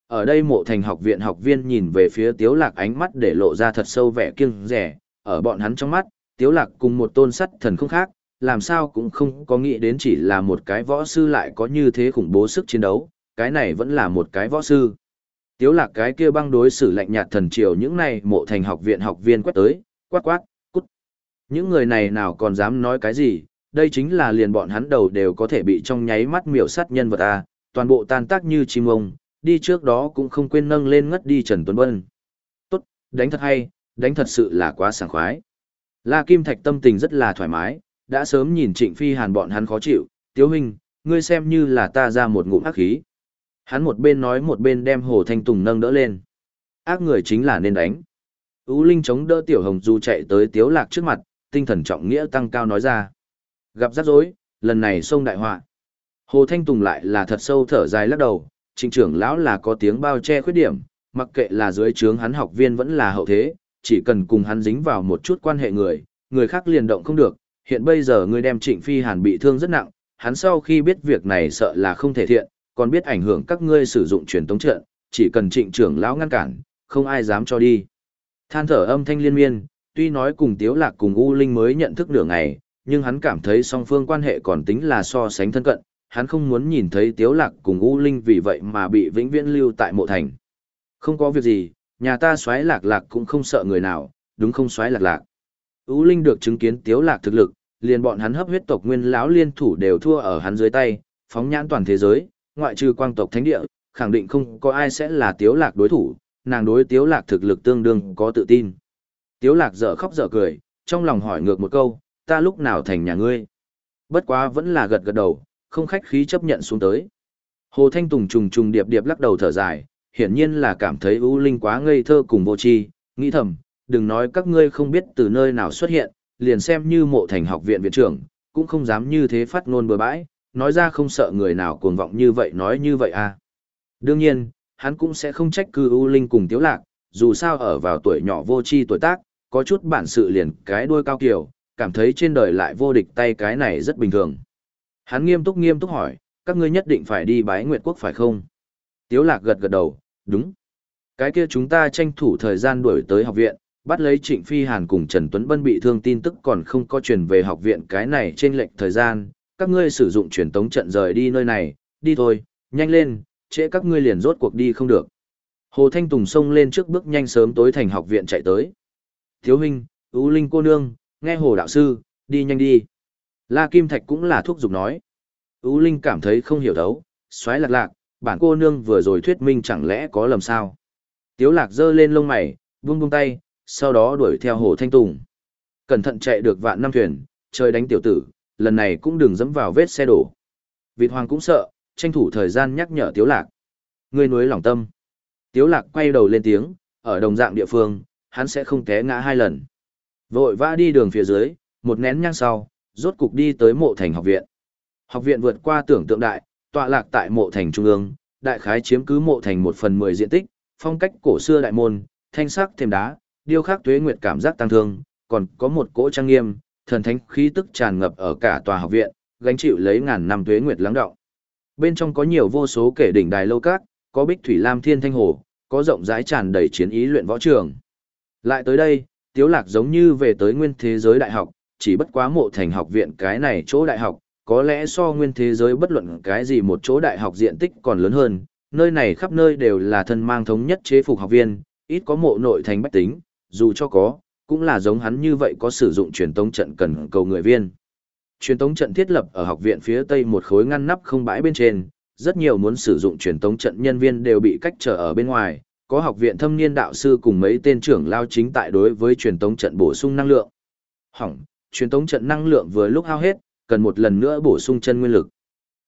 Ở đây mộ thành học viện học viên nhìn về phía tiếu lạc ánh mắt để lộ ra thật sâu vẻ kiêng rẻ, ở bọn hắn trong mắt, tiếu lạc cùng một tôn sắt thần không khác, làm sao cũng không có nghĩ đến chỉ là một cái võ sư lại có như thế khủng bố sức chiến đấu, cái này vẫn là một cái võ sư. Tiếu lạc cái kia băng đối xử lạnh nhạt thần triều những này mộ thành học viện học viên quét tới, quát quát, cút. Những người này nào còn dám nói cái gì, đây chính là liền bọn hắn đầu đều có thể bị trong nháy mắt miểu sát nhân vật a, toàn bộ tan tác như chim ông, đi trước đó cũng không quên nâng lên ngất đi Trần Tuấn Bân. Tốt, đánh thật hay, đánh thật sự là quá sảng khoái. La Kim Thạch tâm tình rất là thoải mái, đã sớm nhìn Trịnh Phi Hàn bọn hắn khó chịu, Tiếu hình, ngươi xem như là ta ra một ngụm ác khí. Hắn một bên nói một bên đem Hồ Thanh Tùng nâng đỡ lên. Ác người chính là nên đánh. Ú Linh chống đỡ Tiểu Hồng Du chạy tới Tiếu Lạc trước mặt, tinh thần trọng nghĩa tăng cao nói ra. Gặp rắc rối, lần này xông đại họa. Hồ Thanh Tùng lại là thật sâu thở dài lắc đầu, trịnh trưởng lão là có tiếng bao che khuyết điểm, mặc kệ là dưới trướng hắn học viên vẫn là hậu thế, chỉ cần cùng hắn dính vào một chút quan hệ người, người khác liền động không được. Hiện bây giờ ngươi đem trịnh phi hàn bị thương rất nặng, hắn sau khi biết việc này sợ là không thể thiện, còn biết ảnh hưởng các ngươi sử dụng truyền tống trận, chỉ cần trịnh trưởng lão ngăn cản, không ai dám cho đi. Than thở âm thanh liên miên, tuy nói cùng Tiếu Lạc cùng U Linh mới nhận thức nửa ngày, nhưng hắn cảm thấy song phương quan hệ còn tính là so sánh thân cận, hắn không muốn nhìn thấy Tiếu Lạc cùng U Linh vì vậy mà bị vĩnh viễn lưu tại mộ thành. Không có việc gì, nhà ta xoáy lạc lạc cũng không sợ người nào, đúng không xoáy lạc lạc. U Linh được chứng kiến Tiếu Lạc thực lực, liền bọn hắn hấp huyết tộc nguyên lão liên thủ đều thua ở hắn dưới tay, phóng nhãn toàn thế giới, ngoại trừ quang tộc thánh địa, khẳng định không có ai sẽ là tiếu lạc đối thủ, nàng đối tiếu lạc thực lực tương đương có tự tin. Tiếu lạc dở khóc dở cười, trong lòng hỏi ngược một câu, ta lúc nào thành nhà ngươi? Bất quá vẫn là gật gật đầu, không khách khí chấp nhận xuống tới. Hồ Thanh Tùng trùng trùng điệp điệp lắc đầu thở dài, hiển nhiên là cảm thấy U Linh quá ngây thơ cùng vô tri, nghĩ thầm, đừng nói các ngươi không biết từ nơi nào xuất hiện, liền xem như mộ thành học viện viện trưởng, cũng không dám như thế phát ngôn bừa bãi, nói ra không sợ người nào cuồng vọng như vậy nói như vậy à. Đương nhiên, hắn cũng sẽ không trách cư U Linh cùng Tiếu Lạc, dù sao ở vào tuổi nhỏ vô tri tuổi tác, có chút bản sự liền cái đuôi cao kiểu, cảm thấy trên đời lại vô địch tay cái này rất bình thường. Hắn nghiêm túc nghiêm túc hỏi, các ngươi nhất định phải đi bái Nguyệt Quốc phải không? Tiếu Lạc gật gật đầu, đúng. Cái kia chúng ta tranh thủ thời gian đuổi tới học viện, bắt lấy Trịnh Phi Hàn cùng Trần Tuấn Bân bị thương tin tức còn không có truyền về học viện cái này trên lệnh thời gian, các ngươi sử dụng truyền tống trận rời đi nơi này, đi thôi, nhanh lên, trễ các ngươi liền rốt cuộc đi không được. Hồ Thanh Tùng xông lên trước bước nhanh sớm tối thành học viện chạy tới. Thiếu huynh, Ú Linh cô nương, nghe Hồ đạo sư, đi nhanh đi. La Kim Thạch cũng là thuốc dục nói. Ú Linh cảm thấy không hiểu thấu, xoáy lạc lạc, bản cô nương vừa rồi thuyết minh chẳng lẽ có lầm sao. Tiếu lạc giơ lên lông mày, buông buông tay, sau đó đuổi theo Hồ Thanh Tùng. Cẩn thận chạy được vạn năm thuyền, chơi đánh tiểu tử, lần này cũng đừng dẫm vào vết xe đổ. Vịt hoàng cũng sợ, tranh thủ thời gian nhắc nhở Tiếu Lạc. Ngươi nuối lòng tâm. Tiếu Lạc quay đầu lên tiếng, ở đồng dạng địa phương, hắn sẽ không té ngã hai lần. Vội vã đi đường phía dưới, một nén nhang sau, rốt cục đi tới mộ thành học viện. Học viện vượt qua tưởng tượng đại, tọa lạc tại mộ thành trung ương, đại khái chiếm cứ mộ thành một phần mười diện tích, phong cách cổ xưa đại môn, thanh sắc thêm đá, điêu khắc tuế nguyệt cảm giác tăng thương, còn có một cỗ trang nghiêm, thần thánh khí tức tràn ngập ở cả tòa học viện, gánh chịu lấy ngàn năm tuế nguyệt lắng động. Bên trong có nhiều vô số kể đỉnh đài lâu các, có bích thủy lam thiên thanh hồ, có rộng rãi tràn đầy chiến ý luyện võ trường. Lại tới đây, Tiếu Lạc giống như về tới nguyên thế giới đại học, chỉ bất quá mộ thành học viện cái này chỗ đại học, có lẽ so nguyên thế giới bất luận cái gì một chỗ đại học diện tích còn lớn hơn, nơi này khắp nơi đều là thân mang thống nhất chế phục học viên, ít có mộ nội thành bách tính, dù cho có, cũng là giống hắn như vậy có sử dụng truyền tống trận cần cầu người viên. Truyền tống trận thiết lập ở học viện phía tây một khối ngăn nắp không bãi bên trên, rất nhiều muốn sử dụng truyền tống trận nhân viên đều bị cách trở ở bên ngoài, có học viện thâm niên đạo sư cùng mấy tên trưởng lao chính tại đối với truyền tống trận bổ sung năng lượng. Hỏng, truyền tống trận năng lượng vừa lúc hao hết, cần một lần nữa bổ sung chân nguyên lực.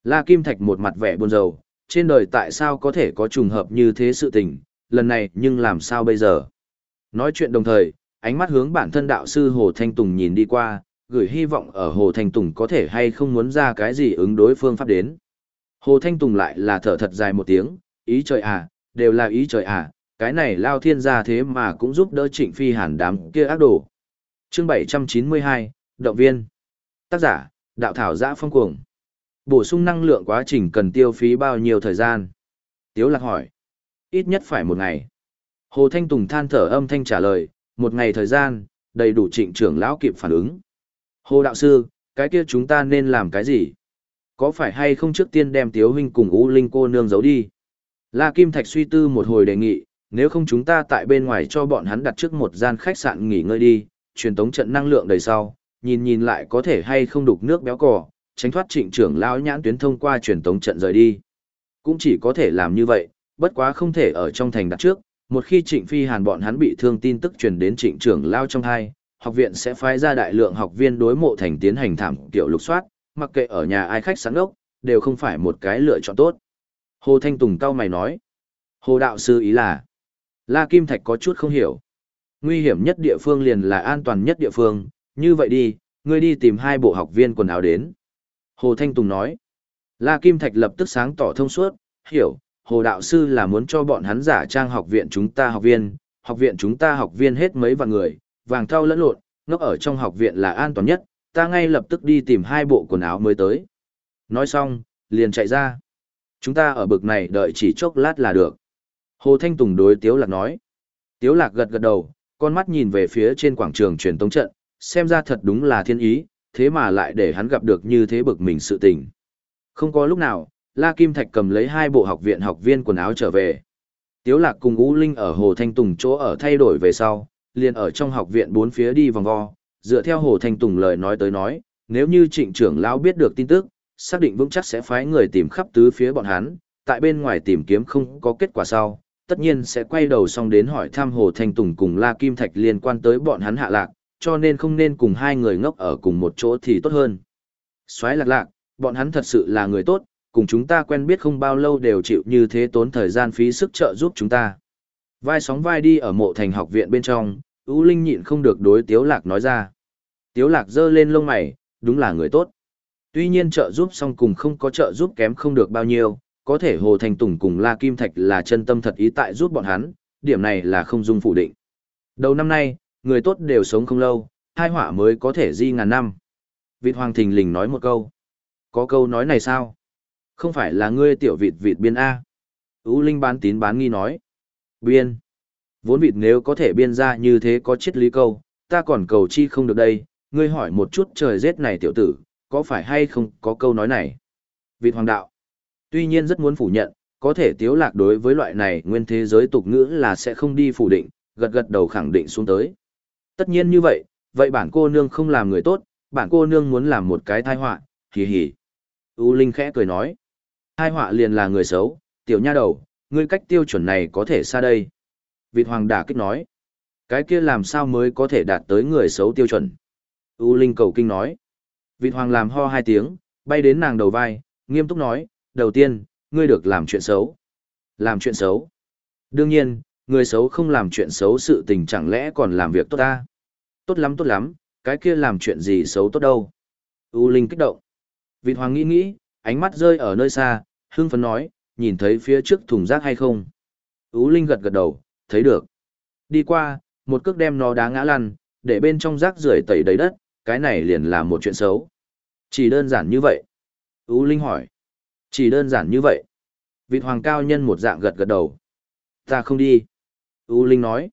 La Kim Thạch một mặt vẻ buồn rầu, trên đời tại sao có thể có trùng hợp như thế sự tình, lần này nhưng làm sao bây giờ? Nói chuyện đồng thời, ánh mắt hướng bản thân đạo sư Hồ Thanh Tùng nhìn đi qua, gửi hy vọng ở Hồ Thanh Tùng có thể hay không muốn ra cái gì ứng đối phương pháp đến. Hồ Thanh Tùng lại là thở thật dài một tiếng, ý trời à, đều là ý trời à, cái này lao thiên gia thế mà cũng giúp đỡ trịnh phi hàn đám kia ác đồ. Chương 792, Động viên. Tác giả, Đạo Thảo Giã Phong Cuồng. Bổ sung năng lượng quá trình cần tiêu phí bao nhiêu thời gian? Tiếu lạc hỏi. Ít nhất phải một ngày. Hồ Thanh Tùng than thở âm thanh trả lời, một ngày thời gian, đầy đủ trịnh trưởng lão kịp phản ứng. Hồ Đạo Sư, cái kia chúng ta nên làm cái gì? Có phải hay không trước tiên đem Tiếu Huynh cùng U Linh cô nương giấu đi? La Kim Thạch suy tư một hồi đề nghị, nếu không chúng ta tại bên ngoài cho bọn hắn đặt trước một gian khách sạn nghỉ ngơi đi, truyền tống trận năng lượng đầy sau, nhìn nhìn lại có thể hay không đục nước béo cỏ, tránh thoát trịnh trưởng lão nhãn tuyến thông qua truyền tống trận rời đi. Cũng chỉ có thể làm như vậy, bất quá không thể ở trong thành đặt trước, một khi trịnh phi hàn bọn hắn bị thương tin tức truyền đến trịnh trưởng lao trong hai, học viện sẽ phái ra đại lượng học viên đối mộ thành tiến hành thảm tiểu lục soát, mặc kệ ở nhà ai khách sáng ốc, đều không phải một cái lựa chọn tốt. Hồ Thanh Tùng cao mày nói. Hồ đạo sư ý là, La Kim Thạch có chút không hiểu. Nguy hiểm nhất địa phương liền là an toàn nhất địa phương, như vậy đi, ngươi đi tìm hai bộ học viên quần áo đến. Hồ Thanh Tùng nói. La Kim Thạch lập tức sáng tỏ thông suốt, hiểu, Hồ Đạo Sư là muốn cho bọn hắn giả trang học viện chúng ta học viên, học viện chúng ta học viên hết mấy vạn người, vàng thau lẫn lộn, ngốc ở trong học viện là an toàn nhất, ta ngay lập tức đi tìm hai bộ quần áo mới tới. Nói xong, liền chạy ra. Chúng ta ở bực này đợi chỉ chốc lát là được. Hồ Thanh Tùng đối Tiếu Lạc nói. Tiếu Lạc gật gật đầu, con mắt nhìn về phía trên quảng trường truyền tống trận, xem ra thật đúng là thiên ý, thế mà lại để hắn gặp được như thế bực mình sự tình. Không có lúc nào, La Kim Thạch cầm lấy hai bộ học viện học viên quần áo trở về. Tiếu Lạc cùng Ú Linh ở Hồ Thanh Tùng chỗ ở thay đổi về sau, liền ở trong học viện bốn phía đi vòng vo, dựa theo Hồ Thanh Tùng lời nói tới nói, nếu như trịnh trưởng lão biết được tin tức, xác định vững chắc sẽ phái người tìm khắp tứ phía bọn hắn, tại bên ngoài tìm kiếm không có kết quả sau, tất nhiên sẽ quay đầu xong đến hỏi thăm Hồ Thanh Tùng cùng La Kim Thạch liên quan tới bọn hắn hạ lạc, cho nên không nên cùng hai người ngốc ở cùng một chỗ thì tốt hơn. Xoái lạc lạc, bọn hắn thật sự là người tốt, cùng chúng ta quen biết không bao lâu đều chịu như thế tốn thời gian phí sức trợ giúp chúng ta. Vai sóng vai đi ở mộ thành học viện bên trong, U Linh nhịn không được đối Tiếu Lạc nói ra. Tiếu lạc giơ lên lông mày, đúng là người tốt. Tuy nhiên trợ giúp xong cùng không có trợ giúp kém không được bao nhiêu, có thể Hồ Thành Tùng cùng La Kim Thạch là chân tâm thật ý tại giúp bọn hắn, điểm này là không dung phủ định. Đầu năm nay, người tốt đều sống không lâu, hai họa mới có thể di ngàn năm. Vịt Hoàng Thình Lình nói một câu. Có câu nói này sao? Không phải là ngươi tiểu vịt vịt biên A. Ú Linh bán tín bán nghi nói. Biên. Vốn vịt nếu có thể biên ra như thế có triết lý câu, ta còn cầu chi không được đây, ngươi hỏi một chút trời rét này tiểu tử, có phải hay không có câu nói này? Vịt Hoàng Đạo. Tuy nhiên rất muốn phủ nhận, có thể tiếu lạc đối với loại này nguyên thế giới tục ngữ là sẽ không đi phủ định, gật gật đầu khẳng định xuống tới. Tất nhiên như vậy, vậy bản cô nương không làm người tốt, bản cô nương muốn làm một cái thai họa, hì hì. U Linh khẽ cười nói, thai họa liền là người xấu, tiểu nha đầu, ngươi cách tiêu chuẩn này có thể xa đây. Vịt Hoàng đả kích nói, cái kia làm sao mới có thể đạt tới người xấu tiêu chuẩn. U Linh cầu kinh nói, Vịt Hoàng làm ho hai tiếng, bay đến nàng đầu vai, nghiêm túc nói, đầu tiên, ngươi được làm chuyện xấu. Làm chuyện xấu. Đương nhiên, người xấu không làm chuyện xấu sự tình chẳng lẽ còn làm việc tốt ta. Tốt lắm tốt lắm, cái kia làm chuyện gì xấu tốt đâu. U Linh kích động. Vịt Hoàng nghĩ nghĩ, ánh mắt rơi ở nơi xa, hưng phấn nói, nhìn thấy phía trước thùng rác hay không. U Linh gật gật đầu, thấy được. Đi qua, một cước đem nó đá ngã lăn, để bên trong rác rưởi tẩy đầy đất, cái này liền là một chuyện xấu. Chỉ đơn giản như vậy. U Linh hỏi. Chỉ đơn giản như vậy. Vịt hoàng cao nhân một dạng gật gật đầu. Ta không đi. U Linh nói.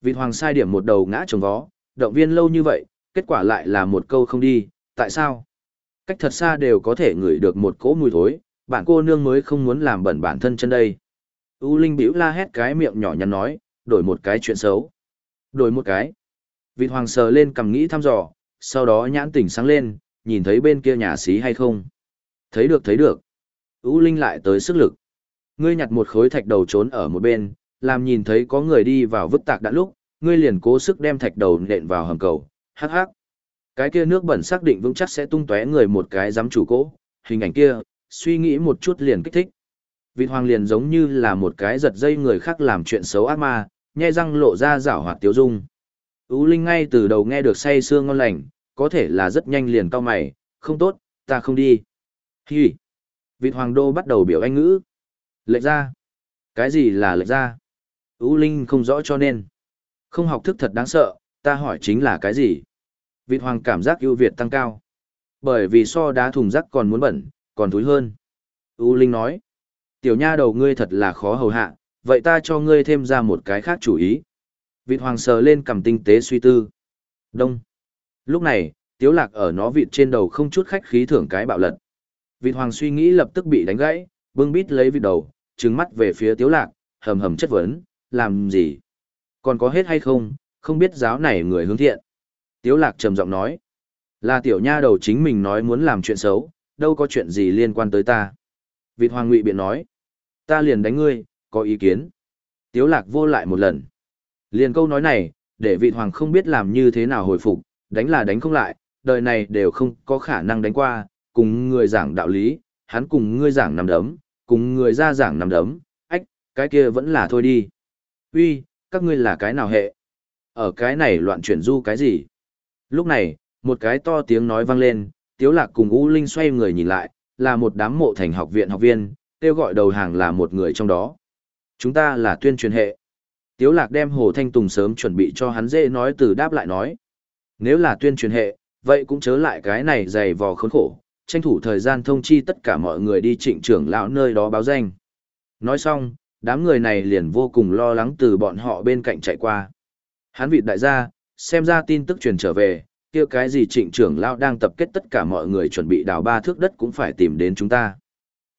Vịt hoàng sai điểm một đầu ngã trồng vó, động viên lâu như vậy, kết quả lại là một câu không đi, tại sao? Cách thật xa đều có thể ngửi được một cỗ mùi thối, bạn cô nương mới không muốn làm bẩn bản thân chân đây. U Linh bĩu la hét cái miệng nhỏ nhắn nói, đổi một cái chuyện xấu. Đổi một cái. Vịt hoàng sờ lên cầm nghĩ thăm dò, sau đó nhãn tỉnh sáng lên, nhìn thấy bên kia nhà xí hay không. Thấy được thấy được. U Linh lại tới sức lực. Ngươi nhặt một khối thạch đầu trốn ở một bên, làm nhìn thấy có người đi vào vứt tạc đạn lúc, ngươi liền cố sức đem thạch đầu nện vào hầm cầu. Hắc hắc. Cái kia nước bẩn xác định vững chắc sẽ tung tóe người một cái giám chủ cỗ, hình ảnh kia, suy nghĩ một chút liền kích thích. Vịt hoàng liền giống như là một cái giật dây người khác làm chuyện xấu ác ma, nhai răng lộ ra rảo hoạt tiếu dung. U Linh ngay từ đầu nghe được say sương ngon lành, có thể là rất nhanh liền cau mày, không tốt, ta không đi. Hi. Vịt hoàng đô bắt đầu biểu anh ngữ. Lệch ra. Cái gì là lệch ra? U Linh không rõ cho nên. Không học thức thật đáng sợ, ta hỏi chính là cái gì? Vịt hoàng cảm giác ưu việt tăng cao. Bởi vì so đá thùng rác còn muốn bẩn, còn thúi hơn. U Linh nói. Tiểu nha đầu ngươi thật là khó hầu hạ, vậy ta cho ngươi thêm ra một cái khác chủ ý. Vịt hoàng sờ lên cầm tinh tế suy tư. Đông. Lúc này, tiếu lạc ở nó vịt trên đầu không chút khách khí thưởng cái bạo lật. Vịt hoàng suy nghĩ lập tức bị đánh gãy, bưng bít lấy vịt đầu, trừng mắt về phía tiếu lạc, hầm hầm chất vấn, làm gì? Còn có hết hay không, không biết giáo này người hướng thiện. Tiếu lạc trầm giọng nói, là tiểu nha đầu chính mình nói muốn làm chuyện xấu, đâu có chuyện gì liên quan tới ta. Vịt hoàng ngụy biện nói, ta liền đánh ngươi, có ý kiến. Tiếu lạc vô lại một lần. Liền câu nói này, để vịt hoàng không biết làm như thế nào hồi phục, đánh là đánh không lại, đời này đều không có khả năng đánh qua, cùng người giảng đạo lý, hắn cùng ngươi giảng nằm đấm, cùng người ra giảng nằm đấm, ách, cái kia vẫn là thôi đi. Uy, các ngươi là cái nào hệ? Ở cái này loạn chuyển du cái gì? Lúc này, một cái to tiếng nói vang lên, Tiếu Lạc cùng U Linh xoay người nhìn lại, là một đám mộ thành học viện học viên, kêu gọi đầu hàng là một người trong đó. Chúng ta là tuyên truyền hệ. Tiếu Lạc đem Hồ Thanh Tùng sớm chuẩn bị cho hắn dễ nói từ đáp lại nói. Nếu là tuyên truyền hệ, vậy cũng chớ lại cái này dày vò khốn khổ, tranh thủ thời gian thông chi tất cả mọi người đi trịnh trưởng lão nơi đó báo danh. Nói xong, đám người này liền vô cùng lo lắng từ bọn họ bên cạnh chạy qua. Hán vị đại gia, xem ra tin tức truyền trở về, kia cái gì trịnh trưởng lão đang tập kết tất cả mọi người chuẩn bị đào ba thước đất cũng phải tìm đến chúng ta.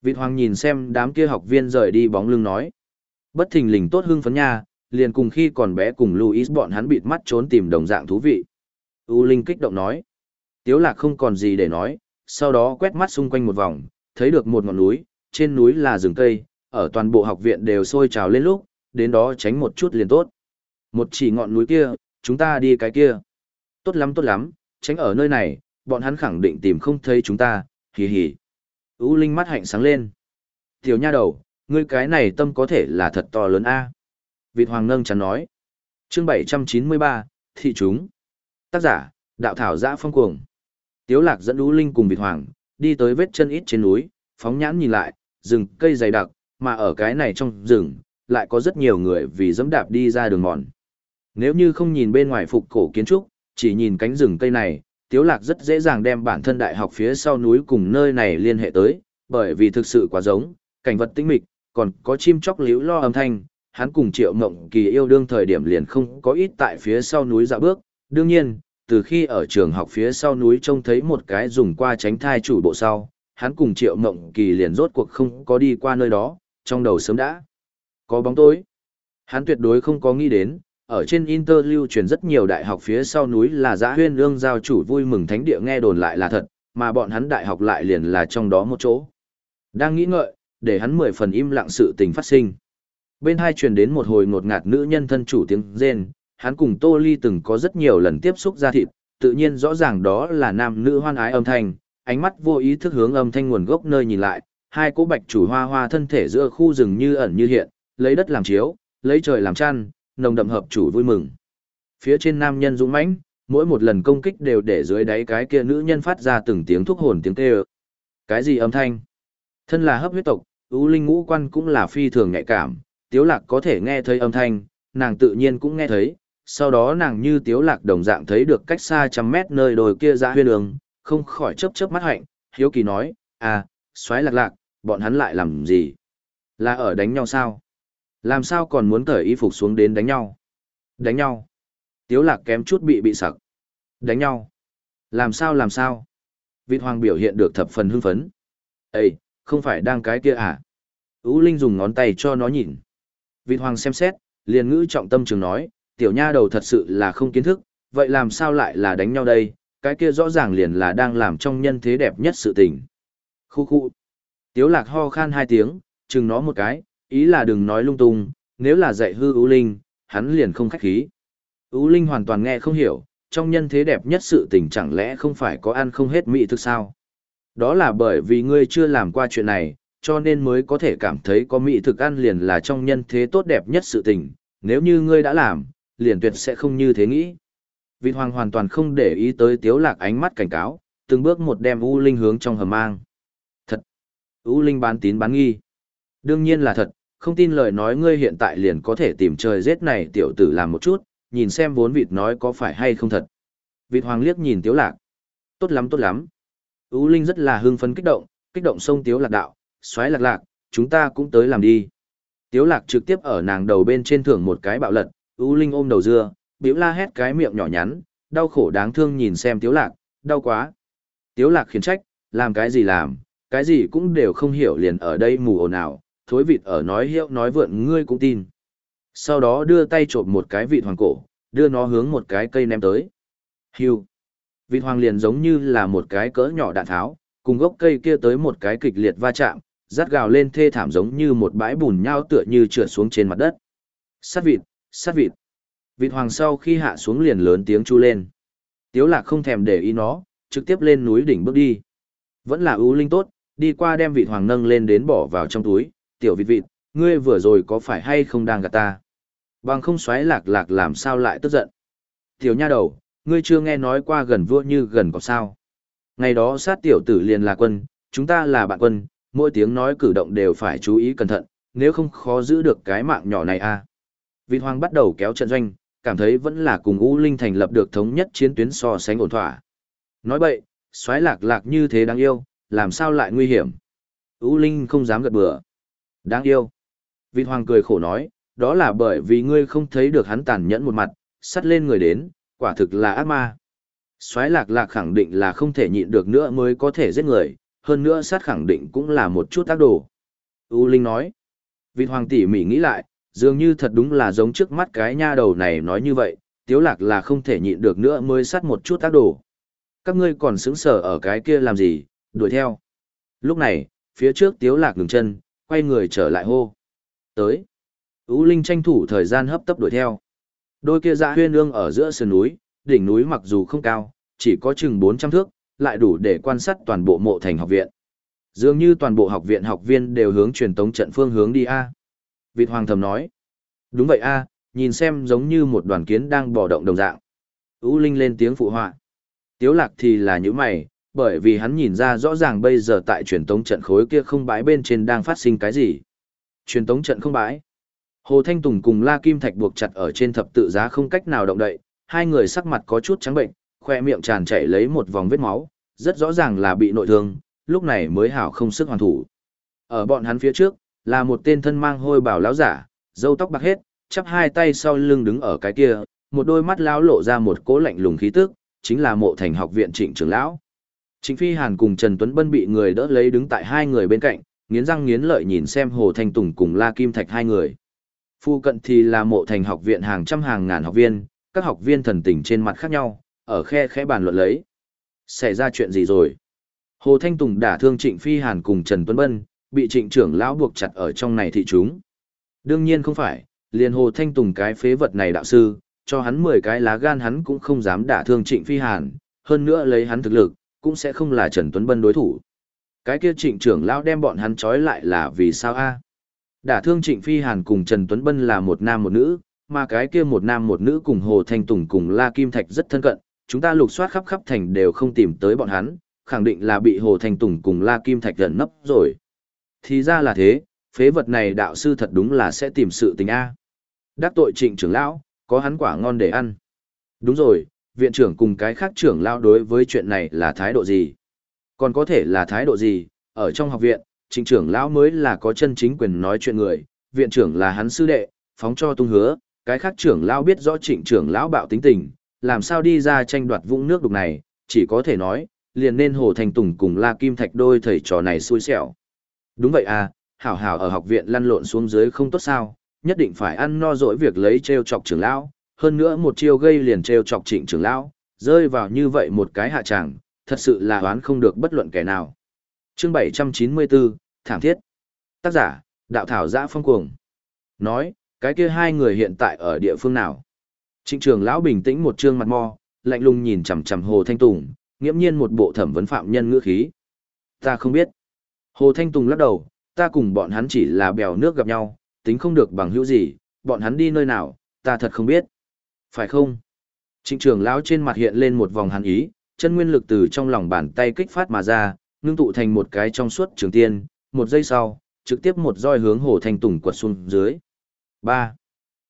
Vịt hoàng nhìn xem đám kia học viên rời đi bóng lưng nói. Bất thình lình tốt hưng phấn nha, liền cùng khi còn bé cùng Louis bọn hắn bịt mắt trốn tìm đồng dạng thú vị. U Linh kích động nói. Tiếu lạc không còn gì để nói, sau đó quét mắt xung quanh một vòng, thấy được một ngọn núi, trên núi là rừng cây, ở toàn bộ học viện đều sôi trào lên lúc, đến đó tránh một chút liền tốt. Một chỉ ngọn núi kia, chúng ta đi cái kia. Tốt lắm tốt lắm, tránh ở nơi này, bọn hắn khẳng định tìm không thấy chúng ta, hì hì. U Linh mắt hạnh sáng lên. Tiểu nha đầu, ngươi cái này tâm có thể là thật to lớn a. Vịt Hoàng nâng chắn nói. Chương 793, thị chúng. Tác giả, đạo thảo giã phong cuồng. Tiếu lạc dẫn Ú Linh cùng Vịt Hoàng, đi tới vết chân ít trên núi, phóng nhãn nhìn lại, rừng cây dày đặc, mà ở cái này trong rừng, lại có rất nhiều người vì dẫm đạp đi ra đường mòn. Nếu như không nhìn bên ngoài phục cổ kiến trúc, chỉ nhìn cánh rừng cây này, Tiếu Lạc rất dễ dàng đem bản thân đại học phía sau núi cùng nơi này liên hệ tới, bởi vì thực sự quá giống, cảnh vật tĩnh mịch, còn có chim chóc liễu lo âm thanh, hắn cùng Triệu Mộng Kỳ yêu đương thời điểm liền không có ít tại phía sau núi dạo bước, đương nhiên, từ khi ở trường học phía sau núi trông thấy một cái dùng qua tránh thai chủ bộ sau, hắn cùng Triệu Mộng Kỳ liền rốt cuộc không có đi qua nơi đó, trong đầu sớm đã có bóng tối. Hắn tuyệt đối không có nghĩ đến, ở trên Inter lưu truyền rất nhiều đại học phía sau núi là giã huyên ương giao chủ vui mừng thánh địa nghe đồn lại là thật, mà bọn hắn đại học lại liền là trong đó một chỗ. Đang nghĩ ngợi, để hắn mười phần im lặng sự tình phát sinh. Bên hai truyền đến một hồi ngột ngạt nữ nhân thân chủ tiếng rên, hắn cùng Tô Ly từng có rất nhiều lần tiếp xúc ra thịt, tự nhiên rõ ràng đó là nam nữ hoan ái âm thanh, ánh mắt vô ý thức hướng âm thanh nguồn gốc nơi nhìn lại, hai cỗ bạch chủ hoa hoa thân thể giữa khu rừng như ẩn như hiện, lấy đất làm chiếu, lấy trời làm chăn, nồng đậm hợp chủ vui mừng. Phía trên nam nhân dũng mãnh, mỗi một lần công kích đều để dưới đáy cái kia nữ nhân phát ra từng tiếng thúc hồn tiếng kêu. Cái gì âm thanh? Thân là hấp huyết tộc, ưu linh ngũ quan cũng là phi thường nhạy cảm, tiếu lạc có thể nghe thấy âm thanh, nàng tự nhiên cũng nghe thấy, sau đó nàng như tiếu lạc đồng dạng thấy được cách xa trăm mét nơi đồi kia ra huyên đường, không khỏi chớp chớp mắt hạnh, hiếu kỳ nói, à, xoáy lạc lạc, bọn hắn lại làm gì? Là ở đánh nhau sao? Làm sao còn muốn cởi y phục xuống đến đánh nhau? Đánh nhau. Tiếu lạc kém chút bị bị sặc. Đánh nhau. Làm sao làm sao? Vịt hoàng biểu hiện được thập phần hưng phấn. Ê, không phải đang cái kia à? Ú Linh dùng ngón tay cho nó nhìn. Vịt hoàng xem xét, liền ngữ trọng tâm trường nói, tiểu nha đầu thật sự là không kiến thức, vậy làm sao lại là đánh nhau đây? Cái kia rõ ràng liền là đang làm trong nhân thế đẹp nhất sự tình. Khu khu. Tiếu lạc ho khan hai tiếng, chừng nó một cái, ý là đừng nói lung tung, nếu là dạy hư ưu linh, hắn liền không khách khí. Ưu linh hoàn toàn nghe không hiểu, trong nhân thế đẹp nhất sự tình chẳng lẽ không phải có ăn không hết mỹ thực sao? Đó là bởi vì ngươi chưa làm qua chuyện này, cho nên mới có thể cảm thấy có mỹ thực ăn liền là trong nhân thế tốt đẹp nhất sự tình, nếu như ngươi đã làm, liền tuyệt sẽ không như thế nghĩ. Vịt hoàng hoàn toàn không để ý tới tiếu lạc ánh mắt cảnh cáo, từng bước một đem U Linh hướng trong hầm mang. U Linh bán tín bán nghi. Đương nhiên là thật, không tin lời nói ngươi hiện tại liền có thể tìm trời giết này tiểu tử làm một chút, nhìn xem vốn vịt nói có phải hay không thật. Vịt hoàng liếc nhìn tiếu lạc. Tốt lắm tốt lắm. U Linh rất là hưng phấn kích động, kích động sông tiếu lạc đạo, xoáy lạc lạc, chúng ta cũng tới làm đi. Tiếu lạc trực tiếp ở nàng đầu bên trên thưởng một cái bạo lật, U Linh ôm đầu dưa, biểu la hét cái miệng nhỏ nhắn, đau khổ đáng thương nhìn xem tiếu lạc, đau quá. Tiếu lạc khiển trách, làm cái gì làm, cái gì cũng đều không hiểu liền ở đây mù ồn ào, thối vịt ở nói hiệu nói vượn ngươi cũng tin. Sau đó đưa tay trộm một cái vịt hoàng cổ, đưa nó hướng một cái cây ném tới. Hiu. Vịt hoàng liền giống như là một cái cỡ nhỏ đạn tháo, cùng gốc cây kia tới một cái kịch liệt va chạm, rát gào lên thê thảm giống như một bãi bùn nhau tựa như trượt xuống trên mặt đất. Sát vịt, sát vịt. Vịt hoàng sau khi hạ xuống liền lớn tiếng chu lên. Tiếu lạc không thèm để ý nó, trực tiếp lên núi đỉnh bước đi. Vẫn là ưu linh tốt, đi qua đem vịt hoàng nâng lên đến bỏ vào trong túi, tiểu vịt vịt, ngươi vừa rồi có phải hay không đang gạt ta? Bằng không xoáy lạc lạc làm sao lại tức giận. Tiểu nha đầu, ngươi chưa nghe nói qua gần vua như gần có sao. Ngày đó sát tiểu tử liền là quân, chúng ta là bạn quân, mỗi tiếng nói cử động đều phải chú ý cẩn thận, nếu không khó giữ được cái mạng nhỏ này a. À. Vịt hoàng bắt đầu kéo trận doanh, cảm thấy vẫn là cùng U Linh thành lập được thống nhất chiến tuyến so sánh ổn thỏa. Nói vậy, xoáy lạc lạc như thế đáng yêu, làm sao lại nguy hiểm. U Linh không dám gật bừa. Đáng yêu. Vị hoàng cười khổ nói, đó là bởi vì ngươi không thấy được hắn tàn nhẫn một mặt, sắt lên người đến, quả thực là ác ma. Soái lạc lạc khẳng định là không thể nhịn được nữa mới có thể giết người, hơn nữa sát khẳng định cũng là một chút tác đồ. U Linh nói, vị hoàng tỉ mỉ nghĩ lại, dường như thật đúng là giống trước mắt cái nha đầu này nói như vậy, tiếu lạc là không thể nhịn được nữa mới sát một chút tác đồ. Các ngươi còn sững sờ ở cái kia làm gì, đuổi theo. Lúc này, phía trước tiếu lạc ngừng chân, quay người trở lại hô. Tới. Ú Linh tranh thủ thời gian hấp tấp đuổi theo. Đôi kia dạ huyên ương ở giữa sườn núi, đỉnh núi mặc dù không cao, chỉ có chừng 400 thước, lại đủ để quan sát toàn bộ mộ thành học viện. Dường như toàn bộ học viện học viên đều hướng truyền tống trận phương hướng đi A. Vịt Hoàng thầm nói. Đúng vậy A, nhìn xem giống như một đoàn kiến đang bò động đồng dạng. Ú Linh lên tiếng phụ họa. Tiếu lạc thì là những mày, bởi vì hắn nhìn ra rõ ràng bây giờ tại truyền tống trận khối kia không bãi bên trên đang phát sinh cái gì. Truyền tống trận không bãi. Hồ Thanh Tùng cùng La Kim Thạch buộc chặt ở trên thập tự giá không cách nào động đậy, hai người sắc mặt có chút trắng bệnh, khoe miệng tràn chảy lấy một vòng vết máu, rất rõ ràng là bị nội thương, lúc này mới hảo không sức hoàn thủ. Ở bọn hắn phía trước, là một tên thân mang hôi bảo lão giả, râu tóc bạc hết, chắp hai tay sau lưng đứng ở cái kia, một đôi mắt lão lộ ra một cỗ lạnh lùng khí tức, chính là mộ thành học viện trịnh trưởng lão. Trịnh Phi Hàn cùng Trần Tuấn Bân bị người đỡ lấy đứng tại hai người bên cạnh, nghiến răng nghiến lợi nhìn xem Hồ Thanh Tùng cùng La Kim Thạch hai người. Phu cận thì là mộ thành học viện hàng trăm hàng ngàn học viên, các học viên thần tình trên mặt khác nhau, ở khe khẽ bàn luận lấy. Xảy ra chuyện gì rồi? Hồ Thanh Tùng đả thương Trịnh Phi Hàn cùng Trần Tuấn Bân, bị Trịnh trưởng lão buộc chặt ở trong này thị chúng. Đương nhiên không phải, liền Hồ Thanh Tùng cái phế vật này đạo sư, cho hắn 10 cái lá gan hắn cũng không dám đả thương Trịnh Phi Hàn, hơn nữa lấy hắn thực lực, cũng sẽ không là Trần Tuấn Bân đối thủ. Cái kia Trịnh trưởng lão đem bọn hắn trói lại là vì sao a? Đả thương Trịnh Phi Hàn cùng Trần Tuấn Bân là một nam một nữ, mà cái kia một nam một nữ cùng Hồ Thanh Tùng cùng La Kim Thạch rất thân cận, chúng ta lục soát khắp khắp thành đều không tìm tới bọn hắn, khẳng định là bị Hồ Thanh Tùng cùng La Kim Thạch gần nấp rồi. Thì ra là thế, phế vật này đạo sư thật đúng là sẽ tìm sự tình A. Đắc tội trịnh trưởng lão, có hắn quả ngon để ăn. Đúng rồi, viện trưởng cùng cái khác trưởng lão đối với chuyện này là thái độ gì? Còn có thể là thái độ gì? Ở trong học viện, trịnh trưởng lão mới là có chân chính quyền nói chuyện người, viện trưởng là hắn sư đệ, phóng cho tung hứa, cái khác trưởng lão biết rõ trịnh trưởng lão bạo tính tình, làm sao đi ra tranh đoạt vũng nước đục này, chỉ có thể nói, liền nên Hồ Thành Tùng cùng La Kim Thạch đôi thầy trò này xui xẻo. Đúng vậy à, hảo hảo ở học viện lăn lộn xuống dưới không tốt sao, nhất định phải ăn no dỗi việc lấy treo chọc trưởng lão, hơn nữa một chiêu gây liền treo chọc trịnh trưởng lão, rơi vào như vậy một cái hạ tràng, thật sự là đoán không được bất luận kẻ nào. Chương 794, Thảm Thiết Tác giả, Đạo Thảo Giã Phong Cuồng Nói, cái kia hai người hiện tại ở địa phương nào? Trịnh trưởng lão bình tĩnh một trương mặt mo, lạnh lùng nhìn chằm chằm Hồ Thanh Tùng, nghiễm nhiên một bộ thẩm vấn phạm nhân ngữ khí. Ta không biết. Hồ Thanh Tùng lắc đầu, ta cùng bọn hắn chỉ là bèo nước gặp nhau, tính không được bằng hữu gì, bọn hắn đi nơi nào, ta thật không biết. Phải không? Trịnh trưởng lão trên mặt hiện lên một vòng hàn ý, chân nguyên lực từ trong lòng bàn tay kích phát mà ra, ngưng tụ thành một cái trong suốt trường tiên, một giây sau, trực tiếp một roi hướng Hồ Thanh Tùng quật xuống dưới. 3.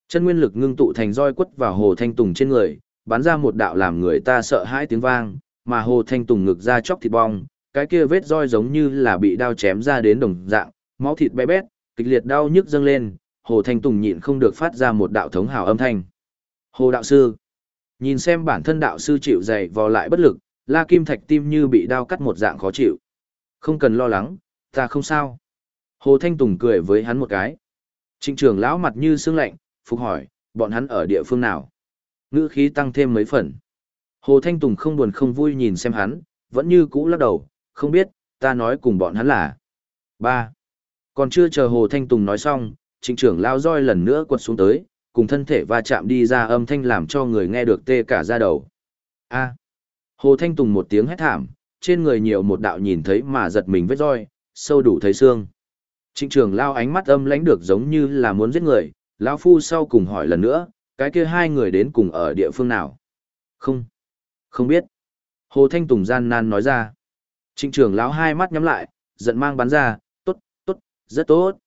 Chân nguyên lực ngưng tụ thành roi quất vào Hồ Thanh Tùng trên người, bắn ra một đạo làm người ta sợ hãi tiếng vang, mà Hồ Thanh Tùng ngực ra chóc thịt bong, cái kia vết roi giống như là bị đao chém ra đến đồng dạng, máu thịt bé bét, kịch liệt đau nhức dâng lên, Hồ Thanh Tùng nhịn không được phát ra một đạo thống hào âm thanh. Hồ đạo sư, nhìn xem bản thân đạo sư chịu dày vò lại bất lực, La Kim Thạch tim như bị đao cắt một dạng khó chịu. Không cần lo lắng, ta không sao. Hồ Thanh Tùng cười với hắn một cái. Trịnh trưởng lão mặt như sương lạnh, phục hỏi, bọn hắn ở địa phương nào? Ngữ khí tăng thêm mấy phần. Hồ Thanh Tùng không buồn không vui nhìn xem hắn, vẫn như cũ lắc đầu, không biết, ta nói cùng bọn hắn là. ba Còn chưa chờ Hồ Thanh Tùng nói xong, trịnh trưởng lao roi lần nữa quật xuống tới, cùng thân thể va chạm đi ra âm thanh làm cho người nghe được tê cả da đầu. A. Hồ Thanh Tùng một tiếng hét thảm, trên người nhiều một đạo nhìn thấy mà giật mình vết roi, sâu đủ thấy xương. Trịnh trường lao ánh mắt âm lãnh được giống như là muốn giết người, lão phu sau cùng hỏi lần nữa, cái kia hai người đến cùng ở địa phương nào? Không. Không biết. Hồ Thanh Tùng gian nan nói ra. Trịnh trường lão hai mắt nhắm lại, giận mang bắn ra, tốt, tốt, rất tốt.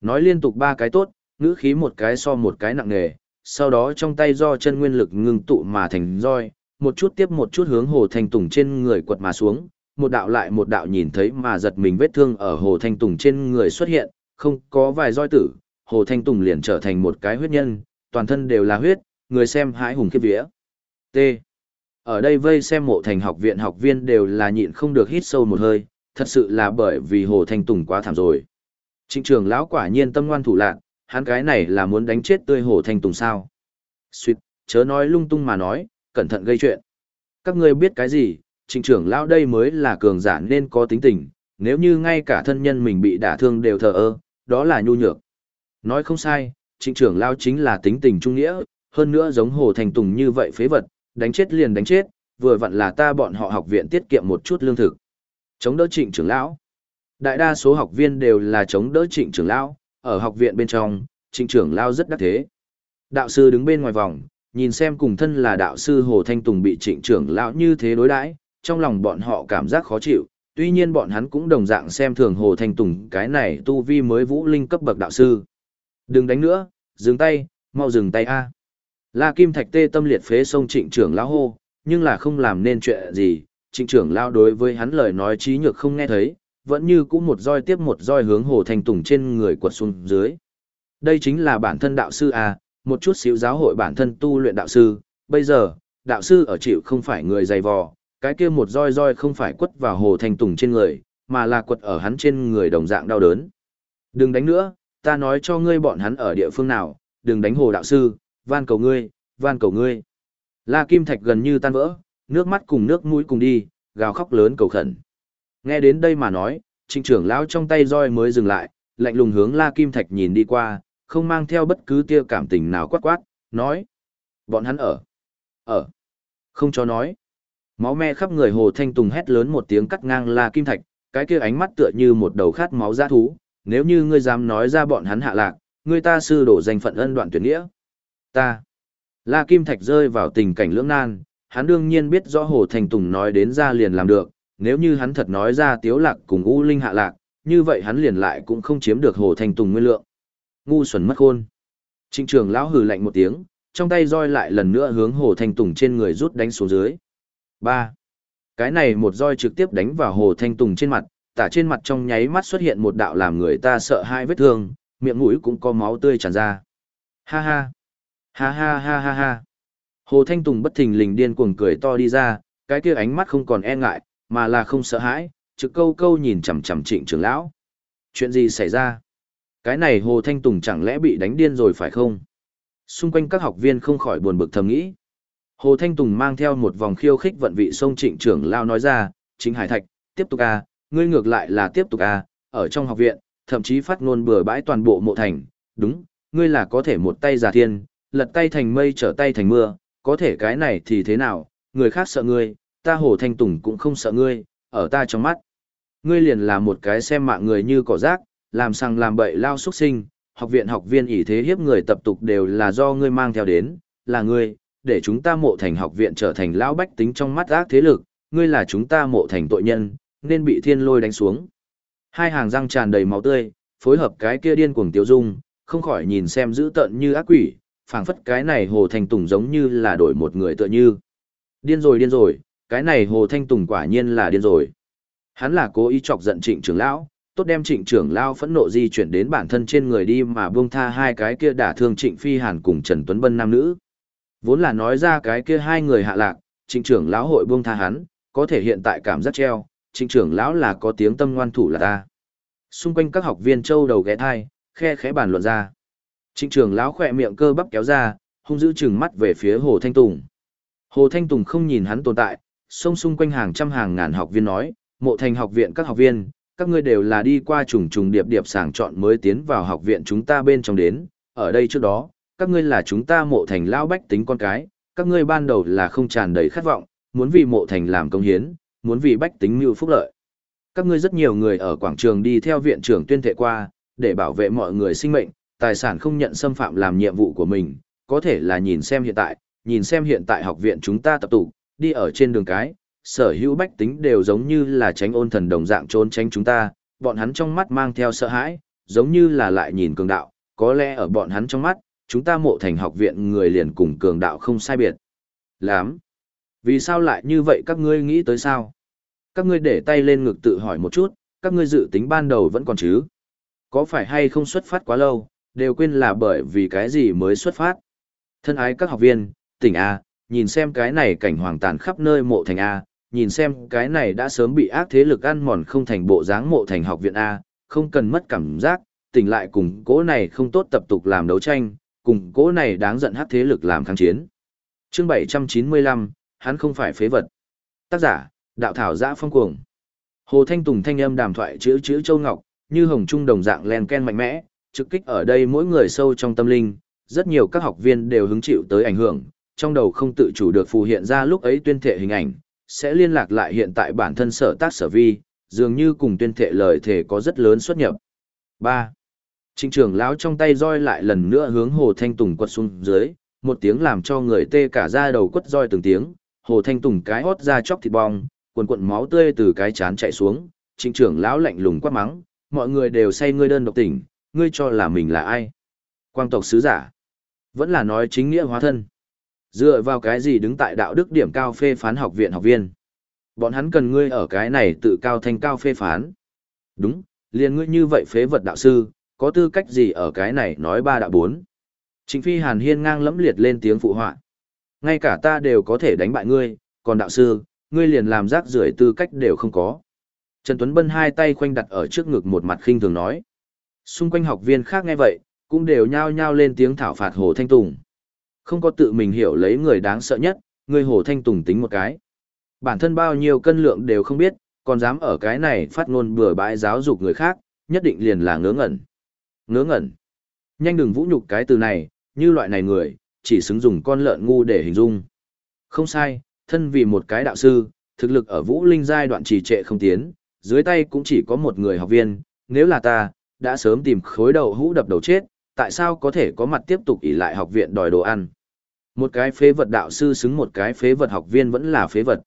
Nói liên tục ba cái tốt, ngữ khí một cái so một cái nặng nề, sau đó trong tay do chân nguyên lực ngưng tụ mà thành roi, một chút tiếp một chút hướng Hồ Thanh Tùng trên người quật mà xuống, một đạo lại một đạo nhìn thấy mà giật mình vết thương ở Hồ Thanh Tùng trên người xuất hiện, không có vài roi tử, Hồ Thanh Tùng liền trở thành một cái huyết nhân, toàn thân đều là huyết, người xem hãi hùng khiếp vía. T. Ở đây vây xem mộ thành học viện học viên đều là nhịn không được hít sâu một hơi, thật sự là bởi vì Hồ Thanh Tùng quá thảm rồi. Trịnh trường lão quả nhiên tâm ngoan thủ lạc, hắn cái này là muốn đánh chết tươi Hồ Thanh Tùng sao. Xuyệt, chớ nói lung tung mà nói, cẩn thận gây chuyện. Các ngươi biết cái gì, trịnh trưởng lão đây mới là cường giả nên có tính tình, nếu như ngay cả thân nhân mình bị đả thương đều thờ ơ, đó là nhu nhược. Nói không sai, trịnh trưởng lão chính là tính tình trung nghĩa, hơn nữa giống Hồ Thanh Tùng như vậy phế vật, đánh chết liền đánh chết, vừa vặn là ta bọn họ học viện tiết kiệm một chút lương thực. Chống đỡ trịnh trưởng lão. Đại đa số học viên đều là chống đỡ trịnh trưởng lão, ở học viện bên trong, trịnh trưởng lao rất đắc thế. Đạo sư đứng bên ngoài vòng, Nhìn xem cùng thân là đạo sư Hồ Thanh Tùng bị trịnh trưởng lão như thế đối đãi, trong lòng bọn họ cảm giác khó chịu, tuy nhiên bọn hắn cũng đồng dạng xem thường Hồ Thanh Tùng cái này tu vi mới vũ linh cấp bậc đạo sư. Đừng đánh nữa, dừng tay, mau dừng tay a. La Kim Thạch tê tâm liệt phế sông trịnh trưởng lão hô, nhưng là không làm nên chuyện gì, trịnh trưởng lão đối với hắn lời nói trí nhược không nghe thấy, vẫn như cũ một roi tiếp một roi hướng Hồ Thanh Tùng trên người quật xuống dưới. Đây chính là bản thân đạo sư a, một chút xíu giáo hội bản thân tu luyện đạo sư, bây giờ, đạo sư ở chịu không phải người dày vò, cái kia một roi roi không phải quất vào Hồ Thanh Tùng trên người, mà là quật ở hắn trên người đồng dạng đau đớn. Đừng đánh nữa, ta nói cho ngươi bọn hắn ở địa phương nào, đừng đánh Hồ đạo sư, van cầu ngươi, van cầu ngươi. La Kim Thạch gần như tan vỡ, nước mắt cùng nước mũi cùng đi, gào khóc lớn cầu khẩn. Nghe đến đây mà nói, trịnh trưởng lão trong tay roi mới dừng lại, lạnh lùng hướng La Kim Thạch nhìn đi qua, không mang theo bất cứ tia cảm tình nào quát quát, nói. Bọn hắn ở. Ở. Không cho nói. Máu me khắp người Hồ Thanh Tùng hét lớn một tiếng cắt ngang La Kim Thạch, cái kia ánh mắt tựa như một đầu khát máu dã thú, nếu như ngươi dám nói ra bọn hắn hạ lạc, ngươi ta sư đổ danh phận ân đoạn tuyệt nghĩa. Ta. La Kim Thạch rơi vào tình cảnh lưỡng nan, hắn đương nhiên biết rõ Hồ Thanh Tùng nói đến ra liền làm được, nếu như hắn thật nói ra tiếu lạc cùng U Linh hạ lạc, như vậy hắn liền lại cũng không chiếm được Hồ Thanh Tùng nguyên lượng. Ngu xuẩn mất khôn. Trịnh trường lão hừ lạnh một tiếng, trong tay roi lại lần nữa hướng Hồ Thanh Tùng trên người rút đánh xuống dưới. 3. Cái này một roi trực tiếp đánh vào Hồ Thanh Tùng trên mặt, tả trên mặt trong nháy mắt xuất hiện một đạo làm người ta sợ hai vết thương, miệng mũi cũng có máu tươi tràn ra. Ha ha. Ha ha ha ha ha. Hồ Thanh Tùng bất thình lình điên cuồng cười to đi ra, cái kia ánh mắt không còn e ngại, mà là không sợ hãi, trực câu câu nhìn chằm chằm trịnh trưởng lão. Chuyện gì xảy ra? Cái này Hồ Thanh Tùng chẳng lẽ bị đánh điên rồi phải không? Xung quanh các học viên không khỏi buồn bực thầm nghĩ. Hồ Thanh Tùng mang theo một vòng khiêu khích vận vị sông trịnh trưởng lao nói ra, chính hải thạch, tiếp tục à, ngươi ngược lại là tiếp tục à, ở trong học viện, thậm chí phát ngôn bừa bãi toàn bộ mộ thành, đúng, ngươi là có thể một tay giả thiên, lật tay thành mây trở tay thành mưa, có thể cái này thì thế nào, người khác sợ ngươi, ta Hồ Thanh Tùng cũng không sợ ngươi, ở ta trong mắt. Ngươi liền là một cái xem mạng người như cỏ rác, làm sang làm bậy lao xuất sinh, học viện học viên ỷ thế hiếp người tập tục đều là do ngươi mang theo đến, là ngươi, để chúng ta mộ thành học viện trở thành lão bách tính trong mắt ác thế lực, ngươi là chúng ta mộ thành tội nhân, nên bị thiên lôi đánh xuống. Hai hàng răng tràn đầy máu tươi, phối hợp cái kia điên cuồng tiêu dung, không khỏi nhìn xem dữ tợn như ác quỷ, phảng phất cái này Hồ Thanh Tùng giống như là đổi một người tựa như. Điên rồi điên rồi, cái này Hồ Thanh Tùng quả nhiên là điên rồi. Hắn là cố ý chọc giận trịnh trưởng lão, tốt đem trịnh trưởng lão phẫn nộ di chuyển đến bản thân trên người đi mà buông tha hai cái kia đả thương trịnh phi hàn cùng Trần Tuấn Bân nam nữ. Vốn là nói ra cái kia hai người hạ lạc, trịnh trưởng lão hội buông tha hắn, có thể hiện tại cảm giác treo, trịnh trưởng lão là có tiếng tâm ngoan thủ là ta. Xung quanh các học viên châu đầu ghé thai, khe khẽ bàn luận ra. Trịnh trưởng lão khỏe miệng cơ bắp kéo ra, hung dữ chừng mắt về phía Hồ Thanh Tùng. Hồ Thanh Tùng không nhìn hắn tồn tại, xông xung quanh hàng trăm hàng ngàn học viên nói, mộ thành học viện các học viên, các ngươi đều là đi qua trùng trùng điệp điệp sàng chọn mới tiến vào học viện chúng ta bên trong đến, ở đây trước đó, các ngươi là chúng ta mộ thành lao bách tính con cái, các ngươi ban đầu là không tràn đầy khát vọng, muốn vì mộ thành làm công hiến, muốn vì bách tính mưu phúc lợi. Các ngươi rất nhiều người ở quảng trường đi theo viện trưởng tuyên thệ qua, để bảo vệ mọi người sinh mệnh, tài sản không nhận xâm phạm làm nhiệm vụ của mình, có thể là nhìn xem hiện tại, nhìn xem hiện tại học viện chúng ta tập tụ, đi ở trên đường cái, sở hữu bách tính đều giống như là tránh ôn thần đồng dạng trốn tránh chúng ta, bọn hắn trong mắt mang theo sợ hãi, giống như là lại nhìn cường đạo, có lẽ ở bọn hắn trong mắt, chúng ta mộ thành học viện người liền cùng cường đạo không sai biệt. Lắm. Vì sao lại như vậy các ngươi nghĩ tới sao? Các ngươi để tay lên ngực tự hỏi một chút, các ngươi dự tính ban đầu vẫn còn chứ? Có phải hay không xuất phát quá lâu, đều quên là bởi vì cái gì mới xuất phát? Thân ái các học viên, tỉnh A, nhìn xem cái này cảnh hoàng tàn khắp nơi mộ thành A, nhìn xem cái này đã sớm bị ác thế lực ăn mòn không thành bộ dáng mộ thành học viện A, không cần mất cảm giác, tỉnh lại cùng cố này không tốt tập tục làm đấu tranh, cùng cố này đáng giận hát thế lực làm kháng chiến. chương 795, hắn không phải phế vật. Tác giả, đạo thảo giã phong cuồng. Hồ Thanh Tùng thanh âm đàm thoại chữ chữ châu ngọc, như hồng trung đồng dạng len ken mạnh mẽ, trực kích ở đây mỗi người sâu trong tâm linh, rất nhiều các học viên đều hứng chịu tới ảnh hưởng, trong đầu không tự chủ được phù hiện ra lúc ấy tuyên thệ hình ảnh, sẽ liên lạc lại hiện tại bản thân sở tác sở vi, dường như cùng tuyên thệ lời thể có rất lớn xuất nhập. 3. Trịnh trưởng lão trong tay roi lại lần nữa hướng Hồ Thanh Tùng quật xuống dưới, một tiếng làm cho người tê cả da đầu quất roi từng tiếng, Hồ Thanh Tùng cái hót ra chóc thịt bong, cuồn cuộn máu tươi từ cái chán chạy xuống, trịnh trưởng lão lạnh lùng quát mắng, mọi người đều say ngươi đơn độc tỉnh, ngươi cho là mình là ai? Quang tộc sứ giả. Vẫn là nói chính nghĩa hóa thân. Dựa vào cái gì đứng tại đạo đức điểm cao phê phán học viện học viên? Bọn hắn cần ngươi ở cái này tự cao thành cao phê phán. Đúng, liền ngươi như vậy phế vật đạo sư, có tư cách gì ở cái này nói ba đạo bốn. Trịnh phi hàn hiên ngang lẫm liệt lên tiếng phụ họa. Ngay cả ta đều có thể đánh bại ngươi, còn đạo sư, ngươi liền làm rác rưởi tư cách đều không có. Trần Tuấn Bân hai tay khoanh đặt ở trước ngực một mặt khinh thường nói. Xung quanh học viên khác nghe vậy, cũng đều nhao nhao lên tiếng thảo phạt Hồ Thanh Tùng. Không có tự mình hiểu lấy người đáng sợ nhất, người Hồ Thanh Tùng tính một cái. Bản thân bao nhiêu cân lượng đều không biết, còn dám ở cái này phát ngôn bừa bãi giáo dục người khác, nhất định liền là ngớ ngẩn. Ngớ ngẩn. Nhanh đừng vũ nhục cái từ này, như loại này người, chỉ xứng dùng con lợn ngu để hình dung. Không sai, thân vì một cái đạo sư, thực lực ở vũ linh giai đoạn trì trệ không tiến, dưới tay cũng chỉ có một người học viên, nếu là ta, đã sớm tìm khối đầu hũ đập đầu chết, tại sao có thể có mặt tiếp tục ỷ lại học viện đòi đồ ăn. Một cái phế vật đạo sư xứng một cái phế vật học viên vẫn là phế vật.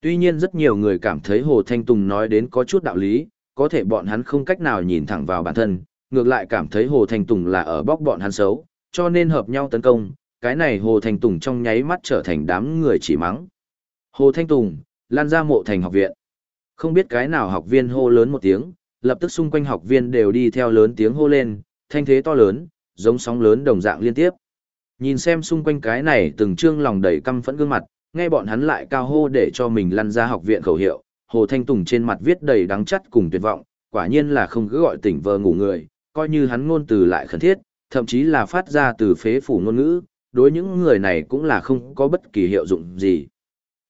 Tuy nhiên rất nhiều người cảm thấy Hồ Thanh Tùng nói đến có chút đạo lý, có thể bọn hắn không cách nào nhìn thẳng vào bản thân, ngược lại cảm thấy Hồ Thanh Tùng là ở bóc bọn hắn xấu, cho nên hợp nhau tấn công, cái này Hồ Thanh Tùng trong nháy mắt trở thành đám người chỉ mắng. Hồ Thanh Tùng, lan ra mộ thành học viện. Không biết cái nào học viên hô lớn một tiếng, lập tức xung quanh học viên đều đi theo lớn tiếng hô lên, thanh thế to lớn, giống sóng lớn đồng dạng liên tiếp. Nhìn xem xung quanh cái này từng trương lòng đầy căm phẫn gương mặt, nghe bọn hắn lại cao hô để cho mình lăn ra học viện khẩu hiệu, Hồ Thanh Tùng trên mặt viết đầy đắng chắt cùng tuyệt vọng, quả nhiên là không cứ gọi tỉnh vờ ngủ người, coi như hắn ngôn từ lại khẩn thiết, thậm chí là phát ra từ phế phủ ngôn ngữ, đối những người này cũng là không có bất kỳ hiệu dụng gì.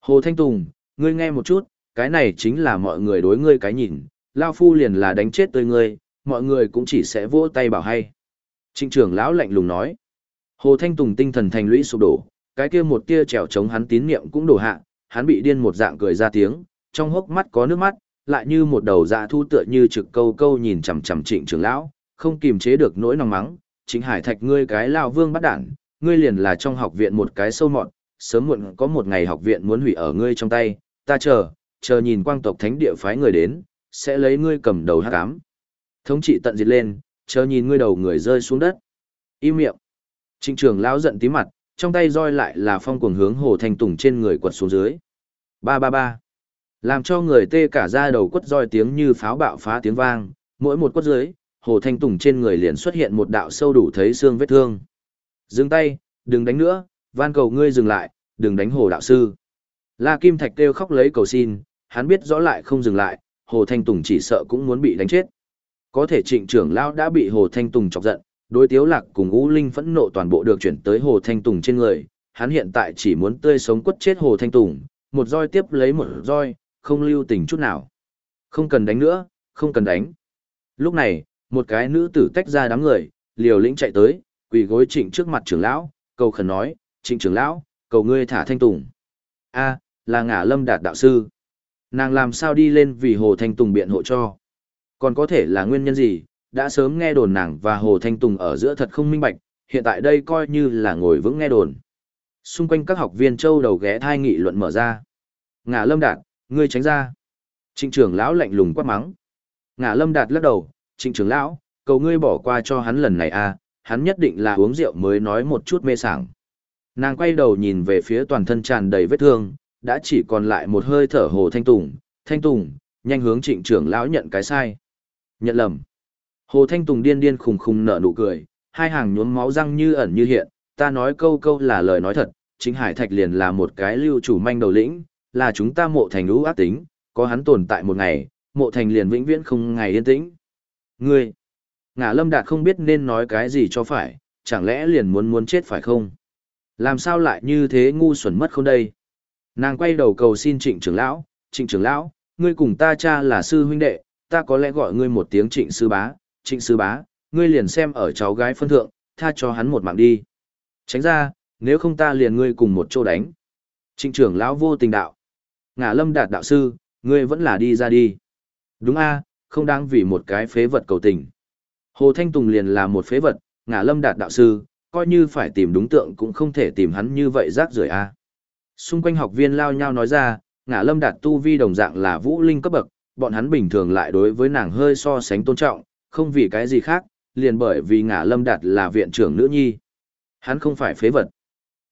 Hồ Thanh Tùng, ngươi nghe một chút, cái này chính là mọi người đối ngươi cái nhìn, Lao Phu liền là đánh chết tới ngươi, mọi người cũng chỉ sẽ vỗ tay bảo hay. Trịnh trưởng lão lạnh lùng nói. Hồ Thanh Tùng tinh thần thành lũy sụp đổ, cái kia một tia trèo chống hắn tín niệm cũng đổ hạ, hắn bị điên một dạng cười ra tiếng, trong hốc mắt có nước mắt, lại như một đầu dạ thu tựa như trực câu câu nhìn chằm chằm trịnh trưởng lão, không kiềm chế được nỗi nóng mắng, chính hải thạch ngươi cái Lão vương bắt đản, ngươi liền là trong học viện một cái sâu mọn, sớm muộn có một ngày học viện muốn hủy ở ngươi trong tay, ta chờ, chờ nhìn quang tộc thánh địa phái người đến, sẽ lấy ngươi cầm đầu hắc ám. Thống trị tận diệt lên, chờ nhìn ngươi đầu người rơi xuống đất. Im miệng. Trịnh trưởng lão giận tí mặt, trong tay roi lại là phong cuồng hướng Hồ Thanh Tùng trên người quật xuống dưới. Ba ba ba. Làm cho người tê cả da đầu quất roi tiếng như pháo bạo phá tiếng vang, mỗi một quất dưới, Hồ Thanh Tùng trên người liền xuất hiện một đạo sâu đủ thấy xương vết thương. Dừng tay, đừng đánh nữa, van cầu ngươi dừng lại, đừng đánh Hồ đạo sư. La Kim Thạch kêu khóc lấy cầu xin, hắn biết rõ lại không dừng lại, Hồ Thanh Tùng chỉ sợ cũng muốn bị đánh chết. Có thể trịnh trưởng lao đã bị Hồ Thanh Tùng chọc giận, đối tiếu lạc cùng U Linh phẫn nộ toàn bộ được chuyển tới Hồ Thanh Tùng trên người, hắn hiện tại chỉ muốn tươi sống quất chết Hồ Thanh Tùng, một roi tiếp lấy một roi, không lưu tình chút nào. Không cần đánh nữa, không cần đánh. Lúc này, một cái nữ tử tách ra đám người, liều lĩnh chạy tới, quỳ gối trịnh trước mặt trưởng lão, cầu khẩn nói, trịnh trưởng lão, cầu ngươi thả Thanh Tùng. a là ngả lâm đạt đạo sư. Nàng làm sao đi lên vì Hồ Thanh Tùng biện hộ cho. Còn có thể là nguyên nhân gì, đã sớm nghe đồn nàng và Hồ Thanh Tùng ở giữa thật không minh bạch, hiện tại đây coi như là ngồi vững nghe đồn. Xung quanh các học viên châu đầu ghé thai nghị luận mở ra. Ngả lâm đạt, ngươi tránh ra. Trịnh trưởng lão lạnh lùng quát mắng. Ngả lâm đạt lắc đầu, trịnh trưởng lão, cầu ngươi bỏ qua cho hắn lần này a à, hắn nhất định là uống rượu mới nói một chút mê sảng. Nàng quay đầu nhìn về phía toàn thân tràn đầy vết thương, đã chỉ còn lại một hơi thở hồ thanh tùng, thanh tùng, nhanh hướng trịnh trưởng lão nhận cái sai. Nhận lầm. Hồ thanh tùng điên điên khùng khùng nở nụ cười, hai hàng nhuốm máu răng như ẩn như hiện, ta nói câu câu là lời nói thật, chính hải thạch liền là một cái lưu chủ manh đầu lĩnh, là chúng ta mộ thành lũ ác tính, có hắn tồn tại một ngày, mộ thành liền vĩnh viễn không ngày yên tĩnh. Ngươi, ngả lâm đạt không biết nên nói cái gì cho phải, chẳng lẽ liền muốn muốn chết phải không? Làm sao lại như thế ngu xuẩn mất không đây? Nàng quay đầu cầu xin trịnh trưởng lão, trịnh trưởng lão, ngươi cùng ta cha là sư huynh đệ, ta có lẽ gọi ngươi một tiếng trịnh sư bá, trịnh sư bá, ngươi liền xem ở cháu gái phân thượng, tha cho hắn một mạng đi. Tránh ra, nếu không ta liền ngươi cùng một chỗ đánh. Trịnh trưởng lão vô tình đạo. Ngả lâm đạt đạo sư, ngươi vẫn là đi ra đi. Đúng a, không đáng vì một cái phế vật cầu tình. Hồ Thanh Tùng liền là một phế vật, ngả lâm đạt đạo sư, coi như phải tìm đúng tượng cũng không thể tìm hắn như vậy rác rưởi a. Xung quanh học viên lao nhau nói ra, ngã lâm đạt tu vi đồng dạng là vũ linh cấp bậc, bọn hắn bình thường lại đối với nàng hơi so sánh tôn trọng, không vì cái gì khác, liền bởi vì ngã lâm đạt là viện trưởng nữ nhi. Hắn không phải phế vật.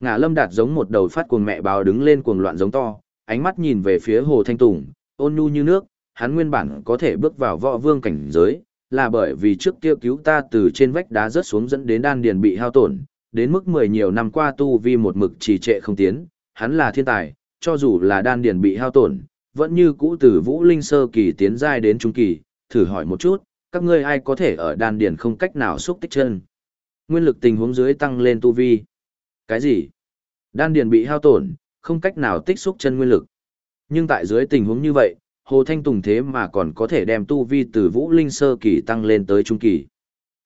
Ngã lâm đạt giống một đầu phát cuồng mẹ báo đứng lên cuồng loạn giống to, ánh mắt nhìn về phía hồ thanh tùng, ôn nhu như nước, hắn nguyên bản có thể bước vào võ vương cảnh giới, là bởi vì trước kia cứu ta từ trên vách đá rớt xuống dẫn đến đan điền bị hao tổn, đến mức mười nhiều năm qua tu vi một mực trì trệ không tiến, hắn là thiên tài, cho dù là đan điền bị hao tổn, vẫn như cũ từ vũ linh sơ kỳ tiến giai đến trung kỳ, thử hỏi một chút, các ngươi ai có thể ở đan điền không cách nào xúc tích chân. Nguyên lực tình huống dưới tăng lên tu vi. Cái gì? Đan điền bị hao tổn, không cách nào tích xúc chân nguyên lực. Nhưng tại dưới tình huống như vậy, Hồ Thanh Tùng thế mà còn có thể đem tu vi từ vũ linh sơ kỳ tăng lên tới trung kỳ.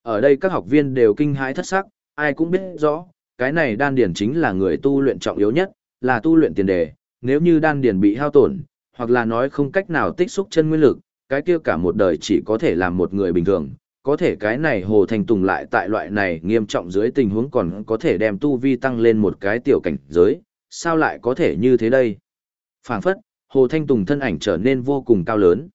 Ở đây các học viên đều kinh hãi thất sắc, ai cũng biết rõ, cái này đan điền chính là người tu luyện trọng yếu nhất, là tu luyện tiền đề, nếu như đan điền bị hao tổn, hoặc là nói không cách nào tích xúc chân nguyên lực, cái kia cả một đời chỉ có thể làm một người bình thường, có thể cái này Hồ Thanh Tùng lại tại loại này nghiêm trọng dưới tình huống còn có thể đem tu vi tăng lên một cái tiểu cảnh giới, sao lại có thể như thế đây? Phản phất, Hồ Thanh Tùng thân ảnh trở nên vô cùng cao lớn.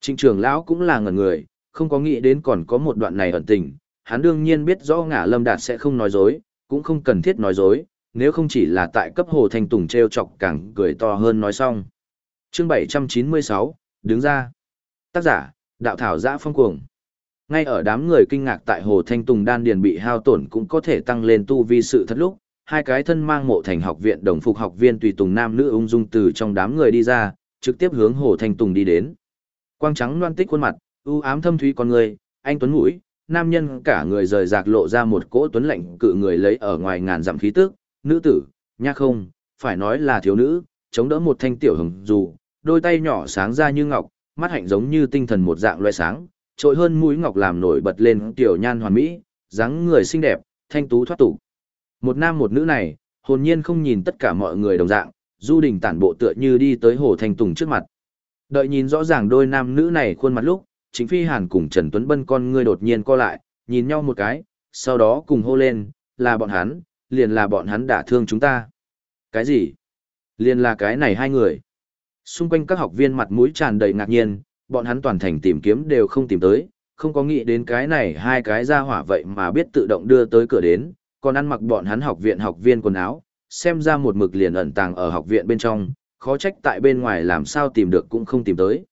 Trịnh trường lão cũng là ngẩn người, không có nghĩ đến còn có một đoạn này ẩn tình, hắn đương nhiên biết rõ ngả lâm đạt sẽ không nói dối, cũng không cần thiết nói dối, nếu không chỉ là tại cấp Hồ Thanh Tùng treo chọc càng cười to hơn nói xong. chương 796, đứng ra. Tác giả, đạo thảo giã phong cuồng. Ngay ở đám người kinh ngạc tại Hồ Thanh Tùng đan điền bị hao tổn cũng có thể tăng lên tu vi sự thật lúc, hai cái thân mang mộ thành học viện đồng phục học viên tùy tùng nam nữ ung dung từ trong đám người đi ra, trực tiếp hướng Hồ Thanh Tùng đi đến. Quang trắng loan tích khuôn mặt, ưu ám thâm thúy con người, anh tuấn mũi, nam nhân cả người rời rạc lộ ra một cỗ tuấn lạnh cự người lấy ở ngoài ngàn dặm khí tức, nữ tử, nha không, phải nói là thiếu nữ, chống đỡ một thanh tiểu hồng dù, đôi tay nhỏ sáng ra như ngọc, mắt hạnh giống như tinh thần một dạng loe sáng, trội hơn mũi ngọc làm nổi bật lên tiểu nhan hoàn mỹ, dáng người xinh đẹp, thanh tú thoát tục. Một nam một nữ này, hồn nhiên không nhìn tất cả mọi người đồng dạng, du đình tản bộ tựa như đi tới hồ thanh tùng trước mặt. Đợi nhìn rõ ràng đôi nam nữ này khuôn mặt lúc, chính phi hàn cùng Trần Tuấn Bân con ngươi đột nhiên co lại, nhìn nhau một cái, sau đó cùng hô lên, là bọn hắn, liền là bọn hắn đã thương chúng ta. Cái gì? Liền là cái này hai người. Xung quanh các học viên mặt mũi tràn đầy ngạc nhiên, bọn hắn toàn thành tìm kiếm đều không tìm tới, không có nghĩ đến cái này hai cái ra hỏa vậy mà biết tự động đưa tới cửa đến, còn ăn mặc bọn hắn học viện học viên quần áo, xem ra một mực liền ẩn tàng ở học viện bên trong, khó trách tại bên ngoài làm sao tìm được cũng không tìm tới.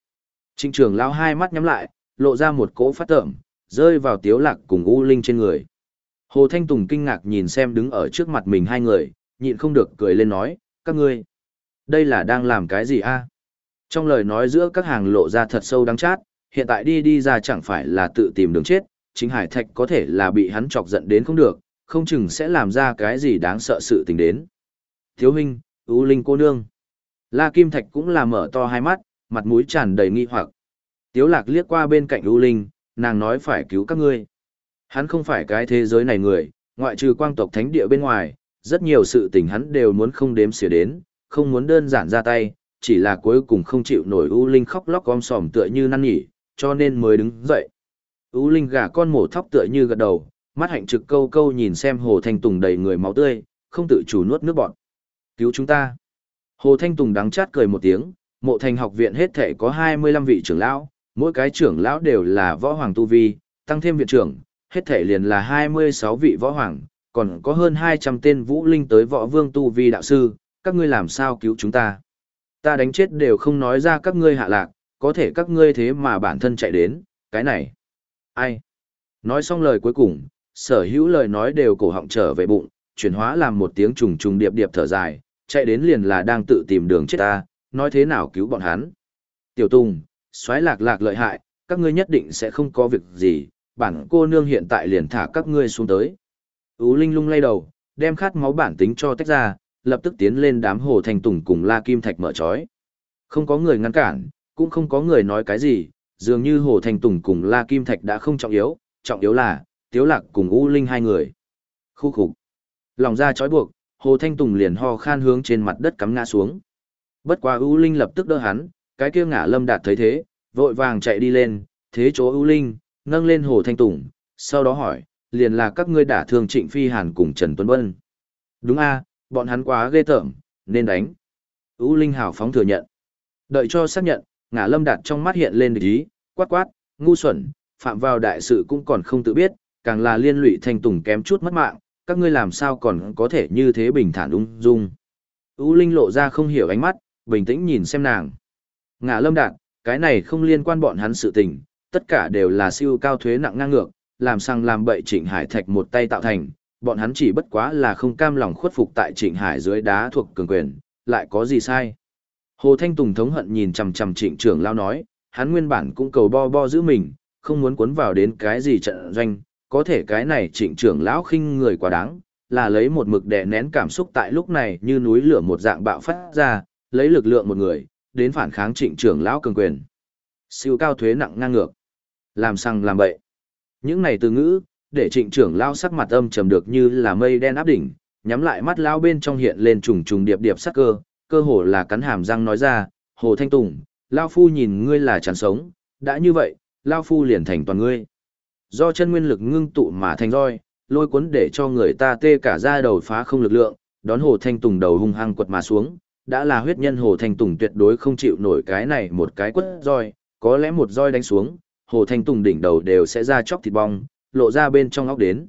Trịnh trường lao hai mắt nhắm lại, lộ ra một cỗ phát tởm, rơi vào tiếu lạc cùng U Linh trên người. Hồ Thanh Tùng kinh ngạc nhìn xem đứng ở trước mặt mình hai người, nhịn không được cười lên nói, các ngươi, đây là đang làm cái gì a? Trong lời nói giữa các hàng lộ ra thật sâu đắng chát, hiện tại đi đi ra chẳng phải là tự tìm đường chết, chính Hải Thạch có thể là bị hắn chọc giận đến không được, không chừng sẽ làm ra cái gì đáng sợ sự tình đến. Thiếu huynh, U Linh cô nương. La Kim Thạch cũng là mở to hai mắt, mặt mũi tràn đầy nghi hoặc. Tiếu lạc liếc qua bên cạnh U Linh, nàng nói phải cứu các ngươi. Hắn không phải cái thế giới này người, ngoại trừ quang tộc thánh địa bên ngoài, rất nhiều sự tình hắn đều muốn không đếm xỉa đến, không muốn đơn giản ra tay, chỉ là cuối cùng không chịu nổi U Linh khóc lóc om sòm tựa như năn nỉ cho nên mới đứng dậy. U Linh gà con mổ thóc tựa như gật đầu, mắt hạnh trực câu câu nhìn xem Hồ Thanh Tùng đầy người máu tươi, không tự chủ nuốt nước bọt. Cứu chúng ta. Hồ Thanh Tùng đắng chát cười một tiếng, mộ thành học viện hết thể có 25 vị trưởng lão, mỗi cái trưởng lão đều là võ hoàng tu vi, tăng thêm viện trưởng, hết thể liền là 26 vị võ hoàng, còn có hơn 200 tên vũ linh tới võ vương tu vi đạo sư, các ngươi làm sao cứu chúng ta. Ta đánh chết đều không nói ra các ngươi hạ lạc, có thể các ngươi thế mà bản thân chạy đến, cái này. Ai? Nói xong lời cuối cùng, sở hữu lời nói đều cổ họng trở về bụng, chuyển hóa làm một tiếng trùng trùng điệp điệp thở dài, chạy đến liền là đang tự tìm đường chết ta, nói thế nào cứu bọn hắn. Tiểu Tùng, xoáy lạc lạc lợi hại, các ngươi nhất định sẽ không có việc gì, bản cô nương hiện tại liền thả các ngươi xuống tới. Ú Linh lung lay đầu, đem khát máu bản tính cho tách ra, lập tức tiến lên đám hồ thành tùng cùng La Kim Thạch mở trói. Không có người ngăn cản, cũng không có người nói cái gì, dường như hồ thành tùng cùng La Kim Thạch đã không trọng yếu, trọng yếu là, Tiếu Lạc cùng U Linh hai người. Khu khục. Lòng ra trói buộc, Hồ Thanh Tùng liền ho khan hướng trên mặt đất cắm ngã xuống. Bất quá U Linh lập tức đỡ hắn, cái kia ngã lâm đạt thấy thế, vội vàng chạy đi lên, thế chỗ U Linh, nâng lên Hồ Thanh Tùng, sau đó hỏi, liền là các ngươi đả thương Trịnh Phi Hàn cùng Trần Tuấn Vân. Đúng a, bọn hắn quá ghê tởm, nên đánh. U Linh hào phóng thừa nhận. Đợi cho xác nhận, ngả lâm đạt trong mắt hiện lên địch ý, quát quát, ngu xuẩn, phạm vào đại sự cũng còn không tự biết, càng là liên lụy thanh tùng kém chút mất mạng, các ngươi làm sao còn có thể như thế bình thản ung dung. U Linh lộ ra không hiểu ánh mắt, bình tĩnh nhìn xem nàng. Ngả lâm đạt, cái này không liên quan bọn hắn sự tình, tất cả đều là siêu cao thuế nặng ngang ngược, làm sang làm bậy Trịnh Hải Thạch một tay tạo thành, bọn hắn chỉ bất quá là không cam lòng khuất phục tại Trịnh Hải dưới đá thuộc cường quyền, lại có gì sai. Hồ Thanh Tùng thống hận nhìn chằm chằm Trịnh trưởng lao nói, hắn nguyên bản cũng cầu bo bo giữ mình, không muốn cuốn vào đến cái gì trận doanh, có thể cái này Trịnh trưởng lão khinh người quá đáng, là lấy một mực đè nén cảm xúc tại lúc này như núi lửa một dạng bạo phát ra, lấy lực lượng một người, đến phản kháng Trịnh trưởng lão cường quyền. Siêu cao thuế nặng ngang ngược. Làm sang làm bậy. Những này từ ngữ, để trịnh trưởng lao sắc mặt âm trầm được như là mây đen áp đỉnh, nhắm lại mắt lao bên trong hiện lên trùng trùng điệp điệp sắc cơ, cơ hồ là cắn hàm răng nói ra, Hồ Thanh Tùng, lao phu nhìn ngươi là chán sống, đã như vậy, lao phu liền thành toàn ngươi. Do chân nguyên lực ngưng tụ mà thành roi, lôi cuốn để cho người ta tê cả da đầu phá không lực lượng, đón Hồ Thanh Tùng đầu hung hăng quật mà xuống, đã là huyết nhân Hồ Thanh Tùng tuyệt đối không chịu nổi cái này một cái quất roi, có lẽ một roi đánh xuống, Hồ Thanh Tùng đỉnh đầu đều sẽ ra chóc thịt bong, lộ ra bên trong óc đến.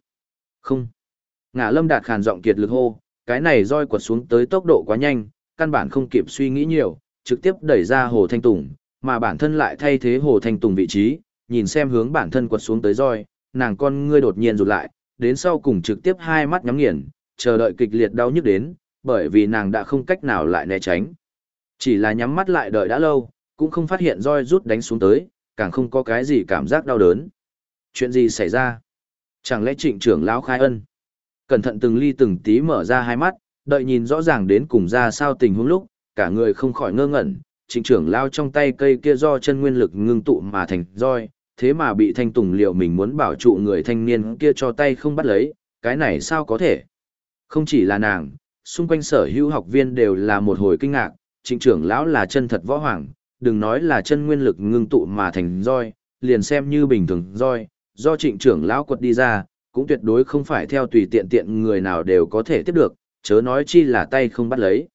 Không. Ngã lâm đạt khàn giọng kiệt lực hô, cái này roi quật xuống tới tốc độ quá nhanh, căn bản không kịp suy nghĩ nhiều, trực tiếp đẩy ra Hồ Thanh Tùng, mà bản thân lại thay thế Hồ Thanh Tùng vị trí, nhìn xem hướng bản thân quật xuống tới roi, nàng con ngươi đột nhiên rụt lại, đến sau cùng trực tiếp hai mắt nhắm nghiền, chờ đợi kịch liệt đau nhức đến, bởi vì nàng đã không cách nào lại né tránh. Chỉ là nhắm mắt lại đợi đã lâu, cũng không phát hiện roi rút đánh xuống tới, càng không có cái gì cảm giác đau đớn. Chuyện gì xảy ra? Chẳng lẽ trịnh trưởng lão khai ân? Cẩn thận từng ly từng tí mở ra hai mắt, đợi nhìn rõ ràng đến cùng ra sao tình huống lúc, cả người không khỏi ngơ ngẩn, trịnh trưởng lao trong tay cây kia do chân nguyên lực ngưng tụ mà thành roi, thế mà bị thanh tùng liệu mình muốn bảo trụ người thanh niên kia cho tay không bắt lấy, cái này sao có thể? Không chỉ là nàng, xung quanh sở hữu học viên đều là một hồi kinh ngạc, trịnh trưởng lão là chân thật võ hoàng, đừng nói là chân nguyên lực ngưng tụ mà thành roi, liền xem như bình thường roi, do trịnh trưởng lão quật đi ra, cũng tuyệt đối không phải theo tùy tiện tiện người nào đều có thể tiếp được, chớ nói chi là tay không bắt lấy.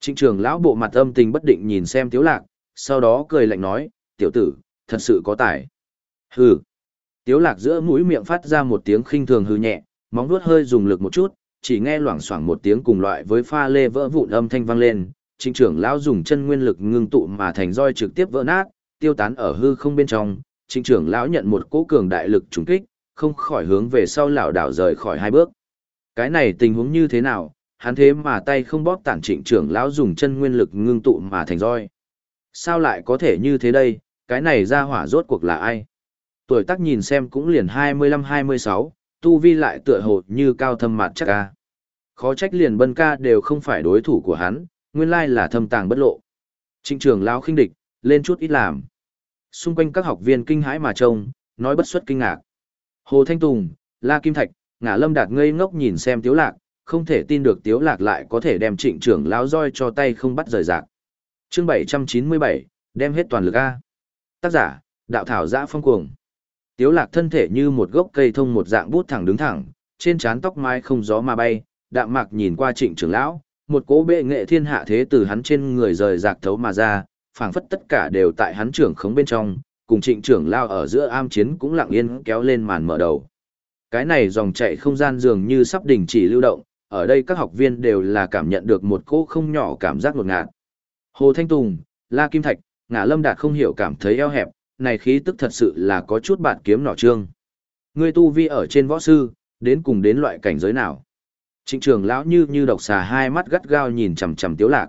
Trịnh trưởng lão bộ mặt âm tình bất định nhìn xem tiếu lạc, sau đó cười lạnh nói, tiểu tử, thật sự có tài. Hừ. Tiếu lạc giữa mũi miệng phát ra một tiếng khinh thường hư nhẹ, móng vuốt hơi dùng lực một chút, chỉ nghe loảng xoảng một tiếng cùng loại với pha lê vỡ vụn âm thanh vang lên, trịnh trưởng lão dùng chân nguyên lực ngưng tụ mà thành roi trực tiếp vỡ nát, tiêu tán ở hư không bên trong, trịnh trưởng lão nhận một cỗ cường đại lực trùng kích, không khỏi hướng về sau lảo đảo rời khỏi hai bước. Cái này tình huống như thế nào, hắn thế mà tay không bóp tản trịnh trưởng lão dùng chân nguyên lực ngưng tụ mà thành roi. Sao lại có thể như thế đây, cái này ra hỏa rốt cuộc là ai? Tuổi tác nhìn xem cũng liền 25-26, tu vi lại tựa hồ như cao thâm mặt chắc ca. Khó trách liền bân ca đều không phải đối thủ của hắn, nguyên lai là thâm tàng bất lộ. Trịnh trưởng lão khinh địch, lên chút ít làm. Xung quanh các học viên kinh hãi mà trông, nói bất xuất kinh ngạc. Hồ Thanh Tùng, La Kim Thạch, Ngã Lâm Đạt ngây ngốc nhìn xem Tiếu Lạc, không thể tin được Tiếu Lạc lại có thể đem trịnh trưởng lão roi cho tay không bắt rời rạc. Chương 797, đem hết toàn lực A. Tác giả, Đạo Thảo Giã Phong Cuồng. Tiếu Lạc thân thể như một gốc cây thông một dạng bút thẳng đứng thẳng, trên trán tóc mai không gió mà bay, đạm mạc nhìn qua trịnh trưởng lão, một cỗ bệ nghệ thiên hạ thế từ hắn trên người rời rạc thấu mà ra, phảng phất tất cả đều tại hắn trưởng khống bên trong, cùng trịnh trưởng lao ở giữa am chiến cũng lặng yên kéo lên màn mở đầu. Cái này dòng chạy không gian dường như sắp đình chỉ lưu động, ở đây các học viên đều là cảm nhận được một cỗ không nhỏ cảm giác ngột ngạt. Hồ Thanh Tùng, La Kim Thạch, Ngã Lâm Đạt không hiểu cảm thấy eo hẹp, này khí tức thật sự là có chút bạn kiếm nỏ trương. Ngươi tu vi ở trên võ sư, đến cùng đến loại cảnh giới nào? Trịnh trường lão như như độc xà hai mắt gắt gao nhìn chằm chằm tiếu lạc.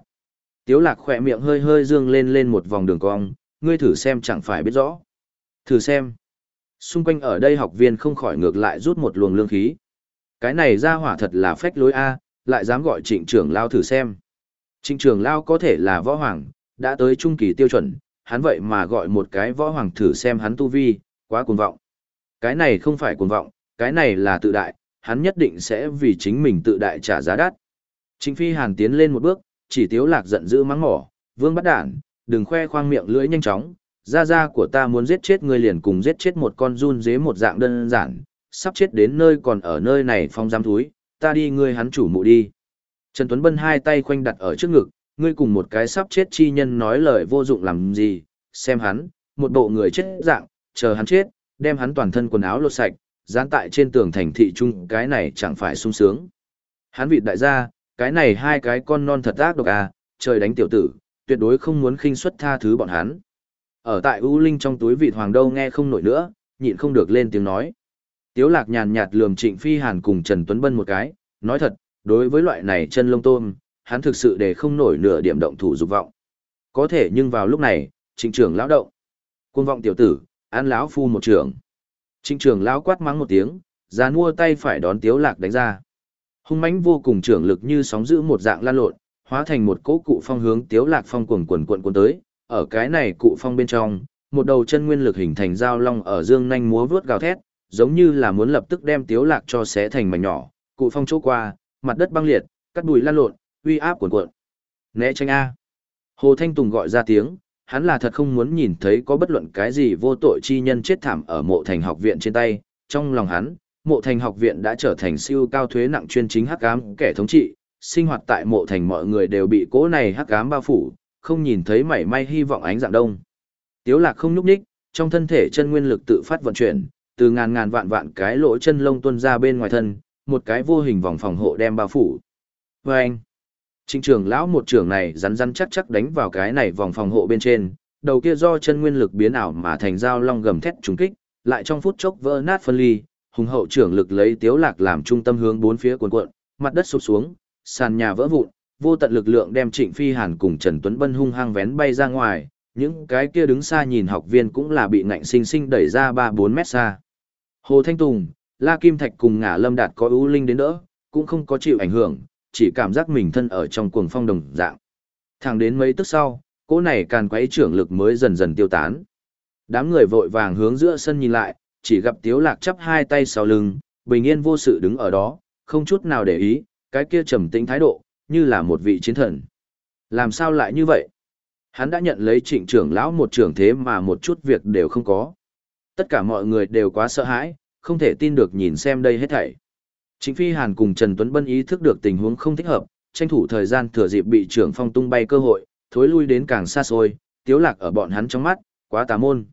Tiếu lạc khỏe miệng hơi hơi dương lên lên một vòng đường cong, ngươi thử xem chẳng phải biết rõ. Thử xem. Xung quanh ở đây học viên không khỏi ngược lại rút một luồng lương khí. Cái này ra hỏa thật là phách lối A, lại dám gọi trịnh trưởng lao thử xem. Trịnh trưởng lao có thể là võ hoàng, đã tới trung kỳ tiêu chuẩn, hắn vậy mà gọi một cái võ hoàng thử xem hắn tu vi, quá cuồng vọng. Cái này không phải cuồng vọng, cái này là tự đại, hắn nhất định sẽ vì chính mình tự đại trả giá đắt. Trịnh Phi Hàn tiến lên một bước, chỉ tiếu lạc giận dữ mắng mỏ, vương bắt đản, đừng khoe khoang miệng lưỡi nhanh chóng, gia gia của ta muốn giết chết ngươi liền cùng giết chết một con run dế một dạng đơn giản, sắp chết đến nơi còn ở nơi này phong giam túi, ta đi ngươi hắn chủ mụ đi. Trần Tuấn Bân hai tay khoanh đặt ở trước ngực, ngươi cùng một cái sắp chết chi nhân nói lời vô dụng làm gì, xem hắn, một bộ người chết dạng, chờ hắn chết, đem hắn toàn thân quần áo lột sạch, dán tại trên tường thành thị trung cái này chẳng phải sung sướng. Hắn vịt đại gia, cái này hai cái con non thật ác độc à, trời đánh tiểu tử, tuyệt đối không muốn khinh suất tha thứ bọn hắn. Ở tại U Linh trong túi vịt hoàng đâu nghe không nổi nữa, nhịn không được lên tiếng nói. Tiếu lạc nhàn nhạt lườm trịnh phi hàn cùng Trần Tuấn Bân một cái, nói thật, đối với loại này chân lông tôm, hắn thực sự để không nổi nửa điểm động thủ dục vọng. Có thể nhưng vào lúc này, trịnh trưởng lão động. Cuồng vọng tiểu tử, ăn lão phu một trưởng. Trịnh trưởng lão quát mắng một tiếng, gián mua tay phải đón tiếu lạc đánh ra. Hung mãnh vô cùng trưởng lực như sóng giữ một dạng lan lộn, hóa thành một cỗ cụ phong hướng tiếu lạc phong cuồn quần quần cuốn tới, ở cái này cụ phong bên trong, một đầu chân nguyên lực hình thành dao long ở dương nhanh múa vuốt gào thét, giống như là muốn lập tức đem tiếu lạc cho xé thành mảnh nhỏ, cụ phong chỗ qua, mặt đất băng liệt, cắt đùi lan lộn, uy áp cuồn cuộn. Né tránh a. Hồ Thanh Tùng gọi ra tiếng, hắn là thật không muốn nhìn thấy có bất luận cái gì vô tội chi nhân chết thảm ở mộ thành học viện trên tay, trong lòng hắn, mộ thành học viện đã trở thành siêu cao thuế nặng chuyên chính hắc ám kẻ thống trị, sinh hoạt tại mộ thành mọi người đều bị cỗ này hắc ám bao phủ, không nhìn thấy mảy may hy vọng ánh dạng đông. Tiếu lạc không nhúc nhích, trong thân thể chân nguyên lực tự phát vận chuyển, từ ngàn ngàn vạn vạn cái lỗ chân lông tuôn ra bên ngoài thân, một cái vô hình vòng phòng hộ đem bao phủ. Và anh, trịnh trưởng lão một trưởng này rắn rắn chắc chắc đánh vào cái này vòng phòng hộ bên trên, đầu kia do chân nguyên lực biến ảo mà thành dao long gầm thét trúng kích, lại trong phút chốc vỡ nát phân ly, hùng hậu trưởng lực lấy tiếu lạc làm trung tâm hướng bốn phía cuộn cuộn, mặt đất sụp xuống, sàn nhà vỡ vụn, vô tận lực lượng đem Trịnh Phi Hàn cùng Trần Tuấn Bân hung hăng vén bay ra ngoài, những cái kia đứng xa nhìn học viên cũng là bị ngạnh sinh sinh đẩy ra 3-4 mét xa. Hồ Thanh Tùng, La Kim Thạch cùng Ngả Lâm Đạt có ưu linh đến đỡ, cũng không có chịu ảnh hưởng, chỉ cảm giác mình thân ở trong cuồng phong đồng dạng. Thẳng đến mấy tức sau, cỗ này càn quấy trưởng lực mới dần dần tiêu tán. Đám người vội vàng hướng giữa sân nhìn lại, chỉ gặp Tiếu Lạc chắp hai tay sau lưng, bình yên vô sự đứng ở đó, không chút nào để ý, cái kia trầm tĩnh thái độ, như là một vị chiến thần. Làm sao lại như vậy? Hắn đã nhận lấy trịnh trưởng lão một trưởng thế mà một chút việc đều không có. Tất cả mọi người đều quá sợ hãi, không thể tin được nhìn xem đây hết thảy. Trịnh Phi Hàn cùng Trần Tuấn Bân ý thức được tình huống không thích hợp, tranh thủ thời gian thừa dịp bị trưởng phong tung bay cơ hội, thối lui đến càng xa xôi, tiếu lạc ở bọn hắn trong mắt, quá tà môn.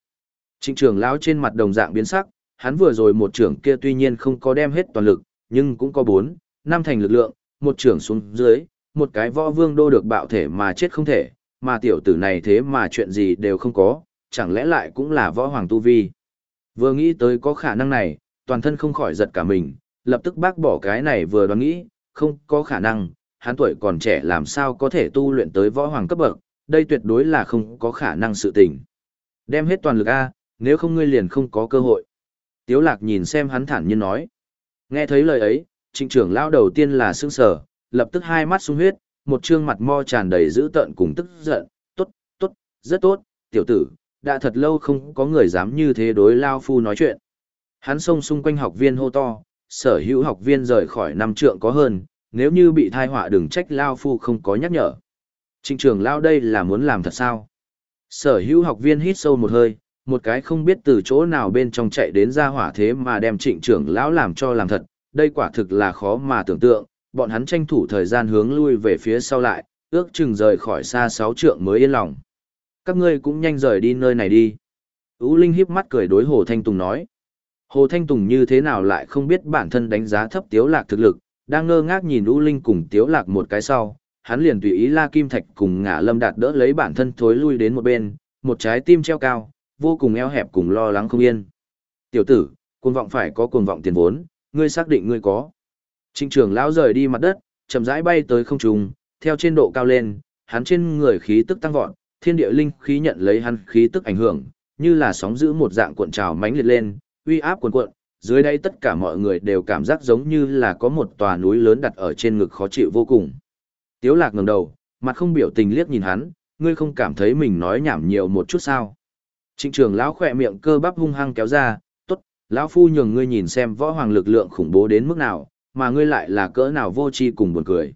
Trịnh trưởng lão trên mặt đồng dạng biến sắc, hắn vừa rồi một trưởng kia tuy nhiên không có đem hết toàn lực, nhưng cũng có bốn, năm thành lực lượng, một trưởng xuống dưới, một cái võ vương đô được bạo thể mà chết không thể, mà tiểu tử này thế mà chuyện gì đều không có, chẳng lẽ lại cũng là võ hoàng tu vi. Vừa nghĩ tới có khả năng này, toàn thân không khỏi giật cả mình, lập tức bác bỏ cái này vừa đoán nghĩ, không có khả năng, hắn tuổi còn trẻ làm sao có thể tu luyện tới võ hoàng cấp bậc, đây tuyệt đối là không có khả năng sự tình. Đem hết toàn lực A, nếu không ngươi liền không có cơ hội. Tiếu lạc nhìn xem hắn thản nhiên nói. Nghe thấy lời ấy, trịnh trưởng lão đầu tiên là sững sờ, lập tức hai mắt sung huyết, một trương mặt mo tràn đầy dữ tợn cùng tức giận, tốt, tốt, rất tốt, tiểu tử, đã thật lâu không có người dám như thế đối Lao Phu nói chuyện. Hắn xông xung quanh học viên hô to, sở hữu học viên rời khỏi năm trượng có hơn, nếu như bị thai họa đừng trách Lao Phu không có nhắc nhở. Trịnh trưởng Lao đây là muốn làm thật sao? Sở hữu học viên hít sâu một hơi, một cái không biết từ chỗ nào bên trong chạy đến ra hỏa thế mà đem trịnh trưởng lão làm cho làm thật, đây quả thực là khó mà tưởng tượng, bọn hắn tranh thủ thời gian hướng lui về phía sau lại, ước chừng rời khỏi xa sáu trượng mới yên lòng. Các ngươi cũng nhanh rời đi nơi này đi. Ú Linh híp mắt cười đối Hồ Thanh Tùng nói. Hồ Thanh Tùng như thế nào lại không biết bản thân đánh giá thấp Tiếu Lạc thực lực, đang ngơ ngác nhìn Ú Linh cùng Tiếu Lạc một cái sau, hắn liền tùy ý La Kim Thạch cùng ngã lâm đạt đỡ lấy bản thân thối lui đến một bên, một trái tim treo cao, vô cùng eo hẹp cùng lo lắng không yên. Tiểu tử, cuồng vọng phải có cuồng vọng tiền vốn, ngươi xác định ngươi có. Trịnh trưởng lão rời đi mặt đất, chậm rãi bay tới không trung, theo trên độ cao lên, hắn trên người khí tức tăng vọt, thiên địa linh khí nhận lấy hắn khí tức ảnh hưởng, như là sóng giữ một dạng cuộn trào mãnh liệt lên, uy áp cuồn cuộn, dưới đây tất cả mọi người đều cảm giác giống như là có một tòa núi lớn đặt ở trên ngực khó chịu vô cùng. Tiếu lạc ngẩng đầu, mặt không biểu tình liếc nhìn hắn, ngươi không cảm thấy mình nói nhảm nhiều một chút sao? Trịnh trưởng lão khỏe miệng cơ bắp hung hăng kéo ra, tốt, lão phu nhường ngươi nhìn xem võ hoàng lực lượng khủng bố đến mức nào, mà ngươi lại là cỡ nào vô tri cùng buồn cười.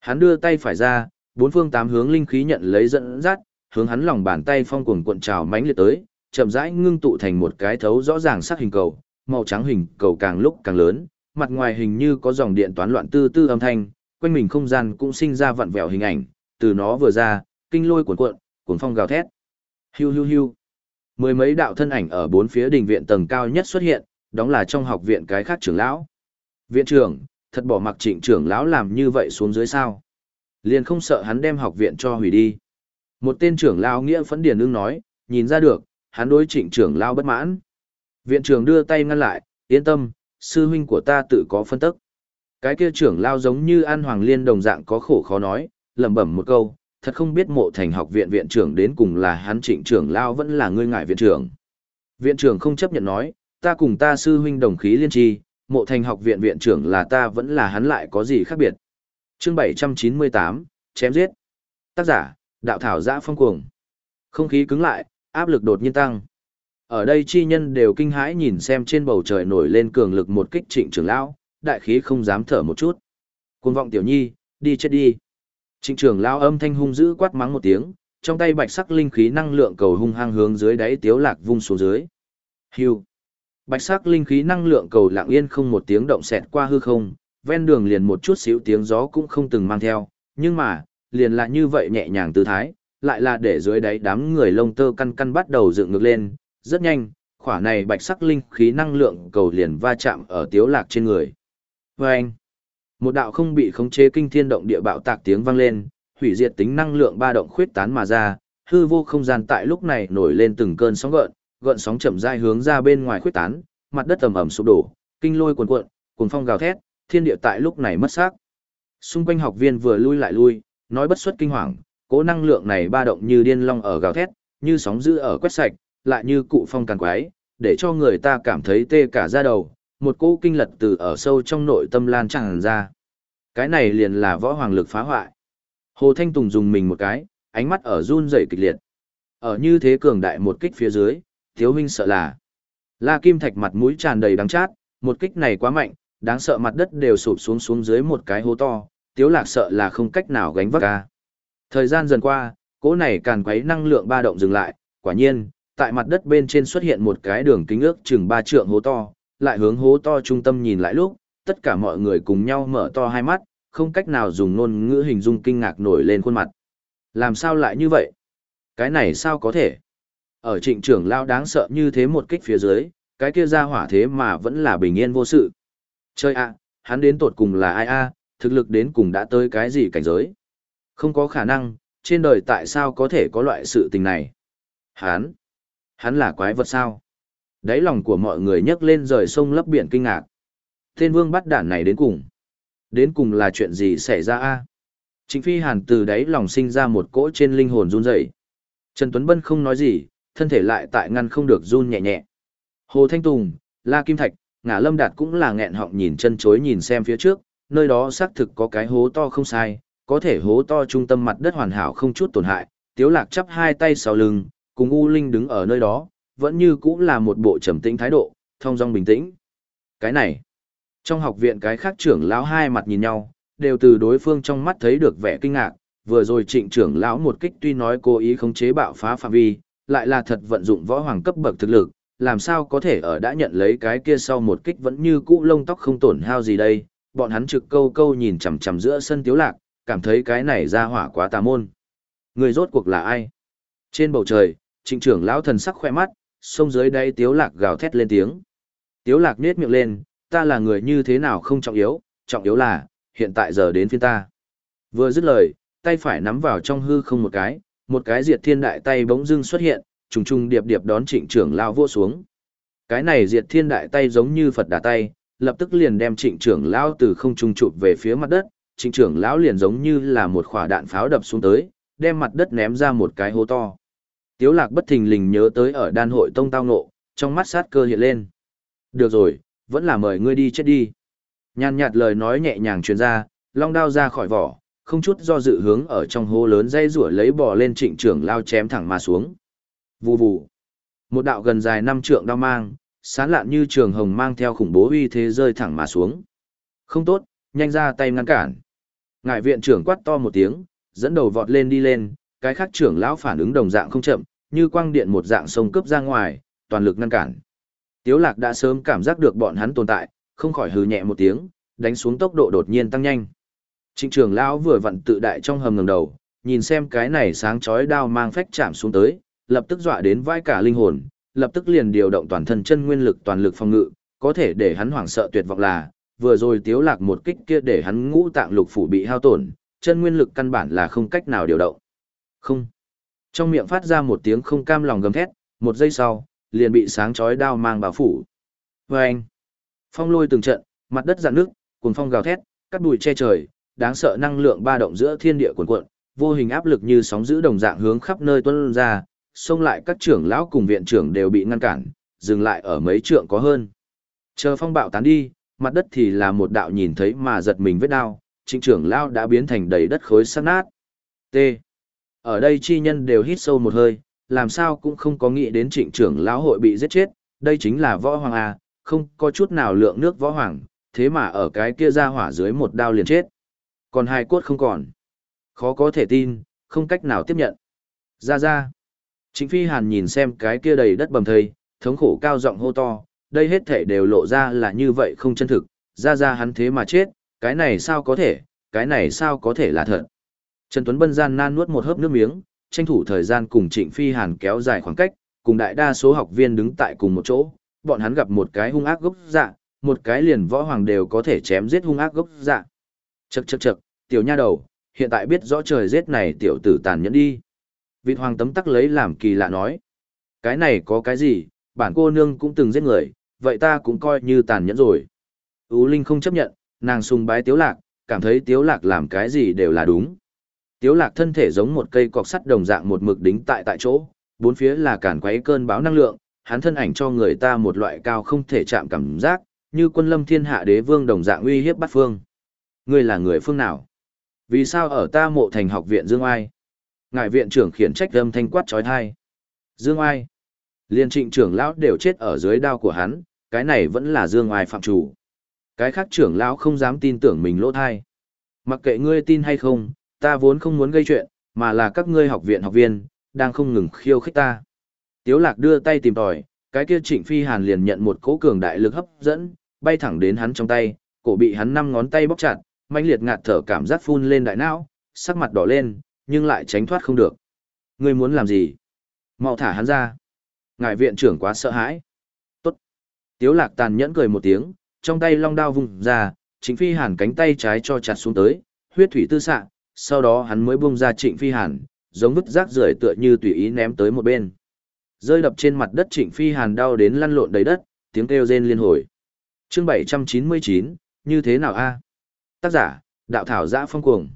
Hắn đưa tay phải ra, bốn phương tám hướng linh khí nhận lấy dẫn dắt, hướng hắn lòng bàn tay phong cuồng cuộn trào mãnh liệt tới, chậm rãi ngưng tụ thành một cái thấu rõ ràng sắc hình cầu, màu trắng hình cầu càng lúc càng lớn, mặt ngoài hình như có dòng điện toán loạn tư tư âm thanh, quanh mình không gian cũng sinh ra vặn vẹo hình ảnh, từ nó vừa ra, kinh lôi cuộn cuộn, cuồng phong gào thét. Hiu hiu hiu. Mười mấy đạo thân ảnh ở bốn phía đình viện tầng cao nhất xuất hiện, đóng là trong học viện cái khác trưởng lão. Viện trưởng, thật bỏ mặc trịnh trưởng lão làm như vậy xuống dưới sao. Liền không sợ hắn đem học viện cho hủy đi. Một tên trưởng lão nghĩa phấn điền ưng nói, nhìn ra được, hắn đối trịnh trưởng lão bất mãn. Viện trưởng đưa tay ngăn lại, yên tâm, sư huynh của ta tự có phân tức. Cái kia trưởng lão giống như an hoàng liên đồng dạng có khổ khó nói, lẩm bẩm một câu, thật không biết mộ thành học viện viện trưởng đến cùng là hắn trịnh trưởng lão vẫn là ngươi ngại viện trưởng. Viện trưởng không chấp nhận nói, ta cùng ta sư huynh đồng khí liên tri, mộ thành học viện viện trưởng là ta vẫn là hắn lại có gì khác biệt. chương 798, chém giết. Tác giả, đạo thảo giã phong cuồng. Không khí cứng lại, áp lực đột nhiên tăng. Ở đây chi nhân đều kinh hãi nhìn xem trên bầu trời nổi lên cường lực một kích trịnh trưởng lão, đại khí không dám thở một chút. Cuồng vọng tiểu nhi, đi chết đi. Trịnh trưởng lao âm thanh hung dữ quát mắng một tiếng, trong tay bạch sắc linh khí năng lượng cầu hung hăng hướng dưới đáy tiếu lạc vung xuống dưới. Hưu. Bạch sắc linh khí năng lượng cầu lặng yên không một tiếng động xẹt qua hư không, ven đường liền một chút xíu tiếng gió cũng không từng mang theo, nhưng mà, liền là như vậy nhẹ nhàng tư thái, lại là để dưới đáy đám người lông tơ căn căn bắt đầu dựng ngược lên, rất nhanh, khỏa này bạch sắc linh khí năng lượng cầu liền va chạm ở tiếu lạc trên người. Và anh, một đạo không bị khống chế kinh thiên động địa bạo tạc tiếng vang lên, hủy diệt tính năng lượng ba động khuyết tán mà ra, hư vô không gian tại lúc này nổi lên từng cơn sóng gợn, gợn sóng chậm rãi hướng ra bên ngoài khuyết tán, mặt đất ầm ầm sụp đổ, kinh lôi cuồn cuộn, cuồng phong gào thét, thiên địa tại lúc này mất xác. Xung quanh học viên vừa lui lại lui, nói bất xuất kinh hoàng, cố năng lượng này ba động như điên long ở gào thét, như sóng dữ ở quét sạch, lại như cụ phong càn quái, để cho người ta cảm thấy tê cả da đầu, một cỗ kinh lật từ ở sâu trong nội tâm lan tràn ra. Cái này liền là võ hoàng lực phá hoại. Hồ Thanh Tùng dùng mình một cái, ánh mắt ở run rẩy kịch liệt. Ở như thế cường đại một kích phía dưới, thiếu huynh sợ là. La Kim Thạch mặt mũi tràn đầy đắng chát, một kích này quá mạnh, đáng sợ mặt đất đều sụp xuống xuống dưới một cái hố to, tiếu lạc sợ là không cách nào gánh vác ca. Thời gian dần qua, cỗ này càn quấy năng lượng ba động dừng lại, quả nhiên, tại mặt đất bên trên xuất hiện một cái đường kính ước chừng ba trượng hố to, lại hướng hố to trung tâm nhìn lại lúc, tất cả mọi người cùng nhau mở to hai mắt, không cách nào dùng ngôn ngữ hình dung kinh ngạc nổi lên khuôn mặt. Làm sao lại như vậy? Cái này sao có thể? Ở trịnh trưởng lao đáng sợ như thế một kích phía dưới, cái kia ra hỏa thế mà vẫn là bình yên vô sự. Chơi ạ, hắn đến tột cùng là ai a thực lực đến cùng đã tới cái gì cảnh giới? Không có khả năng, trên đời tại sao có thể có loại sự tình này? Hắn, hắn là quái vật sao? Đáy lòng của mọi người nhấc lên rời sông lấp biển kinh ngạc. Tên vương bắt đản này đến cùng. Đến cùng là chuyện gì xảy ra a? Trịnh Phi Hàn từ đáy lòng sinh ra một cỗ trên linh hồn run rẩy. Trần Tuấn Bân không nói gì, thân thể lại tại ngăn không được run nhẹ nhẹ. Hồ Thanh Tùng, La Kim Thạch, Ngã Lâm Đạt cũng là nghẹn họng nhìn chân chối nhìn xem phía trước, nơi đó xác thực có cái hố to không sai, có thể hố to trung tâm mặt đất hoàn hảo không chút tổn hại, Tiếu Lạc chắp hai tay sau lưng, cùng U Linh đứng ở nơi đó, vẫn như cũng là một bộ trầm tĩnh thái độ, thông dong bình tĩnh. Cái này, trong học viện cái khác trưởng lão hai mặt nhìn nhau, đều từ đối phương trong mắt thấy được vẻ kinh ngạc, vừa rồi trịnh trưởng lão một kích tuy nói cố ý khống chế bạo phá phạm vi, lại là thật vận dụng võ hoàng cấp bậc thực lực, làm sao có thể ở đã nhận lấy cái kia sau một kích vẫn như cũ lông tóc không tổn hao gì đây, bọn hắn trực câu câu nhìn chằm chằm giữa sân tiếu lạc, cảm thấy cái này ra hỏa quá tà môn. Người rốt cuộc là ai? Trên bầu trời, trịnh trưởng lão thần sắc khoe mắt, sông dưới đây tiếu lạc gào thét lên tiếng. Tiếu lạc nết miệng lên, ta là người như thế nào không trọng yếu, trọng yếu là, hiện tại giờ đến phiên ta. Vừa dứt lời, tay phải nắm vào trong hư không một cái, một cái diệt thiên đại tay bỗng dưng xuất hiện, trùng trùng điệp điệp đón trịnh trưởng lao vô xuống. Cái này diệt thiên đại tay giống như Phật đà tay, lập tức liền đem trịnh trưởng lao từ không trung chụp về phía mặt đất, trịnh trưởng lão liền giống như là một quả đạn pháo đập xuống tới, đem mặt đất ném ra một cái hố to. Tiếu lạc bất thình lình nhớ tới ở đan hội tông tao ngộ, trong mắt sát cơ hiện lên. Được rồi, vẫn là mời ngươi đi chết đi. Nhàn nhạt lời nói nhẹ nhàng truyền ra, long đao ra khỏi vỏ, không chút do dự hướng ở trong hố lớn dây rủa lấy bò lên trịnh trưởng lao chém thẳng mà xuống. Vù vù. Một đạo gần dài năm trượng đao mang, sán lạn như trường hồng mang theo khủng bố uy thế rơi thẳng mà xuống. Không tốt, nhanh ra tay ngăn cản. Ngài viện trưởng quát to một tiếng, dẫn đầu vọt lên đi lên, cái khác trưởng lão phản ứng đồng dạng không chậm, như quang điện một dạng sông cướp ra ngoài, toàn lực ngăn cản. Tiếu lạc đã sớm cảm giác được bọn hắn tồn tại, không khỏi hừ nhẹ một tiếng, đánh xuống tốc độ đột nhiên tăng nhanh. Trịnh trưởng lão vừa vặn tự đại trong hầm ngầm đầu, nhìn xem cái này sáng chói đao mang phách chạm xuống tới, lập tức dọa đến vai cả linh hồn, lập tức liền điều động toàn thân chân nguyên lực toàn lực phòng ngự, có thể để hắn hoảng sợ tuyệt vọng là, vừa rồi tiếu lạc một kích kia để hắn ngũ tạng lục phủ bị hao tổn, chân nguyên lực căn bản là không cách nào điều động. Không. Trong miệng phát ra một tiếng không cam lòng gầm thét, một giây sau, liền bị sáng chói đao mang bao phủ. Vâng! Phong lôi từng trận, mặt đất dạn nước, cuồng phong gào thét, cắt bụi che trời, đáng sợ năng lượng ba động giữa thiên địa cuồn cuộn, vô hình áp lực như sóng dữ đồng dạng hướng khắp nơi tuôn ra, xông lại các trưởng lão cùng viện trưởng đều bị ngăn cản, dừng lại ở mấy trượng có hơn. Chờ phong bạo tán đi, mặt đất thì là một đạo nhìn thấy mà giật mình vết đao, trịnh trưởng lão đã biến thành đầy đất khối sắt nát. T. Ở đây chi nhân đều hít sâu một hơi, làm sao cũng không có nghĩ đến trịnh trưởng lão hội bị giết chết, đây chính là võ hoàng à, không có chút nào lượng nước võ hoàng, thế mà ở cái kia ra hỏa dưới một đao liền chết. Còn hai cốt không còn. Khó có thể tin, không cách nào tiếp nhận. Ra ra. Trịnh Phi Hàn nhìn xem cái kia đầy đất bầm thây, thống khổ cao giọng hô to, đây hết thể đều lộ ra là như vậy không chân thực, ra ra hắn thế mà chết, cái này sao có thể, cái này sao có thể là thật. Trần Tuấn Bân gian nan nuốt một hớp nước miếng, tranh thủ thời gian cùng Trịnh Phi Hàn kéo dài khoảng cách, cùng đại đa số học viên đứng tại cùng một chỗ, bọn hắn gặp một cái hung ác gốc dạ, một cái liền võ hoàng đều có thể chém giết hung ác gốc dạ. Chậc chậc chậc, tiểu nha đầu, hiện tại biết rõ trời giết này tiểu tử tàn nhẫn đi. Vịt hoàng tấm tắc lấy làm kỳ lạ nói. Cái này có cái gì, bản cô nương cũng từng giết người, vậy ta cũng coi như tàn nhẫn rồi. Ú Linh không chấp nhận, nàng sùng bái tiếu lạc, cảm thấy tiếu lạc làm cái gì đều là đúng. Tiếu lạc thân thể giống một cây cọc sắt đồng dạng một mực đính tại tại chỗ, bốn phía là cản quấy cơn báo năng lượng, hắn thân ảnh cho người ta một loại cao không thể chạm cảm giác, như quân lâm thiên hạ đế vương đồng dạng uy hiếp bắt phương. Ngươi là người phương nào? Vì sao ở ta mộ thành học viện Dương Ai? Ngài viện trưởng khiển trách âm thanh quát trói thai. Dương Ai? Liên trịnh trưởng lão đều chết ở dưới đao của hắn, cái này vẫn là Dương Ai phạm chủ. Cái khác trưởng lão không dám tin tưởng mình lỗ thai. Mặc kệ ngươi tin hay không, ta vốn không muốn gây chuyện, mà là các ngươi học viện học viên, đang không ngừng khiêu khích ta. Tiếu lạc đưa tay tìm tòi, cái kia trịnh phi hàn liền nhận một cỗ cường đại lực hấp dẫn, bay thẳng đến hắn trong tay, cổ bị hắn năm ngón tay bóc chặt, mãnh liệt ngạt thở cảm giác phun lên đại não, sắc mặt đỏ lên, nhưng lại tránh thoát không được. Ngươi muốn làm gì? Mau thả hắn ra. Ngài viện trưởng quá sợ hãi. Tốt. Tiếu lạc tàn nhẫn cười một tiếng, trong tay long đao vùng ra, trịnh phi hàn cánh tay trái cho chặt xuống tới, huyết thủy tư sạng sau đó hắn mới buông ra trịnh phi hàn, giống vứt rác rưởi tựa như tùy ý ném tới một bên. Rơi đập trên mặt đất trịnh phi hàn đau đến lăn lộn đầy đất, tiếng kêu rên liên hồi. chương 799, như thế nào a Tác giả, đạo thảo giã phong cuồng.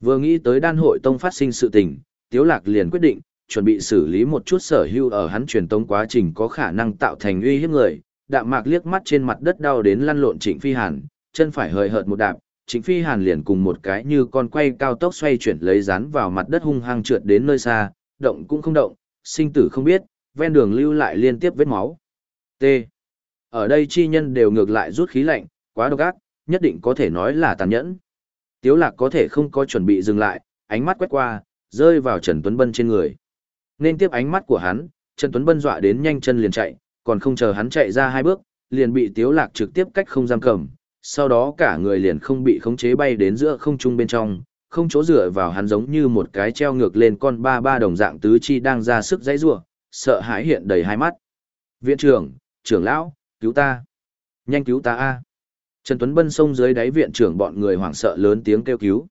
Vừa nghĩ tới đan hội tông phát sinh sự tình, Tiếu Lạc liền quyết định, chuẩn bị xử lý một chút sở hưu ở hắn truyền tống quá trình có khả năng tạo thành uy hiếp người. Đạm mạc liếc mắt trên mặt đất đau đến lăn lộn trịnh phi hàn, chân phải hơi hợt một đạp, trịnh phi hàn liền cùng một cái như con quay cao tốc xoay chuyển lấy rán vào mặt đất hung hăng trượt đến nơi xa, động cũng không động, sinh tử không biết, ven đường lưu lại liên tiếp vết máu. T. Ở đây chi nhân đều ngược lại rút khí lạnh, quá độc ác, nhất định có thể nói là tàn nhẫn. Tiếu lạc có thể không có chuẩn bị dừng lại, ánh mắt quét qua, rơi vào Trần Tuấn Bân trên người. Nên tiếp ánh mắt của hắn, Trần Tuấn Bân dọa đến nhanh chân liền chạy, còn không chờ hắn chạy ra hai bước, liền bị Tiếu lạc trực tiếp cách không giam cầm, sau đó cả người liền không bị khống chế bay đến giữa không trung bên trong, không chỗ dựa vào hắn giống như một cái treo ngược lên con ba ba đồng dạng tứ chi đang ra sức dãy rủa, sợ hãi hiện đầy hai mắt. Viện trưởng, trưởng lão, cứu ta. Nhanh cứu ta a. Trần Tuấn Bân xông dưới đáy viện trưởng bọn người hoảng sợ lớn tiếng kêu cứu.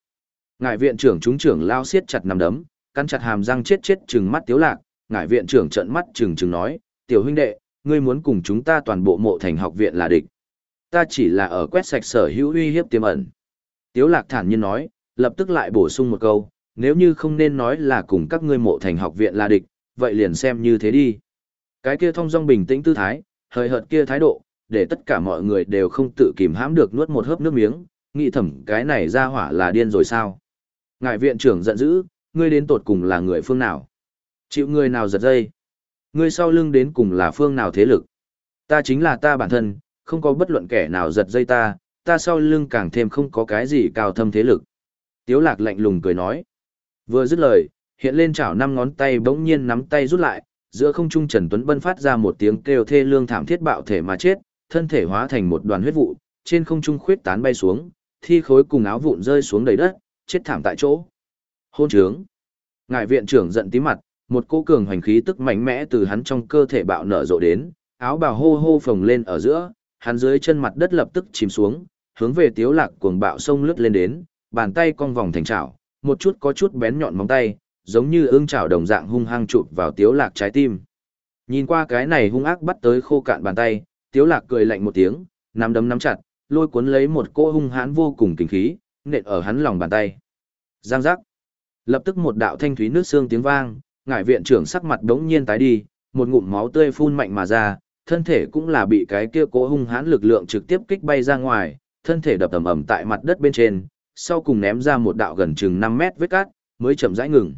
Ngài viện trưởng chúng trưởng lao siết chặt nằm đấm, cắn chặt hàm răng chết chết trừng mắt tiếu lạc, ngài viện trưởng trợn mắt trừng trừng nói, tiểu huynh đệ, ngươi muốn cùng chúng ta toàn bộ mộ thành học viện là địch. Ta chỉ là ở quét sạch sở hữu uy hiếp tiềm ẩn. Tiếu lạc thản nhiên nói, lập tức lại bổ sung một câu, nếu như không nên nói là cùng các ngươi mộ thành học viện là địch, vậy liền xem như thế đi. Cái kia thông dong bình tĩnh tư thái, hơi hợt kia thái độ, để tất cả mọi người đều không tự kìm hãm được nuốt một hớp nước miếng, nghĩ thầm cái này ra hỏa là điên rồi sao. Ngài viện trưởng giận dữ, ngươi đến tột cùng là người phương nào? Chịu người nào giật dây? Ngươi sau lưng đến cùng là phương nào thế lực? Ta chính là ta bản thân, không có bất luận kẻ nào giật dây ta, ta sau lưng càng thêm không có cái gì cao thâm thế lực. Tiếu lạc lạnh lùng cười nói. Vừa dứt lời, hiện lên chảo năm ngón tay bỗng nhiên nắm tay rút lại, giữa không trung Trần Tuấn Bân phát ra một tiếng kêu thê lương thảm thiết bạo thể mà chết, thân thể hóa thành một đoàn huyết vụ, trên không trung khuyết tán bay xuống, thi khối cùng áo vụn rơi xuống đầy đất, chết thảm tại chỗ. Hôn trướng. Ngài viện trưởng giận tím mặt, một cô cường hoành khí tức mạnh mẽ từ hắn trong cơ thể bạo nở rộ đến, áo bào hô hô phồng lên ở giữa, hắn dưới chân mặt đất lập tức chìm xuống, hướng về tiếu lạc cuồng bạo sông lướt lên đến, bàn tay cong vòng thành chảo, một chút có chút bén nhọn móng tay, giống như ương chảo đồng dạng hung hăng chụp vào tiếu lạc trái tim. Nhìn qua cái này hung ác bắt tới khô cạn bàn tay, tiếu lạc cười lạnh một tiếng, nắm đấm nắm chặt, lôi cuốn lấy một cỗ hung hãn vô cùng kinh khí, nện ở hắn lòng bàn tay. Giang giác. Lập tức một đạo thanh thúy nước xương tiếng vang, ngải viện trưởng sắc mặt đống nhiên tái đi, một ngụm máu tươi phun mạnh mà ra, thân thể cũng là bị cái kia cố hung hãn lực lượng trực tiếp kích bay ra ngoài, thân thể đập ầm ầm tại mặt đất bên trên, sau cùng ném ra một đạo gần chừng 5 mét vết cát, mới chậm rãi ngừng.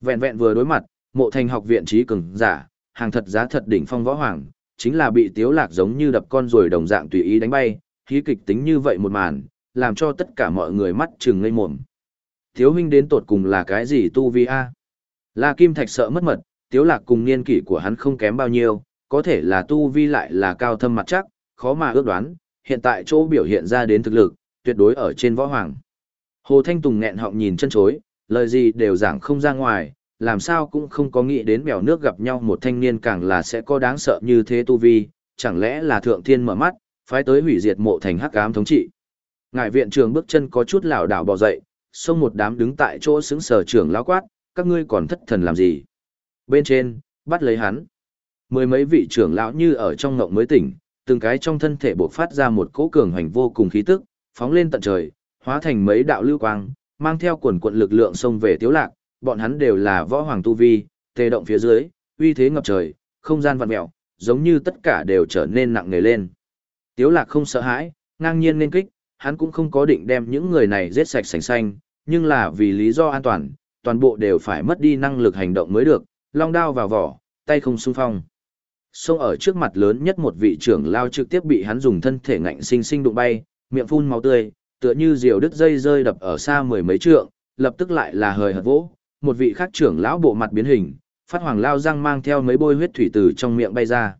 Vẹn vẹn vừa đối mặt, mộ thành học viện trí cường giả, hàng thật giá thật đỉnh phong võ hoàng, chính là bị tiếu lạc giống như đập con rồi đồng dạng tùy ý đánh bay, khí kịch tính như vậy một màn, làm cho tất cả mọi người mắt trừng ngây mồm. Thiếu huynh đến tột cùng là cái gì tu vi a? La Kim Thạch sợ mất mật, tiếu lạc cùng niên kỷ của hắn không kém bao nhiêu, có thể là tu vi lại là cao thâm mặt chắc, khó mà ước đoán, hiện tại chỗ biểu hiện ra đến thực lực, tuyệt đối ở trên võ hoàng. Hồ Thanh Tùng nghẹn họng nhìn chân chối, lời gì đều giảng không ra ngoài, làm sao cũng không có nghĩ đến bèo nước gặp nhau một thanh niên càng là sẽ có đáng sợ như thế tu vi, chẳng lẽ là thượng thiên mở mắt, phái tới hủy diệt mộ thành hắc ám thống trị. Ngài viện trường bước chân có chút lảo đảo bò dậy, xông một đám đứng tại chỗ xứng sở trưởng lão quát, các ngươi còn thất thần làm gì? Bên trên, bắt lấy hắn. Mười mấy vị trưởng lão như ở trong ngộng mới tỉnh, từng cái trong thân thể bộc phát ra một cỗ cường hành vô cùng khí tức, phóng lên tận trời, hóa thành mấy đạo lưu quang, mang theo quần quận lực lượng xông về Tiếu Lạc, bọn hắn đều là võ hoàng tu vi, tê động phía dưới, uy thế ngập trời, không gian vặn mèo, giống như tất cả đều trở nên nặng nề lên. Tiếu Lạc không sợ hãi, ngang nhiên nên kích, hắn cũng không có định đem những người này giết sạch sành sanh, nhưng là vì lý do an toàn, toàn bộ đều phải mất đi năng lực hành động mới được, long đao vào vỏ, tay không xung phong. Xông ở trước mặt lớn nhất một vị trưởng lao trực tiếp bị hắn dùng thân thể ngạnh sinh sinh đụng bay, miệng phun máu tươi, tựa như diều đứt dây rơi đập ở xa mười mấy trượng, lập tức lại là hời hợt vỗ, một vị khác trưởng lão bộ mặt biến hình, phát hoàng lao răng mang theo mấy bôi huyết thủy từ trong miệng bay ra.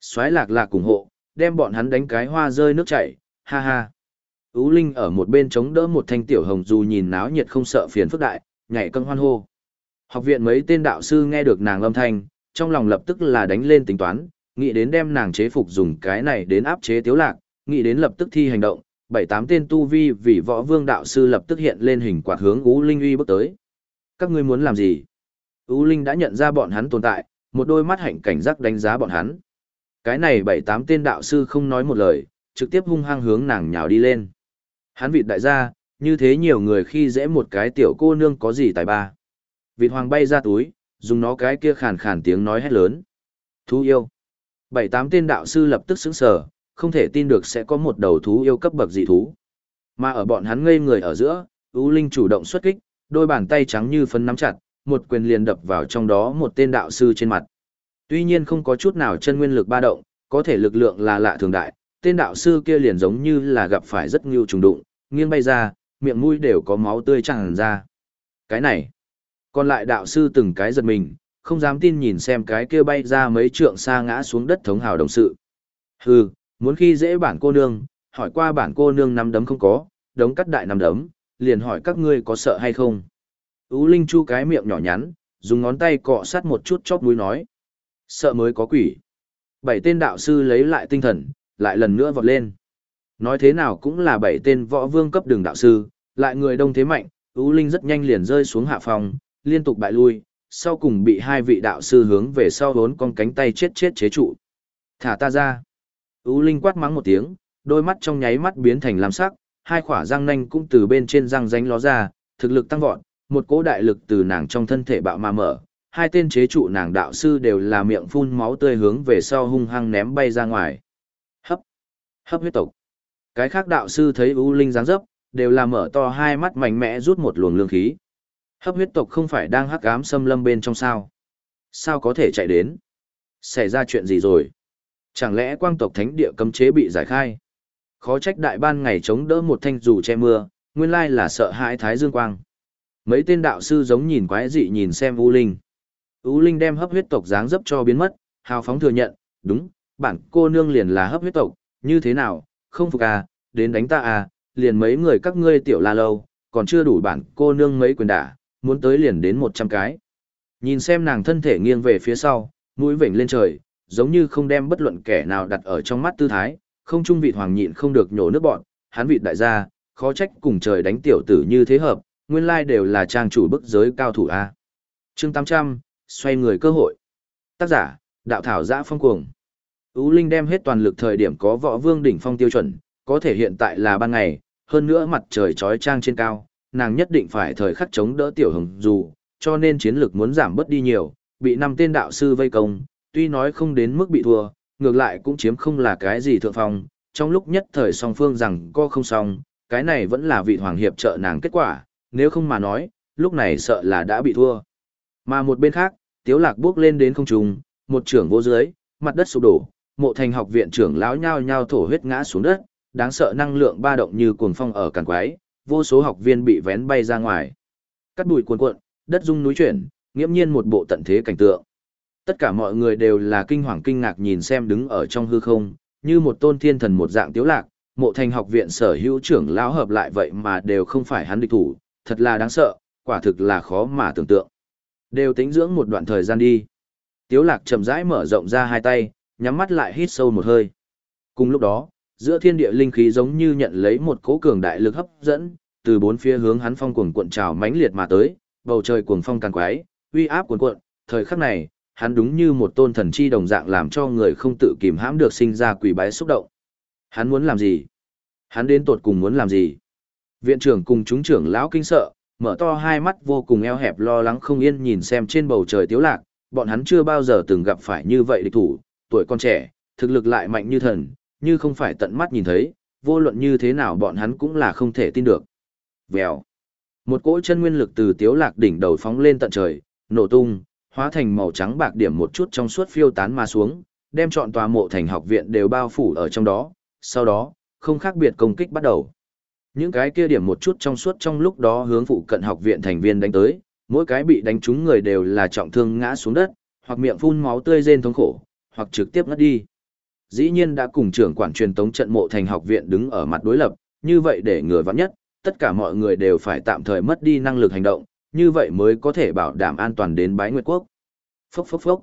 xoáy lạc lạc cùng hộ, đem bọn hắn đánh cái hoa rơi nước chảy, ha ha. Ú Linh ở một bên chống đỡ một thanh tiểu hồng dù nhìn náo nhiệt không sợ phiền phức đại, nhảy cân hoan hô. Học viện mấy tên đạo sư nghe được nàng âm thanh, trong lòng lập tức là đánh lên tính toán, nghĩ đến đem nàng chế phục dùng cái này đến áp chế tiếu lạc, nghĩ đến lập tức thi hành động, bảy tám tên tu vi vì võ vương đạo sư lập tức hiện lên hình quạt hướng Ú Linh uy bước tới. Các ngươi muốn làm gì? Ú Linh đã nhận ra bọn hắn tồn tại, một đôi mắt hạnh cảnh giác đánh giá bọn hắn. Cái này bảy tám tên đạo sư không nói một lời, trực tiếp hung hăng hướng nàng nhào đi lên. Hắn vịt đại gia, như thế nhiều người khi dễ một cái tiểu cô nương có gì tài ba. Vịt hoàng bay ra túi, dùng nó cái kia khàn khàn tiếng nói hét lớn. Thú yêu. Bảy tám tên đạo sư lập tức sững sờ, không thể tin được sẽ có một đầu thú yêu cấp bậc dị thú. Mà ở bọn hắn ngây người ở giữa, U Linh chủ động xuất kích, đôi bàn tay trắng như phấn nắm chặt, một quyền liền đập vào trong đó một tên đạo sư trên mặt. Tuy nhiên không có chút nào chân nguyên lực ba động, có thể lực lượng là lạ thường đại, tên đạo sư kia liền giống như là gặp phải rất nhiều trùng đụng, nghiêng bay ra, miệng mũi đều có máu tươi tràn ra. Cái này, còn lại đạo sư từng cái giật mình, không dám tin nhìn xem cái kia bay ra mấy trượng xa ngã xuống đất thống hào đồng sự. Hừ, muốn khi dễ bản cô nương, hỏi qua bản cô nương nắm đấm không có, đống cắt đại nắm đấm, liền hỏi các ngươi có sợ hay không. Ú Linh Chu cái miệng nhỏ nhắn, dùng ngón tay cọ sát một chút chóp mũi nói. Sợ mới có quỷ. Bảy tên đạo sư lấy lại tinh thần, lại lần nữa vọt lên. Nói thế nào cũng là bảy tên võ vương cấp đường đạo sư, lại người đông thế mạnh, Ú Linh rất nhanh liền rơi xuống hạ phòng, liên tục bại lui, sau cùng bị hai vị đạo sư hướng về sau vốn con cánh tay chết chết chế trụ. Thả ta ra. Ú Linh quát mắng một tiếng, đôi mắt trong nháy mắt biến thành lam sắc, hai khỏa răng nanh cũng từ bên trên răng ránh ló ra, thực lực tăng vọt, một cỗ đại lực từ nàng trong thân thể bạo mà mở, hai tên chế trụ nàng đạo sư đều là miệng phun máu tươi hướng về sau hung hăng ném bay ra ngoài. Hấp, hấp huyết tộc. Cái khác đạo sư thấy U Linh dáng dấp, đều là mở to hai mắt mạnh mẽ rút một luồng lương khí. Hấp huyết tộc không phải đang hắc ám xâm lâm bên trong sao? Sao có thể chạy đến? Xảy ra chuyện gì rồi? Chẳng lẽ quang tộc thánh địa cấm chế bị giải khai? Khó trách đại ban ngày chống đỡ một thanh dù che mưa, nguyên lai là sợ hãi thái dương quang. Mấy tên đạo sư giống nhìn quái dị nhìn xem U Linh. U Linh đem hấp huyết tộc dáng dấp cho biến mất, hào phóng thừa nhận, đúng, bản cô nương liền là hấp huyết tộc, như thế nào, không phục à, đến đánh ta à, liền mấy người các ngươi tiểu la lâu, còn chưa đủ bản cô nương mấy quyền đả, muốn tới liền đến 100 cái. Nhìn xem nàng thân thể nghiêng về phía sau, mũi vểnh lên trời, giống như không đem bất luận kẻ nào đặt ở trong mắt tư thái, không trung vị hoàng nhịn không được nhổ nước bọn, hắn vị đại gia, khó trách cùng trời đánh tiểu tử như thế hợp, nguyên lai đều là trang chủ bức giới cao thủ A. chương 800, xoay người cơ hội. Tác giả, đạo thảo giã phong cuồng. Ú Linh đem hết toàn lực thời điểm có võ vương đỉnh phong tiêu chuẩn, có thể hiện tại là ban ngày, hơn nữa mặt trời trói trang trên cao, nàng nhất định phải thời khắc chống đỡ tiểu hồng dù, cho nên chiến lược muốn giảm bớt đi nhiều, bị năm tên đạo sư vây công, tuy nói không đến mức bị thua, ngược lại cũng chiếm không là cái gì thượng phong, trong lúc nhất thời song phương rằng co không xong, cái này vẫn là vị hoàng hiệp trợ nàng kết quả, nếu không mà nói, lúc này sợ là đã bị thua. Mà một bên khác, tiếu lạc bước lên đến không trung, một trưởng vô dưới, mặt đất sụp đổ, mộ thành học viện trưởng lão nhao nhao thổ huyết ngã xuống đất, đáng sợ năng lượng ba động như cuồng phong ở càn quái, vô số học viên bị vén bay ra ngoài. Cắt bụi cuồn cuộn, đất rung núi chuyển, nghiễm nhiên một bộ tận thế cảnh tượng. Tất cả mọi người đều là kinh hoàng kinh ngạc nhìn xem đứng ở trong hư không, như một tôn thiên thần một dạng tiếu lạc, mộ thành học viện sở hữu trưởng lão hợp lại vậy mà đều không phải hắn địch thủ, thật là đáng sợ, quả thực là khó mà tưởng tượng. Đều tính dưỡng một đoạn thời gian đi. Tiếu lạc chậm rãi mở rộng ra hai tay, nhắm mắt lại hít sâu một hơi. Cùng lúc đó, giữa thiên địa linh khí giống như nhận lấy một cỗ cường đại lực hấp dẫn, từ bốn phía hướng hắn phong cuồng cuộn trào mãnh liệt mà tới, bầu trời cuồng phong càng quái, uy áp cuồn cuộn, thời khắc này, hắn đúng như một tôn thần chi đồng dạng làm cho người không tự kìm hãm được sinh ra quỷ bái xúc động. Hắn muốn làm gì? Hắn đến tột cùng muốn làm gì? Viện trưởng cùng chúng trưởng lão kinh sợ, mở to hai mắt vô cùng eo hẹp lo lắng không yên nhìn xem trên bầu trời tiếu lạc, bọn hắn chưa bao giờ từng gặp phải như vậy địch thủ, tuổi con trẻ, thực lực lại mạnh như thần, như không phải tận mắt nhìn thấy, vô luận như thế nào bọn hắn cũng là không thể tin được. Vèo. Một cỗ chân nguyên lực từ tiếu lạc đỉnh đầu phóng lên tận trời, nổ tung, hóa thành màu trắng bạc điểm một chút trong suốt phiêu tán mà xuống, đem trọn tòa mộ thành học viện đều bao phủ ở trong đó, sau đó, không khác biệt công kích bắt đầu. Những cái kia điểm một chút trong suốt trong lúc đó hướng phụ cận học viện thành viên đánh tới, mỗi cái bị đánh trúng người đều là trọng thương ngã xuống đất, hoặc miệng phun máu tươi rên thống khổ, hoặc trực tiếp ngất đi. Dĩ nhiên đã cùng trưởng quản truyền tống trận mộ thành học viện đứng ở mặt đối lập, như vậy để người vắng nhất, tất cả mọi người đều phải tạm thời mất đi năng lực hành động, như vậy mới có thể bảo đảm an toàn đến bái nguyệt quốc. Phốc phốc phốc.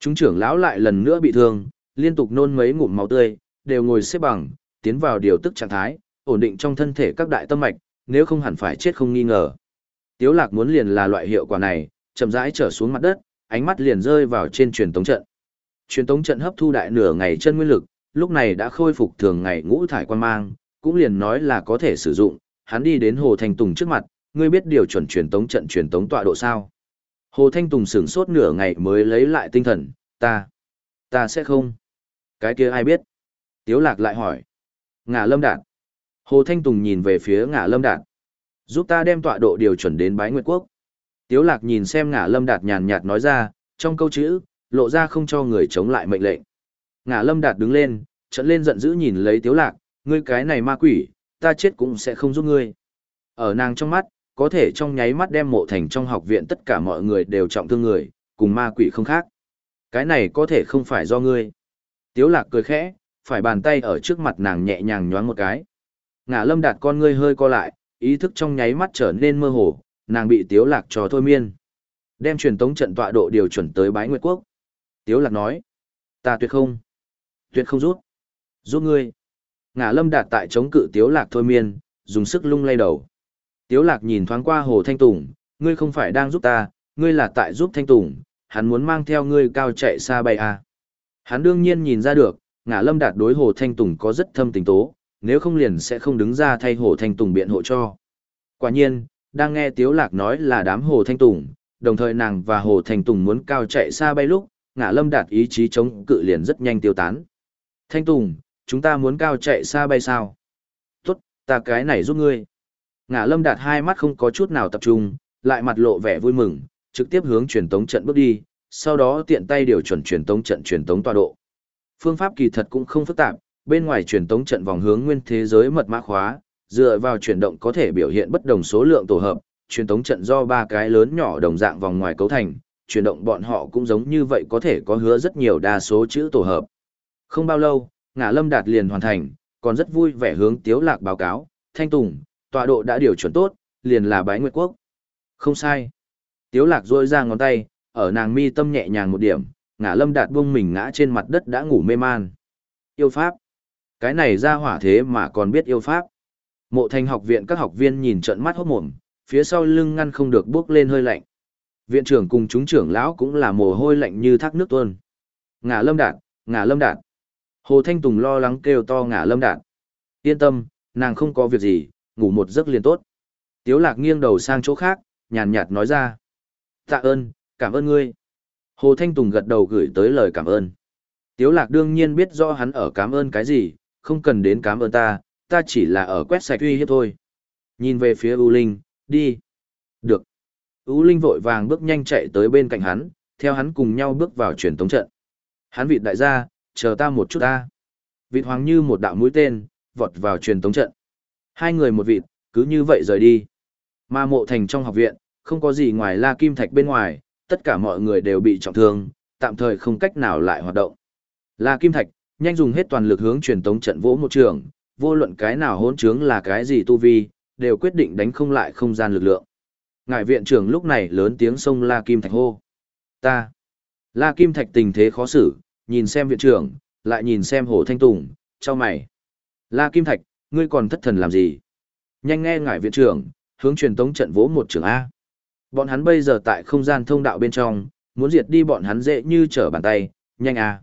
Chúng trưởng lão lại lần nữa bị thương, liên tục nôn mấy ngụm máu tươi, đều ngồi xếp bằng, tiến vào điều tức trạng thái, ổn định trong thân thể các đại tâm mạch, nếu không hẳn phải chết không nghi ngờ. Tiếu lạc muốn liền là loại hiệu quả này, chậm rãi trở xuống mặt đất, ánh mắt liền rơi vào trên truyền tống trận. Truyền tống trận hấp thu đại nửa ngày chân nguyên lực, lúc này đã khôi phục thường ngày ngũ thải quan mang, cũng liền nói là có thể sử dụng, hắn đi đến Hồ Thanh Tùng trước mặt, ngươi biết điều chuẩn truyền tống trận truyền tống tọa độ sao? Hồ Thanh Tùng sửng sốt nửa ngày mới lấy lại tinh thần, ta, ta sẽ không. Cái kia ai biết? Tiếu lạc lại hỏi. Ngã lâm đạt. Hồ Thanh Tùng nhìn về phía ngã lâm đạt. Giúp ta đem tọa độ điều chuẩn đến bái nguyệt quốc. Tiếu lạc nhìn xem ngã lâm đạt nhàn nhạt nói ra, trong câu chữ, lộ ra không cho người chống lại mệnh lệnh. Ngã lâm đạt đứng lên, trận lên giận dữ nhìn lấy tiếu lạc, ngươi cái này ma quỷ, ta chết cũng sẽ không giúp ngươi. Ở nàng trong mắt, có thể trong nháy mắt đem mộ thành trong học viện tất cả mọi người đều trọng thương người, cùng ma quỷ không khác. Cái này có thể không phải do ngươi. Tiếu lạc cười khẽ, phải bàn tay ở trước mặt nàng nhẹ nhàng nhoáng một cái. Ngã lâm đạt con ngươi hơi co lại, ý thức trong nháy mắt trở nên mơ hồ, nàng bị tiếu lạc cho thôi miên. Đem truyền tống trận tọa độ điều chuẩn tới bái nguyệt quốc. Tiếu lạc nói, ta tuyệt không, tuyệt không rút, rút ngươi. Ngã lâm đạt tại chống cự tiếu lạc thôi miên, dùng sức lung lay đầu. Tiếu lạc nhìn thoáng qua hồ thanh tùng, ngươi không phải đang giúp ta, ngươi là tại giúp thanh tùng, hắn muốn mang theo ngươi cao chạy xa bay à. Hắn đương nhiên nhìn ra được, Ngã lâm đạt đối hồ thanh tùng có rất thâm tình tố, nếu không liền sẽ không đứng ra thay hồ thanh tùng biện hộ cho. Quả nhiên, đang nghe tiếu lạc nói là đám hồ thanh tùng, đồng thời nàng và hồ thanh tùng muốn cao chạy xa bay lúc, Ngã lâm đạt ý chí chống cự liền rất nhanh tiêu tán. Thanh tùng, chúng ta muốn cao chạy xa bay sao? Tốt, ta cái này giúp ngươi. Ngã lâm đạt hai mắt không có chút nào tập trung, lại mặt lộ vẻ vui mừng, trực tiếp hướng truyền tống trận bước đi, sau đó tiện tay điều chuẩn truyền tống trận truyền tống tọa độ. Phương pháp kỳ thật cũng không phức tạp, bên ngoài truyền tống trận vòng hướng nguyên thế giới mật mã khóa, dựa vào chuyển động có thể biểu hiện bất đồng số lượng tổ hợp, truyền tống trận do ba cái lớn nhỏ đồng dạng vòng ngoài cấu thành, chuyển động bọn họ cũng giống như vậy có thể có hứa rất nhiều đa số chữ tổ hợp. Không bao lâu, ngã lâm đạt liền hoàn thành, còn rất vui vẻ hướng tiếu lạc báo cáo, thanh tùng, tọa độ đã điều chuẩn tốt, liền là bái nguyệt quốc. Không sai. Tiếu lạc rôi ra ngón tay, ở nàng mi tâm nhẹ nhàng một điểm, ngã lâm đạt buông mình ngã trên mặt đất đã ngủ mê man. Yêu pháp. Cái này ra hỏa thế mà còn biết yêu pháp. Mộ thành học viện các học viên nhìn trận mắt hốt mồm, phía sau lưng ngăn không được bước lên hơi lạnh. Viện trưởng cùng chúng trưởng lão cũng là mồ hôi lạnh như thác nước tuôn. Ngã lâm đạt, ngã lâm đạt. Hồ Thanh Tùng lo lắng kêu to ngã lâm đạt. Yên tâm, nàng không có việc gì, ngủ một giấc liền tốt. Tiếu lạc nghiêng đầu sang chỗ khác, nhàn nhạt nói ra. Tạ ơn, cảm ơn ngươi. Hồ Thanh Tùng gật đầu gửi tới lời cảm ơn. Tiếu lạc đương nhiên biết rõ hắn ở cảm ơn cái gì, không cần đến cảm ơn ta, ta chỉ là ở quét sạch uy hiếp thôi. Nhìn về phía U Linh, đi. U Linh vội vàng bước nhanh chạy tới bên cạnh hắn, theo hắn cùng nhau bước vào truyền tống trận. Hắn vịt đại gia, chờ ta một chút ta. Vịt hoàng như một đạo mũi tên, vọt vào truyền tống trận. Hai người một vịt, cứ như vậy rời đi. Mà mộ thành trong học viện, không có gì ngoài la kim thạch bên ngoài, tất cả mọi người đều bị trọng thương, tạm thời không cách nào lại hoạt động. La kim thạch, nhanh dùng hết toàn lực hướng truyền tống trận vỗ một trường, vô luận cái nào hỗn trướng là cái gì tu vi, đều quyết định đánh không lại không gian lực lượng. Ngài viện trưởng lúc này lớn tiếng sông La Kim Thạch hô. Ta. La Kim Thạch tình thế khó xử, nhìn xem viện trưởng, lại nhìn xem Hồ Thanh Tùng, cho mày. La Kim Thạch, ngươi còn thất thần làm gì? Nhanh nghe ngài viện trưởng, hướng truyền tống trận vỗ một trường A. Bọn hắn bây giờ tại không gian thông đạo bên trong, muốn diệt đi bọn hắn dễ như trở bàn tay, nhanh A.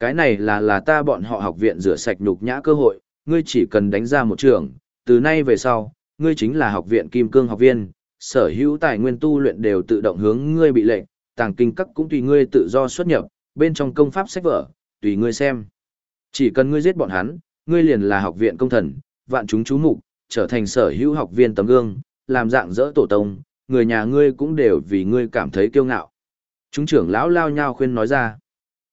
Cái này là là ta bọn họ học viện rửa sạch nhục nhã cơ hội, ngươi chỉ cần đánh ra một trường, từ nay về sau, ngươi chính là học viện Kim Cương học viên, sở hữu tài nguyên tu luyện đều tự động hướng ngươi bị lệnh, tàng kinh các cũng tùy ngươi tự do xuất nhập, bên trong công pháp sách vở, tùy ngươi xem. Chỉ cần ngươi giết bọn hắn, ngươi liền là học viện công thần, vạn chúng chú mục, trở thành sở hữu học viên tấm gương, làm dạng dỡ tổ tông, người nhà ngươi cũng đều vì ngươi cảm thấy kiêu ngạo. Chúng trưởng lão lao nhau khuyên nói ra.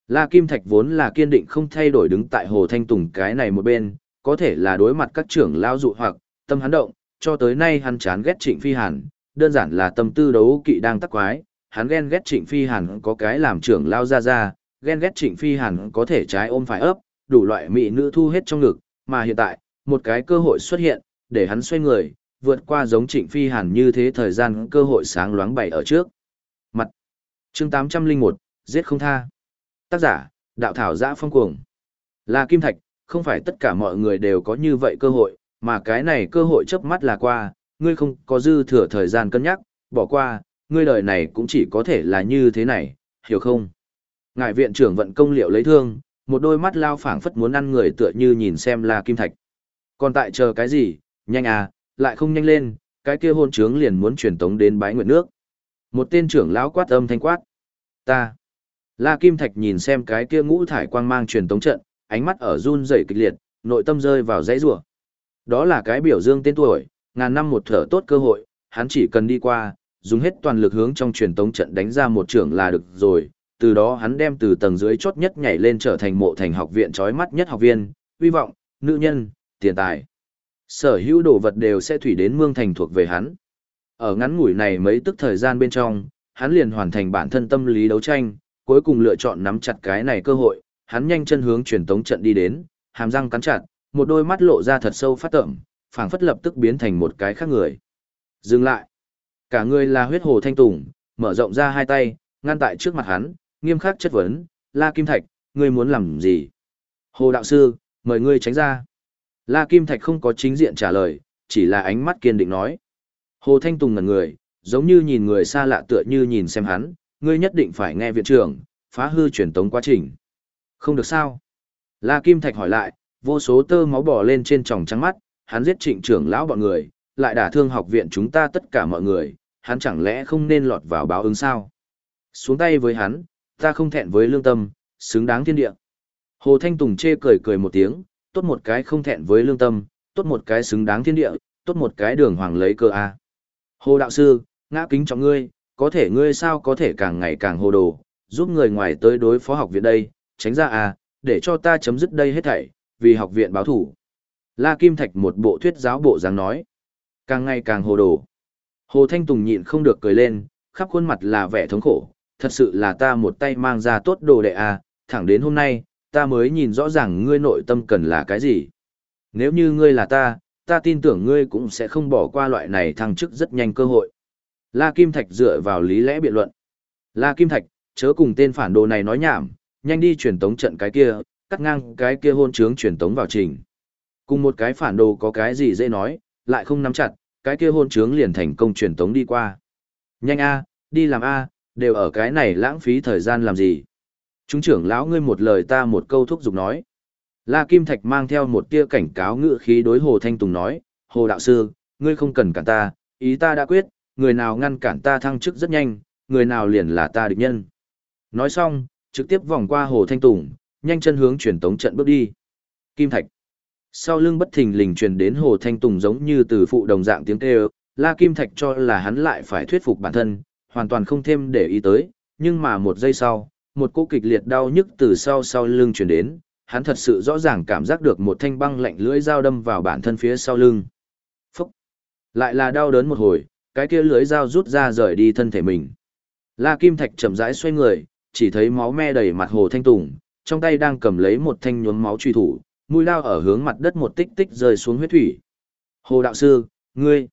La Kim Thạch vốn là kiên định không thay đổi đứng tại Hồ Thanh Tùng cái này một bên, có thể là đối mặt các trưởng lão dụ hoặc, tâm hắn động, cho tới nay hắn chán ghét Trịnh Phi Hàn, đơn giản là tâm tư đấu kỵ đang tắc quái, hắn ghen ghét Trịnh Phi Hàn có cái làm trưởng lao ra ra, ghen ghét Trịnh Phi Hàn có thể trái ôm phải ấp, đủ loại mỹ nữ thu hết trong ngực, mà hiện tại, một cái cơ hội xuất hiện, để hắn xoay người, vượt qua giống Trịnh Phi Hàn như thế thời gian cơ hội sáng loáng bày ở trước. Mặt. Chương 801, giết không tha. Tác giả, đạo thảo giã phong cuồng. Là Kim Thạch, không phải tất cả mọi người đều có như vậy cơ hội, mà cái này cơ hội chớp mắt là qua, ngươi không có dư thừa thời gian cân nhắc, bỏ qua, ngươi đời này cũng chỉ có thể là như thế này, hiểu không? Ngài viện trưởng vận công liệu lấy thương, một đôi mắt lao phảng phất muốn ăn người tựa như nhìn xem là Kim Thạch. Còn tại chờ cái gì, nhanh à, lại không nhanh lên, cái kia hôn trướng liền muốn truyền tống đến bái nguyện nước. Một tên trưởng lão quát âm thanh quát. Ta. La Kim Thạch nhìn xem cái kia ngũ thải quang mang truyền tống trận, ánh mắt ở run rẩy kịch liệt, nội tâm rơi vào dãy rủa. Đó là cái biểu dương tên tuổi, ngàn năm một thở tốt cơ hội, hắn chỉ cần đi qua, dùng hết toàn lực hướng trong truyền tống trận đánh ra một trưởng là được rồi, từ đó hắn đem từ tầng dưới chốt nhất nhảy lên trở thành mộ thành học viện chói mắt nhất học viên, hy vọng, nữ nhân, tiền tài. Sở hữu đồ vật đều sẽ thủy đến mương thành thuộc về hắn. Ở ngắn ngủi này mấy tức thời gian bên trong, hắn liền hoàn thành bản thân tâm lý đấu tranh, cuối cùng lựa chọn nắm chặt cái này cơ hội, hắn nhanh chân hướng truyền tống trận đi đến, hàm răng cắn chặt, một đôi mắt lộ ra thật sâu phát tẩm phảng phất lập tức biến thành một cái khác người. Dừng lại. Cả người là huyết hồ thanh tùng, mở rộng ra hai tay, ngăn tại trước mặt hắn, nghiêm khắc chất vấn, La Kim Thạch, ngươi muốn làm gì? Hồ đạo sư, mời ngươi tránh ra. La Kim Thạch không có chính diện trả lời, chỉ là ánh mắt kiên định nói. Hồ Thanh Tùng ngẩn người, giống như nhìn người xa lạ tựa như nhìn xem hắn, ngươi nhất định phải nghe viện trưởng, phá hư truyền tống quá trình. Không được sao? La Kim Thạch hỏi lại, vô số tơ máu bò lên trên tròng trắng mắt, hắn giết trịnh trưởng lão bọn người, lại đả thương học viện chúng ta tất cả mọi người, hắn chẳng lẽ không nên lọt vào báo ứng sao? Xuống tay với hắn, ta không thẹn với lương tâm, xứng đáng thiên địa. Hồ Thanh Tùng chê cười cười một tiếng, tốt một cái không thẹn với lương tâm, tốt một cái xứng đáng thiên địa, tốt một cái đường hoàng lấy cơ a. Hồ đạo sư, ngã kính trọng ngươi, có thể ngươi sao có thể càng ngày càng hồ đồ, giúp người ngoài tới đối phó học viện đây, tránh ra à, để cho ta chấm dứt đây hết thảy, vì học viện báo thủ. La Kim Thạch một bộ thuyết giáo bộ dáng nói, càng ngày càng hồ đồ. Hồ Thanh Tùng nhịn không được cười lên, khắp khuôn mặt là vẻ thống khổ, thật sự là ta một tay mang ra tốt đồ đệ à, thẳng đến hôm nay, ta mới nhìn rõ ràng ngươi nội tâm cần là cái gì. Nếu như ngươi là ta, ta tin tưởng ngươi cũng sẽ không bỏ qua loại này thăng chức rất nhanh cơ hội. La Kim Thạch dựa vào lý lẽ biện luận. La Kim Thạch, chớ cùng tên phản đồ này nói nhảm, nhanh đi truyền tống trận cái kia, cắt ngang cái kia hôn trướng truyền tống vào trình. Cùng một cái phản đồ có cái gì dễ nói, lại không nắm chặt, cái kia hôn trướng liền thành công truyền tống đi qua. Nhanh a, đi làm a, đều ở cái này lãng phí thời gian làm gì. Chúng trưởng lão ngươi một lời ta một câu thúc giục nói. La Kim Thạch mang theo một tia cảnh cáo ngự khí đối Hồ Thanh Tùng nói, Hồ Đạo Sư, ngươi không cần cản ta, ý ta đã quyết, người nào ngăn cản ta thăng chức rất nhanh, người nào liền là ta địch nhân. Nói xong, trực tiếp vòng qua Hồ Thanh Tùng, nhanh chân hướng truyền tống trận bước đi. Kim Thạch. Sau lưng bất thình lình truyền đến Hồ Thanh Tùng giống như từ phụ đồng dạng tiếng kêu, La Kim Thạch cho là hắn lại phải thuyết phục bản thân, hoàn toàn không thêm để ý tới, nhưng mà một giây sau, một cô kịch liệt đau nhức từ sau sau lưng truyền đến, hắn thật sự rõ ràng cảm giác được một thanh băng lạnh lưỡi dao đâm vào bản thân phía sau lưng. Phúc! Lại là đau đớn một hồi, cái kia lưỡi dao rút ra rời đi thân thể mình. La Kim Thạch chậm rãi xoay người, chỉ thấy máu me đầy mặt Hồ Thanh Tùng, trong tay đang cầm lấy một thanh nhuốm máu truy thủ, mũi lao ở hướng mặt đất một tích tích rơi xuống huyết thủy. Hồ đạo sư, ngươi!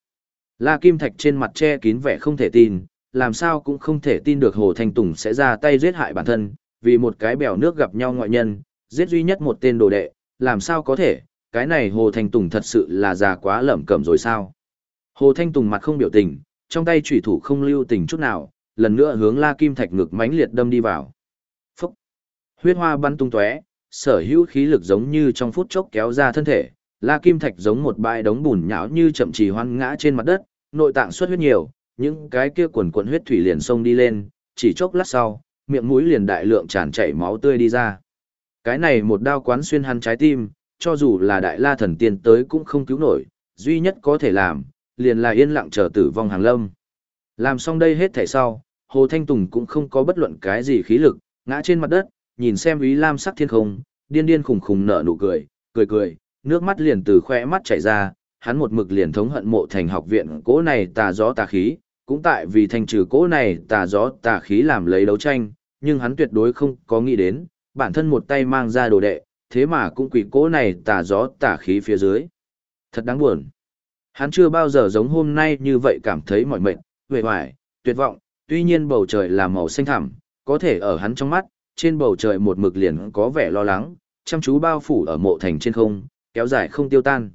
La Kim Thạch trên mặt che kín vẻ không thể tin, làm sao cũng không thể tin được Hồ Thanh Tùng sẽ ra tay giết hại bản thân, vì một cái bèo nước gặp nhau ngoại nhân, giết duy nhất một tên đồ đệ, làm sao có thể, cái này Hồ Thanh Tùng thật sự là già quá lẩm cẩm rồi sao. Hồ Thanh Tùng mặt không biểu tình, trong tay chủy thủ không lưu tình chút nào, lần nữa hướng La Kim Thạch ngực mãnh liệt đâm đi vào. Phúc! Huyết hoa bắn tung tóe, sở hữu khí lực giống như trong phút chốc kéo ra thân thể, La Kim Thạch giống một bãi đống bùn nhão như chậm trì hoan ngã trên mặt đất, nội tạng xuất huyết nhiều, những cái kia quần quần huyết thủy liền sông đi lên, chỉ chốc lát sau, miệng mũi liền đại lượng tràn chảy máu tươi đi ra. Cái này một đao quán xuyên hắn trái tim, cho dù là đại la thần tiên tới cũng không cứu nổi, duy nhất có thể làm, liền là yên lặng chờ tử vong hàng lâm. Làm xong đây hết thảy sau, Hồ Thanh Tùng cũng không có bất luận cái gì khí lực, ngã trên mặt đất, nhìn xem Ý Lam sắc thiên không, điên điên khùng khùng nở nụ cười, cười cười, nước mắt liền từ khóe mắt chảy ra, hắn một mực liền thống hận mộ thành học viện cỗ này tà gió tà khí, cũng tại vì thành trừ cỗ này tà gió tà khí làm lấy đấu tranh, nhưng hắn tuyệt đối không có nghĩ đến, bản thân một tay mang ra đồ đệ, thế mà cũng quỷ cỗ này tà gió tà khí phía dưới. Thật đáng buồn. Hắn chưa bao giờ giống hôm nay như vậy cảm thấy mỏi mệt, huệ hoài, tuyệt vọng, tuy nhiên bầu trời là màu xanh thẳm, có thể ở hắn trong mắt, trên bầu trời một mực liền có vẻ lo lắng, chăm chú bao phủ ở mộ thành trên không, kéo dài không tiêu tan.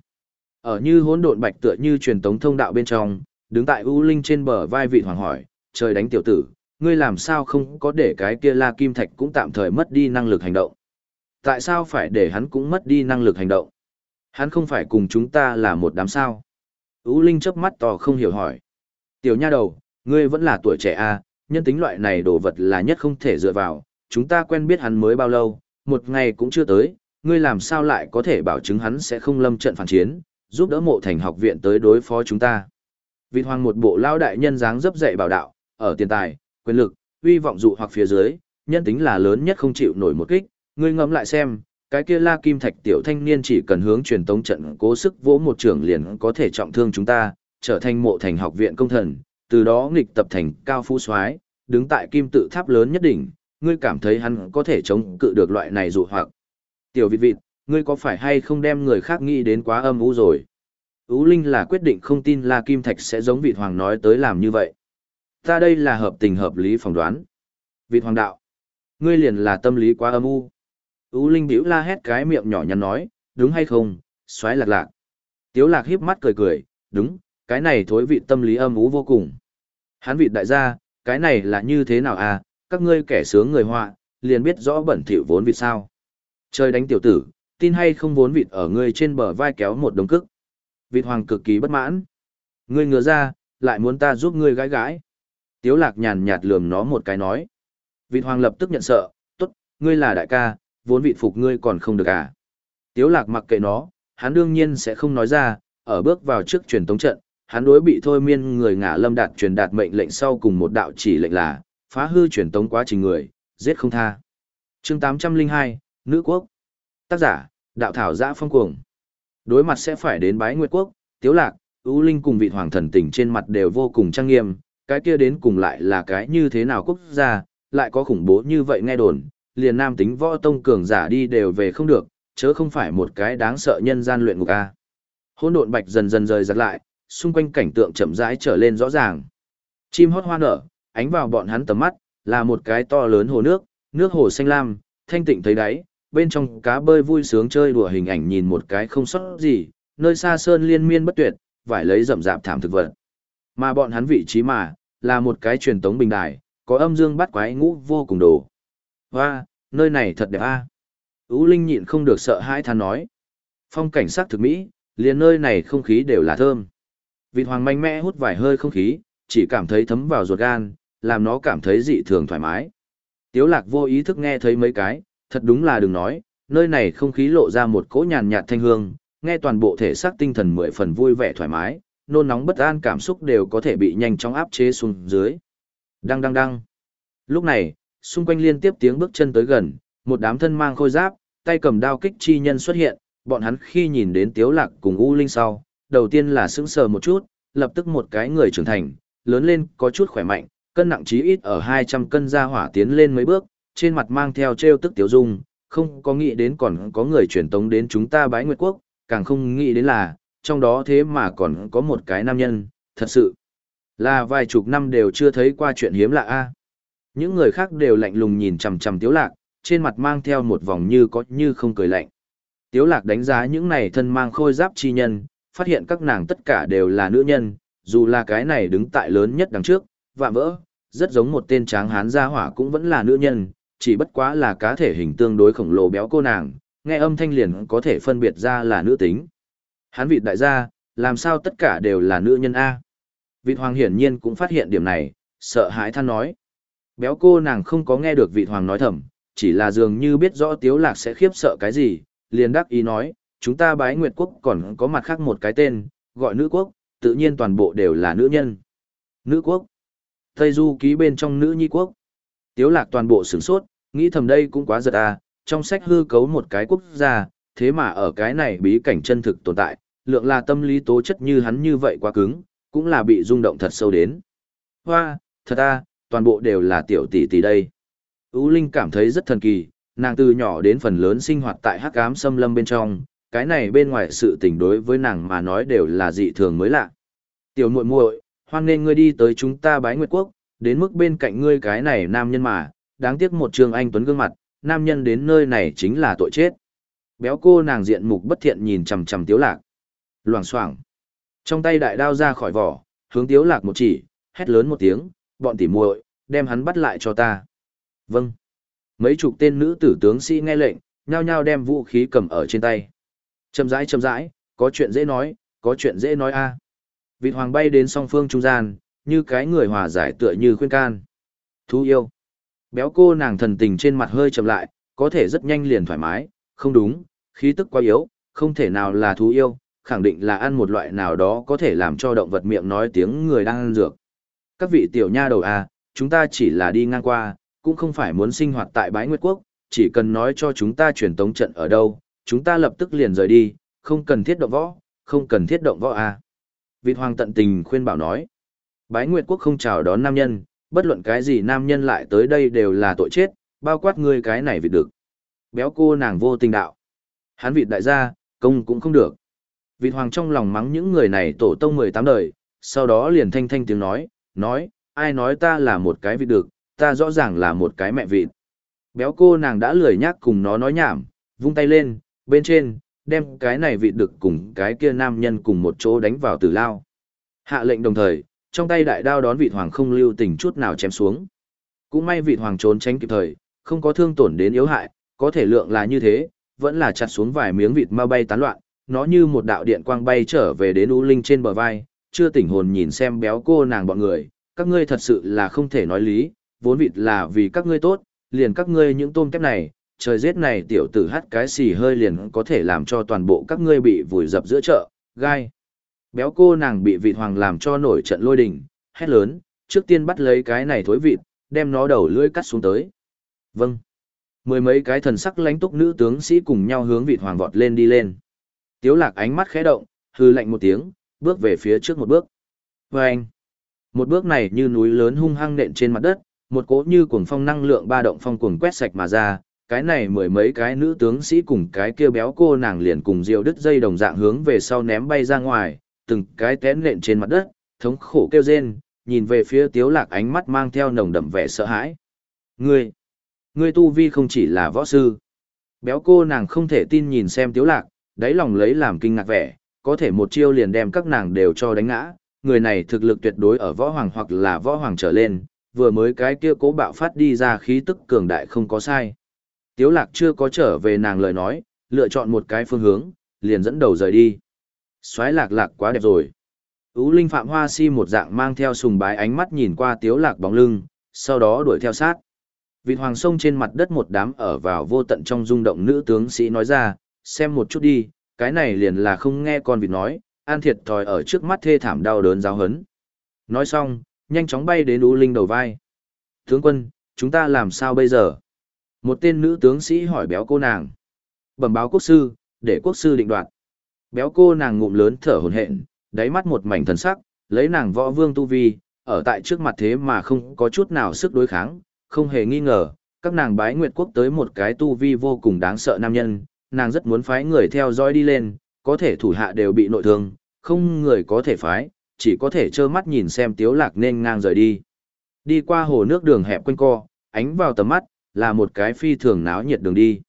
Ở như hỗn độn bạch tựa như truyền tống thông đạo bên trong, đứng tại U Linh trên bờ vai vị hoàng hỏi, trời đánh tiểu tử, ngươi làm sao không có để cái kia La Kim Thạch cũng tạm thời mất đi năng lực hành động? Tại sao phải để hắn cũng mất đi năng lực hành động? Hắn không phải cùng chúng ta là một đám sao? U Linh chớp mắt to không hiểu hỏi. Tiểu nha đầu, ngươi vẫn là tuổi trẻ a, à, nhân tính loại này đồ vật là nhất không thể dựa vào, chúng ta quen biết hắn mới bao lâu, một ngày cũng chưa tới, ngươi làm sao lại có thể bảo chứng hắn sẽ không lâm trận phản chiến, giúp đỡ mộ thành học viện tới đối phó chúng ta. Vịt hoàng một bộ lao đại nhân dáng dấp dạy bảo đạo, ở tiền tài, quyền lực, uy vọng dụ hoặc phía dưới, nhân tính là lớn nhất không chịu nổi một kích, ngươi ngẫm lại xem, cái kia La Kim Thạch tiểu thanh niên chỉ cần hướng truyền tống trận cố sức vỗ một trưởng liền có thể trọng thương chúng ta, trở thành mộ thành học viện công thần, từ đó nghịch tập thành cao phú soái, đứng tại kim tự tháp lớn nhất đỉnh, ngươi cảm thấy hắn có thể chống cự được loại này dụ hoặc. Tiểu vịt vịt, ngươi có phải hay không đem người khác nghĩ đến quá âm u rồi? Ú Linh là quyết định không tin La Kim Thạch sẽ giống vịt hoàng nói tới làm như vậy. Ta đây là hợp tình hợp lý phỏng đoán. Vịt hoàng đạo. Ngươi liền là tâm lý quá âm u. Ú Linh biểu la hét cái miệng nhỏ nhắn nói, đúng hay không, xoáy lạc lạc. Tiếu lạc híp mắt cười cười, đúng, cái này thối vị tâm lý âm ú vô cùng. Hắn vị đại gia, cái này là như thế nào à, các ngươi kẻ sướng người họa, liền biết rõ bẩn thỉu vốn vịt sao. chơi đánh tiểu tử, tin hay không vốn vịt ở ngươi trên bờ vai kéo một đống cức. Vịt hoàng cực kỳ bất mãn. Ngươi ngừa ra, lại muốn ta giúp ngươi gái gái. Tiếu lạc nhàn nhạt lườm nó một cái nói. Vịt hoàng lập tức nhận sợ, tốt, ngươi là đại ca, vốn vịt phục ngươi còn không được à. Tiếu lạc mặc kệ nó, hắn đương nhiên sẽ không nói ra, ở bước vào trước truyền tống trận, hắn đối bị thôi miên người ngả lâm đạt truyền đạt mệnh lệnh sau cùng một đạo chỉ lệnh là, phá hư truyền tống quá trình người, giết không tha. Chương 802, Nữ quốc. Tác giả, đạo thảo giã phong cuồng. Đối mặt sẽ phải đến bái nguyệt quốc, tiếu lạc, ưu linh cùng vị hoàng thần tỉnh trên mặt đều vô cùng trang nghiêm, cái kia đến cùng lại là cái như thế nào quốc gia, lại có khủng bố như vậy nghe đồn, liền nam tính võ tông cường giả đi đều về không được, chớ không phải một cái đáng sợ nhân gian luyện ngục a. Hỗn độn bạch dần dần rời giật lại, xung quanh cảnh tượng chậm rãi trở lên rõ ràng. Chim hót hoa nở, ánh vào bọn hắn tầm mắt, là một cái to lớn hồ nước, nước hồ xanh lam, thanh tịnh thấy đáy, bên trong cá bơi vui sướng chơi đùa hình ảnh nhìn một cái không sót gì, nơi xa sơn liên miên bất tuyệt, vải lấy rậm rạp thảm thực vật. Mà bọn hắn vị trí mà, là một cái truyền tống bình đài, có âm dương bắt quái ngũ vô cùng đồ. Hoa, nơi này thật đẹp a. À. Ú Linh nhịn không được sợ hãi than nói. Phong cảnh sắc thực mỹ, liền nơi này không khí đều là thơm. Vịt hoàng mạnh mẽ hút vài hơi không khí, chỉ cảm thấy thấm vào ruột gan, làm nó cảm thấy dị thường thoải mái. Tiếu lạc vô ý thức nghe thấy mấy cái, thật đúng là đừng nói, nơi này không khí lộ ra một cỗ nhàn nhạt thanh hương, nghe toàn bộ thể xác tinh thần mười phần vui vẻ thoải mái, nôn nóng bất an cảm xúc đều có thể bị nhanh chóng áp chế xuống dưới. Đang đang đang. Lúc này, xung quanh liên tiếp tiếng bước chân tới gần, một đám thân mang khôi giáp, tay cầm đao kích chi nhân xuất hiện, bọn hắn khi nhìn đến Tiếu Lạc cùng U Linh sau, đầu tiên là sững sờ một chút, lập tức một cái người trưởng thành, lớn lên có chút khỏe mạnh, cân nặng chí ít ở 200 cân ra hỏa tiến lên mấy bước, trên mặt mang theo treo tức tiểu dung, không có nghĩ đến còn có người truyền tống đến chúng ta bái nguyệt quốc, càng không nghĩ đến là, trong đó thế mà còn có một cái nam nhân, thật sự là vài chục năm đều chưa thấy qua chuyện hiếm lạ a. Những người khác đều lạnh lùng nhìn chằm chằm Tiếu Lạc, trên mặt mang theo một vòng như có như không cười lạnh. Tiếu Lạc đánh giá những này thân mang khôi giáp chi nhân, phát hiện các nàng tất cả đều là nữ nhân, dù là cái này đứng tại lớn nhất đằng trước, vạm vỡ, rất giống một tên tráng hán gia hỏa cũng vẫn là nữ nhân, chỉ bất quá là cá thể hình tương đối khổng lồ béo cô nàng, nghe âm thanh liền có thể phân biệt ra là nữ tính. Hán vị đại gia, làm sao tất cả đều là nữ nhân A. Vị hoàng hiển nhiên cũng phát hiện điểm này, sợ hãi than nói. Béo cô nàng không có nghe được vị hoàng nói thầm, chỉ là dường như biết rõ tiếu lạc sẽ khiếp sợ cái gì, liền đắc ý nói, chúng ta bái nguyệt quốc còn có mặt khác một cái tên, gọi nữ quốc, tự nhiên toàn bộ đều là nữ nhân. Nữ quốc. Tây du ký bên trong nữ nhi quốc. Tiếu lạc toàn bộ sửng sốt, nghĩ thầm đây cũng quá giật à, trong sách hư cấu một cái quốc gia, thế mà ở cái này bí cảnh chân thực tồn tại, lượng là tâm lý tố chất như hắn như vậy quá cứng, cũng là bị rung động thật sâu đến. Hoa, thật à, toàn bộ đều là tiểu tỷ tỷ đây. Ú Linh cảm thấy rất thần kỳ, nàng từ nhỏ đến phần lớn sinh hoạt tại hắc ám xâm lâm bên trong, cái này bên ngoài sự tình đối với nàng mà nói đều là dị thường mới lạ. Tiểu muội muội, hoan nên ngươi đi tới chúng ta bái nguyệt quốc, đến mức bên cạnh ngươi cái này nam nhân mà, đáng tiếc một trường anh tuấn gương mặt, nam nhân đến nơi này chính là tội chết. Béo cô nàng diện mục bất thiện nhìn chằm chằm tiếu lạc. Loảng xoảng. Trong tay đại đao ra khỏi vỏ, hướng tiếu lạc một chỉ, hét lớn một tiếng, bọn tỉ muội, đem hắn bắt lại cho ta. Vâng. Mấy chục tên nữ tử tướng sĩ nghe lệnh, nhao nhao đem vũ khí cầm ở trên tay. Chậm rãi chậm rãi, có chuyện dễ nói, có chuyện dễ nói a. À. Vịt hoàng bay đến song phương trung gian, như cái người hòa giải tựa như khuyên can. Thú yêu. Béo cô nàng thần tình trên mặt hơi chậm lại, có thể rất nhanh liền thoải mái, không đúng, khí tức quá yếu, không thể nào là thú yêu, khẳng định là ăn một loại nào đó có thể làm cho động vật miệng nói tiếng người đang ăn dược. Các vị tiểu nha đầu à, chúng ta chỉ là đi ngang qua, cũng không phải muốn sinh hoạt tại bái nguyệt quốc, chỉ cần nói cho chúng ta truyền tống trận ở đâu, chúng ta lập tức liền rời đi, không cần thiết động võ, không cần thiết động võ à. Vịt hoàng tận tình khuyên bảo nói, bái nguyệt quốc không chào đón nam nhân, bất luận cái gì nam nhân lại tới đây đều là tội chết, bao quát ngươi cái này vịt được. Béo cô nàng vô tình đạo. Hán vịt đại gia, công cũng không được. Vịt hoàng trong lòng mắng những người này tổ tông 18 đời, sau đó liền thanh thanh tiếng nói, nói, ai nói ta là một cái vịt được, ta rõ ràng là một cái mẹ vịt. Béo cô nàng đã lười nhắc cùng nó nói nhảm, vung tay lên, bên trên, đem cái này vịt được cùng cái kia nam nhân cùng một chỗ đánh vào tử lao. Hạ lệnh đồng thời, trong tay đại đao đón vị hoàng không lưu tình chút nào chém xuống. Cũng may vị hoàng trốn tránh kịp thời, không có thương tổn đến yếu hại, có thể lượng là như thế, vẫn là chặt xuống vài miếng vịt ma bay tán loạn, nó như một đạo điện quang bay trở về đến U Linh trên bờ vai, chưa tỉnh hồn nhìn xem béo cô nàng bọn người, các ngươi thật sự là không thể nói lý, vốn vịt là vì các ngươi tốt, liền các ngươi những tôm kép này, trời giết này tiểu tử hắt cái xì hơi liền có thể làm cho toàn bộ các ngươi bị vùi dập giữa chợ, gai. Béo cô nàng bị vịt hoàng làm cho nổi trận lôi đình, hét lớn, trước tiên bắt lấy cái này thối vịt, đem nó đầu lưỡi cắt xuống tới. Vâng. Mười mấy cái thần sắc lãnh túc nữ tướng sĩ cùng nhau hướng vịt hoàng vọt lên đi lên. Tiếu lạc ánh mắt khẽ động, hư lạnh một tiếng, bước về phía trước một bước. Và anh, một bước này như núi lớn hung hăng nện trên mặt đất, một cỗ như cuồng phong năng lượng ba động phong cuồng quét sạch mà ra, cái này mười mấy cái nữ tướng sĩ cùng cái kia béo cô nàng liền cùng diều đứt dây đồng dạng hướng về sau ném bay ra ngoài, từng cái tén nện trên mặt đất, thống khổ kêu rên, nhìn về phía tiếu lạc ánh mắt mang theo nồng đậm vẻ sợ hãi. Ngươi, ngươi tu vi không chỉ là võ sư. Béo cô nàng không thể tin nhìn xem tiếu lạc, đáy lòng lấy làm kinh ngạc vẻ, có thể một chiêu liền đem các nàng đều cho đánh ngã, người này thực lực tuyệt đối ở võ hoàng hoặc là võ hoàng trở lên, vừa mới cái kia cố bạo phát đi ra khí tức cường đại không có sai. Tiếu lạc chưa có trở về nàng lời nói, lựa chọn một cái phương hướng, liền dẫn đầu rời đi. Xoái lạc lạc quá đẹp rồi. Ú Linh Phạm Hoa Si một dạng mang theo sùng bái ánh mắt nhìn qua tiếu lạc bóng lưng, sau đó đuổi theo sát. Vịt hoàng sông trên mặt đất một đám ở vào vô tận trong rung động nữ tướng sĩ nói ra, xem một chút đi, cái này liền là không nghe con vịt nói, an thiệt thòi ở trước mắt thê thảm đau đớn giáo hấn. Nói xong, nhanh chóng bay đến Ú Linh đầu vai. Tướng quân, chúng ta làm sao bây giờ? Một tên nữ tướng sĩ hỏi béo cô nàng. Bẩm báo quốc sư, để quốc sư định đoạt. Béo cô nàng ngụm lớn thở hổn hển, đáy mắt một mảnh thần sắc, lấy nàng võ vương tu vi, ở tại trước mặt thế mà không có chút nào sức đối kháng, không hề nghi ngờ, các nàng bái nguyệt quốc tới một cái tu vi vô cùng đáng sợ nam nhân, nàng rất muốn phái người theo dõi đi lên, có thể thủ hạ đều bị nội thương, không người có thể phái, chỉ có thể trơ mắt nhìn xem tiếu lạc nên ngang rời đi. Đi qua hồ nước đường hẹp quanh co, ánh vào tầm mắt, là một cái phi thường náo nhiệt đường đi.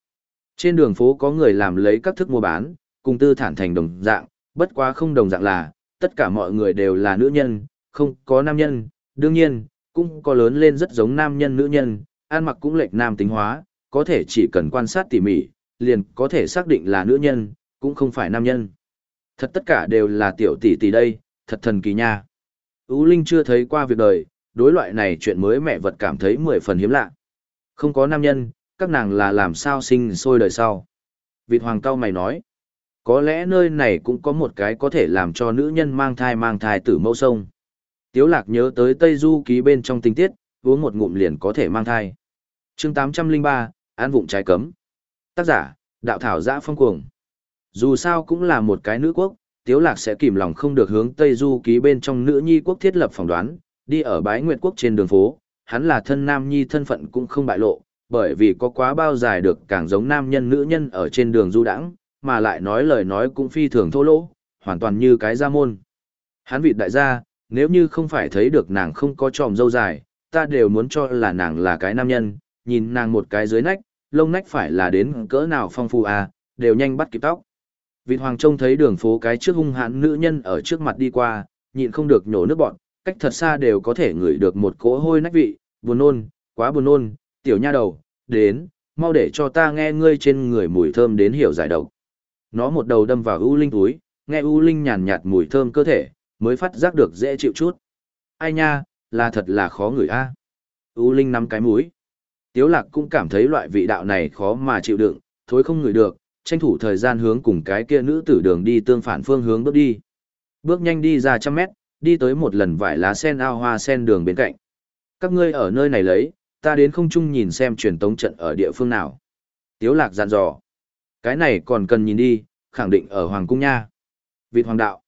Trên đường phố có người làm lấy các thức mua bán, cùng tư thản thành đồng dạng, bất quá không đồng dạng là, tất cả mọi người đều là nữ nhân, không có nam nhân, đương nhiên, cũng có lớn lên rất giống nam nhân nữ nhân, ăn mặc cũng lệch nam tính hóa, có thể chỉ cần quan sát tỉ mỉ, liền có thể xác định là nữ nhân, cũng không phải nam nhân. Thật tất cả đều là tiểu tỷ tỷ đây, thật thần kỳ nha. Ú Linh chưa thấy qua việc đời, đối loại này chuyện mới mẹ vật cảm thấy mười phần hiếm lạ. Không có nam nhân, các nàng là làm sao sinh sôi đời sau. Vịt hoàng cao mày nói, có lẽ nơi này cũng có một cái có thể làm cho nữ nhân mang thai mang thai tử mẫu sông. Tiếu lạc nhớ tới Tây Du ký bên trong tình tiết, uống một ngụm liền có thể mang thai. chương 803, an vụng trái cấm. Tác giả, đạo thảo giã phong cuồng. Dù sao cũng là một cái nữ quốc, Tiếu lạc sẽ kìm lòng không được hướng Tây Du ký bên trong nữ nhi quốc thiết lập phỏng đoán, đi ở bái nguyệt quốc trên đường phố, hắn là thân nam nhi thân phận cũng không bại lộ, bởi vì có quá bao dài được càng giống nam nhân nữ nhân ở trên đường du đãng, mà lại nói lời nói cũng phi thường thô lỗ, hoàn toàn như cái gia môn. Hắn vị đại gia, nếu như không phải thấy được nàng không có tròm dâu dài, ta đều muốn cho là nàng là cái nam nhân, nhìn nàng một cái dưới nách, lông nách phải là đến cỡ nào phong phú à, đều nhanh bắt kịp tóc. Vịt hoàng trông thấy đường phố cái trước hung hãn nữ nhân ở trước mặt đi qua, nhịn không được nhổ nước bọn, cách thật xa đều có thể ngửi được một cỗ hôi nách vị, buồn nôn, quá buồn nôn, tiểu nha đầu, đến, mau để cho ta nghe ngươi trên người mùi thơm đến hiểu giải độc. Nó một đầu đâm vào U Linh túi, nghe U Linh nhàn nhạt mùi thơm cơ thể, mới phát giác được dễ chịu chút. Ai nha, là thật là khó ngửi a. U Linh nắm cái mũi. Tiếu Lạc cũng cảm thấy loại vị đạo này khó mà chịu đựng, thối không ngửi được, tranh thủ thời gian hướng cùng cái kia nữ tử đường đi tương phản phương hướng bước đi. Bước nhanh đi ra trăm mét, đi tới một lần vải lá sen ao hoa sen đường bên cạnh. Các ngươi ở nơi này lấy, ta đến không chung nhìn xem truyền tống trận ở địa phương nào. Tiếu lạc dặn dò. Cái này còn cần nhìn đi, khẳng định ở Hoàng Cung nha. Vịt Hoàng Đạo.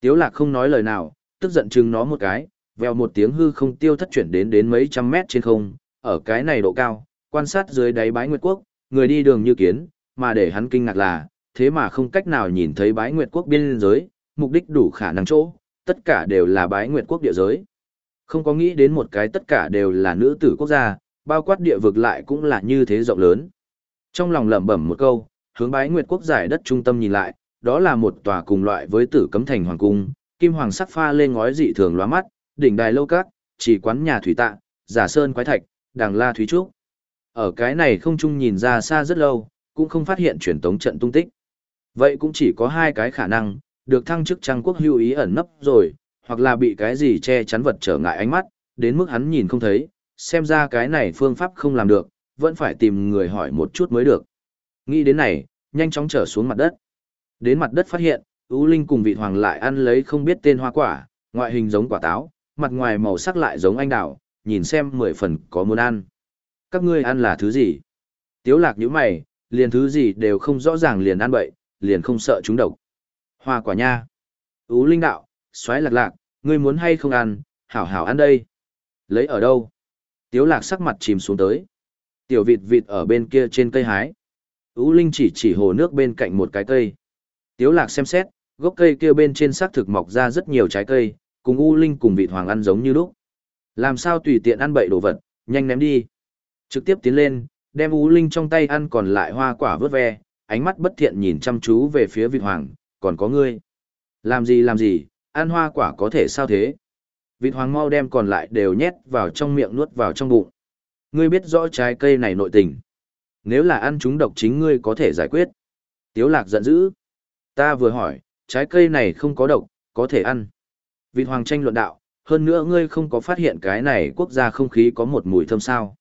Tiếu lạc không nói lời nào, tức giận chừng nó một cái, vèo một tiếng hư không tiêu thất chuyển đến đến mấy trăm mét trên không, ở cái này độ cao, quan sát dưới đáy bái nguyệt quốc, người đi đường như kiến, mà để hắn kinh ngạc là, thế mà không cách nào nhìn thấy bái nguyệt quốc biên giới, mục đích đủ khả năng chỗ, tất cả đều là bái nguyệt quốc địa giới. Không có nghĩ đến một cái tất cả đều là nữ tử quốc gia, bao quát địa vực lại cũng là như thế rộng lớn. Trong lòng lẩm bẩm một câu, hướng bái nguyệt quốc giải đất trung tâm nhìn lại, đó là một tòa cùng loại với tử cấm thành hoàng cung, kim hoàng sắc pha lên ngói dị thường lóa mắt, đỉnh đài lâu các, chỉ quán nhà thủy tạ, giả sơn quái thạch, đàng la thúy trúc. Ở cái này không trung nhìn ra xa rất lâu, cũng không phát hiện truyền tống trận tung tích. Vậy cũng chỉ có hai cái khả năng, được thăng chức trang quốc hưu ý ẩn nấp rồi, hoặc là bị cái gì che chắn vật trở ngại ánh mắt, đến mức hắn nhìn không thấy, xem ra cái này phương pháp không làm được, vẫn phải tìm người hỏi một chút mới được. Nghĩ đến này, nhanh chóng trở xuống mặt đất. Đến mặt đất phát hiện, U Linh cùng vị hoàng lại ăn lấy không biết tên hoa quả, ngoại hình giống quả táo, mặt ngoài màu sắc lại giống anh đào, nhìn xem mười phần có muốn ăn. Các ngươi ăn là thứ gì? Tiếu lạc như mày, liền thứ gì đều không rõ ràng liền ăn bậy, liền không sợ chúng độc. Hoa quả nha. U Linh đạo, xoáy lạc lạc, ngươi muốn hay không ăn, hảo hảo ăn đây. Lấy ở đâu? Tiếu lạc sắc mặt chìm xuống tới. Tiểu vịt vịt ở bên kia trên cây hái. Ú Linh chỉ chỉ hồ nước bên cạnh một cái cây. Tiếu lạc xem xét, gốc cây kia bên trên xác thực mọc ra rất nhiều trái cây, cùng U Linh cùng vịt hoàng ăn giống như lúc. Làm sao tùy tiện ăn bậy đồ vật, nhanh ném đi. Trực tiếp tiến lên, đem U Linh trong tay ăn còn lại hoa quả vớt ve, ánh mắt bất thiện nhìn chăm chú về phía vịt hoàng, còn có ngươi. Làm gì làm gì, ăn hoa quả có thể sao thế? Vịt hoàng mau đem còn lại đều nhét vào trong miệng nuốt vào trong bụng. Ngươi biết rõ trái cây này nội tình. Nếu là ăn chúng độc chính ngươi có thể giải quyết. Tiếu lạc giận dữ. Ta vừa hỏi, trái cây này không có độc, có thể ăn. Vịt hoàng tranh luận đạo, hơn nữa ngươi không có phát hiện cái này quốc gia không khí có một mùi thơm sao.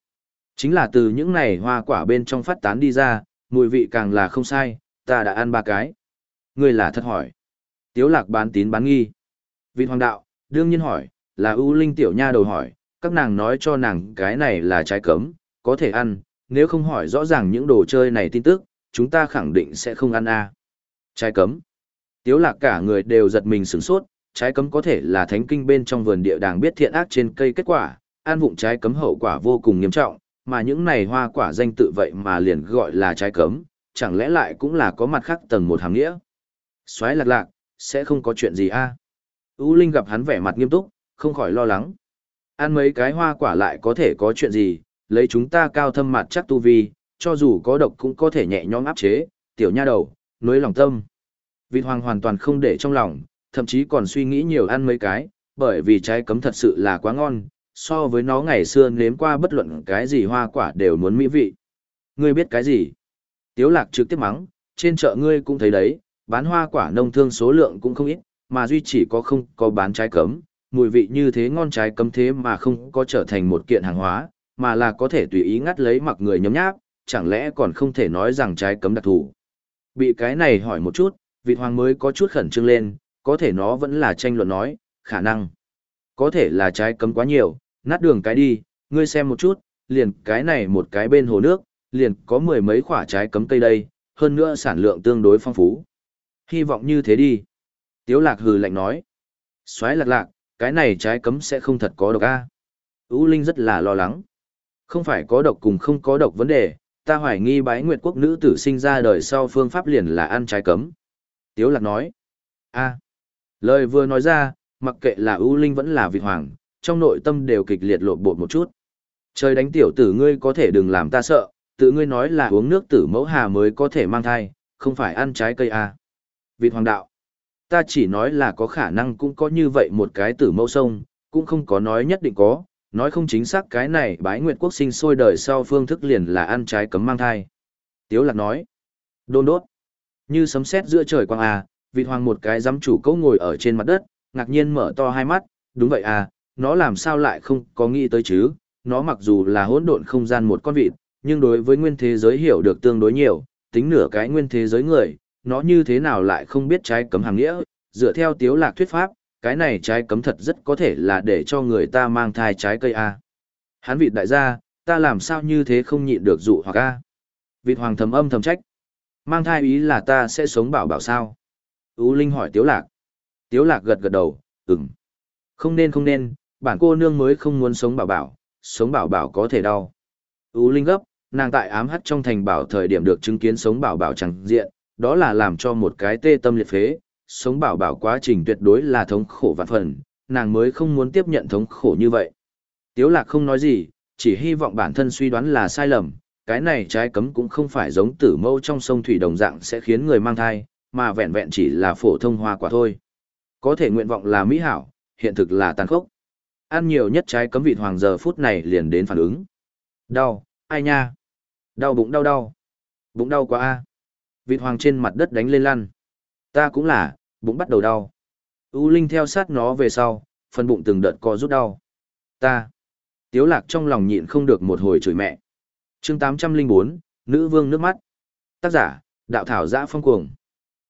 Chính là từ những này hoa quả bên trong phát tán đi ra, mùi vị càng là không sai, ta đã ăn ba cái. Ngươi là thật hỏi. Tiếu lạc bán tín bán nghi. vị hoàng đạo, đương nhiên hỏi, là ưu linh tiểu nha đầu hỏi, các nàng nói cho nàng cái này là trái cấm, có thể ăn, nếu không hỏi rõ ràng những đồ chơi này tin tức, chúng ta khẳng định sẽ không ăn a. Trái cấm. Tiếu lạc cả người đều giật mình sửng sốt, trái cấm có thể là thánh kinh bên trong vườn địa đàng biết thiện ác trên cây kết quả, ăn vụng trái cấm hậu quả vô cùng nghiêm trọng, mà những này hoa quả danh tự vậy mà liền gọi là trái cấm, chẳng lẽ lại cũng là có mặt khác tầng một hàng nghĩa. Xoái lạc lạc, sẽ không có chuyện gì a? À? U Linh gặp hắn vẻ mặt nghiêm túc, không khỏi lo lắng. Ăn mấy cái hoa quả lại có thể có chuyện gì, lấy chúng ta cao thâm mặt chắc tu vi, cho dù có độc cũng có thể nhẹ nhõm áp chế, tiểu nha đầu, nối lòng tâm. Vịt hoàng hoàn toàn không để trong lòng, thậm chí còn suy nghĩ nhiều ăn mấy cái, bởi vì trái cấm thật sự là quá ngon, so với nó ngày xưa nếm qua bất luận cái gì hoa quả đều muốn mỹ vị. Ngươi biết cái gì? Tiếu lạc trực tiếp mắng, trên chợ ngươi cũng thấy đấy, bán hoa quả nông thương số lượng cũng không ít, mà duy chỉ có không có bán trái cấm, mùi vị như thế ngon trái cấm thế mà không có trở thành một kiện hàng hóa, mà là có thể tùy ý ngắt lấy mặc người nhấm nháp, chẳng lẽ còn không thể nói rằng trái cấm đặc thù. Bị cái này hỏi một chút, vị hoàng mới có chút khẩn trương lên, có thể nó vẫn là tranh luận nói, khả năng. Có thể là trái cấm quá nhiều, nát đường cái đi, ngươi xem một chút, liền cái này một cái bên hồ nước, liền có mười mấy quả trái cấm cây đây, hơn nữa sản lượng tương đối phong phú. Hy vọng như thế đi. Tiếu lạc hừ lạnh nói. xoáy lạc lạc, cái này trái cấm sẽ không thật có độc a. Ú Linh rất là lo lắng. Không phải có độc cùng không có độc vấn đề, ta hoài nghi bái nguyệt quốc nữ tử sinh ra đời sau phương pháp liền là ăn trái cấm. Tiếu lạc nói. a Lời vừa nói ra, mặc kệ là ưu linh vẫn là vị hoàng, trong nội tâm đều kịch liệt lộn bột một chút. Trời đánh tiểu tử ngươi có thể đừng làm ta sợ, tự ngươi nói là uống nước tử mẫu hà mới có thể mang thai, không phải ăn trái cây à. Vịt hoàng đạo. Ta chỉ nói là có khả năng cũng có như vậy một cái tử mẫu sông, cũng không có nói nhất định có, nói không chính xác cái này bái nguyệt quốc sinh sôi đời sau phương thức liền là ăn trái cấm mang thai. Tiếu lạc nói. Đôn đốt. Như sấm sét giữa trời quang à, vịt hoàng một cái giám chủ cấu ngồi ở trên mặt đất, ngạc nhiên mở to hai mắt, đúng vậy à, nó làm sao lại không có nghĩ tới chứ, nó mặc dù là hỗn độn không gian một con vịt, nhưng đối với nguyên thế giới hiểu được tương đối nhiều, tính nửa cái nguyên thế giới người, nó như thế nào lại không biết trái cấm hàng nghĩa, dựa theo tiếu lạc thuyết pháp, cái này trái cấm thật rất có thể là để cho người ta mang thai trái cây a. Hắn vịt đại gia, ta làm sao như thế không nhịn được dụ hoặc a. Vịt hoàng thầm âm thầm trách. Mang thai ý là ta sẽ sống bảo bảo sao? Ú Linh hỏi Tiếu Lạc. Tiếu Lạc gật gật đầu, ừm. Không nên không nên, bản cô nương mới không muốn sống bảo bảo, sống bảo bảo có thể đau. Ú Linh gấp, nàng tại ám hắt trong thành bảo thời điểm được chứng kiến sống bảo bảo chẳng diện, đó là làm cho một cái tê tâm liệt phế, sống bảo bảo quá trình tuyệt đối là thống khổ vạn phần, nàng mới không muốn tiếp nhận thống khổ như vậy. Tiếu Lạc không nói gì, chỉ hy vọng bản thân suy đoán là sai lầm, cái này trái cấm cũng không phải giống tử mâu trong sông thủy đồng dạng sẽ khiến người mang thai, mà vẹn vẹn chỉ là phổ thông hoa quả thôi. Có thể nguyện vọng là mỹ hảo, hiện thực là tàn khốc. Ăn nhiều nhất trái cấm vịt hoàng giờ phút này liền đến phản ứng. Đau, ai nha? Đau bụng đau đau. Bụng đau quá a. Vịt hoàng trên mặt đất đánh lên lăn. Ta cũng là, bụng bắt đầu đau. U Linh theo sát nó về sau, phần bụng từng đợt co rút đau. Ta. Tiếu lạc trong lòng nhịn không được một hồi chửi mẹ. Chương 804, Nữ vương nước mắt. Tác giả, đạo thảo giã phong cuồng.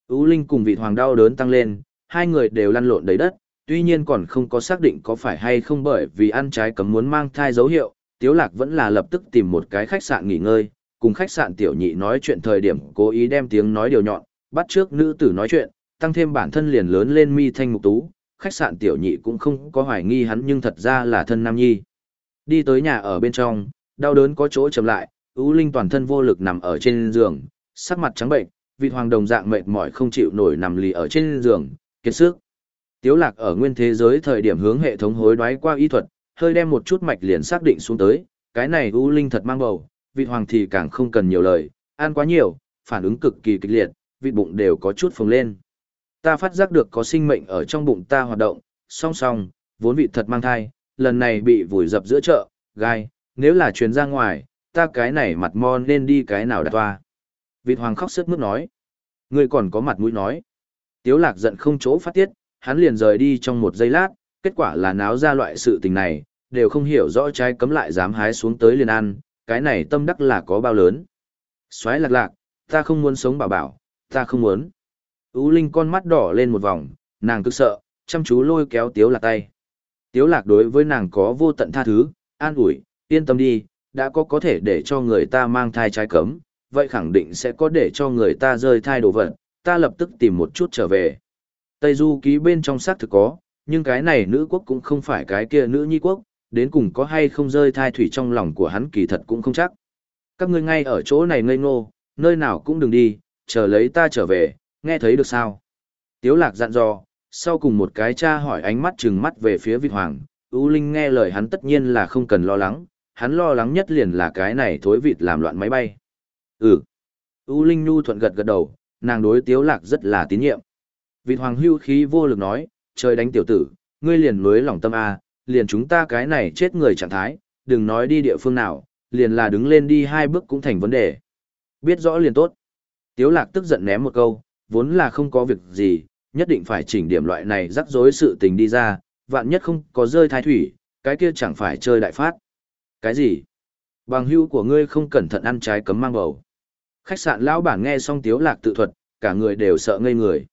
U Linh cùng vị hoàng đau đớn tăng lên, hai người đều lăn lộn đầy đất, tuy nhiên còn không có xác định có phải hay không bởi vì ăn trái cấm muốn mang thai dấu hiệu, Tiếu Lạc vẫn là lập tức tìm một cái khách sạn nghỉ ngơi, cùng khách sạn tiểu nhị nói chuyện thời điểm cố ý đem tiếng nói điều nhọn, bắt trước nữ tử nói chuyện, tăng thêm bản thân liền lớn lên mi thanh mục tú, khách sạn tiểu nhị cũng không có hoài nghi hắn nhưng thật ra là thân nam nhi. Đi tới nhà ở bên trong, đau đớn có chỗ chậm lại, U Linh toàn thân vô lực nằm ở trên giường, sắc mặt trắng bệnh, vị hoàng đồng dạng mệt mỏi không chịu nổi nằm lì ở trên giường, kiệt sức. Tiếu lạc ở nguyên thế giới thời điểm hướng hệ thống hối đoái qua y thuật, hơi đem một chút mạch liền xác định xuống tới, cái này U Linh thật mang bầu, vị hoàng thì càng không cần nhiều lời, ăn quá nhiều, phản ứng cực kỳ kịch liệt, vị bụng đều có chút phồng lên. Ta phát giác được có sinh mệnh ở trong bụng ta hoạt động, song song, vốn vị thật mang thai, lần này bị vùi dập giữa chợ, gai, nếu là truyền ra ngoài, ta cái này mặt mo nên đi cái nào đặt toa. Vịt hoàng khóc sức mướt nói. Ngươi còn có mặt mũi nói. Tiếu lạc giận không chỗ phát tiết, hắn liền rời đi trong một giây lát, kết quả là náo ra loại sự tình này, đều không hiểu rõ trái cấm lại dám hái xuống tới liền ăn, cái này tâm đắc là có bao lớn. Xoái lạc lạc, ta không muốn sống bảo bảo, ta không muốn. Ú Linh con mắt đỏ lên một vòng, nàng cực sợ, chăm chú lôi kéo Tiếu lạc tay. Tiếu lạc đối với nàng có vô tận tha thứ, an ủi, yên tâm đi, đã có có thể để cho người ta mang thai trái cấm, vậy khẳng định sẽ có để cho người ta rơi thai đồ vật, ta lập tức tìm một chút trở về. Tây Du ký bên trong xác thực có, nhưng cái này nữ quốc cũng không phải cái kia nữ nhi quốc, đến cùng có hay không rơi thai thủy trong lòng của hắn kỳ thật cũng không chắc. Các ngươi ngay ở chỗ này ngây ngô, nơi nào cũng đừng đi, chờ lấy ta trở về, nghe thấy được sao? Tiếu lạc dặn dò, sau cùng một cái cha hỏi ánh mắt trừng mắt về phía vị hoàng, U Linh nghe lời hắn tất nhiên là không cần lo lắng, hắn lo lắng nhất liền là cái này thối vịt làm loạn máy bay. Ừ. U Linh Nhu thuận gật gật đầu, nàng đối Tiếu Lạc rất là tín nhiệm. Vịt hoàng hưu khí vô lực nói, trời đánh tiểu tử, ngươi liền lưới lòng tâm A, liền chúng ta cái này chết người trạng thái, đừng nói đi địa phương nào, liền là đứng lên đi hai bước cũng thành vấn đề. Biết rõ liền tốt. Tiếu Lạc tức giận ném một câu, vốn là không có việc gì, nhất định phải chỉnh điểm loại này rắc rối sự tình đi ra, vạn nhất không có rơi thái thủy, cái kia chẳng phải chơi đại phát. Cái gì? Bằng hữu của ngươi không cẩn thận ăn trái cấm mang bầu. Khách sạn lão bản nghe xong tiếu lạc tự thuật, cả người đều sợ ngây người.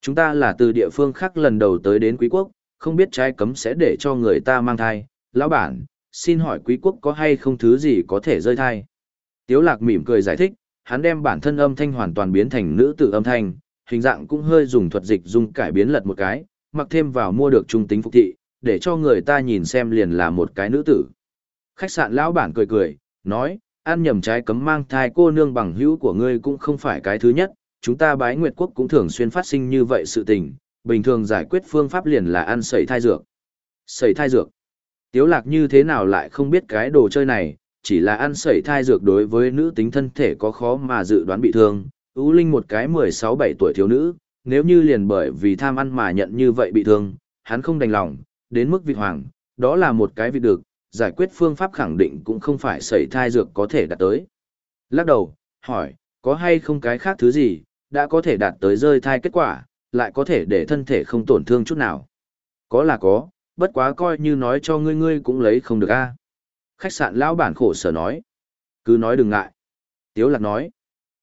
Chúng ta là từ địa phương khác lần đầu tới đến quý quốc, không biết trái cấm sẽ để cho người ta mang thai. Lão bản, xin hỏi quý quốc có hay không thứ gì có thể rơi thai? Tiếu lạc mỉm cười giải thích, hắn đem bản thân âm thanh hoàn toàn biến thành nữ tử âm thanh, hình dạng cũng hơi dùng thuật dịch dung cải biến lật một cái, mặc thêm vào mua được trung tính phục thị, để cho người ta nhìn xem liền là một cái nữ tử. Khách sạn lão bản cười cười, nói, ăn nhầm trái cấm mang thai cô nương bằng hữu của ngươi cũng không phải cái thứ nhất, chúng ta bái nguyệt quốc cũng thường xuyên phát sinh như vậy sự tình, bình thường giải quyết phương pháp liền là ăn sẩy thai dược. Sẩy thai dược. Tiếu lạc như thế nào lại không biết cái đồ chơi này, chỉ là ăn sẩy thai dược đối với nữ tính thân thể có khó mà dự đoán bị thương. Ú Linh một cái 16-17 tuổi thiếu nữ, nếu như liền bởi vì tham ăn mà nhận như vậy bị thương, hắn không đành lòng, đến mức vị hoàng, đó là một cái việc được, giải quyết phương pháp khẳng định cũng không phải sẩy thai dược có thể đạt tới. Lắc đầu, hỏi, có hay không cái khác thứ gì, đã có thể đạt tới rơi thai kết quả, lại có thể để thân thể không tổn thương chút nào. Có là có, bất quá coi như nói cho ngươi ngươi cũng lấy không được a. Khách sạn lão bản khổ sở nói. Cứ nói đừng ngại. Tiếu lạc nói.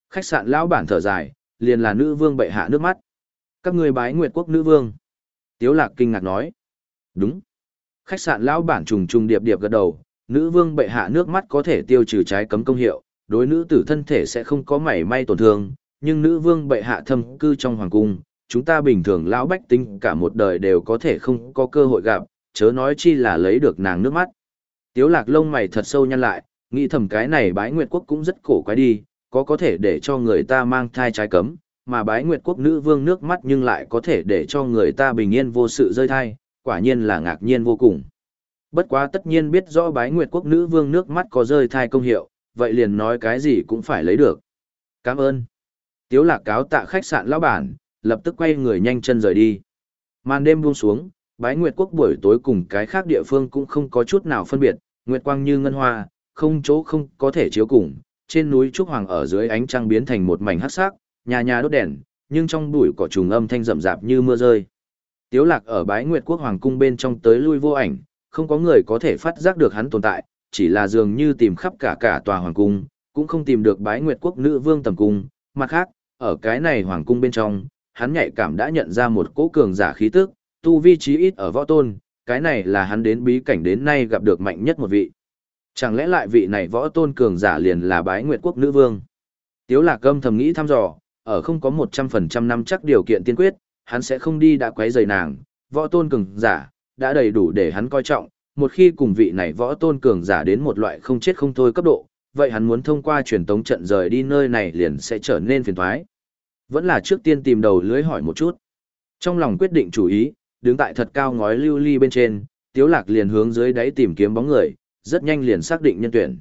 Khách sạn lão bản thở dài, liền là nữ vương bệ hạ nước mắt. Các ngươi bái nguyệt quốc nữ vương. Tiếu lạc kinh ngạc nói. Đúng. Khách sạn lão bản trùng trùng điệp điệp gật đầu, nữ vương bệ hạ nước mắt có thể tiêu trừ trái cấm công hiệu, đối nữ tử thân thể sẽ không có mảy may tổn thương, nhưng nữ vương bệ hạ thâm cư trong hoàng cung, chúng ta bình thường lão bách tính cả một đời đều có thể không có cơ hội gặp, chớ nói chi là lấy được nàng nước mắt. Tiếu lạc lông mày thật sâu nhăn lại, nghĩ thầm cái này bái nguyệt quốc cũng rất cổ quái đi, có có thể để cho người ta mang thai trái cấm, mà bái nguyệt quốc nữ vương nước mắt nhưng lại có thể để cho người ta bình yên vô sự rơi thai, quả nhiên là ngạc nhiên vô cùng. Bất quá tất nhiên biết rõ bái nguyệt quốc nữ vương nước mắt có rơi thai công hiệu, vậy liền nói cái gì cũng phải lấy được. Cảm ơn. Tiếu lạc cáo tạ khách sạn lão bản, lập tức quay người nhanh chân rời đi. Màn đêm buông xuống, bái nguyệt quốc buổi tối cùng cái khác địa phương cũng không có chút nào phân biệt, nguyệt quang như ngân hoa, không chỗ không có thể chiếu cùng, trên núi Trúc Hoàng ở dưới ánh trăng biến thành một mảnh hắc sắc, nhà nhà đốt đèn, nhưng trong bụi cỏ trùng âm thanh rậm rạp như mưa rơi. Tiếu lạc ở bái nguyệt quốc hoàng cung bên trong tới lui vô ảnh, không có người có thể phát giác được hắn tồn tại, chỉ là dường như tìm khắp cả cả tòa hoàng cung, cũng không tìm được bái nguyệt quốc nữ vương tầm cung. Mặt khác, ở cái này hoàng cung bên trong, hắn nhạy cảm đã nhận ra một cỗ cường giả khí tức, tu vi trí ít ở võ tôn, cái này là hắn đến bí cảnh đến nay gặp được mạnh nhất một vị. Chẳng lẽ lại vị này võ tôn cường giả liền là bái nguyệt quốc nữ vương? Tiếu lạc âm thầm nghĩ thăm dò, ở không có 100% năm chắc điều kiện tiên quyết, hắn sẽ không đi đã quấy rầy nàng, võ tôn cường giả, đã đầy đủ để hắn coi trọng, một khi cùng vị này võ tôn cường giả đến một loại không chết không thôi cấp độ, vậy hắn muốn thông qua truyền tống trận rời đi nơi này liền sẽ trở nên phiền toái. Vẫn là trước tiên tìm đầu lưới hỏi một chút. Trong lòng quyết định chủ ý, đứng tại thật cao ngói lưu ly bên trên, Tiếu Lạc liền hướng dưới đáy tìm kiếm bóng người, rất nhanh liền xác định nhân tuyển.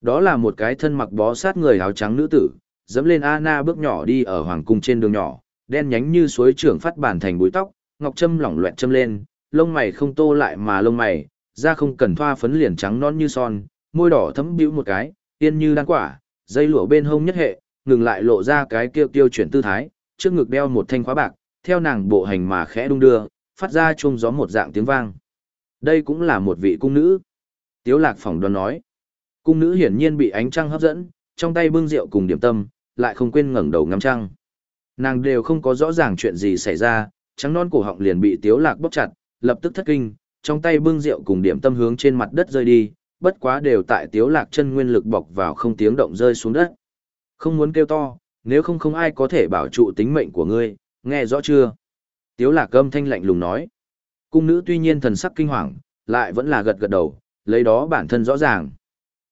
Đó là một cái thân mặc bó sát người áo trắng nữ tử, dẫm lên Anna bước nhỏ đi ở hoàng cung trên đường nhỏ, đen nhánh như suối trưởng phát bản thành búi tóc, ngọc châm lỏng loẹt châm lên, lông mày không tô lại mà lông mày, da không cần thoa phấn liền trắng non như son, môi đỏ thấm bĩu một cái, tiên như đan quả, dây lụa bên hông nhất hệ, ngừng lại lộ ra cái kêu tiêu chuyển tư thái, trước ngực đeo một thanh khóa bạc, theo nàng bộ hành mà khẽ đung đưa, phát ra chung gió một dạng tiếng vang. Đây cũng là một vị cung nữ. Tiếu lạc phỏng đoán nói. Cung nữ hiển nhiên bị ánh trăng hấp dẫn, trong tay bưng rượu cùng điểm tâm, lại không quên ngẩng đầu ngắm trăng. Nàng đều không có rõ ràng chuyện gì xảy ra, trắng non cổ họng liền bị tiếu lạc bóp chặt, lập tức thất kinh, trong tay bưng rượu cùng điểm tâm hướng trên mặt đất rơi đi, bất quá đều tại tiếu lạc chân nguyên lực bọc vào không tiếng động rơi xuống đất. Không muốn kêu to, nếu không không ai có thể bảo trụ tính mệnh của ngươi, nghe rõ chưa? Tiếu lạc âm thanh lạnh lùng nói. Cung nữ tuy nhiên thần sắc kinh hoàng, lại vẫn là gật gật đầu, lấy đó bản thân rõ ràng.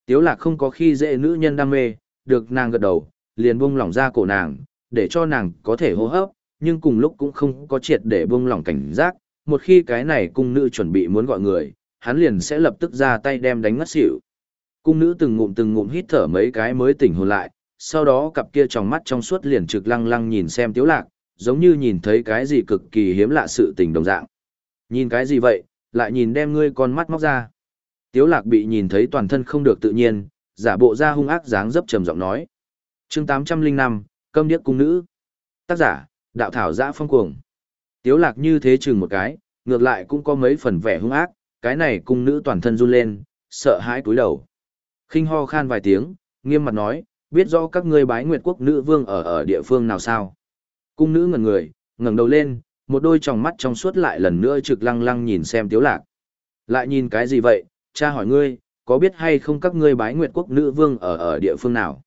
Tiếu lạc không có khi dễ nữ nhân đam mê, được nàng gật đầu, liền buông lỏng ra cổ nàng, để cho nàng có thể hô hấp, nhưng cùng lúc cũng không có triệt để buông lỏng cảnh giác, một khi cái này cung nữ chuẩn bị muốn gọi người, hắn liền sẽ lập tức ra tay đem đánh ngất xỉu. Cung nữ từng ngụm từng ngụm hít thở mấy cái mới tỉnh hồn lại, sau đó cặp kia trong mắt trong suốt liền trực lăng lăng nhìn xem tiếu lạc, giống như nhìn thấy cái gì cực kỳ hiếm lạ sự tình đồng dạng. Nhìn cái gì vậy, lại nhìn đem ngươi con mắt móc ra. Tiếu lạc bị nhìn thấy toàn thân không được tự nhiên, giả bộ ra hung ác dáng dấp trầm giọng nói. Chương 805, Câm điếc cung nữ. Tác giả, đạo thảo giã phong cuồng. Tiếu lạc như thế chừng một cái, ngược lại cũng có mấy phần vẻ hung ác, cái này cung nữ toàn thân run lên, sợ hãi cúi đầu. kinh ho khan vài tiếng, nghiêm mặt nói, biết rõ các ngươi bái nguyệt quốc nữ vương ở ở địa phương nào sao. Cung nữ ngẩn người, ngẩng đầu lên, một đôi tròng mắt trong suốt lại lần nữa trực lăng lăng nhìn xem tiếu lạc. Lại nhìn cái gì vậy, cha hỏi ngươi, có biết hay không các ngươi bái nguyệt quốc nữ vương ở ở địa phương nào?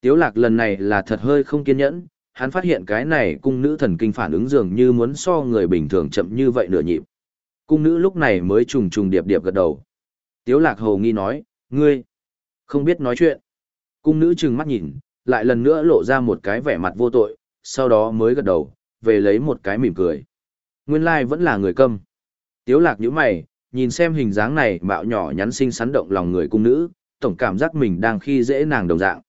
Tiếu lạc lần này là thật hơi không kiên nhẫn, hắn phát hiện cái này cung nữ thần kinh phản ứng dường như muốn so người bình thường chậm như vậy nửa nhịp. Cung nữ lúc này mới trùng trùng điệp điệp gật đầu. Tiếu lạc hầu nghi nói, ngươi, không biết nói chuyện. Cung nữ trừng mắt nhìn, lại lần nữa lộ ra một cái vẻ mặt vô tội, sau đó mới gật đầu, về lấy một cái mỉm cười. Nguyên lai like vẫn là người câm. Tiếu lạc nhíu mày, nhìn xem hình dáng này mạo nhỏ nhắn xinh xắn động lòng người cung nữ, tổng cảm giác mình đang khi dễ nàng đồng dạng.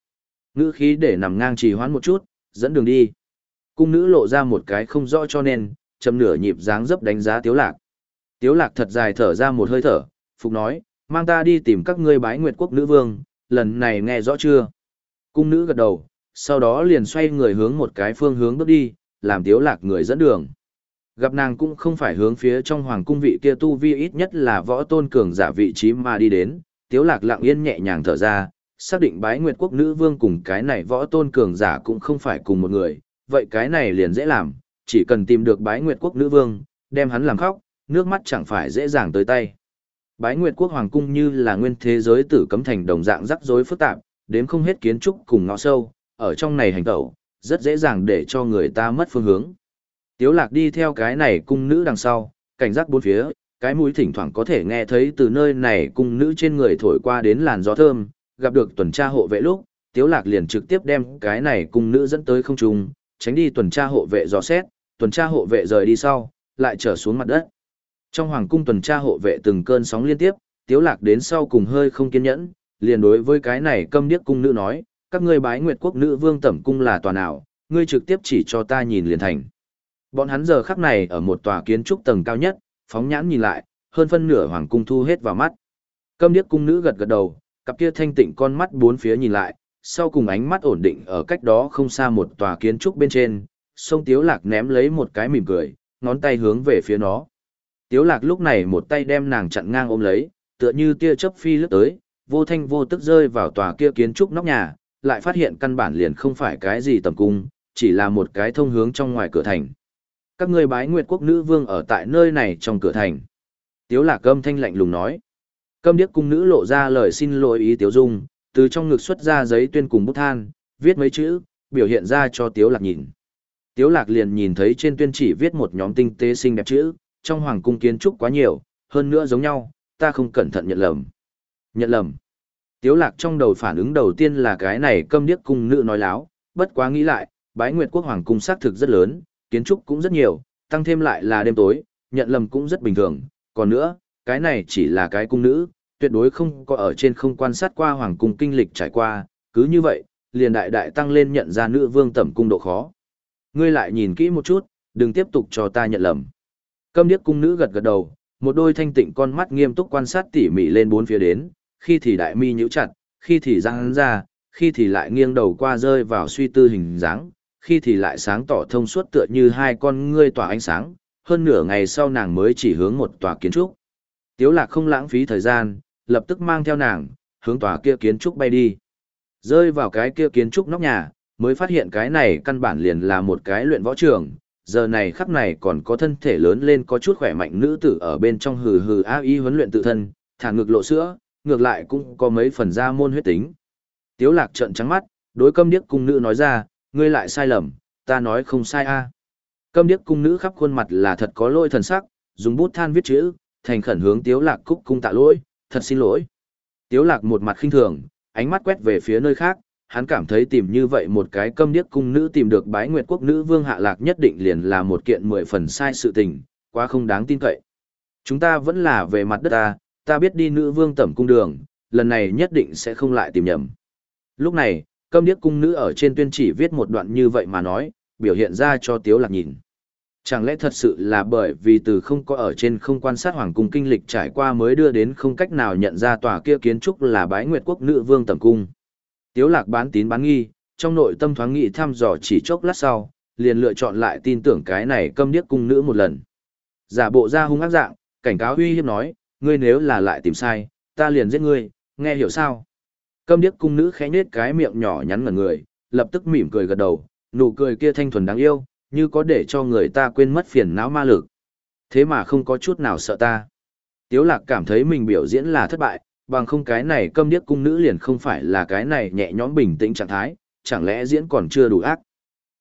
Ngữ khí để nằm ngang trì hoãn một chút, dẫn đường đi. Cung nữ lộ ra một cái không rõ cho nên, chầm nửa nhịp dáng dấp đánh giá tiếu lạc. Tiếu lạc thật dài thở ra một hơi thở, phục nói, mang ta đi tìm các ngươi bái nguyệt quốc nữ vương, lần này nghe rõ chưa? Cung nữ gật đầu, sau đó liền xoay người hướng một cái phương hướng bước đi, làm tiếu lạc người dẫn đường. Gặp nàng cũng không phải hướng phía trong hoàng cung vị kia tu vi ít nhất là võ tôn cường giả vị trí mà đi đến, tiếu lạc lặng yên nhẹ nhàng thở ra, xác định bái nguyệt quốc nữ vương cùng cái này võ tôn cường giả cũng không phải cùng một người, vậy cái này liền dễ làm, chỉ cần tìm được bái nguyệt quốc nữ vương, đem hắn làm khóc, nước mắt chẳng phải dễ dàng tới tay. Bái nguyệt quốc hoàng cung như là nguyên thế giới tử cấm thành đồng dạng rắc rối phức tạp, đếm không hết kiến trúc cùng ngõ sâu, ở trong này hành tẩu, rất dễ dàng để cho người ta mất phương hướng. Tiếu lạc đi theo cái này cung nữ đằng sau, cảnh giác bốn phía, cái mũi thỉnh thoảng có thể nghe thấy từ nơi này cung nữ trên người thổi qua đến làn gió thơm, gặp được tuần tra hộ vệ lúc, Tiếu Lạc liền trực tiếp đem cái này cung nữ dẫn tới không trung, tránh đi tuần tra hộ vệ dò xét, tuần tra hộ vệ rời đi sau, lại trở xuống mặt đất. Trong hoàng cung tuần tra hộ vệ từng cơn sóng liên tiếp, Tiếu Lạc đến sau cùng hơi không kiên nhẫn, liền đối với cái này câm điếc cung nữ nói, các ngươi bái nguyệt quốc nữ vương tẩm cung là tòa nào, ngươi trực tiếp chỉ cho ta nhìn liền thành. Bọn hắn giờ khắc này ở một tòa kiến trúc tầng cao nhất, phóng nhãn nhìn lại, hơn phân nửa hoàng cung thu hết vào mắt. Câm điếc cung nữ gật gật đầu, cặp kia thanh tịnh con mắt bốn phía nhìn lại, sau cùng ánh mắt ổn định ở cách đó không xa một tòa kiến trúc bên trên, sông Tiếu Lạc ném lấy một cái mỉm cười, ngón tay hướng về phía nó. Tiếu Lạc lúc này một tay đem nàng chặn ngang ôm lấy, tựa như tia chớp phi lướt tới, vô thanh vô tức rơi vào tòa kia kiến trúc nóc nhà, lại phát hiện căn bản liền không phải cái gì tầm cung, chỉ là một cái thông hướng trong ngoài cửa thành. Các ngươi bái nguyệt quốc nữ vương ở tại nơi này trong cửa thành. Tiếu lạc câm thanh lạnh lùng nói. Câm điếc cung nữ lộ ra lời xin lỗi ý Tiếu Dung, từ trong ngực xuất ra giấy tuyên cùng bút than, viết mấy chữ, biểu hiện ra cho Tiếu Lạc nhìn. Tiếu Lạc liền nhìn thấy trên tuyên chỉ viết một nhóm tinh tế xinh đẹp chữ, trong hoàng cung kiến trúc quá nhiều, hơn nữa giống nhau, ta không cẩn thận nhận lầm. Nhận lầm. Tiếu lạc trong đầu phản ứng đầu tiên là cái này câm điếc cung nữ nói láo, bất quá nghĩ lại, bái nguyệt quốc hoàng cung xác thực rất lớn, kiến trúc cũng rất nhiều, tăng thêm lại là đêm tối, nhận lầm cũng rất bình thường. Còn nữa, cái này chỉ là cái cung nữ, tuyệt đối không có ở trên không quan sát qua hoàng cung kinh lịch trải qua, cứ như vậy, liền đại đại tăng lên nhận ra nữ vương tẩm cung độ khó. Ngươi lại nhìn kỹ một chút, đừng tiếp tục cho ta nhận lầm. Câm điếc cung nữ gật gật đầu, một đôi thanh tịnh con mắt nghiêm túc quan sát tỉ mỉ lên bốn phía đến, khi thì đại mi nhíu chặt, khi thì răng ra, khi thì lại nghiêng đầu qua rơi vào suy tư hình dáng, khi thì lại sáng tỏ thông suốt tựa như hai con ngươi tỏa ánh sáng, hơn nửa ngày sau nàng mới chỉ hướng một tòa kiến trúc. Tiếu lạc không lãng phí thời gian, lập tức mang theo nàng, hướng tòa kia kiến trúc bay đi. Rơi vào cái kia kiến trúc nóc nhà, mới phát hiện cái này căn bản liền là một cái luyện võ trường, giờ này khắc này còn có thân thể lớn lên có chút khỏe mạnh nữ tử ở bên trong hừ hừ a y huấn luyện tự thân, thả ngực lộ sữa, ngược lại cũng có mấy phần ra môn huyết tính. Tiếu lạc trợn trắng mắt, đối câm điếc cung nữ nói ra, ngươi lại sai lầm, ta nói không sai a. Câm điếc cung nữ khắp khuôn mặt là thật có lỗi thần sắc, dùng bút than viết chữ, thành khẩn hướng tiếu lạc cúc cung tạ lỗi, thật xin lỗi. Tiếu lạc một mặt khinh thường, ánh mắt quét về phía nơi khác, hắn cảm thấy tìm như vậy một cái câm điếc cung nữ tìm được bái nguyệt quốc nữ vương hạ lạc nhất định liền là một kiện mười phần sai sự tình, quá không đáng tin cậy. Chúng ta vẫn là về mặt đất ta, ta biết đi nữ vương tẩm cung đường, lần này nhất định sẽ không lại tìm nhầm. Lúc này, câm điếc cung nữ ở trên tuyên chỉ viết một đoạn như vậy mà nói, biểu hiện ra cho tiếu lạc nhìn. Chẳng lẽ thật sự là bởi vì từ không có ở trên không quan sát hoàng cung kinh lịch trải qua mới đưa đến không cách nào nhận ra tòa kia kiến trúc là bái nguyệt quốc nữ vương tẩm cung. Tiếu lạc bán tín bán nghi, trong nội tâm thoáng nghị thăm dò chỉ chốc lát sau, liền lựa chọn lại tin tưởng cái này câm điếc cung nữ một lần. Giả bộ ra hung ác dạng, cảnh cáo uy hiếp nói, ngươi nếu là lại tìm sai, ta liền giết ngươi, nghe hiểu sao? Câm điếc cung nữ khẽ nết cái miệng nhỏ nhắn ngẩn người, lập tức mỉm cười gật đầu, nụ cười kia thanh thuần đáng yêu, như có để cho người ta quên mất phiền não ma lực. Thế mà không có chút nào sợ ta. Tiếu lạc cảm thấy mình biểu diễn là thất bại, bằng không cái này câm điếc cung nữ liền không phải là cái này nhẹ nhõm bình tĩnh trạng thái, chẳng lẽ diễn còn chưa đủ ác.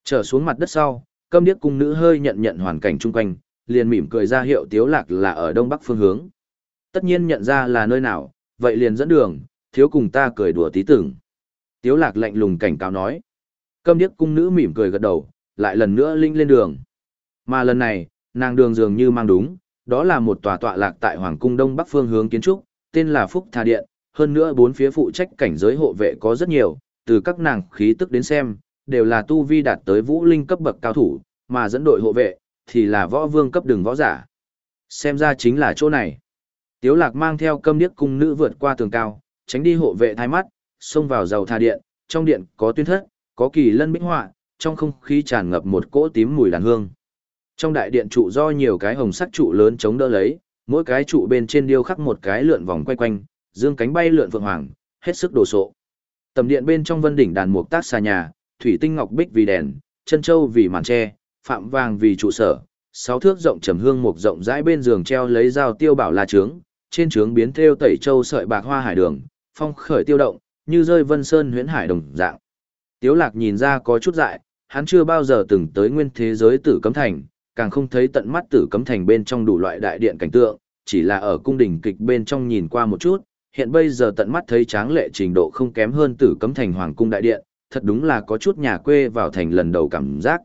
Trở xuống mặt đất sau, câm điếc cung nữ hơi nhận nhận hoàn cảnh chung quanh, liền mỉm cười ra hiệu tiếu lạc là ở đông bắc phương hướng. Tất nhiên nhận ra là nơi nào, vậy liền dẫn đường, thiếu cùng ta cười đùa tí tưởng. Tiếu lạc lạnh lùng cảnh cáo nói. Câm điếc cung nữ mỉm cười gật đầu, lại lần nữa linh lên đường. Mà lần này, nàng đường dường như mang đúng, đó là một tòa tọa lạc tại Hoàng cung Đông Bắc phương hướng kiến trúc, tên là Phúc Tha Điện, hơn nữa bốn phía phụ trách cảnh giới hộ vệ có rất nhiều, từ các nàng khí tức đến xem, đều là tu vi đạt tới vũ linh cấp bậc cao thủ, mà dẫn đội hộ vệ, thì là võ vương cấp đường võ giả. Xem ra chính là chỗ này. Tiếu lạc mang theo câm điếc cung nữ vượt qua tường cao, tránh đi hộ vệ thái mắt, xông vào dầu tha điện, trong điện có tuyên thất, có kỳ lân bích họa, trong không khí tràn ngập một cỗ tím mùi đàn hương. Trong đại điện trụ do nhiều cái hồng sắc trụ lớn chống đỡ lấy, mỗi cái trụ bên trên điêu khắc một cái lượn vòng quay quanh, dương cánh bay lượn vượng hoàng, hết sức đồ sộ. Tầm điện bên trong vân đỉnh đàn mục tác xà nhà, thủy tinh ngọc bích vì đèn, chân châu vì màn tre, phạm vàng vì trụ sở, sáu thước rộng trầm hương mục rộng rãi bên giường treo lấy dao tiêu bảo la trướng, trên trướng biến thêu tẩy châu sợi bạc hoa hải đường, phong khởi tiêu động, như rơi vân sơn huyễn hải đồng dạng. Tiếu lạc nhìn ra có chút dại, hắn chưa bao giờ từng tới nguyên thế giới tử cấm thành, càng không thấy tận mắt tử cấm thành bên trong đủ loại đại điện cảnh tượng, chỉ là ở cung đình kịch bên trong nhìn qua một chút, hiện bây giờ tận mắt thấy tráng lệ trình độ không kém hơn tử cấm thành hoàng cung đại điện, thật đúng là có chút nhà quê vào thành lần đầu cảm giác.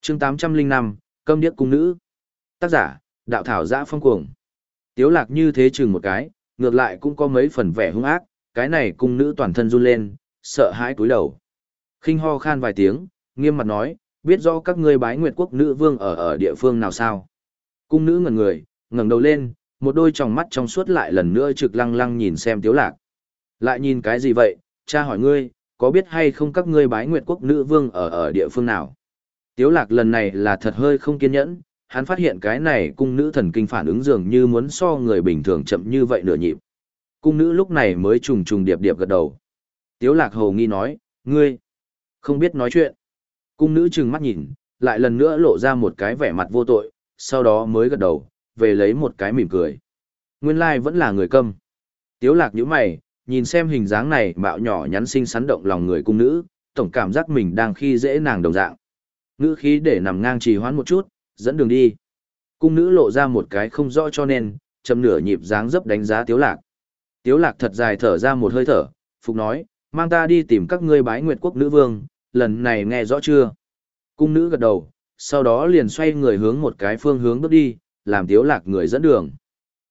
chương 805, Câm Điếc Cung Nữ Tác giả, Đạo Thảo Giã Phong Cuồng Tiếu lạc như thế chừng một cái, ngược lại cũng có mấy phần vẻ hung ác, cái này cung nữ toàn thân run lên, sợ hãi cúi đầu. khinh ho khan vài tiếng, nghiêm mặt nói, biết rõ các ngươi bái nguyệt quốc nữ vương ở ở địa phương nào sao. Cung nữ ngẩn người, ngẩng đầu lên, một đôi tròng mắt trong suốt lại lần nữa trực lăng lăng nhìn xem tiếu lạc. Lại nhìn cái gì vậy, cha hỏi ngươi, có biết hay không các ngươi bái nguyệt quốc nữ vương ở ở địa phương nào? Tiếu lạc lần này là thật hơi không kiên nhẫn, hắn phát hiện cái này cung nữ thần kinh phản ứng dường như muốn so người bình thường chậm như vậy nửa nhịp. Cung nữ lúc này mới trùng trùng điệp điệp gật đầu. Tiếu lạc hầu nghi nói, ngươi, không biết nói chuyện. Cung nữ trừng mắt nhìn, lại lần nữa lộ ra một cái vẻ mặt vô tội, sau đó mới gật đầu, về lấy một cái mỉm cười. Nguyên lai vẫn là người câm. Tiếu lạc nhíu mày, nhìn xem hình dáng này mạo nhỏ nhắn xinh xắn động lòng người cung nữ, tổng cảm giác mình đang khi dễ nàng đồng dạng. Ngữ khí để nằm ngang trì hoãn một chút, dẫn đường đi. Cung nữ lộ ra một cái không rõ cho nên, chậm nửa nhịp dáng dấp đánh giá Tiếu Lạc. Tiếu Lạc thật dài thở ra một hơi thở, phục nói, mang ta đi tìm các ngươi bái nguyệt quốc nữ vương, lần này nghe rõ chưa? Cung nữ gật đầu, sau đó liền xoay người hướng một cái phương hướng bước đi, làm Tiếu Lạc người dẫn đường.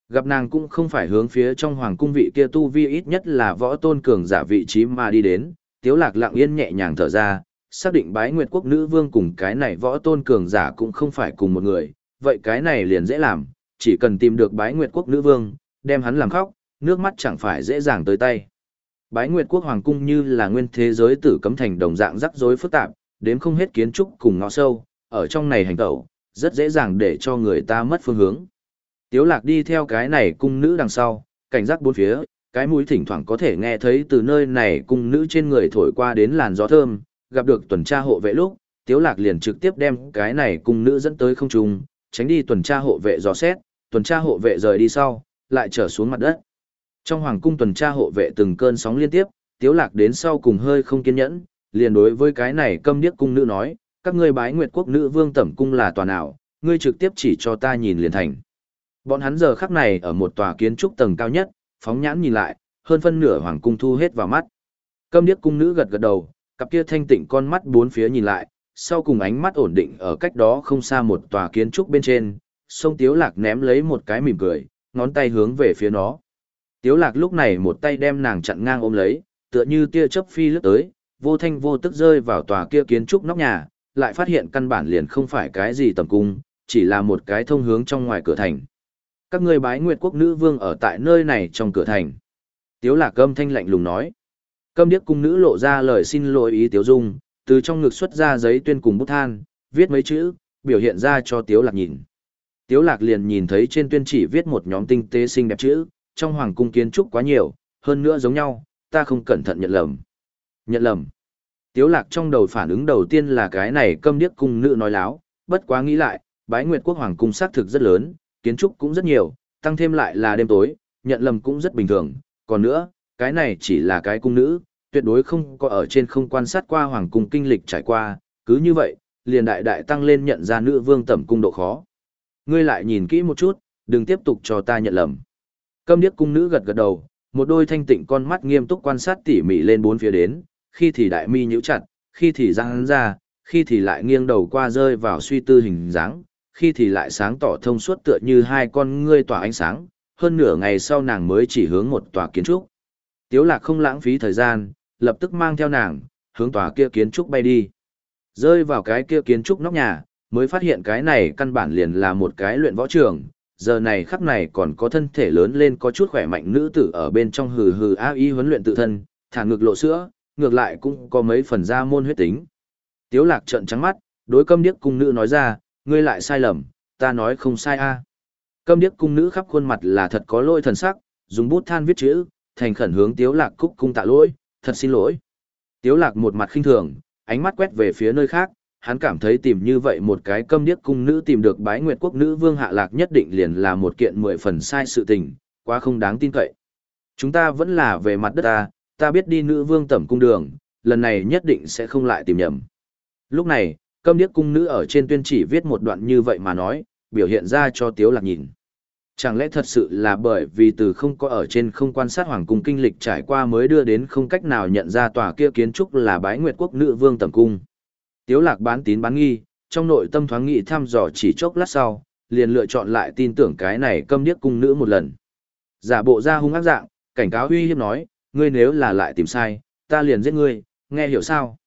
Gặp nàng cũng không phải hướng phía trong hoàng cung vị kia tu vi ít nhất là võ tôn cường giả vị trí mà đi đến, Tiếu Lạc lặng yên nhẹ nhàng thở ra, xác định bái nguyệt quốc nữ vương cùng cái này võ tôn cường giả cũng không phải cùng một người, vậy cái này liền dễ làm, chỉ cần tìm được bái nguyệt quốc nữ vương, đem hắn làm khóc, nước mắt chẳng phải dễ dàng tới tay. Bái nguyệt quốc hoàng cung như là nguyên thế giới tử cấm thành đồng dạng rắc rối phức tạp, đến không hết kiến trúc cùng ngõ sâu, ở trong này hành tẩu, rất dễ dàng để cho người ta mất phương hướng. Tiếu lạc đi theo cái này cung nữ đằng sau, cảnh giác bốn phía, cái mũi thỉnh thoảng có thể nghe thấy từ nơi này cung nữ trên người thổi qua đến làn gió thơm, gặp được tuần tra hộ vệ lúc, Tiếu Lạc liền trực tiếp đem cái này cung nữ dẫn tới không trung, tránh đi tuần tra hộ vệ dò xét, tuần tra hộ vệ rời đi sau, lại trở xuống mặt đất. Trong hoàng cung tuần tra hộ vệ từng cơn sóng liên tiếp, Tiếu Lạc đến sau cùng hơi không kiên nhẫn, liền đối với cái này câm điếc cung nữ nói, các ngươi bái nguyệt quốc nữ vương tẩm cung là tòa nào, ngươi trực tiếp chỉ cho ta nhìn liền thành. Bọn hắn giờ khắc này ở một tòa kiến trúc tầng cao nhất, phóng nhãn nhìn lại, hơn phân nửa hoàng cung thu hết vào mắt. Câm điếc cung nữ gật gật đầu, cặp kia thanh tịnh con mắt bốn phía nhìn lại, sau cùng ánh mắt ổn định ở cách đó không xa một tòa kiến trúc bên trên, sông Tiếu Lạc ném lấy một cái mỉm cười, ngón tay hướng về phía nó. Tiếu Lạc lúc này một tay đem nàng chặn ngang ôm lấy, tựa như tia chớp phi lướt tới, vô thanh vô tức rơi vào tòa kia kiến trúc nóc nhà, lại phát hiện căn bản liền không phải cái gì tầm cung, chỉ là một cái thông hướng trong ngoài cửa thành. Các ngươi bái nguyệt quốc nữ vương ở tại nơi này trong cửa thành. Tiếu lạc âm thanh lạnh lùng nói. Câm điếc cung nữ lộ ra lời xin lỗi ý Tiếu Dung, từ trong ngực xuất ra giấy tuyên cùng bút than, viết mấy chữ, biểu hiện ra cho Tiếu Lạc nhìn. Tiếu Lạc liền nhìn thấy trên tuyên chỉ viết một nhóm tinh tế xinh đẹp chữ, trong hoàng cung kiến trúc quá nhiều, hơn nữa giống nhau, ta không cẩn thận nhận lầm. Nhận lầm. Tiếu Lạc trong đầu phản ứng đầu tiên là cái này câm điếc cung nữ nói láo, bất quá nghĩ lại, bái nguyệt quốc hoàng cung xác thực rất lớn, kiến trúc cũng rất nhiều, tăng thêm lại là đêm tối, nhận lầm cũng rất bình thường, còn nữa, cái này chỉ là cái cung nữ, tuyệt đối không có ở trên không quan sát qua hoàng cung kinh lịch trải qua, cứ như vậy, liền đại đại tăng lên nhận ra nữ vương tẩm cung độ khó. Ngươi lại nhìn kỹ một chút, đừng tiếp tục cho ta nhận lầm. Câm điếc cung nữ gật gật đầu, một đôi thanh tịnh con mắt nghiêm túc quan sát tỉ mỉ lên bốn phía đến, khi thì đại mi nhíu chặt, khi thì răng ra, khi thì lại nghiêng đầu qua rơi vào suy tư hình dáng, khi thì lại sáng tỏ thông suốt tựa như hai con ngươi tỏa ánh sáng, hơn nửa ngày sau nàng mới chỉ hướng một tòa kiến trúc. Tiếu lạc không lãng phí thời gian, lập tức mang theo nàng, hướng tòa kia kiến trúc bay đi. Rơi vào cái kia kiến trúc nóc nhà, mới phát hiện cái này căn bản liền là một cái luyện võ trường, giờ này khắc này còn có thân thể lớn lên có chút khỏe mạnh nữ tử ở bên trong hừ hừ a y huấn luyện tự thân, thả ngực lộ sữa, ngược lại cũng có mấy phần ra môn huyết tính. Tiếu lạc trợn trắng mắt, đối câm điếc cung nữ nói ra, ngươi lại sai lầm, ta nói không sai a. Câm điếc cung nữ khắp khuôn mặt là thật có lỗi thần sắc, dùng bút than viết chữ, thành khẩn hướng Tiếu Lạc cúc cung tạ lỗi, thật xin lỗi. Tiếu Lạc một mặt khinh thường, ánh mắt quét về phía nơi khác, hắn cảm thấy tìm như vậy một cái câm điếc cung nữ tìm được bái nguyệt quốc nữ vương hạ lạc nhất định liền là một kiện mười phần sai sự tình, quá không đáng tin cậy. Chúng ta vẫn là về mặt đất ta, ta biết đi nữ vương tẩm cung đường, lần này nhất định sẽ không lại tìm nhầm. Lúc này, câm điếc cung nữ ở trên tuyên chỉ viết một đoạn như vậy mà nói, biểu hiện ra cho Tiếu Lạc nhìn. Chẳng lẽ thật sự là bởi vì từ không có ở trên không quan sát hoàng cung kinh lịch trải qua mới đưa đến không cách nào nhận ra tòa kia kiến trúc là bái nguyệt quốc nữ vương tẩm cung. Tiếu lạc bán tín bán nghi, trong nội tâm thoáng nghị thăm dò chỉ chốc lát sau, liền lựa chọn lại tin tưởng cái này câm điếc cung nữ một lần. Giả bộ ra hung ác dạng, cảnh cáo uy hiếp nói, ngươi nếu là lại tìm sai, ta liền giết ngươi, nghe hiểu sao?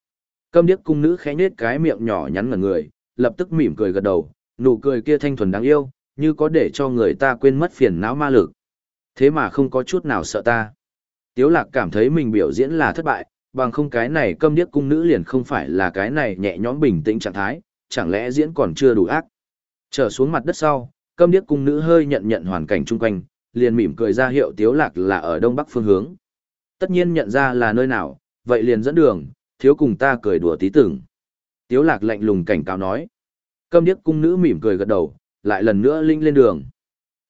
Câm điếc cung nữ khẽ nhếch cái miệng nhỏ nhắn ngẩn người, lập tức mỉm cười gật đầu, nụ cười kia thanh thuần đáng yêu, như có để cho người ta quên mất phiền não ma lực. Thế mà không có chút nào sợ ta. Tiếu lạc cảm thấy mình biểu diễn là thất bại, bằng không cái này câm điếc cung nữ liền không phải là cái này nhẹ nhõm bình tĩnh trạng thái, chẳng lẽ diễn còn chưa đủ ác. Trở xuống mặt đất sau, câm điếc cung nữ hơi nhận nhận hoàn cảnh chung quanh, liền mỉm cười ra hiệu tiếu lạc là ở đông bắc phương hướng. Tất nhiên nhận ra là nơi nào, vậy liền dẫn đường, thiếu cùng ta cười đùa tí tưởng. Tiếu lạc lạnh lùng cảnh cáo nói. Câm điếc cung nữ mỉm cười gật đầu, lại lần nữa linh lên đường.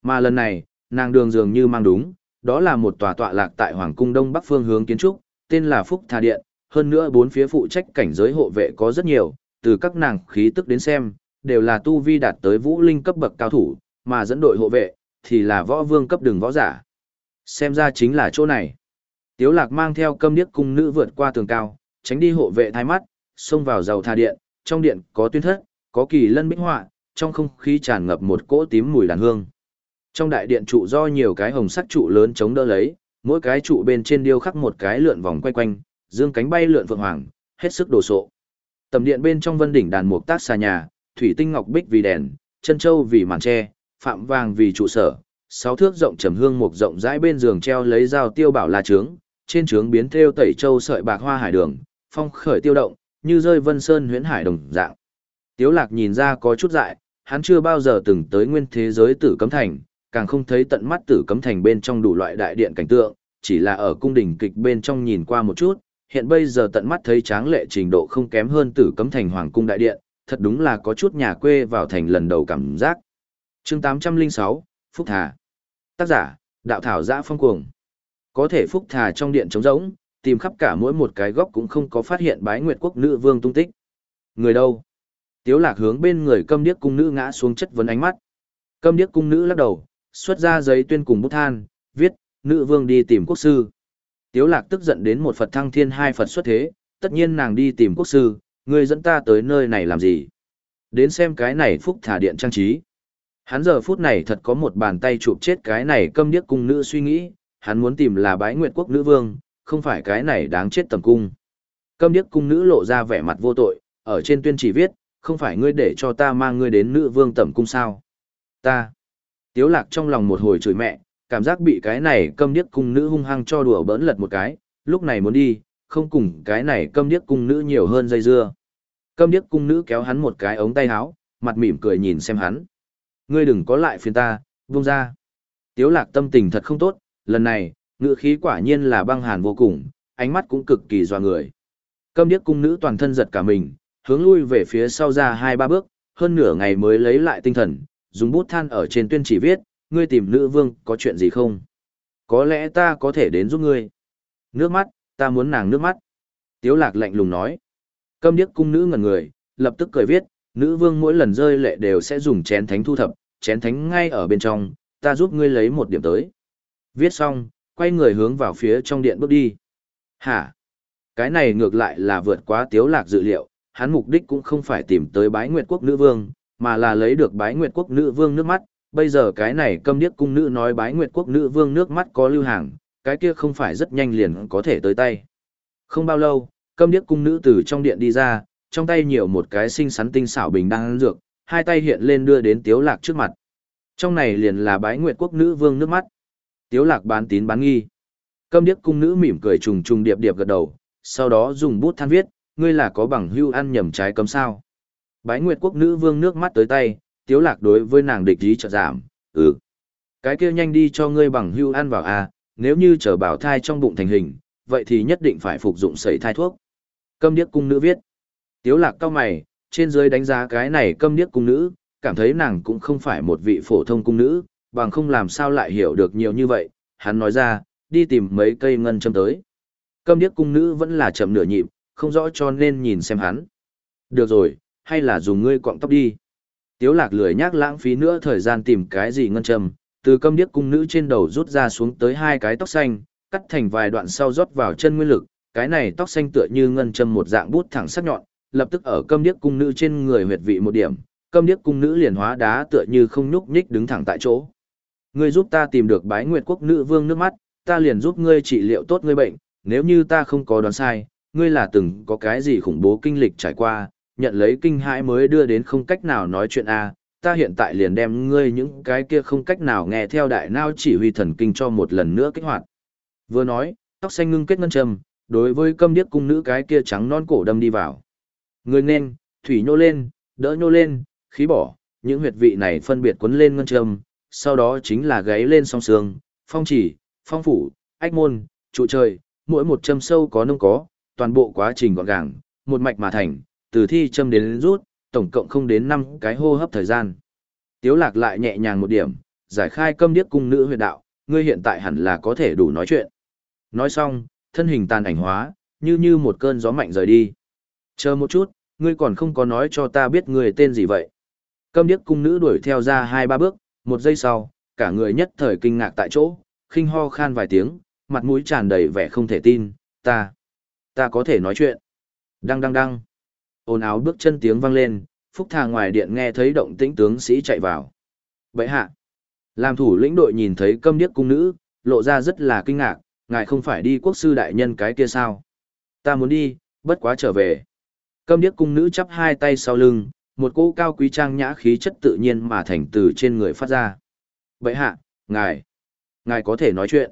Mà lần này, nàng đường dường như mang đúng, đó là một tòa tọa lạc tại Hoàng cung Đông Bắc phương hướng kiến trúc, tên là Phúc thà Điện, hơn nữa bốn phía phụ trách cảnh giới hộ vệ có rất nhiều, từ các nàng khí tức đến xem, đều là tu vi đạt tới vũ linh cấp bậc cao thủ, mà dẫn đội hộ vệ thì là võ vương cấp đường võ giả. Xem ra chính là chỗ này. Tiếu lạc mang theo câm điếc cung nữ vượt qua tường cao, tránh đi hộ vệ thái mắt, xông vào dầu thà điện, trong điện có tuyên thất, có kỳ lân bích họa, trong không khí tràn ngập một cỗ tím mùi đàn hương. Trong đại điện trụ do nhiều cái hồng sắc trụ lớn chống đỡ lấy, mỗi cái trụ bên trên điêu khắc một cái lượn vòng quay quanh, dương cánh bay lượn vượng hoàng, hết sức đồ sộ. Tầm điện bên trong vân đỉnh đàn mục tác xà nhà, thủy tinh ngọc bích vì đèn, chân châu vì màn tre, phạm vàng vì trụ sở, sáu thước rộng trầm hương mục rộng rãi bên giường treo lấy dao tiêu bảo la trướng, trên trướng biến thêu tẩy châu sợi bạc hoa hải đường, phong khởi tiêu động, như rơi vân sơn huyễn hải đồng dạng. Tiếu lạc nhìn ra có chút dại, hắn chưa bao giờ từng tới nguyên thế giới tử cấm thành, càng không thấy tận mắt tử cấm thành bên trong đủ loại đại điện cảnh tượng, chỉ là ở cung đình kịch bên trong nhìn qua một chút, hiện bây giờ tận mắt thấy tráng lệ trình độ không kém hơn tử cấm thành hoàng cung đại điện, thật đúng là có chút nhà quê vào thành lần đầu cảm giác. chương 806, Phúc Thà Tác giả, Đạo Thảo Giã Phong Cuồng Có thể Phúc Thà trong điện trống rỗng, tìm khắp cả mỗi một cái góc cũng không có phát hiện bái nguyệt quốc nữ vương tung tích. Người đâu? Tiếu lạc hướng bên người câm điếc cung nữ ngã xuống chất vấn ánh mắt. Câm điếc cung nữ lắc đầu, xuất ra giấy tuyên cùng bút than, viết, nữ vương đi tìm quốc sư. Tiếu lạc tức giận đến một Phật thăng thiên hai Phật xuất thế, tất nhiên nàng đi tìm quốc sư, ngươi dẫn ta tới nơi này làm gì? Đến xem cái này phúc thả điện trang trí. Hắn giờ phút này thật có một bàn tay chụp chết cái này câm điếc cung nữ suy nghĩ, hắn muốn tìm là bái nguyệt quốc nữ vương, không phải cái này đáng chết tầm cung. Câm điếc cung nữ lộ ra vẻ mặt vô tội, ở trên tuyên chỉ viết, không phải ngươi để cho ta mang ngươi đến nữ vương tẩm cung sao. Ta. Tiếu lạc trong lòng một hồi chửi mẹ, cảm giác bị cái này câm điếc cung nữ hung hăng cho đùa bỡn lật một cái, lúc này muốn đi, không cùng cái này câm điếc cung nữ nhiều hơn dây dưa. Câm điếc cung nữ kéo hắn một cái ống tay áo, mặt mỉm cười nhìn xem hắn. Ngươi đừng có lại phiền ta, buông ra. Tiếu lạc tâm tình thật không tốt, lần này, ngữ khí quả nhiên là băng hàn vô cùng, ánh mắt cũng cực kỳ doa người. Câm điếc cung nữ toàn thân giật cả mình, hướng lui về phía sau ra hai ba bước, hơn nửa ngày mới lấy lại tinh thần, dùng bút than ở trên tuyên chỉ viết, ngươi tìm nữ vương có chuyện gì không? Có lẽ ta có thể đến giúp ngươi. Nước mắt, ta muốn nàng nước mắt. Tiếu lạc lạnh lùng nói. Câm điếc cung nữ ngẩn người, lập tức cười viết, nữ vương mỗi lần rơi lệ đều sẽ dùng chén thánh thu thập, chén thánh ngay ở bên trong, ta giúp ngươi lấy một điểm tới. Viết xong, quay người hướng vào phía trong điện bước đi. Hả? Cái này ngược lại là vượt quá tiếu lạc dự liệu, hắn mục đích cũng không phải tìm tới bái nguyệt quốc nữ vương, mà là lấy được bái nguyệt quốc nữ vương nước mắt. Bây giờ cái này câm điếc cung nữ nói bái nguyệt quốc nữ vương nước mắt có lưu hàng, cái kia không phải rất nhanh liền có thể tới tay. Không bao lâu, câm điếc cung nữ từ trong điện đi ra, trong tay nhiều một cái xinh xắn tinh xảo bình đang ăn dược, hai tay hiện lên đưa đến tiếu lạc trước mặt. Trong này liền là bái nguyệt quốc nữ vương nước mắt. Tiếu lạc bán tín bán nghi. Câm điếc cung nữ mỉm cười trùng trùng điệp điệp gật đầu, sau đó dùng bút than viết, ngươi là có bằng hưu ăn nhầm trái cấm sao. Bái Nguyệt quốc nữ vương nước mắt tới tay, tiếu lạc đối với nàng địch ý trợ giảm, ừ. Cái kia nhanh đi cho ngươi bằng hưu ăn vào a, à, nếu như chờ bảo thai trong bụng thành hình, vậy thì nhất định phải phục dụng sẩy thai thuốc. Câm điếc cung nữ viết. Tiếu lạc cao mày, trên dưới đánh giá cái này câm điếc cung nữ, cảm thấy nàng cũng không phải một vị phổ thông cung nữ, bằng không làm sao lại hiểu được nhiều như vậy. Hắn nói ra, đi tìm mấy cây ngân châm tới. Câm điếc cung nữ vẫn là chậm nửa nhịp, không rõ cho nên nhìn xem hắn. Được rồi, hay là dùng ngươi cọng tóc đi. Tiếu lạc lười nhác lãng phí nữa thời gian tìm cái gì ngân châm, từ câm điếc cung nữ trên đầu rút ra xuống tới hai cái tóc xanh, cắt thành vài đoạn sau rót vào chân nguyên lực, cái này tóc xanh tựa như ngân châm một dạng bút thẳng sắc nhọn, lập tức ở câm điếc cung nữ trên người huyệt vị một điểm, câm điếc cung nữ liền hóa đá tựa như không nhúc nhích đứng thẳng tại chỗ. Ngươi giúp ta tìm được bái nguyệt quốc nữ vương nước mắt, ta liền giúp ngươi trị liệu tốt ngươi bệnh, nếu như ta không có đoán sai, ngươi là từng có cái gì khủng bố kinh lịch trải qua, nhận lấy kinh hãi mới đưa đến không cách nào nói chuyện a ta hiện tại liền đem ngươi những cái kia không cách nào nghe theo đại nao chỉ huy thần kinh cho một lần nữa kích hoạt. Vừa nói, tóc xanh ngưng kết ngân châm, đối với câm điếc cung nữ cái kia trắng non cổ đâm đi vào. Người nên, thủy nhô lên, đỡ nhô lên, khí bỏ, những huyệt vị này phân biệt quấn lên ngân châm, sau đó chính là gáy lên song sương, phong chỉ, phong phủ, ách môn, trụ trời, mỗi một châm sâu có nông có, toàn bộ quá trình gọn gàng, một mạch mà thành, từ thi châm đến rút, tổng cộng không đến 5 cái hô hấp thời gian. Tiếu lạc lại nhẹ nhàng một điểm, giải khai câm điếc cung nữ huyệt đạo, ngươi hiện tại hẳn là có thể đủ nói chuyện. Nói xong, thân hình tàn ảnh hóa, như như một cơn gió mạnh rời đi. Chờ một chút, ngươi còn không có nói cho ta biết ngươi tên gì vậy. Câm điếc cung nữ đuổi theo ra hai ba bước, một giây sau, cả người nhất thời kinh ngạc tại chỗ, khinh ho khan vài tiếng, mặt mũi tràn đầy vẻ không thể tin, ta, ta có thể nói chuyện. Đăng đăng đăng. Ồn áo bước chân tiếng vang lên, Phúc Thà ngoài điện nghe thấy động tĩnh tướng sĩ chạy vào. Vậy hạ. Làm thủ lĩnh đội nhìn thấy câm điếc cung nữ, lộ ra rất là kinh ngạc, ngài không phải đi quốc sư đại nhân cái kia sao? Ta muốn đi, bất quá trở về. Câm điếc cung nữ chắp hai tay sau lưng, một cô cao quý trang nhã khí chất tự nhiên mà thành từ trên người phát ra. Vậy hạ, ngài, ngài có thể nói chuyện.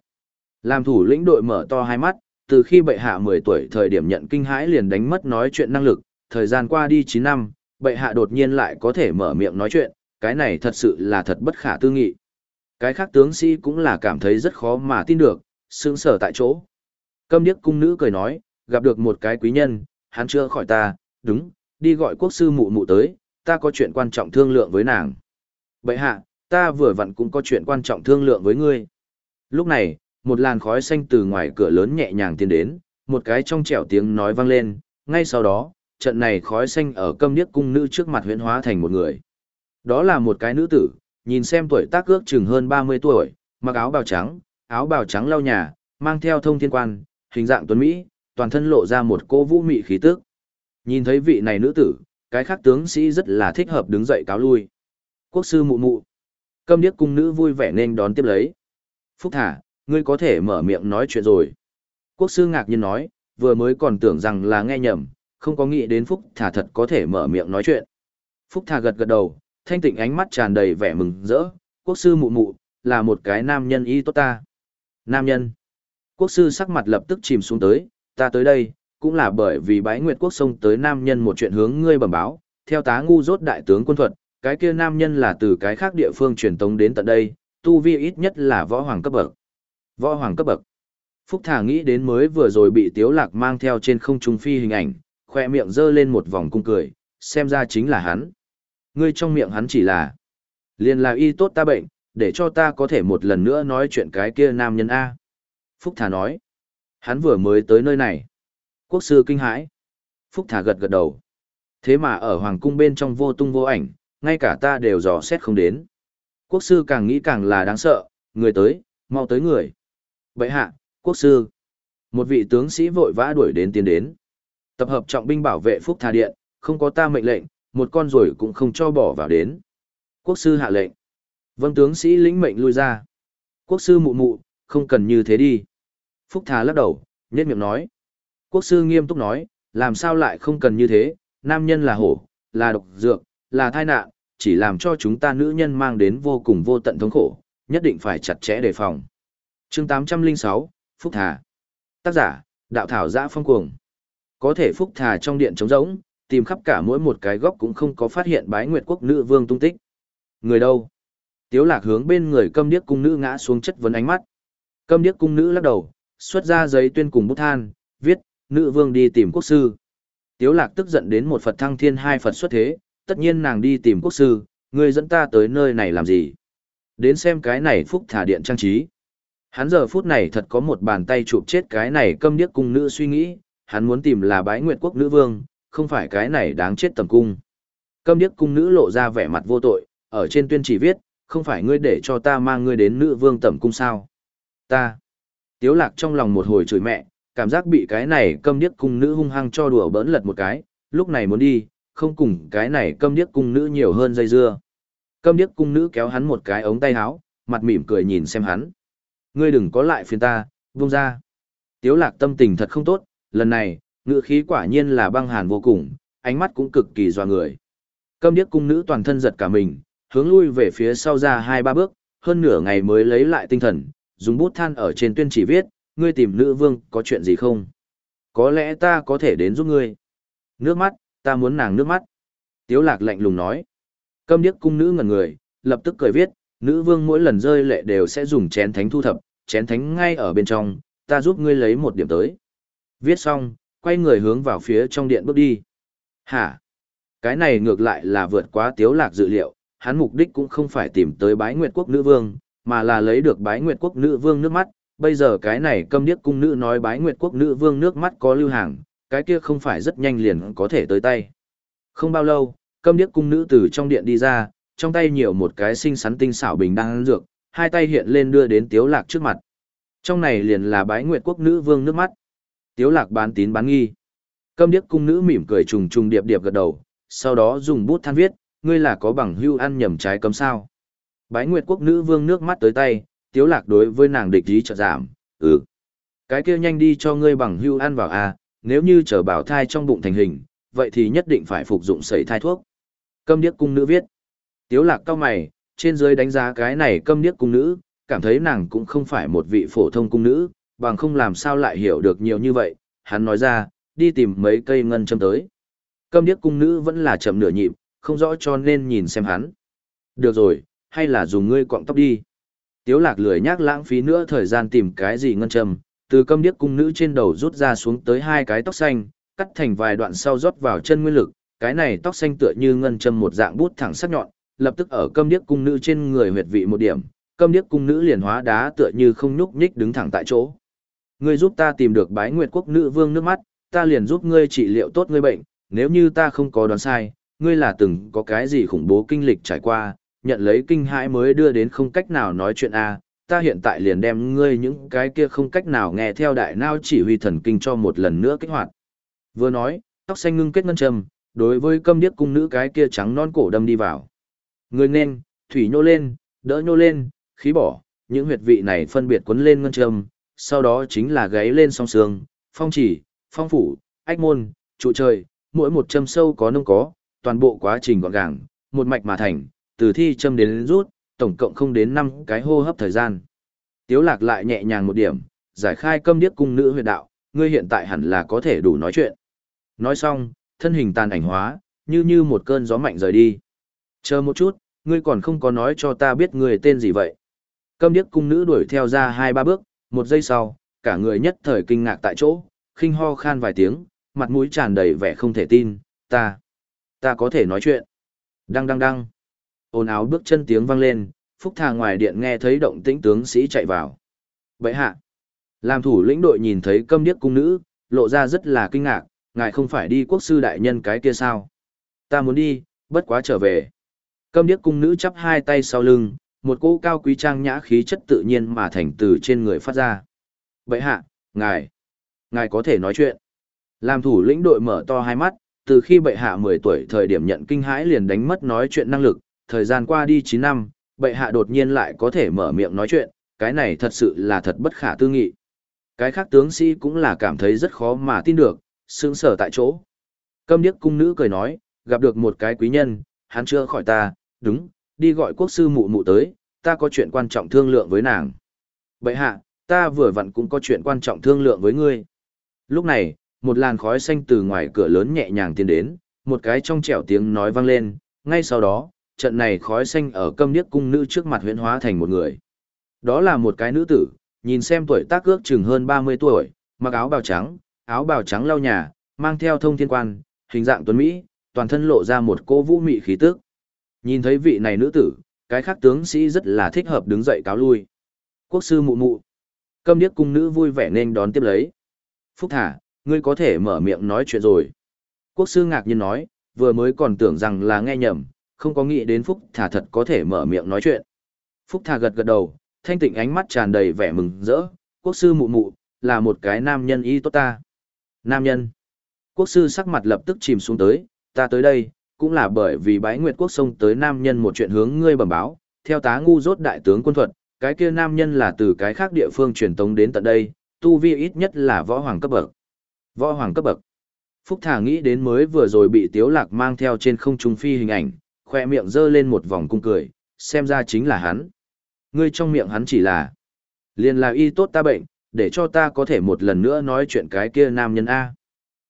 Làm thủ lĩnh đội mở to hai mắt, từ khi bệ hạ 10 tuổi thời điểm nhận kinh hãi liền đánh mất nói chuyện năng lực, thời gian qua đi 9 năm, bệ hạ đột nhiên lại có thể mở miệng nói chuyện, cái này thật sự là thật bất khả tư nghị. Cái khác tướng sĩ cũng là cảm thấy rất khó mà tin được, sững sở tại chỗ. Câm điếc cung nữ cười nói, gặp được một cái quý nhân, hắn chưa khỏi ta, đúng, đi gọi quốc sư mụ mụ tới, ta có chuyện quan trọng thương lượng với nàng. Bệ hạ, ta vừa vặn cũng có chuyện quan trọng thương lượng với ngươi. Lúc này, một làn khói xanh từ ngoài cửa lớn nhẹ nhàng tiến đến, một cái trong trẻo tiếng nói vang lên, ngay sau đó, trận này khói xanh ở câm điếc cung nữ trước mặt huyễn hóa thành một người. Đó là một cái nữ tử, nhìn xem tuổi tác ước chừng hơn 30 tuổi, mặc áo bào trắng, áo bào trắng lau nhà, mang theo thông thiên quan, hình dạng tuấn Mỹ, toàn thân lộ ra một cô vũ mị khí tức. Nhìn thấy vị này nữ tử, cái khác tướng sĩ rất là thích hợp đứng dậy cáo lui. Quốc sư mụ mụ. Câm điếc cung nữ vui vẻ nên đón tiếp lấy. Phúc thả, ngươi có thể mở miệng nói chuyện rồi. Quốc sư ngạc nhiên nói, vừa mới còn tưởng rằng là nghe nhầm, không có nghĩ đến Phúc thả thật có thể mở miệng nói chuyện. Phúc thả gật gật đầu, thanh tịnh ánh mắt tràn đầy vẻ mừng rỡ, quốc sư mụ mụ, là một cái nam nhân y tốt ta. Nam nhân. Quốc sư sắc mặt lập tức chìm xuống tới, ta tới đây, cũng là bởi vì bái nguyệt quốc sông tới nam nhân một chuyện hướng ngươi bẩm báo, theo tá ngu rốt đại tướng quân thuật, cái kia nam nhân là từ cái khác địa phương truyền tống đến tận đây, tu vi ít nhất là võ hoàng cấp bậc. Võ hoàng cấp bậc. Phúc Thả nghĩ đến mới vừa rồi bị Tiếu Lạc mang theo trên không trung phi hình ảnh, khoe miệng dơ lên một vòng cung cười, xem ra chính là hắn. Ngươi trong miệng hắn chỉ là, liền là y tốt ta bệnh, để cho ta có thể một lần nữa nói chuyện cái kia nam nhân A. Phúc Thà nói, hắn vừa mới tới nơi này. Quốc sư kinh hãi. Phúc Thà gật gật đầu. Thế mà ở hoàng cung bên trong vô tung vô ảnh, ngay cả ta đều dò xét không đến. Quốc sư càng nghĩ càng là đáng sợ, người tới, mau tới người. Bậy hạ, quốc sư. Một vị tướng sĩ vội vã đuổi đến tiến đến. Tập hợp trọng binh bảo vệ Phúc Thà Điện, không có ta mệnh lệnh, một con rồi cũng không cho bỏ vào đến. Quốc sư hạ lệnh. Vâng tướng sĩ lĩnh mệnh lui ra. Quốc sư mụ mụ, không cần như thế đi. Phúc Thà lắc đầu, nhét miệng nói. Quốc sư nghiêm túc nói, làm sao lại không cần như thế, nam nhân là hổ, là độc dược, là thai nạn, chỉ làm cho chúng ta nữ nhân mang đến vô cùng vô tận thống khổ, nhất định phải chặt chẽ đề phòng. chương 806, Phúc Thà. Tác giả, Đạo Thảo Giã Phong Cuồng. Có thể Phúc Thà trong điện trống rỗng, tìm khắp cả mỗi một cái góc cũng không có phát hiện bái nguyệt quốc nữ vương tung tích. Người đâu? Tiếu lạc hướng bên người câm điếc cung nữ ngã xuống chất vấn ánh mắt. Câm điếc cung nữ lắc đầu, xuất ra giấy tuyên cùng bút than, viết, nữ vương đi tìm quốc sư. Tiếu lạc tức giận đến một Phật thăng thiên hai Phật xuất thế, tất nhiên nàng đi tìm quốc sư, người dẫn ta tới nơi này làm gì? Đến xem cái này phúc thả điện trang trí. Hắn giờ phút này thật có một bàn tay chụp chết cái này câm điếc cung nữ suy nghĩ, hắn muốn tìm là bái nguyệt quốc nữ vương, không phải cái này đáng chết tầm cung. Câm điếc cung nữ lộ ra vẻ mặt vô tội, ở trên tuyên chỉ viết, không phải ngươi để cho ta mang ngươi đến nữ vương tẩm cung sao. Ta. Tiếu lạc trong lòng một hồi chửi mẹ, cảm giác bị cái này câm điếc cung nữ hung hăng cho đùa bỡn lật một cái, lúc này muốn đi, không cùng cái này câm điếc cung nữ nhiều hơn dây dưa. Câm điếc cung nữ kéo hắn một cái ống tay áo, mặt mỉm cười nhìn xem hắn. Ngươi đừng có lại phiền ta, buông ra. Tiếu lạc tâm tình thật không tốt, lần này, ngữ khí quả nhiên là băng hàn vô cùng, ánh mắt cũng cực kỳ doa người. Câm điếc cung nữ toàn thân giật cả mình, hướng lui về phía sau ra hai ba bước, hơn nửa ngày mới lấy lại tinh thần, dùng bút than ở trên tuyên chỉ viết, ngươi tìm nữ vương có chuyện gì không? Có lẽ ta có thể đến giúp ngươi. Nước mắt, ta muốn nàng nước mắt. Tiếu lạc lạnh lùng nói. Câm điếc cung nữ ngẩn người, lập tức cười viết, nữ vương mỗi lần rơi lệ đều sẽ dùng chén thánh thu thập, chén thánh ngay ở bên trong, ta giúp ngươi lấy một điểm tới. Viết xong, quay người hướng vào phía trong điện bước đi. Hả? Cái này ngược lại là vượt quá tiếu lạc dự liệu, hắn mục đích cũng không phải tìm tới bái nguyệt quốc nữ vương, mà là lấy được bái nguyệt quốc nữ vương nước mắt. Bây giờ cái này câm điếc cung nữ nói bái nguyệt quốc nữ vương nước mắt có lưu hàng, cái kia không phải rất nhanh liền có thể tới tay. Không bao lâu, câm điếc cung nữ từ trong điện đi ra, trong tay nhiều một cái xinh xắn tinh xảo bình đang dược, hai tay hiện lên đưa đến Tiếu Lạc trước mặt. Trong này liền là bái nguyệt quốc nữ vương nước mắt. Tiếu Lạc bán tín bán nghi. Câm điếc cung nữ mỉm cười trùng trùng điệp điệp gật đầu, sau đó dùng bút than viết, ngươi là có bằng hưu ăn nhầm trái cấm sao. Bái nguyệt quốc nữ vương nước mắt tới tay, Tiếu Lạc đối với nàng địch ý trợ giảm, ừ. Cái kia nhanh đi cho ngươi bằng hưu ăn vào a, nếu như trở bảo thai trong bụng thành hình, vậy thì nhất định phải phục dụng sẩy thai thuốc. Câm điếc cung nữ viết. Tiếu lạc cao mày, trên dưới đánh giá cái này câm điếc cung nữ, cảm thấy nàng cũng không phải một vị phổ thông cung nữ, bằng không làm sao lại hiểu được nhiều như vậy. Hắn nói ra, đi tìm mấy cây ngân châm tới. Câm điếc cung nữ vẫn là chậm nửa nhịp, không rõ cho nên nhìn xem hắn. Được rồi, hay là dùng ngươi cọng tóc đi. Tiếu lạc lười nhác lãng phí nữa thời gian tìm cái gì ngân châm, từ câm điếc cung nữ trên đầu rút ra xuống tới hai cái tóc xanh, cắt thành vài đoạn sau rót vào chân nguyên lực, cái này tóc xanh tựa như ngân châm một dạng bút thẳng sắc nhọn, lập tức ở câm điếc cung nữ trên người huyệt vị một điểm, câm điếc cung nữ liền hóa đá tựa như không nhúc nhích đứng thẳng tại chỗ. Ngươi giúp ta tìm được bái nguyệt quốc nữ vương nước mắt, ta liền giúp ngươi trị liệu tốt ngươi bệnh, nếu như ta không có đoán sai, ngươi là từng có cái gì khủng bố kinh lịch trải qua, nhận lấy kinh hãi mới đưa đến không cách nào nói chuyện a. Ta hiện tại liền đem ngươi những cái kia không cách nào nghe theo đại nao chỉ huy thần kinh cho một lần nữa kích hoạt. Vừa nói, tóc xanh ngưng kết ngân trầm, đối với câm điếc cung nữ cái kia trắng non cổ đâm đi vào. Ngươi nên, thủy nhô lên, đỡ nhô lên, khí bỏ, những huyệt vị này phân biệt quấn lên ngân trầm sau đó chính là gáy lên song sương, phong chỉ, phong phủ, ách môn, trụ trời, mỗi một châm sâu có nông có, toàn bộ quá trình gọn gàng, một mạch mà thành, từ thi châm đến, rút, tổng cộng không đến 5 cái hô hấp thời gian. Tiếu lạc lại nhẹ nhàng một điểm, giải khai câm điếc cung nữ huyệt đạo, ngươi hiện tại hẳn là có thể đủ nói chuyện. Nói xong, thân hình tàn ảnh hóa, như như một cơn gió mạnh rời đi. Chờ một chút, ngươi còn không có nói cho ta biết người tên gì vậy. Câm điếc cung nữ đuổi theo ra hai ba bước, một giây sau, cả người nhất thời kinh ngạc tại chỗ, khinh ho khan vài tiếng, mặt mũi tràn đầy vẻ không thể tin, ta, ta có thể nói chuyện. Đăng đăng đăng. Ồn áo bước chân tiếng vang lên, phúc thà ngoài điện nghe thấy động tĩnh tướng sĩ chạy vào. Bậy hạ. Làm thủ lĩnh đội nhìn thấy câm điếc cung nữ, lộ ra rất là kinh ngạc, ngài không phải đi quốc sư đại nhân cái kia sao? Ta muốn đi, bất quá trở về. Câm điếc cung nữ chắp hai tay sau lưng, một cỗ cao quý trang nhã khí chất tự nhiên mà thành từ trên người phát ra. Bậy hạ, ngài, ngài có thể nói chuyện. Làm thủ lĩnh đội mở to hai mắt, từ khi bệ hạ 10 tuổi thời điểm nhận kinh hãi liền đánh mất nói chuyện năng lực, thời gian qua đi 9 năm, bệ hạ đột nhiên lại có thể mở miệng nói chuyện, cái này thật sự là thật bất khả tư nghị. Cái khác tướng sĩ cũng là cảm thấy rất khó mà tin được, sững sở tại chỗ. Câm điếc cung nữ cười nói, gặp được một cái quý nhân, hắn chưa khỏi ta, đúng, đi gọi quốc sư mụ mụ tới, ta có chuyện quan trọng thương lượng với nàng. Bệ hạ, ta vừa vặn cũng có chuyện quan trọng thương lượng với ngươi. Lúc này, một làn khói xanh từ ngoài cửa lớn nhẹ nhàng tiến đến, một cái trong trẻo tiếng nói vang lên, ngay sau đó, trận này khói xanh ở câm điếc cung nữ trước mặt huyễn hóa thành một người. Đó là một cái nữ tử, nhìn xem tuổi tác ước chừng hơn 30 tuổi, mặc áo bào trắng, áo bào trắng lau nhà, mang theo thông thiên quan, hình dạng tuấn Mỹ, toàn thân lộ ra một cô vũ mị khí tức. Nhìn thấy vị này nữ tử, cái khác tướng sĩ rất là thích hợp đứng dậy cáo lui. Quốc sư mụ mụ. Câm điếc cung nữ vui vẻ nên đón tiếp lấy. Phúc thả, ngươi có thể mở miệng nói chuyện rồi. Quốc sư ngạc nhiên nói, vừa mới còn tưởng rằng là nghe nhầm, không có nghĩ đến Phúc thả thật có thể mở miệng nói chuyện. Phúc thả gật gật đầu, thanh tịnh ánh mắt tràn đầy vẻ mừng rỡ. Quốc sư mụ mụ, là một cái nam nhân y tốt ta. Nam nhân. Quốc sư sắc mặt lập tức chìm xuống tới, ta tới đây, cũng là bởi vì bái nguyệt quốc sông tới nam nhân một chuyện hướng ngươi bẩm báo, theo tá ngu rốt đại tướng quân thuật, cái kia nam nhân là từ cái khác địa phương truyền tống đến tận đây, tu vi ít nhất là võ hoàng cấp bậc. Võ hoàng cấp bậc. Phúc Thả nghĩ đến mới vừa rồi bị Tiếu Lạc mang theo trên không trung phi hình ảnh, khoe miệng dơ lên một vòng cung cười, xem ra chính là hắn. Ngươi trong miệng hắn chỉ là, liền là y tốt ta bệnh, để cho ta có thể một lần nữa nói chuyện cái kia nam nhân A.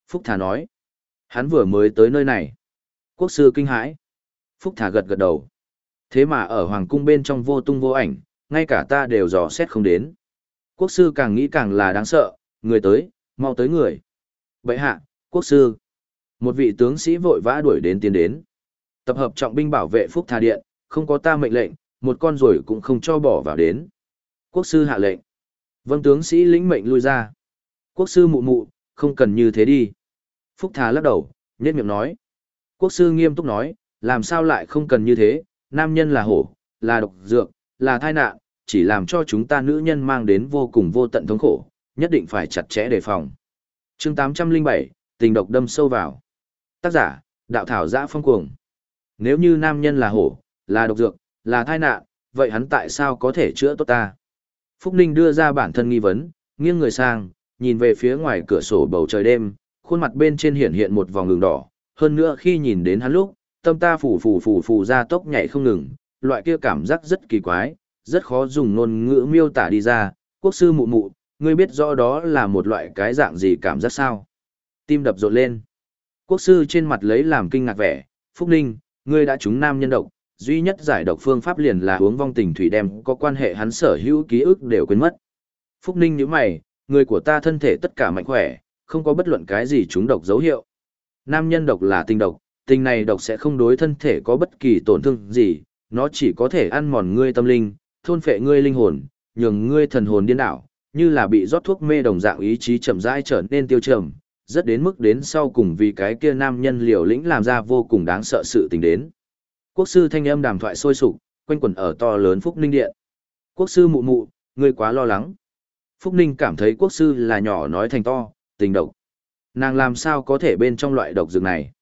Phúc Thả nói, hắn vừa mới tới nơi này. Quốc sư kinh hãi. Phúc Thả gật gật đầu. Thế mà ở hoàng cung bên trong vô tung vô ảnh, ngay cả ta đều dò xét không đến. Quốc sư càng nghĩ càng là đáng sợ, người tới, mau tới người. Vậy hạ, quốc sư. Một vị tướng sĩ vội vã đuổi đến tiến đến. Tập hợp trọng binh bảo vệ Phúc Thà Điện, không có ta mệnh lệnh, một con rồi cũng không cho bỏ vào đến. Quốc sư hạ lệnh. Vâng tướng sĩ lĩnh mệnh lui ra. Quốc sư mụ mụ, không cần như thế đi. Phúc Thà lắc đầu, nhét miệng nói. Quốc sư nghiêm túc nói, làm sao lại không cần như thế, nam nhân là hổ, là độc dược, là thai nạn, chỉ làm cho chúng ta nữ nhân mang đến vô cùng vô tận thống khổ, nhất định phải chặt chẽ đề phòng. chương 807, tình độc đâm sâu vào. Tác giả, đạo thảo giã phong cuồng. Nếu như nam nhân là hổ, là độc dược, là thai nạn, vậy hắn tại sao có thể chữa tốt ta? Phúc Ninh đưa ra bản thân nghi vấn, nghiêng người sang, nhìn về phía ngoài cửa sổ bầu trời đêm, khuôn mặt bên trên hiện hiện một vòng ngừng đỏ, hơn nữa khi nhìn đến hắn lúc, tâm ta phủ phủ phủ phủ ra tốc nhảy không ngừng, loại kia cảm giác rất kỳ quái, rất khó dùng ngôn ngữ miêu tả đi ra, quốc sư mụ mụ, ngươi biết rõ đó là một loại cái dạng gì cảm giác sao? Tim đập rộn lên. Quốc sư trên mặt lấy làm kinh ngạc vẻ, Phúc Ninh, ngươi đã trúng nam nhân độc, duy nhất giải độc phương pháp liền là uống vong tình thủy đem có quan hệ hắn sở hữu ký ức đều quên mất. Phúc Ninh nhíu mày, người của ta thân thể tất cả mạnh khỏe, không có bất luận cái gì trúng độc dấu hiệu. Nam nhân độc là tình độc, tình này độc sẽ không đối thân thể có bất kỳ tổn thương gì, nó chỉ có thể ăn mòn ngươi tâm linh, thôn phệ ngươi linh hồn, nhường ngươi thần hồn điên đảo, như là bị rót thuốc mê đồng dạng ý chí chậm rãi trở nên tiêu trầm, rất đến mức đến sau cùng vì cái kia nam nhân liều lĩnh làm ra vô cùng đáng sợ sự tình đến. Quốc sư thanh âm đàm thoại sôi sục, quanh quẩn ở to lớn Phúc Ninh Điện. Quốc sư mụ mụ, ngươi quá lo lắng. Phúc Ninh cảm thấy quốc sư là nhỏ nói thành to, tình độc. Nàng làm sao có thể bên trong loại độc dược này?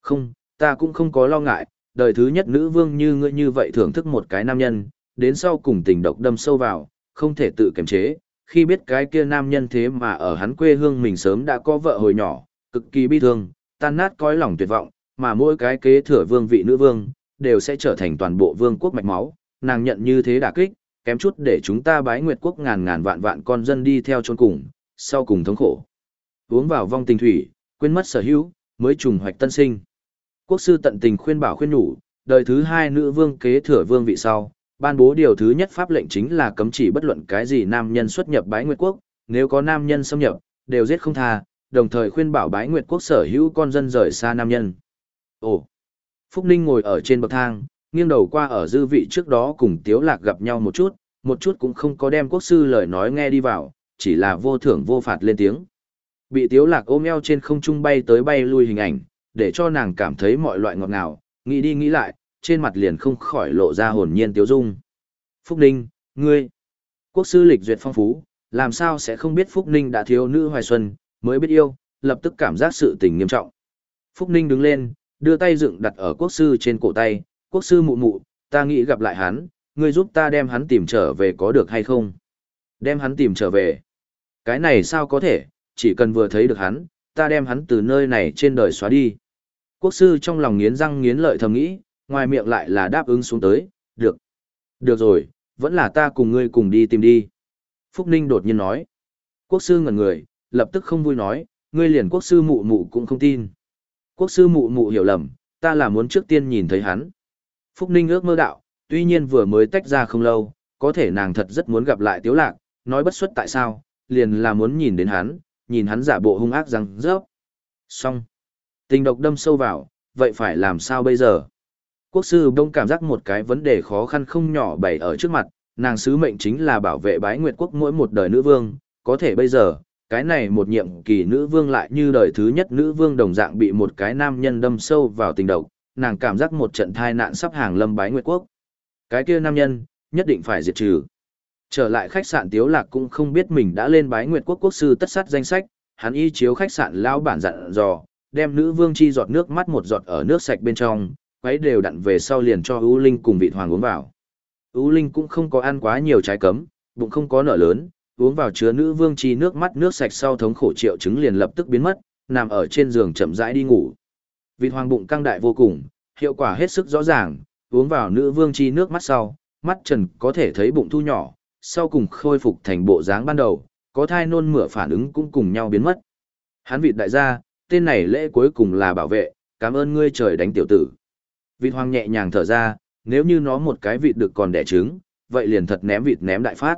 Không, ta cũng không có lo ngại, đời thứ nhất nữ vương như ngươi như vậy thưởng thức một cái nam nhân, đến sau cùng tình độc đâm sâu vào, không thể tự kiềm chế, khi biết cái kia nam nhân thế mà ở hắn quê hương mình sớm đã có vợ hồi nhỏ, cực kỳ bi thương, tan nát cõi lòng tuyệt vọng, mà mỗi cái kế thừa vương vị nữ vương, đều sẽ trở thành toàn bộ vương quốc mạch máu, nàng nhận như thế đả kích, kém chút để chúng ta bái nguyệt quốc ngàn ngàn vạn vạn con dân đi theo chôn cùng, sau cùng thống khổ. Uống vào vong tình thủy, quên mất sở hữu, mới trùng hoạch tân sinh. Quốc sư tận tình khuyên bảo khuyên nhủ, đời thứ hai nữ vương kế thừa vương vị sau, ban bố điều thứ nhất pháp lệnh chính là cấm chỉ bất luận cái gì nam nhân xuất nhập bái nguyệt quốc, nếu có nam nhân xâm nhập, đều giết không tha, đồng thời khuyên bảo bái nguyệt quốc sở hữu con dân rời xa nam nhân. Ồ! Phúc Ninh ngồi ở trên bậc thang, nghiêng đầu qua ở dư vị trước đó cùng Tiếu Lạc gặp nhau một chút, một chút cũng không có đem quốc sư lời nói nghe đi vào, chỉ là vô thưởng vô phạt lên tiếng. Bị Tiếu Lạc ôm eo trên không trung bay tới bay lui hình ảnh, để cho nàng cảm thấy mọi loại ngọt ngào, nghĩ đi nghĩ lại, trên mặt liền không khỏi lộ ra hồn nhiên tiếu dung. Phúc Ninh, ngươi, quốc sư lịch duyệt phong phú, làm sao sẽ không biết Phúc Ninh đã thiếu nữ hoài xuân, mới biết yêu, lập tức cảm giác sự tình nghiêm trọng. Phúc Ninh đứng lên, đưa tay dựng đặt ở quốc sư trên cổ tay, quốc sư mụ mụ, ta nghĩ gặp lại hắn, ngươi giúp ta đem hắn tìm trở về có được hay không? Đem hắn tìm trở về. Cái này sao có thể, chỉ cần vừa thấy được hắn, ta đem hắn từ nơi này trên đời xóa đi. Quốc sư trong lòng nghiến răng nghiến lợi thầm nghĩ, ngoài miệng lại là đáp ứng xuống tới, được. Được rồi, vẫn là ta cùng ngươi cùng đi tìm đi. Phúc Ninh đột nhiên nói. Quốc sư ngẩn người, lập tức không vui nói, ngươi liền quốc sư mụ mụ cũng không tin. Quốc sư mụ mụ hiểu lầm, ta là muốn trước tiên nhìn thấy hắn. Phúc Ninh ước mơ đạo, tuy nhiên vừa mới tách ra không lâu, có thể nàng thật rất muốn gặp lại Tiếu Lạc, nói bất xuất tại sao, liền là muốn nhìn đến hắn, nhìn hắn giả bộ hung ác răng rớp. Xong. Tình độc đâm sâu vào, vậy phải làm sao bây giờ? Quốc sư đông cảm giác một cái vấn đề khó khăn không nhỏ bày ở trước mặt, nàng sứ mệnh chính là bảo vệ bái nguyệt quốc mỗi một đời nữ vương, có thể bây giờ, cái này một nhiệm kỳ nữ vương lại như đời thứ nhất nữ vương đồng dạng bị một cái nam nhân đâm sâu vào tình độc, nàng cảm giác một trận thai nạn sắp hàng lâm bái nguyệt quốc. Cái kia nam nhân, nhất định phải diệt trừ. Trở lại khách sạn Tiếu Lạc cũng không biết mình đã lên bái nguyệt quốc quốc sư tất sát danh sách, hắn y chiếu khách sạn lão bản dặn dò, đem nữ vương chi giọt nước mắt một giọt ở nước sạch bên trong, quấy đều đặn về sau liền cho ưu linh cùng vị hoàng uống vào. ưu linh cũng không có ăn quá nhiều trái cấm, bụng không có nở lớn, uống vào chứa nữ vương chi nước mắt nước sạch sau thống khổ triệu chứng liền lập tức biến mất, nằm ở trên giường chậm rãi đi ngủ. Vị hoàng bụng căng đại vô cùng, hiệu quả hết sức rõ ràng, uống vào nữ vương chi nước mắt sau, mắt trần có thể thấy bụng thu nhỏ, sau cùng khôi phục thành bộ dáng ban đầu, có thai nôn mửa phản ứng cũng cùng nhau biến mất. Hắn vịt đại gia, tên này lễ cuối cùng là bảo vệ, cảm ơn ngươi trời đánh tiểu tử. Vịt hoang nhẹ nhàng thở ra, nếu như nó một cái vịt được còn đẻ trứng, vậy liền thật ném vịt ném đại phát.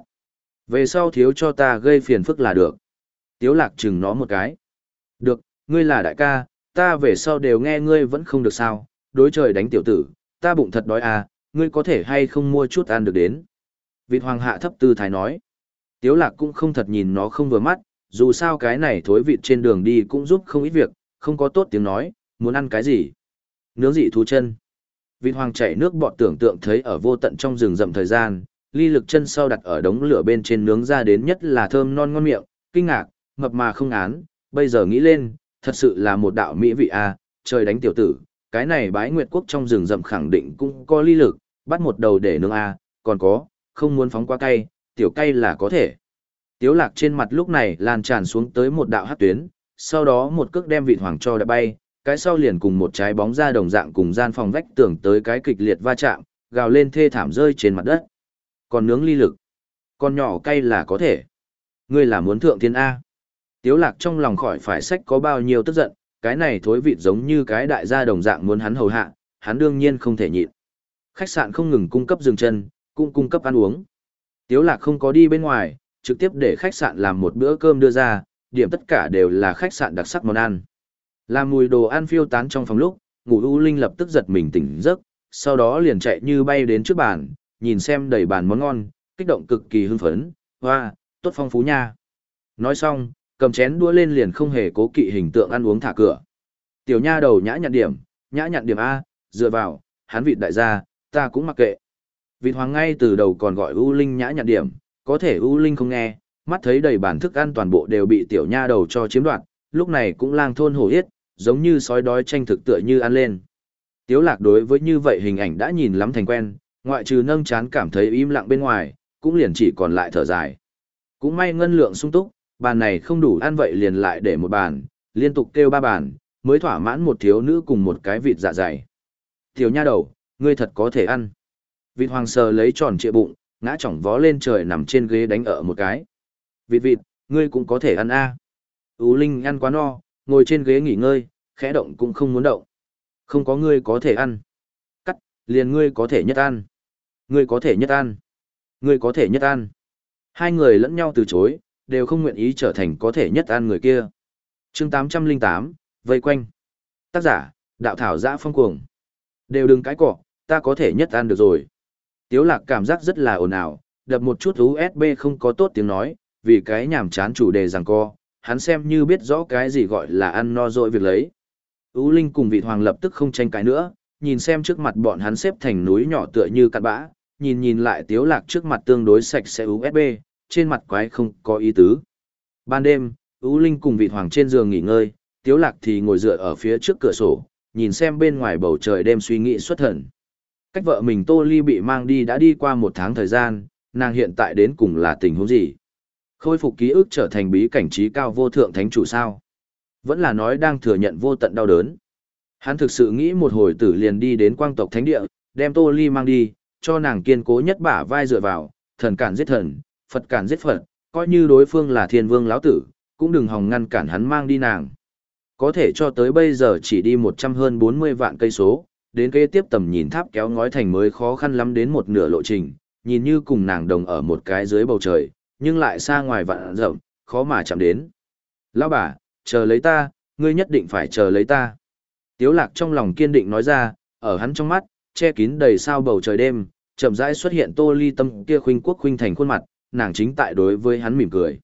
Về sau thiếu cho ta gây phiền phức là được. Tiếu lạc chừng nó một cái. Được, ngươi là đại ca, ta về sau đều nghe ngươi vẫn không được sao, đối trời đánh tiểu tử, ta bụng thật đói à, ngươi có thể hay không mua chút ăn được đến. Vịt hoàng hạ thấp tư thái nói. Tiếu lạc cũng không thật nhìn nó không vừa mắt, dù sao cái này thối vịt trên đường đi cũng giúp không ít việc, không có tốt tiếng nói, muốn ăn cái gì. Nướng dị thú chân. Vịt hoàng chảy nước bọt tưởng tượng thấy ở vô tận trong rừng rậm thời gian, ly lực chân sau đặt ở đống lửa bên trên nướng ra đến nhất là thơm non ngon miệng, kinh ngạc, mập mà không án, bây giờ nghĩ lên, thật sự là một đạo mỹ vị a, à, trời đánh tiểu tử, cái này bái nguyệt quốc trong rừng rậm khẳng định cũng có ly lực, bắt một đầu để nướng a, à, còn có, không muốn phóng quá cay, tiểu cay là có thể. Tiếu lạc trên mặt lúc này lan tràn xuống tới một đạo hát tuyến, sau đó một cước đem vịt hoàng cho đã bay, cái sau liền cùng một trái bóng ra đồng dạng cùng gian phòng vách tưởng tới cái kịch liệt va chạm, gào lên thê thảm rơi trên mặt đất. Còn nướng ly lực, còn nhỏ cay là có thể. Ngươi là muốn thượng thiên A. Tiếu lạc trong lòng khỏi phải sách có bao nhiêu tức giận, cái này thối vịt giống như cái đại gia đồng dạng muốn hắn hầu hạ, hắn đương nhiên không thể nhịn. Khách sạn không ngừng cung cấp dừng chân, cũng cung cấp ăn uống. Tiếu lạc không có đi bên ngoài, trực tiếp để khách sạn làm một bữa cơm đưa ra, điểm tất cả đều là khách sạn đặc sắc món ăn. Làm mùi đồ ăn phiêu tán trong phòng lúc, ngủ U Linh lập tức giật mình tỉnh giấc, sau đó liền chạy như bay đến trước bàn, nhìn xem đầy bàn món ngon, kích động cực kỳ hưng phấn, hoa, tốt phong phú nha. Nói xong, cầm chén đua lên liền không hề cố kỵ hình tượng ăn uống thả cửa. Tiểu nha đầu nhã nhặn điểm, nhã nhặn điểm A, dựa vào, hắn vịt đại gia, ta cũng mặc kệ. Vị hoàng ngay từ đầu còn gọi U Linh nhã nhặn điểm, có thể U Linh không nghe, mắt thấy đầy bản thức ăn toàn bộ đều bị tiểu nha đầu cho chiếm đoạt, lúc này cũng lang thôn hổ yết, giống như sói đói tranh thực tựa như ăn lên. Tiếu lạc đối với như vậy hình ảnh đã nhìn lắm thành quen, ngoại trừ nâng chán cảm thấy im lặng bên ngoài, cũng liền chỉ còn lại thở dài. Cũng may ngân lượng sung túc, bàn này không đủ ăn vậy liền lại để một bàn, liên tục kêu ba bàn, mới thỏa mãn một thiếu nữ cùng một cái vịt dạ dày. Tiểu nha đầu, ngươi thật có thể ăn. Vịt hoàng sờ lấy tròn trịa bụng, ngã chỏng vó lên trời nằm trên ghế đánh ở một cái. Vịt vịt, ngươi cũng có thể ăn a. À. Ú Linh ăn quá no, ngồi trên ghế nghỉ ngơi, khẽ động cũng không muốn động. Không có ngươi có thể ăn. Cắt, liền ngươi có thể nhất ăn. Ngươi có thể nhất ăn. Ngươi có thể nhất ăn. Hai người lẫn nhau từ chối, đều không nguyện ý trở thành có thể nhất ăn người kia. chương 808, vây quanh. Tác giả, đạo thảo giã phong cuồng. Đều đừng cãi cọ, ta có thể nhất ăn được rồi. Tiếu lạc cảm giác rất là ồn ào, đập một chút USB không có tốt tiếng nói, vì cái nhảm chán chủ đề rằng co, hắn xem như biết rõ cái gì gọi là ăn no rồi việc lấy. Ú Linh cùng vị hoàng lập tức không tranh cãi nữa, nhìn xem trước mặt bọn hắn xếp thành núi nhỏ tựa như cặn bã, nhìn nhìn lại tiếu lạc trước mặt tương đối sạch sẽ USB, trên mặt quái không có ý tứ. Ban đêm, Ú Linh cùng vị hoàng trên giường nghỉ ngơi, tiếu lạc thì ngồi dựa ở phía trước cửa sổ, nhìn xem bên ngoài bầu trời đêm suy nghĩ xuất thần. Cách vợ mình Tô Ly bị mang đi đã đi qua một tháng thời gian, nàng hiện tại đến cùng là tình huống gì? Khôi phục ký ức trở thành bí cảnh trí cao vô thượng thánh chủ sao? Vẫn là nói đang thừa nhận vô tận đau đớn. Hắn thực sự nghĩ một hồi tử liền đi đến quang tộc thánh địa, đem Tô Ly mang đi, cho nàng kiên cố nhất bả vai dựa vào, thần cản giết thần, Phật cản giết Phật, coi như đối phương là thiên vương lão tử, cũng đừng hòng ngăn cản hắn mang đi nàng. Có thể cho tới bây giờ chỉ đi một trăm hơn bốn mươi vạn cây số, đến kế tiếp tầm nhìn tháp kéo ngói thành mới khó khăn lắm đến một nửa lộ trình, nhìn như cùng nàng đồng ở một cái dưới bầu trời, nhưng lại xa ngoài vạn rộng, khó mà chạm đến. Lão bà, chờ lấy ta, ngươi nhất định phải chờ lấy ta. Tiếu lạc trong lòng kiên định nói ra, ở hắn trong mắt, che kín đầy sao bầu trời đêm, chậm rãi xuất hiện tô ly tâm kia khuynh quốc khuynh thành khuôn mặt, nàng chính tại đối với hắn mỉm cười.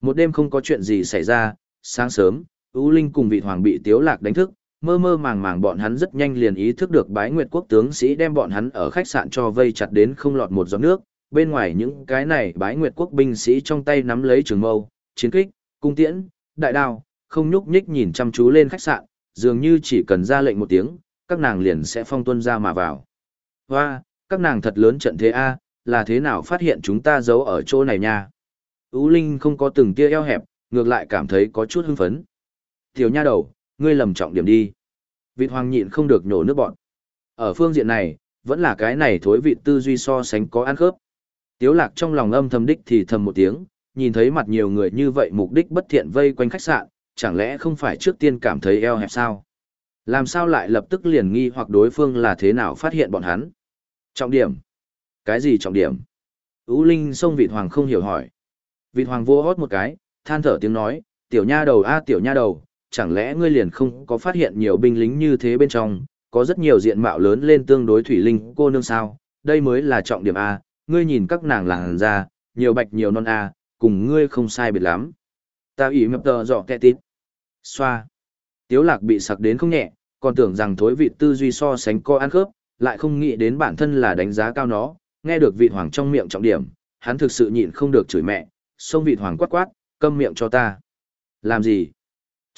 Một đêm không có chuyện gì xảy ra, sáng sớm, u Linh cùng vị hoàng bị Tiếu Lạc đánh thức, mơ mơ màng màng bọn hắn rất nhanh liền ý thức được bái nguyệt quốc tướng sĩ đem bọn hắn ở khách sạn cho vây chặt đến không lọt một giọt nước, bên ngoài những cái này bái nguyệt quốc binh sĩ trong tay nắm lấy trường mâu, chiến kích, cung tiễn, đại đao, không nhúc nhích nhìn chăm chú lên khách sạn, dường như chỉ cần ra lệnh một tiếng, các nàng liền sẽ phong tuân ra mà vào. Hoa, các nàng thật lớn trận thế A, là thế nào phát hiện chúng ta giấu ở chỗ này nha. Ú Linh không có từng tia eo hẹp, ngược lại cảm thấy có chút hưng phấn. Tiểu nha đầu, ngươi lầm trọng điểm đi. Vịt hoàng nhịn không được nhổ nước bọn. Ở phương diện này, vẫn là cái này thối vị tư duy so sánh có ăn khớp. Tiếu lạc trong lòng âm thầm đích thì thầm một tiếng, nhìn thấy mặt nhiều người như vậy mục đích bất thiện vây quanh khách sạn, chẳng lẽ không phải trước tiên cảm thấy eo hẹp sao? Làm sao lại lập tức liền nghi hoặc đối phương là thế nào phát hiện bọn hắn? Trọng điểm. Cái gì trọng điểm? Ú Linh xông vịt hoàng không hiểu hỏi. Vịt hoàng vô hót một cái, than thở tiếng nói, tiểu nha đầu a tiểu nha đầu, chẳng lẽ ngươi liền không có phát hiện nhiều binh lính như thế bên trong, có rất nhiều diện mạo lớn lên tương đối thủy linh cô nương sao, đây mới là trọng điểm A, ngươi nhìn các nàng làng ra, nhiều bạch nhiều non A, cùng ngươi không sai biệt lắm. Ta ủy mập tờ dọ kẹ tít. Xoa. Tiếu lạc bị sặc đến không nhẹ, còn tưởng rằng thối vị tư duy so sánh co ăn khớp, lại không nghĩ đến bản thân là đánh giá cao nó, nghe được vị hoàng trong miệng trọng điểm, hắn thực sự nhịn không được chửi mẹ, xông vị hoàng quát quát, câm miệng cho ta. Làm gì?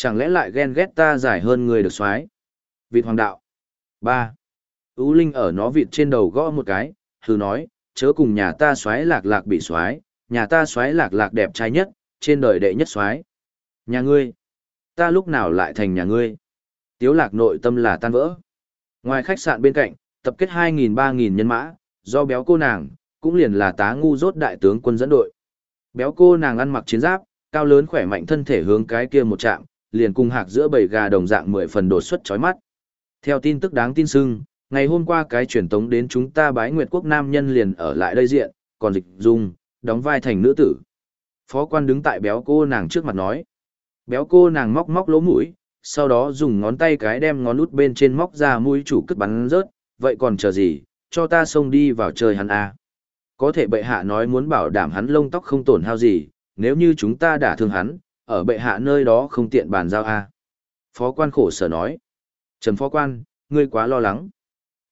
Chẳng lẽ lại ghen ghét ta giải hơn người được xoái? Vị hoàng đạo. ba Ú Linh ở nó vịt trên đầu gõ một cái, hừ nói, chớ cùng nhà ta xoái lạc lạc bị xoái, nhà ta xoái lạc lạc đẹp trai nhất, trên đời đệ nhất xoái. Nhà ngươi, ta lúc nào lại thành nhà ngươi? Tiếu lạc nội tâm là tan vỡ. Ngoài khách sạn bên cạnh, tập kết hai nghìn ba nghìn nhân mã, do béo cô nàng, cũng liền là tá ngu rốt đại tướng quân dẫn đội. Béo cô nàng ăn mặc chiến giáp, cao lớn khỏe mạnh thân thể hướng cái kia một chạm, liền cùng hạc giữa bầy gà đồng dạng mười phần đột xuất chói mắt. Theo tin tức đáng tin sưng, ngày hôm qua cái truyền tống đến chúng ta bái nguyệt quốc nam nhân liền ở lại đây diện, còn dịch dung, đóng vai thành nữ tử. Phó quan đứng tại béo cô nàng trước mặt nói. Béo cô nàng móc móc lỗ mũi, sau đó dùng ngón tay cái đem ngón út bên trên móc ra mũi chủ cất bắn rớt, vậy còn chờ gì, cho ta xông đi vào chơi hắn à. Có thể bệ hạ nói muốn bảo đảm hắn lông tóc không tổn hao gì, nếu như chúng ta đả thương hắn, ở bệ hạ nơi đó không tiện bàn giao à. Phó quan khổ sở nói. trần phó quan, ngươi quá lo lắng.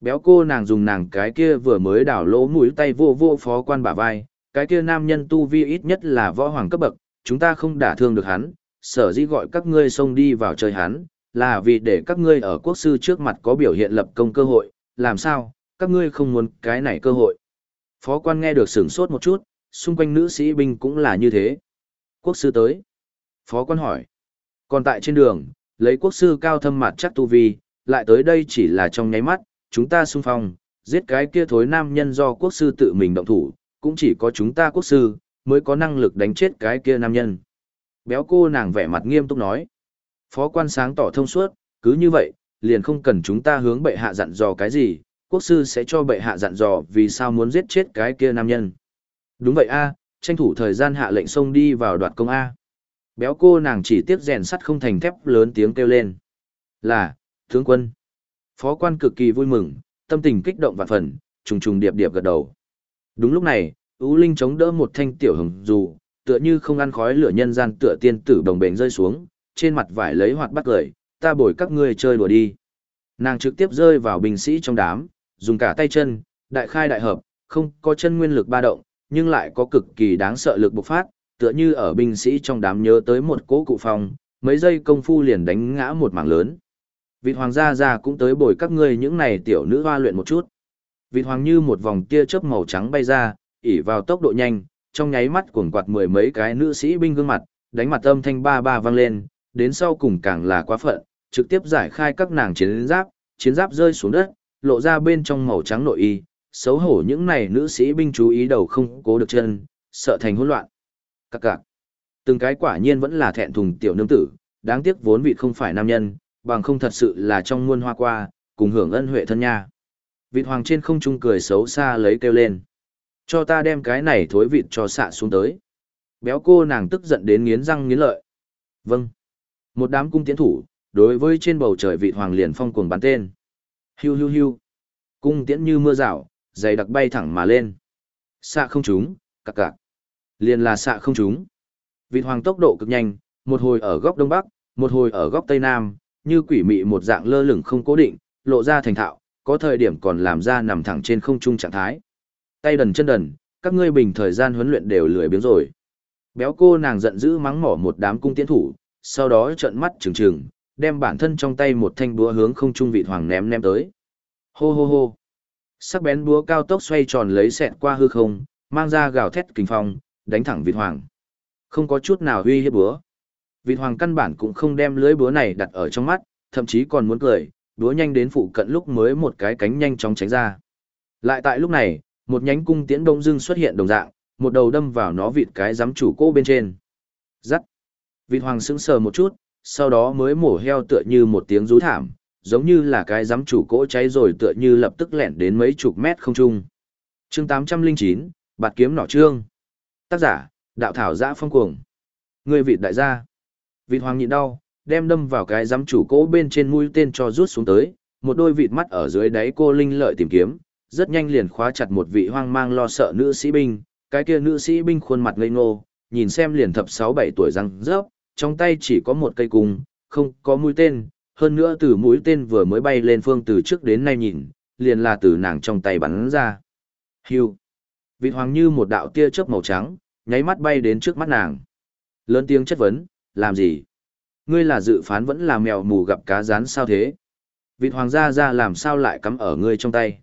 Béo cô nàng dùng nàng cái kia vừa mới đảo lỗ mũi tay vô vô phó quan bả vai, cái kia nam nhân tu vi ít nhất là võ hoàng cấp bậc, chúng ta không đả thương được hắn, sở dĩ gọi các ngươi xông đi vào chơi hắn, là vì để các ngươi ở quốc sư trước mặt có biểu hiện lập công cơ hội, làm sao, các ngươi không muốn cái này cơ hội. Phó quan nghe được sửng sốt một chút, xung quanh nữ sĩ binh cũng là như thế. Quốc sư tới. Phó quan hỏi. Còn tại trên đường, lấy quốc sư cao thâm mặt chắc tu vi, lại tới đây chỉ là trong nháy mắt, chúng ta xung phong, giết cái kia thối nam nhân do quốc sư tự mình động thủ, cũng chỉ có chúng ta quốc sư, mới có năng lực đánh chết cái kia nam nhân. Béo cô nàng vẻ mặt nghiêm túc nói. Phó quan sáng tỏ thông suốt, cứ như vậy, liền không cần chúng ta hướng bệ hạ dặn dò cái gì, quốc sư sẽ cho bệ hạ dặn dò vì sao muốn giết chết cái kia nam nhân. Đúng vậy a, tranh thủ thời gian hạ lệnh xông đi vào đoạt công A. Béo cô nàng chỉ tiếc rèn sắt không thành thép lớn tiếng kêu lên. Là, tướng quân. Phó quan cực kỳ vui mừng, tâm tình kích động vạn phần, trùng trùng điệp điệp gật đầu. Đúng lúc này, Ú Linh chống đỡ một thanh tiểu hồng dù, tựa như không ăn khói lửa nhân gian tựa tiên tử đồng bệnh rơi xuống, trên mặt vải lấy hoạt bắt cười, ta bồi các ngươi chơi đùa đi. Nàng trực tiếp rơi vào binh sĩ trong đám, dùng cả tay chân, đại khai đại hợp, không có chân nguyên lực ba động, nhưng lại có cực kỳ đáng sợ lực bộc phát, tựa như ở binh sĩ trong đám nhớ tới một cỗ cụ phòng, mấy giây công phu liền đánh ngã một mảng lớn. Vị hoàng gia gia cũng tới bồi các ngươi những này tiểu nữ hoa luyện một chút. Vị hoàng như một vòng tia chớp màu trắng bay ra, ỉ vào tốc độ nhanh, trong nháy mắt cuồng quạt mười mấy cái nữ sĩ binh gương mặt, đánh mặt âm thanh ba ba vang lên, đến sau cùng càng là quá phận, trực tiếp giải khai các nàng chiến giáp, chiến giáp rơi xuống đất, lộ ra bên trong màu trắng nội y, xấu hổ những này nữ sĩ binh chú ý đầu không cố được chân, sợ thành hỗn loạn. Các cạc. Từng cái quả nhiên vẫn là thẹn thùng tiểu nương tử, đáng tiếc vốn vị không phải nam nhân, bằng không thật sự là trong muôn hoa qua, cùng hưởng ân huệ thân nha. Vịt hoàng trên không trung cười xấu xa lấy kêu lên. Cho ta đem cái này thối vịt cho xạ xuống tới. Béo cô nàng tức giận đến nghiến răng nghiến lợi. Vâng. Một đám cung tiến thủ, đối với trên bầu trời vịt hoàng liền phong cuồng bắn tên. Hiu hiu hiu. Cung tiễn như mưa rào, dày đặc bay thẳng mà lên. Xạ không trúng, cặc cặc. Liền là xạ không trúng. Vịt hoàng tốc độ cực nhanh, một hồi ở góc đông bắc, một hồi ở góc tây nam, như quỷ mị một dạng lơ lửng không cố định, lộ ra thành thạo, có thời điểm còn làm ra nằm thẳng trên không trung trạng thái. Tay đần chân đần, các ngươi bình thời gian huấn luyện đều lười biếng rồi. Béo cô nàng giận dữ mắng mỏ một đám cung tiến thủ, sau đó trợn mắt trừng trừng, đem bản thân trong tay một thanh búa hướng không trung vị hoàng ném ném tới. Hô hô hô. Sắc bén búa cao tốc xoay tròn lấy xẹt qua hư không, mang ra gào thét kinh phong, đánh thẳng vịt hoàng. Không có chút nào huy hiếp búa. Vịt hoàng căn bản cũng không đem lưới búa này đặt ở trong mắt, thậm chí còn muốn cười, búa nhanh đến phụ cận lúc mới một cái cánh nhanh chóng tránh ra. Lại tại lúc này, một nhánh cung tiễn đông dưng xuất hiện đồng dạng, một đầu đâm vào nó vịt cái giám chủ cô bên trên. Giắt. Vịt hoàng sững sờ một chút, sau đó mới mổ heo tựa như một tiếng rú thảm, giống như là cái giám chủ cỗ cháy rồi tựa như lập tức lẻn đến mấy chục mét không trung. Chương 809, Bạt kiếm nỏ trương. Tác giả, đạo thảo giã phong cuồng. Người vịt đại gia. Vịt hoàng nhịn đau, đem đâm vào cái giám chủ cỗ bên trên mũi tên cho rút xuống tới, một đôi vịt mắt ở dưới đáy cô linh lợi tìm kiếm, rất nhanh liền khóa chặt một vị hoang mang lo sợ nữ sĩ binh, cái kia nữ sĩ binh khuôn mặt ngây ngô, nhìn xem liền thập 6-7 tuổi răng rớp, trong tay chỉ có một cây cung, không có mũi tên, hơn nữa từ mũi tên vừa mới bay lên phương từ trước đến nay nhìn, liền là từ nàng trong tay bắn ra. Hưu. Vị hoàng như một đạo tia chớp màu trắng, nháy mắt bay đến trước mắt nàng. Lớn tiếng chất vấn, làm gì? Ngươi là dự phán vẫn là mèo mù gặp cá rán sao thế? Vị hoàng gia ra làm sao lại cắm ở ngươi trong tay?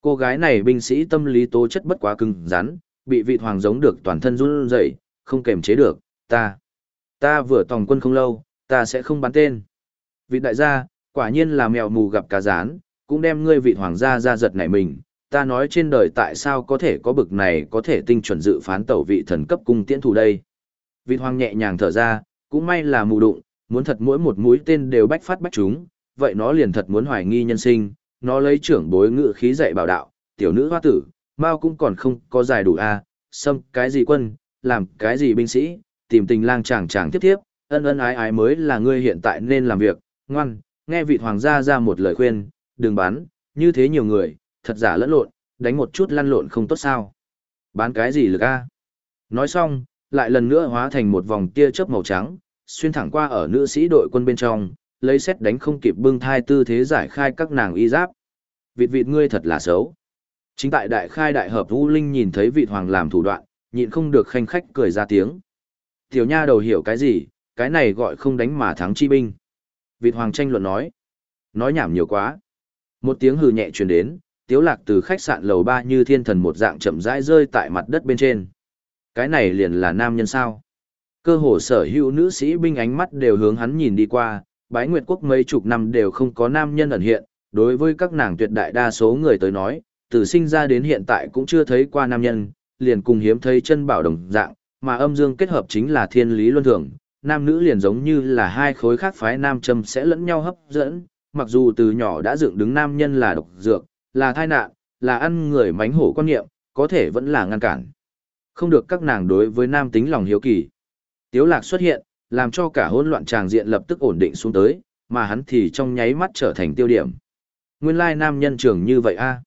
Cô gái này binh sĩ tâm lý tố chất bất quá cứng rắn, bị vị hoàng giống được toàn thân run rẩy, không kềm chế được, ta. Ta vừa tòng quân không lâu, ta sẽ không bắn tên. Vị đại gia, quả nhiên là mèo mù gặp cá rán, cũng đem ngươi vị hoàng gia ra giật nảy mình. Ta nói trên đời tại sao có thể có bực này có thể tinh chuẩn dự phán tẩu vị thần cấp cung tiễn thủ đây. Vị hoàng nhẹ nhàng thở ra, cũng may là mù đụng, muốn thật mỗi một mũi tên đều bách phát bách chúng, vậy nó liền thật muốn hoài nghi nhân sinh, nó lấy trưởng bối ngự khí dạy bảo đạo, tiểu nữ hoa tử, Mao cũng còn không có giải đủ a, à, xâm cái gì quân, làm cái gì binh sĩ, tìm tình lang chàng chàng tiếp tiếp, ân ân ái ái mới là ngươi hiện tại nên làm việc, ngoan, nghe vị hoàng gia ra một lời khuyên, đừng bán, như thế nhiều người, thật giả lẫn lộn, đánh một chút lăn lộn không tốt sao. Bán cái gì lực a? Nói xong, lại lần nữa hóa thành một vòng tia chớp màu trắng, xuyên thẳng qua ở nữ sĩ đội quân bên trong, lấy xét đánh không kịp bưng thai tư thế giải khai các nàng y giáp. Vịt vịt ngươi thật là xấu. Chính tại đại khai đại hợp U Linh nhìn thấy vị hoàng làm thủ đoạn, nhịn không được khanh khách cười ra tiếng. Tiểu nha đầu hiểu cái gì, cái này gọi không đánh mà thắng chi binh. Vịt hoàng tranh luận nói. Nói nhảm nhiều quá. Một tiếng hừ nhẹ truyền đến, tiếu lạc từ khách sạn lầu ba như thiên thần một dạng chậm rãi rơi tại mặt đất bên trên. Cái này liền là nam nhân sao. Cơ hồ sở hữu nữ sĩ binh ánh mắt đều hướng hắn nhìn đi qua, bái nguyệt quốc mấy chục năm đều không có nam nhân ẩn hiện, đối với các nàng tuyệt đại đa số người tới nói, từ sinh ra đến hiện tại cũng chưa thấy qua nam nhân, liền cùng hiếm thấy chân bảo đồng dạng, mà âm dương kết hợp chính là thiên lý luân thường, nam nữ liền giống như là hai khối khác phái nam châm sẽ lẫn nhau hấp dẫn, mặc dù từ nhỏ đã dựng đứng nam nhân là độc dược, là thai nạn, là ăn người mánh hổ quan niệm, có thể vẫn là ngăn cản. Không được các nàng đối với nam tính lòng hiếu kỳ. Tiếu lạc xuất hiện, làm cho cả hỗn loạn tràng diện lập tức ổn định xuống tới, mà hắn thì trong nháy mắt trở thành tiêu điểm. Nguyên lai nam nhân trưởng như vậy a. À?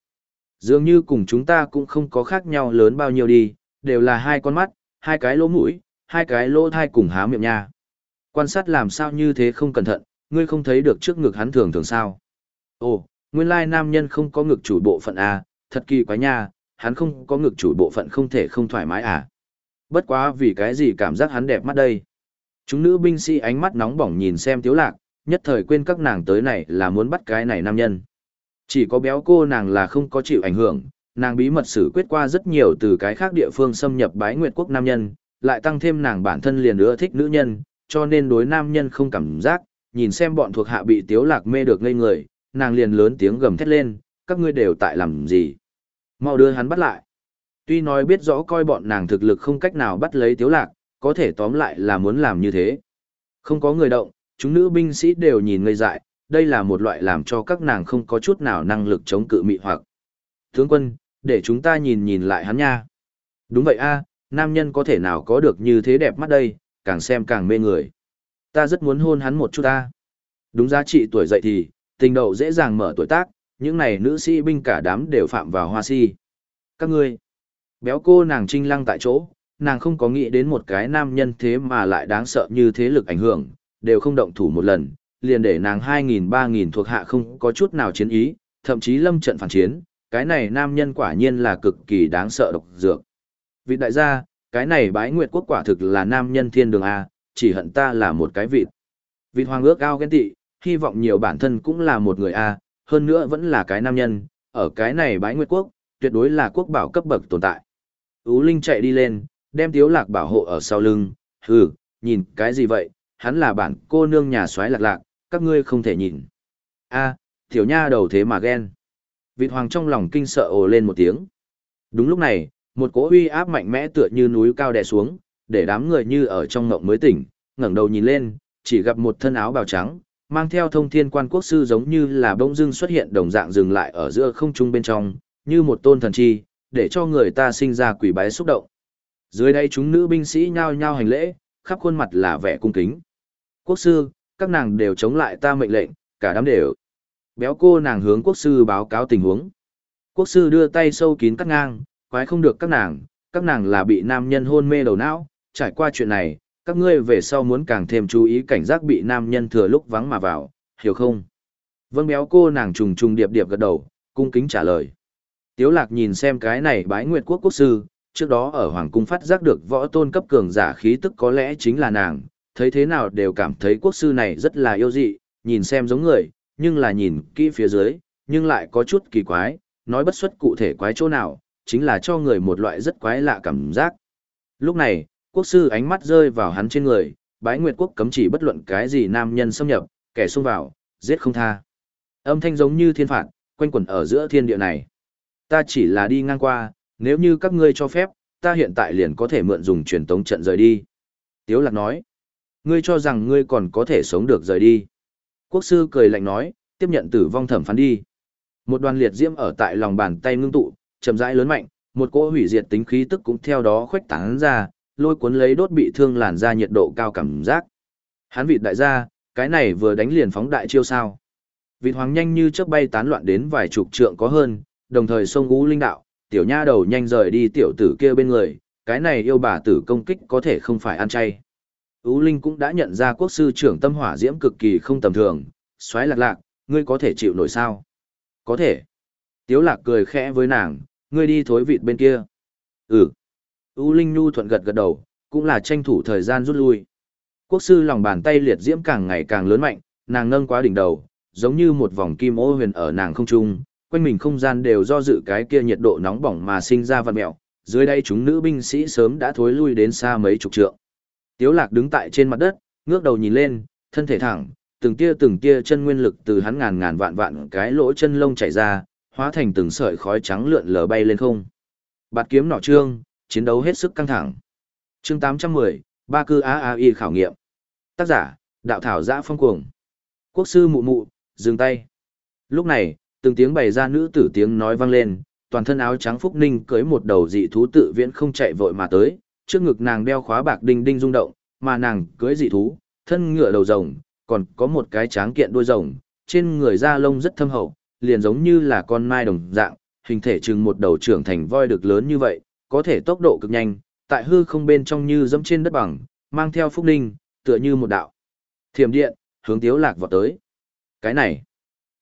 Dường như cùng chúng ta cũng không có khác nhau lớn bao nhiêu đi, đều là hai con mắt, hai cái lỗ mũi, hai cái lỗ thai cùng há miệng nha. Quan sát làm sao như thế không cẩn thận, ngươi không thấy được trước ngực hắn thường thường sao. Ồ, nguyên lai nam nhân không có ngực chủ bộ phận à, thật kỳ quái nha, hắn không có ngực chủ bộ phận không thể không thoải mái à. Bất quá vì cái gì cảm giác hắn đẹp mắt đây. Chúng nữ binh sĩ ánh mắt nóng bỏng nhìn xem tiếu lạc, nhất thời quên các nàng tới này là muốn bắt cái này nam nhân. Chỉ có béo cô nàng là không có chịu ảnh hưởng, nàng bí mật xử quyết qua rất nhiều từ cái khác địa phương xâm nhập bái nguyệt quốc nam nhân, lại tăng thêm nàng bản thân liền ưa thích nữ nhân, cho nên đối nam nhân không cảm giác, nhìn xem bọn thuộc hạ bị tiếu lạc mê được ngây người, nàng liền lớn tiếng gầm thét lên, các ngươi đều tại làm gì. Mau đưa hắn bắt lại. Tuy nói biết rõ coi bọn nàng thực lực không cách nào bắt lấy tiếu lạc, có thể tóm lại là muốn làm như thế. Không có người động, chúng nữ binh sĩ đều nhìn ngây dại, đây là một loại làm cho các nàng không có chút nào năng lực chống cự mị hoặc. Tướng quân, để chúng ta nhìn nhìn lại hắn nha. Đúng vậy a, nam nhân có thể nào có được như thế đẹp mắt đây, càng xem càng mê người. Ta rất muốn hôn hắn một chút ta. Đúng giá trị tuổi dậy thì, tình đầu dễ dàng mở tuổi tác, những này nữ sĩ binh cả đám đều phạm vào hoa si. Các ngươi, béo cô nàng trinh lăng tại chỗ, nàng không có nghĩ đến một cái nam nhân thế mà lại đáng sợ như thế lực ảnh hưởng, đều không động thủ một lần, liền để nàng 2.000-3.000 thuộc hạ không có chút nào chiến ý, thậm chí lâm trận phản chiến, cái này nam nhân quả nhiên là cực kỳ đáng sợ độc dược. Vị đại gia, cái này bái nguyệt quốc quả thực là nam nhân thiên đường A, chỉ hận ta là một cái vịt. Vịt hoàng ước ao ghen tị, hy vọng nhiều bản thân cũng là một người A, hơn nữa vẫn là cái nam nhân, ở cái này bái nguyệt quốc, tuyệt đối là quốc bảo cấp bậc tồn tại. Ú Linh chạy đi lên, đem tiếu lạc bảo hộ ở sau lưng, hừ, nhìn cái gì vậy, hắn là bản cô nương nhà soái lạc lạc, các ngươi không thể nhìn. a tiểu nha đầu thế mà ghen. Vịt hoàng trong lòng kinh sợ ồ lên một tiếng. Đúng lúc này, một cỗ uy áp mạnh mẽ tựa như núi cao đè xuống, để đám người như ở trong ngộng mới tỉnh, ngẩng đầu nhìn lên, chỉ gặp một thân áo bào trắng, mang theo thông thiên quan quốc sư giống như là bông dưng xuất hiện đồng dạng dừng lại ở giữa không trung bên trong, như một tôn thần chi, để cho người ta sinh ra quỷ bái xúc động. Dưới đây chúng nữ binh sĩ nhao nhao hành lễ, khắp khuôn mặt là vẻ cung kính. Quốc sư, các nàng đều chống lại ta mệnh lệnh, cả đám đều. Béo cô nàng hướng quốc sư báo cáo tình huống. Quốc sư đưa tay sâu kín cắt ngang, quái không được các nàng, các nàng là bị nam nhân hôn mê đầu não, trải qua chuyện này, các ngươi về sau muốn càng thêm chú ý cảnh giác bị nam nhân thừa lúc vắng mà vào, hiểu không? Vâng béo cô nàng trùng trùng điệp điệp gật đầu, cung kính trả lời. Tiếu lạc nhìn xem cái này bái nguyệt quốc quốc sư, trước đó ở Hoàng Cung phát giác được võ tôn cấp cường giả khí tức có lẽ chính là nàng, thấy thế nào đều cảm thấy quốc sư này rất là yêu dị, nhìn xem giống người, nhưng là nhìn kỹ phía dưới, nhưng lại có chút kỳ quái, nói bất xuất cụ thể quái chỗ nào, chính là cho người một loại rất quái lạ cảm giác. Lúc này, quốc sư ánh mắt rơi vào hắn trên người, bái nguyệt quốc cấm chỉ bất luận cái gì nam nhân xâm nhập, kẻ xông vào, giết không tha. Âm thanh giống như thiên phạt, quanh quẩn ở giữa thiên địa này. Ta chỉ là đi ngang qua, nếu như các ngươi cho phép, ta hiện tại liền có thể mượn dùng truyền tống trận rời đi. Tiếu lạc nói, ngươi cho rằng ngươi còn có thể sống được rời đi. Quốc sư cười lạnh nói, tiếp nhận tử vong thẩm phán đi. Một đoàn liệt diễm ở tại lòng bàn tay ngưng tụ, chậm rãi lớn mạnh, một cỗ hủy diệt tính khí tức cũng theo đó khuếch tán ra, lôi cuốn lấy đốt bị thương làn da nhiệt độ cao cảm giác. hắn vị đại gia, cái này vừa đánh liền phóng đại chiêu sao. Vịt hoàng nhanh như chớp bay tán loạn đến vài chục trượng có hơn, đồng thời sông ngũ linh đạo, tiểu nha đầu nhanh rời đi tiểu tử kia bên người, cái này yêu bà tử công kích có thể không phải ăn chay. Ú Linh cũng đã nhận ra quốc sư trưởng tâm hỏa diễm cực kỳ không tầm thường, xoáy lạc lạc, ngươi có thể chịu nổi sao? Có thể. Tiếu lạc cười khẽ với nàng, ngươi đi thối vịt bên kia. Ừ. U Linh nhu thuận gật gật đầu, cũng là tranh thủ thời gian rút lui. Quốc sư lòng bàn tay liệt diễm càng ngày càng lớn mạnh, nàng nâng quá đỉnh đầu, giống như một vòng kim ô huyền ở nàng không trung, quanh mình không gian đều do dự cái kia nhiệt độ nóng bỏng mà sinh ra vật mẹo, dưới đây chúng nữ binh sĩ sớm đã thối lui đến xa mấy chục trượng. Tiếu lạc đứng tại trên mặt đất, ngước đầu nhìn lên, thân thể thẳng, từng tia từng tia chân nguyên lực từ hắn ngàn ngàn vạn vạn cái lỗ chân lông chảy ra, hóa thành từng sợi khói trắng lượn lờ bay lên không. Bạt kiếm nỏ trương, chiến đấu hết sức căng thẳng. Chương 810, Ba cư AAI khảo nghiệm. Tác giả, đạo thảo giã phong cuồng. Quốc sư mụ mụ, dừng tay. Lúc này, từng tiếng bày ra nữ tử tiếng nói vang lên, toàn thân áo trắng Phúc Ninh cưới một đầu dị thú tự viễn không chạy vội mà tới, trước ngực nàng đeo khóa bạc đinh đinh rung động, mà nàng cưới dị thú, thân ngựa đầu rồng, còn có một cái tráng kiện đuôi rồng, trên người da lông rất thâm hậu, liền giống như là con mai đồng dạng, hình thể chừng một đầu trưởng thành voi được lớn như vậy, có thể tốc độ cực nhanh, tại hư không bên trong như dẫm trên đất bằng, mang theo Phúc Ninh, tựa như một đạo. Thiểm điện, hướng Tiếu Lạc vọt tới. Cái này,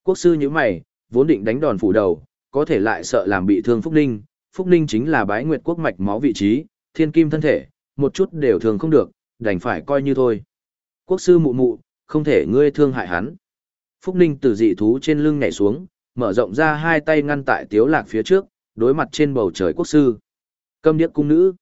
quốc sư như mày, vốn định đánh đòn phủ đầu, có thể lại sợ làm bị thương Phúc Ninh. Phúc Ninh chính là bái nguyệt quốc mạch máu vị trí, thiên kim thân thể, một chút đều thường không được, đành phải coi như thôi. Quốc sư mụ mụ, không thể ngươi thương hại hắn. Phúc Ninh từ dị thú trên lưng nhảy xuống, mở rộng ra hai tay ngăn tại Tiếu Lạc phía trước, đối mặt trên bầu trời quốc sư. Câm điếc cung nữ.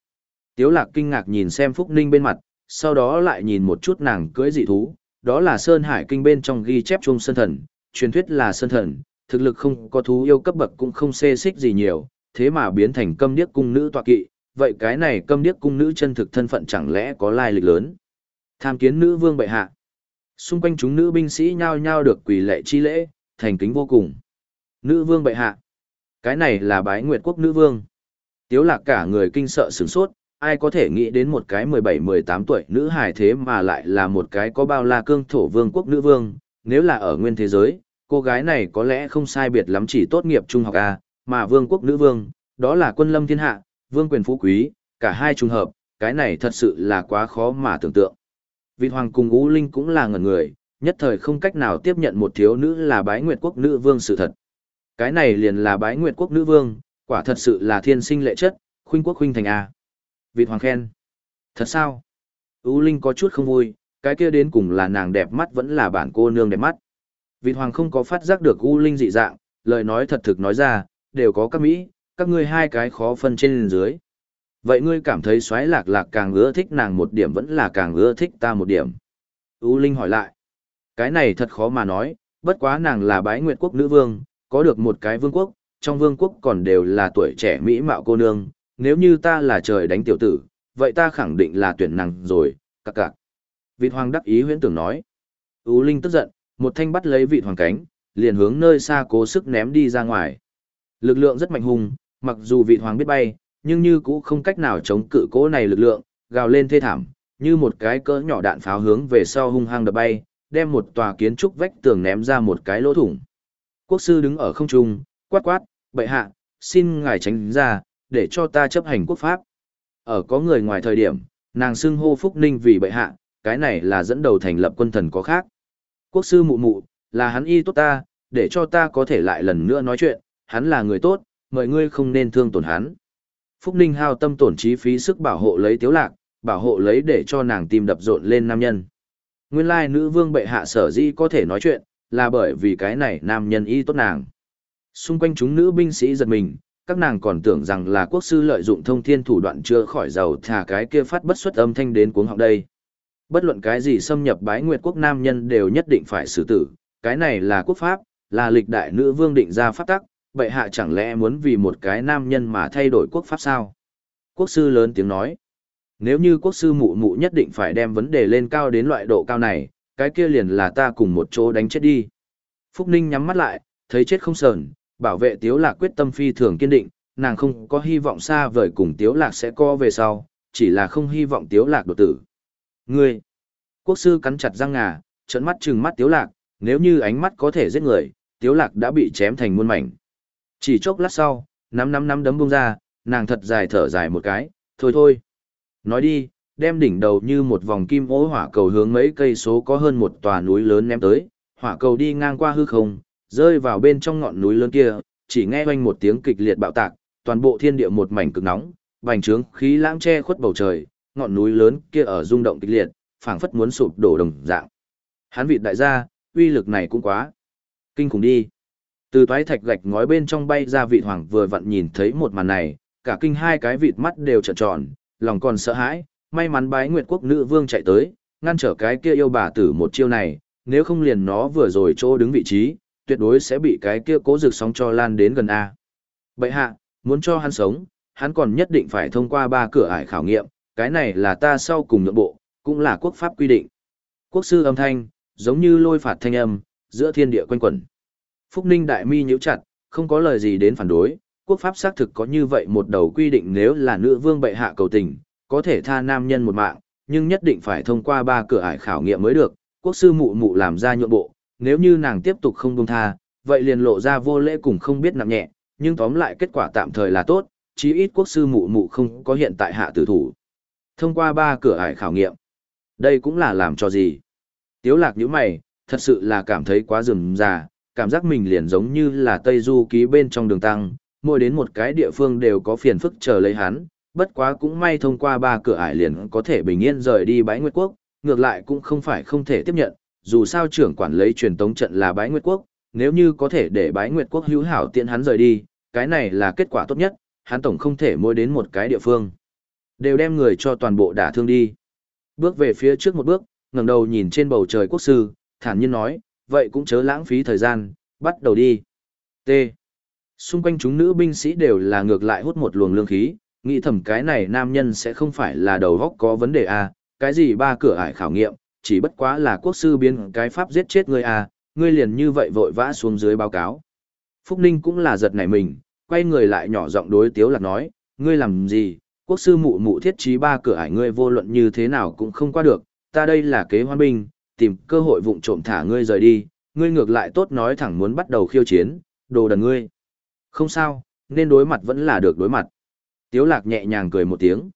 Tiếu Lạc kinh ngạc nhìn xem Phúc Ninh bên mặt, sau đó lại nhìn một chút nàng cưỡi dị thú, đó là Sơn Hải kinh bên trong ghi chép chung sơn thần, truyền thuyết là sơn thần, thực lực không có thú yêu cấp bậc cũng không xê xích gì nhiều, thế mà biến thành câm điếc cung nữ tọa kỵ, vậy cái này câm điếc cung nữ chân thực thân phận chẳng lẽ có lai lịch lớn. Tham kiến nữ vương bệ hạ. Xung quanh chúng nữ binh sĩ nhao nhao được quỳ lệ chi lễ, thành kính vô cùng. Nữ vương bệ hạ. Cái này là bái nguyệt quốc nữ vương. Tiếu lạc cả người kinh sợ sửng sốt, ai có thể nghĩ đến một cái 17-18 tuổi nữ hài thế mà lại là một cái có bao la cương thổ vương quốc nữ vương, nếu là ở nguyên thế giới, cô gái này có lẽ không sai biệt lắm chỉ tốt nghiệp trung học A, mà vương quốc nữ vương, đó là quân lâm thiên hạ, vương quyền phú quý, cả hai trùng hợp, cái này thật sự là quá khó mà tưởng tượng. Vị hoàng cùng Ú Linh cũng là ngẩn người, nhất thời không cách nào tiếp nhận một thiếu nữ là bái nguyệt quốc nữ vương sự thật. Cái này liền là bái nguyệt quốc nữ vương, quả thật sự là thiên sinh lệ chất, khuynh quốc khuynh thành A. Vịt hoàng khen. Thật sao? Ú Linh có chút không vui, cái kia đến cùng là nàng đẹp mắt vẫn là bản cô nương đẹp mắt. Vịt hoàng không có phát giác được U Linh dị dạng, lời nói thật thực nói ra, đều có các Mỹ, các ngươi hai cái khó phân trên dưới. Vậy ngươi cảm thấy xoáy lạc lạc càng ưa thích nàng một điểm vẫn là càng ưa thích ta một điểm. U Linh hỏi lại. Cái này thật khó mà nói, bất quá nàng là bái nguyệt quốc nữ vương, có được một cái vương quốc, trong vương quốc còn đều là tuổi trẻ mỹ mạo cô nương, nếu như ta là trời đánh tiểu tử, vậy ta khẳng định là tuyển nàng rồi, cặc cặc. Vịt hoàng đắc ý huyễn tưởng nói. U Linh tức giận, một thanh bắt lấy vị hoàng cánh, liền hướng nơi xa cố sức ném đi ra ngoài. Lực lượng rất mạnh hùng, mặc dù vị hoàng biết bay, nhưng như cũ không cách nào chống cự cố này lực lượng, gào lên thê thảm, như một cái cỡ nhỏ đạn pháo hướng về sau hung hăng đập bay, đem một tòa kiến trúc vách tường ném ra một cái lỗ thủng. Quốc sư đứng ở không trung, quát quát, bệ hạ, xin ngài tránh ra, để cho ta chấp hành quốc pháp. Ở có người ngoài thời điểm, nàng xưng hô Phúc Ninh vì bệ hạ, cái này là dẫn đầu thành lập quân thần có khác. Quốc sư mụ mụ, là hắn y tốt ta, để cho ta có thể lại lần nữa nói chuyện, hắn là người tốt, mọi ngươi không nên thương tổn hắn. Phúc Ninh hao tâm tổn trí phí sức bảo hộ lấy tiếu lạc, bảo hộ lấy để cho nàng tim đập rộn lên nam nhân. Nguyên lai nữ vương bệ hạ sở dĩ có thể nói chuyện, là bởi vì cái này nam nhân y tốt nàng. Xung quanh chúng nữ binh sĩ giật mình, các nàng còn tưởng rằng là quốc sư lợi dụng thông thiên thủ đoạn chưa khỏi giàu thả cái kia phát bất xuất âm thanh đến cuống họng đây. Bất luận cái gì xâm nhập bái nguyệt quốc nam nhân đều nhất định phải xử tử, cái này là quốc pháp, là lịch đại nữ vương định ra pháp tắc, bệ hạ chẳng lẽ muốn vì một cái nam nhân mà thay đổi quốc pháp sao? Quốc sư lớn tiếng nói, nếu như quốc sư mụ mụ nhất định phải đem vấn đề lên cao đến loại độ cao này, cái kia liền là ta cùng một chỗ đánh chết đi. Phúc Ninh nhắm mắt lại, thấy chết không sờn, bảo vệ Tiếu Lạc quyết tâm phi thường kiên định, nàng không có hy vọng xa vời cùng Tiếu Lạc sẽ co về sau, chỉ là không hy vọng Tiếu Lạc đột tử. Ngươi! Quốc sư cắn chặt răng ngà, trợn mắt trừng mắt Tiếu Lạc, nếu như ánh mắt có thể giết người, Tiếu Lạc đã bị chém thành muôn mảnh. Chỉ chốc lát sau, nắm nắm nắm đấm bung ra, nàng thật dài thở dài một cái, thôi thôi. Nói đi, đem đỉnh đầu như một vòng kim ố hỏa cầu hướng mấy cây số có hơn một tòa núi lớn ném tới, hỏa cầu đi ngang qua hư không, rơi vào bên trong ngọn núi lớn kia, chỉ nghe oanh một tiếng kịch liệt bạo tạc, toàn bộ thiên địa một mảnh cực nóng, bành trướng khí lãng che khuất bầu trời, ngọn núi lớn kia ở rung động kịch liệt, phảng phất muốn sụp đổ đồng dạng. Hán vị đại gia, uy lực này cũng quá kinh khủng đi. Từ toái thạch gạch ngói bên trong bay ra vị hoàng vừa vặn nhìn thấy một màn này, cả kinh hai cái vịt mắt đều trợn tròn, lòng còn sợ hãi, may mắn bái nguyệt quốc nữ vương chạy tới, ngăn trở cái kia yêu bà tử một chiêu này, nếu không liền nó vừa rồi chỗ đứng vị trí, tuyệt đối sẽ bị cái kia cố rực sóng cho lan đến gần A. Bậy hạ, muốn cho hắn sống, hắn còn nhất định phải thông qua ba cửa ải khảo nghiệm, cái này là ta sau cùng nhượng bộ, cũng là quốc pháp quy định. Quốc sư âm thanh, giống như lôi phạt thanh âm, giữa thiên địa quanh quẩn. Phúc Ninh đại mi nhíu chặt, không có lời gì đến phản đối, quốc pháp xác thực có như vậy một đầu quy định nếu là nữ vương bệ hạ cầu tình, có thể tha nam nhân một mạng, nhưng nhất định phải thông qua ba cửa ải khảo nghiệm mới được, quốc sư mụ mụ làm ra nhượng bộ, nếu như nàng tiếp tục không buông tha, vậy liền lộ ra vô lễ cùng không biết nặng nhẹ, nhưng tóm lại kết quả tạm thời là tốt, chí ít quốc sư mụ mụ không có hiện tại hạ tử thủ. Thông qua ba cửa ải khảo nghiệm, đây cũng là làm cho gì? Tiếu lạc những mày, thật sự là cảm thấy quá rườm rà, cảm giác mình liền giống như là Tây Du ký bên trong đường tăng, mỗi đến một cái địa phương đều có phiền phức chờ lấy hắn, bất quá cũng may thông qua ba cửa ải liền có thể bình yên rời đi bãi nguyệt quốc, ngược lại cũng không phải không thể tiếp nhận, dù sao trưởng quản lấy truyền tống trận là bái nguyệt quốc, nếu như có thể để bái nguyệt quốc hữu hảo tiện hắn rời đi, cái này là kết quả tốt nhất, hắn tổng không thể mua đến một cái địa phương. Đều đem người cho toàn bộ đả thương đi. Bước về phía trước một bước, ngẩng đầu nhìn trên bầu trời quốc sư, thản nhiên nói, vậy cũng chớ lãng phí thời gian, bắt đầu đi. T. Xung quanh chúng nữ binh sĩ đều là ngược lại hút một luồng lương khí, nghĩ thầm cái này nam nhân sẽ không phải là đầu góc có vấn đề à, cái gì ba cửa ải khảo nghiệm, chỉ bất quá là quốc sư biến cái pháp giết chết ngươi à, ngươi liền như vậy vội vã xuống dưới báo cáo. Phúc Ninh cũng là giật nảy mình, quay người lại nhỏ giọng đối tiếu lạc nói, ngươi làm gì, quốc sư mụ mụ thiết trí ba cửa ải ngươi vô luận như thế nào cũng không qua được, ta đây là kế hoan binh, tìm cơ hội vụng trộm thả ngươi rời đi, ngươi ngược lại tốt nói thẳng muốn bắt đầu khiêu chiến, đồ đần ngươi. Không sao, nên đối mặt vẫn là được đối mặt. Tiếu lạc nhẹ nhàng cười một tiếng.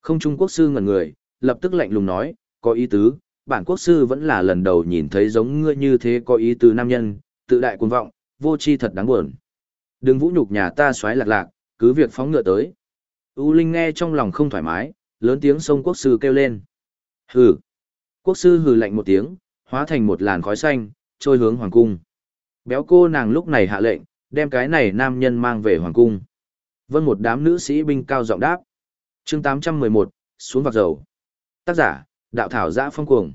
Không Trung Quốc sư ngẩn người, lập tức lạnh lùng nói, có ý tứ, bản quốc sư vẫn là lần đầu nhìn thấy giống ngươi như thế có ý tứ nam nhân, tự đại cuồng vọng, vô chi thật đáng buồn. Đừng vũ nhục nhà ta xoáy lạc lạc, cứ việc phóng ngựa tới. U Linh nghe trong lòng không thoải mái, lớn tiếng sông quốc sư kêu lên. Hừ. Quốc sư hừ lạnh một tiếng, hóa thành một làn khói xanh, trôi hướng hoàng cung. Béo cô nàng lúc này hạ lệnh, đem cái này nam nhân mang về hoàng cung. Vân một đám nữ sĩ binh cao giọng đáp. chương 811, xuống vạc dầu. Tác giả, đạo thảo giã phong cuồng.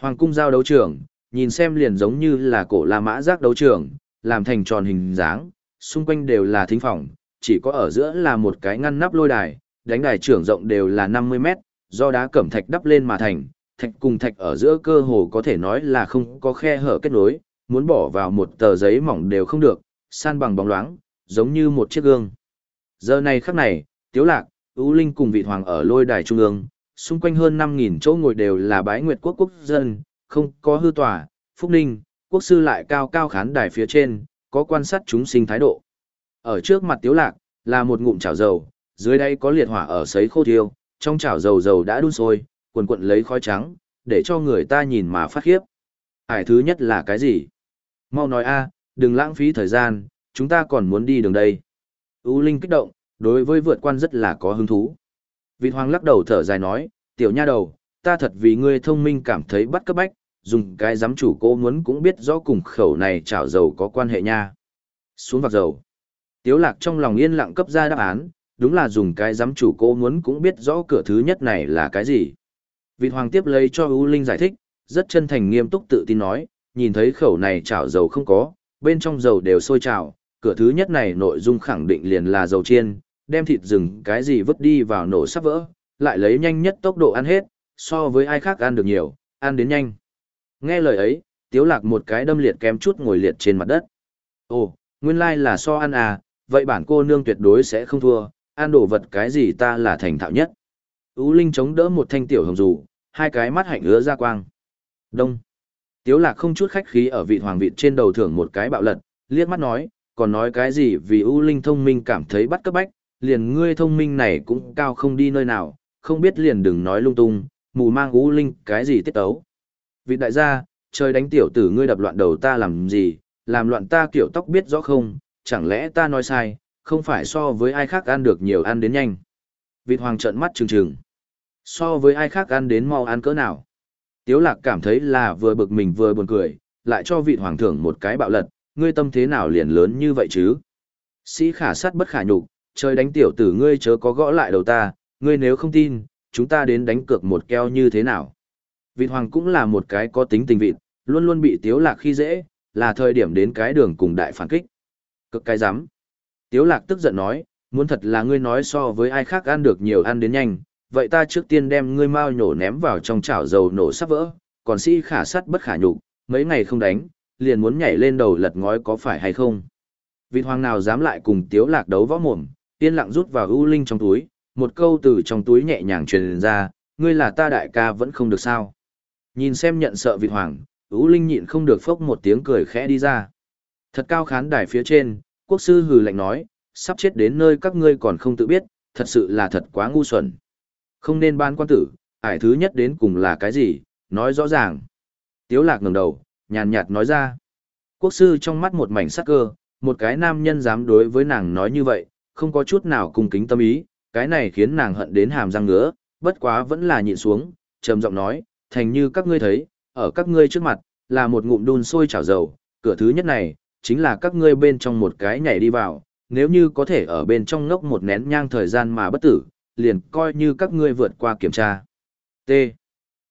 Hoàng cung giao đấu trường, nhìn xem liền giống như là cổ La Mã giác đấu trường, làm thành tròn hình dáng, xung quanh đều là thính phòng, chỉ có ở giữa là một cái ngăn nắp lôi đài, đánh đài trưởng rộng đều là 50 mét, do đá cẩm thạch đắp lên mà thành, thạch cùng thạch ở giữa cơ hồ có thể nói là không có khe hở kết nối, muốn bỏ vào một tờ giấy mỏng đều không được, san bằng bóng loáng, giống như một chiếc gương. Giờ này khắc này, Tiếu Lạc, Ú Linh cùng vị hoàng ở lôi đài trung ương, xung quanh hơn 5.000 chỗ ngồi đều là bái nguyệt quốc quốc dân, không có hư tòa, phúc ninh, quốc sư lại cao cao khán đài phía trên, có quan sát chúng sinh thái độ. Ở trước mặt Tiếu Lạc, là một ngụm chảo dầu, dưới đây có liệt hỏa ở sấy khô thiêu, trong chảo dầu dầu đã đun sôi, cuộn cuộn lấy khói trắng, để cho người ta nhìn mà phát khiếp. Hải thứ nhất là cái gì? Mau nói a, đừng lãng phí thời gian, chúng ta còn muốn đi đường đây. U Linh kích động, đối với vượt quan rất là có hứng thú. Vị hoàng lắc đầu thở dài nói, tiểu nha đầu, ta thật vì ngươi thông minh cảm thấy bắt cấp bách, dùng cái giám chủ cô muốn cũng biết rõ cùng khẩu này chảo dầu có quan hệ nha. Xuống vạc dầu. Tiếu lạc trong lòng yên lặng cấp ra đáp án, đúng là dùng cái giám chủ cô muốn cũng biết rõ cửa thứ nhất này là cái gì. Vị hoàng tiếp lấy cho U Linh giải thích, rất chân thành nghiêm túc tự tin nói, nhìn thấy khẩu này chảo dầu không có, bên trong dầu đều sôi trào, cửa thứ nhất này nội dung khẳng định liền là dầu chiên, đem thịt rừng cái gì vứt đi vào nổ sắp vỡ, lại lấy nhanh nhất tốc độ ăn hết, so với ai khác ăn được nhiều, ăn đến nhanh. Nghe lời ấy, tiếu lạc một cái đâm liệt kém chút ngồi liệt trên mặt đất. Ồ, nguyên lai like là so ăn à, vậy bản cô nương tuyệt đối sẽ không thua, ăn đồ vật cái gì ta là thành thạo nhất. Ú Linh chống đỡ một thanh tiểu hồng dù, hai cái mắt hạnh ứa ra quang. Đông. Tiếu lạc không chút khách khí ở vị hoàng vị trên đầu thưởng một cái bạo lật, liếc mắt nói, còn nói cái gì vì U Linh thông minh cảm thấy bắt cấp bách, liền ngươi thông minh này cũng cao không đi nơi nào, không biết liền đừng nói lung tung, mù mang ú Linh cái gì tiết tấu. Vị đại gia, trời đánh tiểu tử ngươi đập loạn đầu ta làm gì, làm loạn ta kiểu tóc biết rõ không, chẳng lẽ ta nói sai, không phải so với ai khác ăn được nhiều ăn đến nhanh. Vịt hoàng trợn mắt trừng trừng. So với ai khác ăn đến mau ăn cỡ nào. Tiếu lạc cảm thấy là vừa bực mình vừa buồn cười, lại cho vị hoàng thưởng một cái bạo lật, ngươi tâm thế nào liền lớn như vậy chứ? Sĩ khả sát bất khả nhục, trời đánh tiểu tử ngươi chớ có gõ lại đầu ta, ngươi nếu không tin, chúng ta đến đánh cược một keo như thế nào? Vịt hoàng cũng là một cái có tính tình vịt, luôn luôn bị tiếu lạc khi dễ, là thời điểm đến cái đường cùng đại phản kích. Cực cái dám. Tiếu lạc tức giận nói, muốn thật là ngươi nói so với ai khác ăn được nhiều ăn đến nhanh, vậy ta trước tiên đem ngươi mau nhổ ném vào trong chảo dầu nổ sắp vỡ, còn sĩ khả sắt bất khả nhục, mấy ngày không đánh, liền muốn nhảy lên đầu lật ngói có phải hay không. Vịt hoàng nào dám lại cùng tiếu lạc đấu võ mồm, yên lặng rút vào ưu linh trong túi, một câu từ trong túi nhẹ nhàng truyền ra, ngươi là ta đại ca vẫn không được sao. Nhìn xem nhận sợ vịt hoàng, ưu linh nhịn không được phốc một tiếng cười khẽ đi ra. Thật cao khán đài phía trên, quốc sư hừ lạnh nói, sắp chết đến nơi các ngươi còn không tự biết, thật sự là thật quá ngu xuẩn. Không nên ban quan tử, ải thứ nhất đến cùng là cái gì, nói rõ ràng. Tiếu lạc ngẩng đầu, nhàn nhạt nói ra. Quốc sư trong mắt một mảnh sắc cơ, một cái nam nhân dám đối với nàng nói như vậy, không có chút nào cung kính tâm ý, cái này khiến nàng hận đến hàm răng ngứa, bất quá vẫn là nhịn xuống, trầm giọng nói, thành như các ngươi thấy, ở các ngươi trước mặt, là một ngụm đun sôi chảo dầu, cửa thứ nhất này, chính là các ngươi bên trong một cái nhảy đi vào, nếu như có thể ở bên trong ngốc một nén nhang thời gian mà bất tử, liền coi như các ngươi vượt qua kiểm tra. T.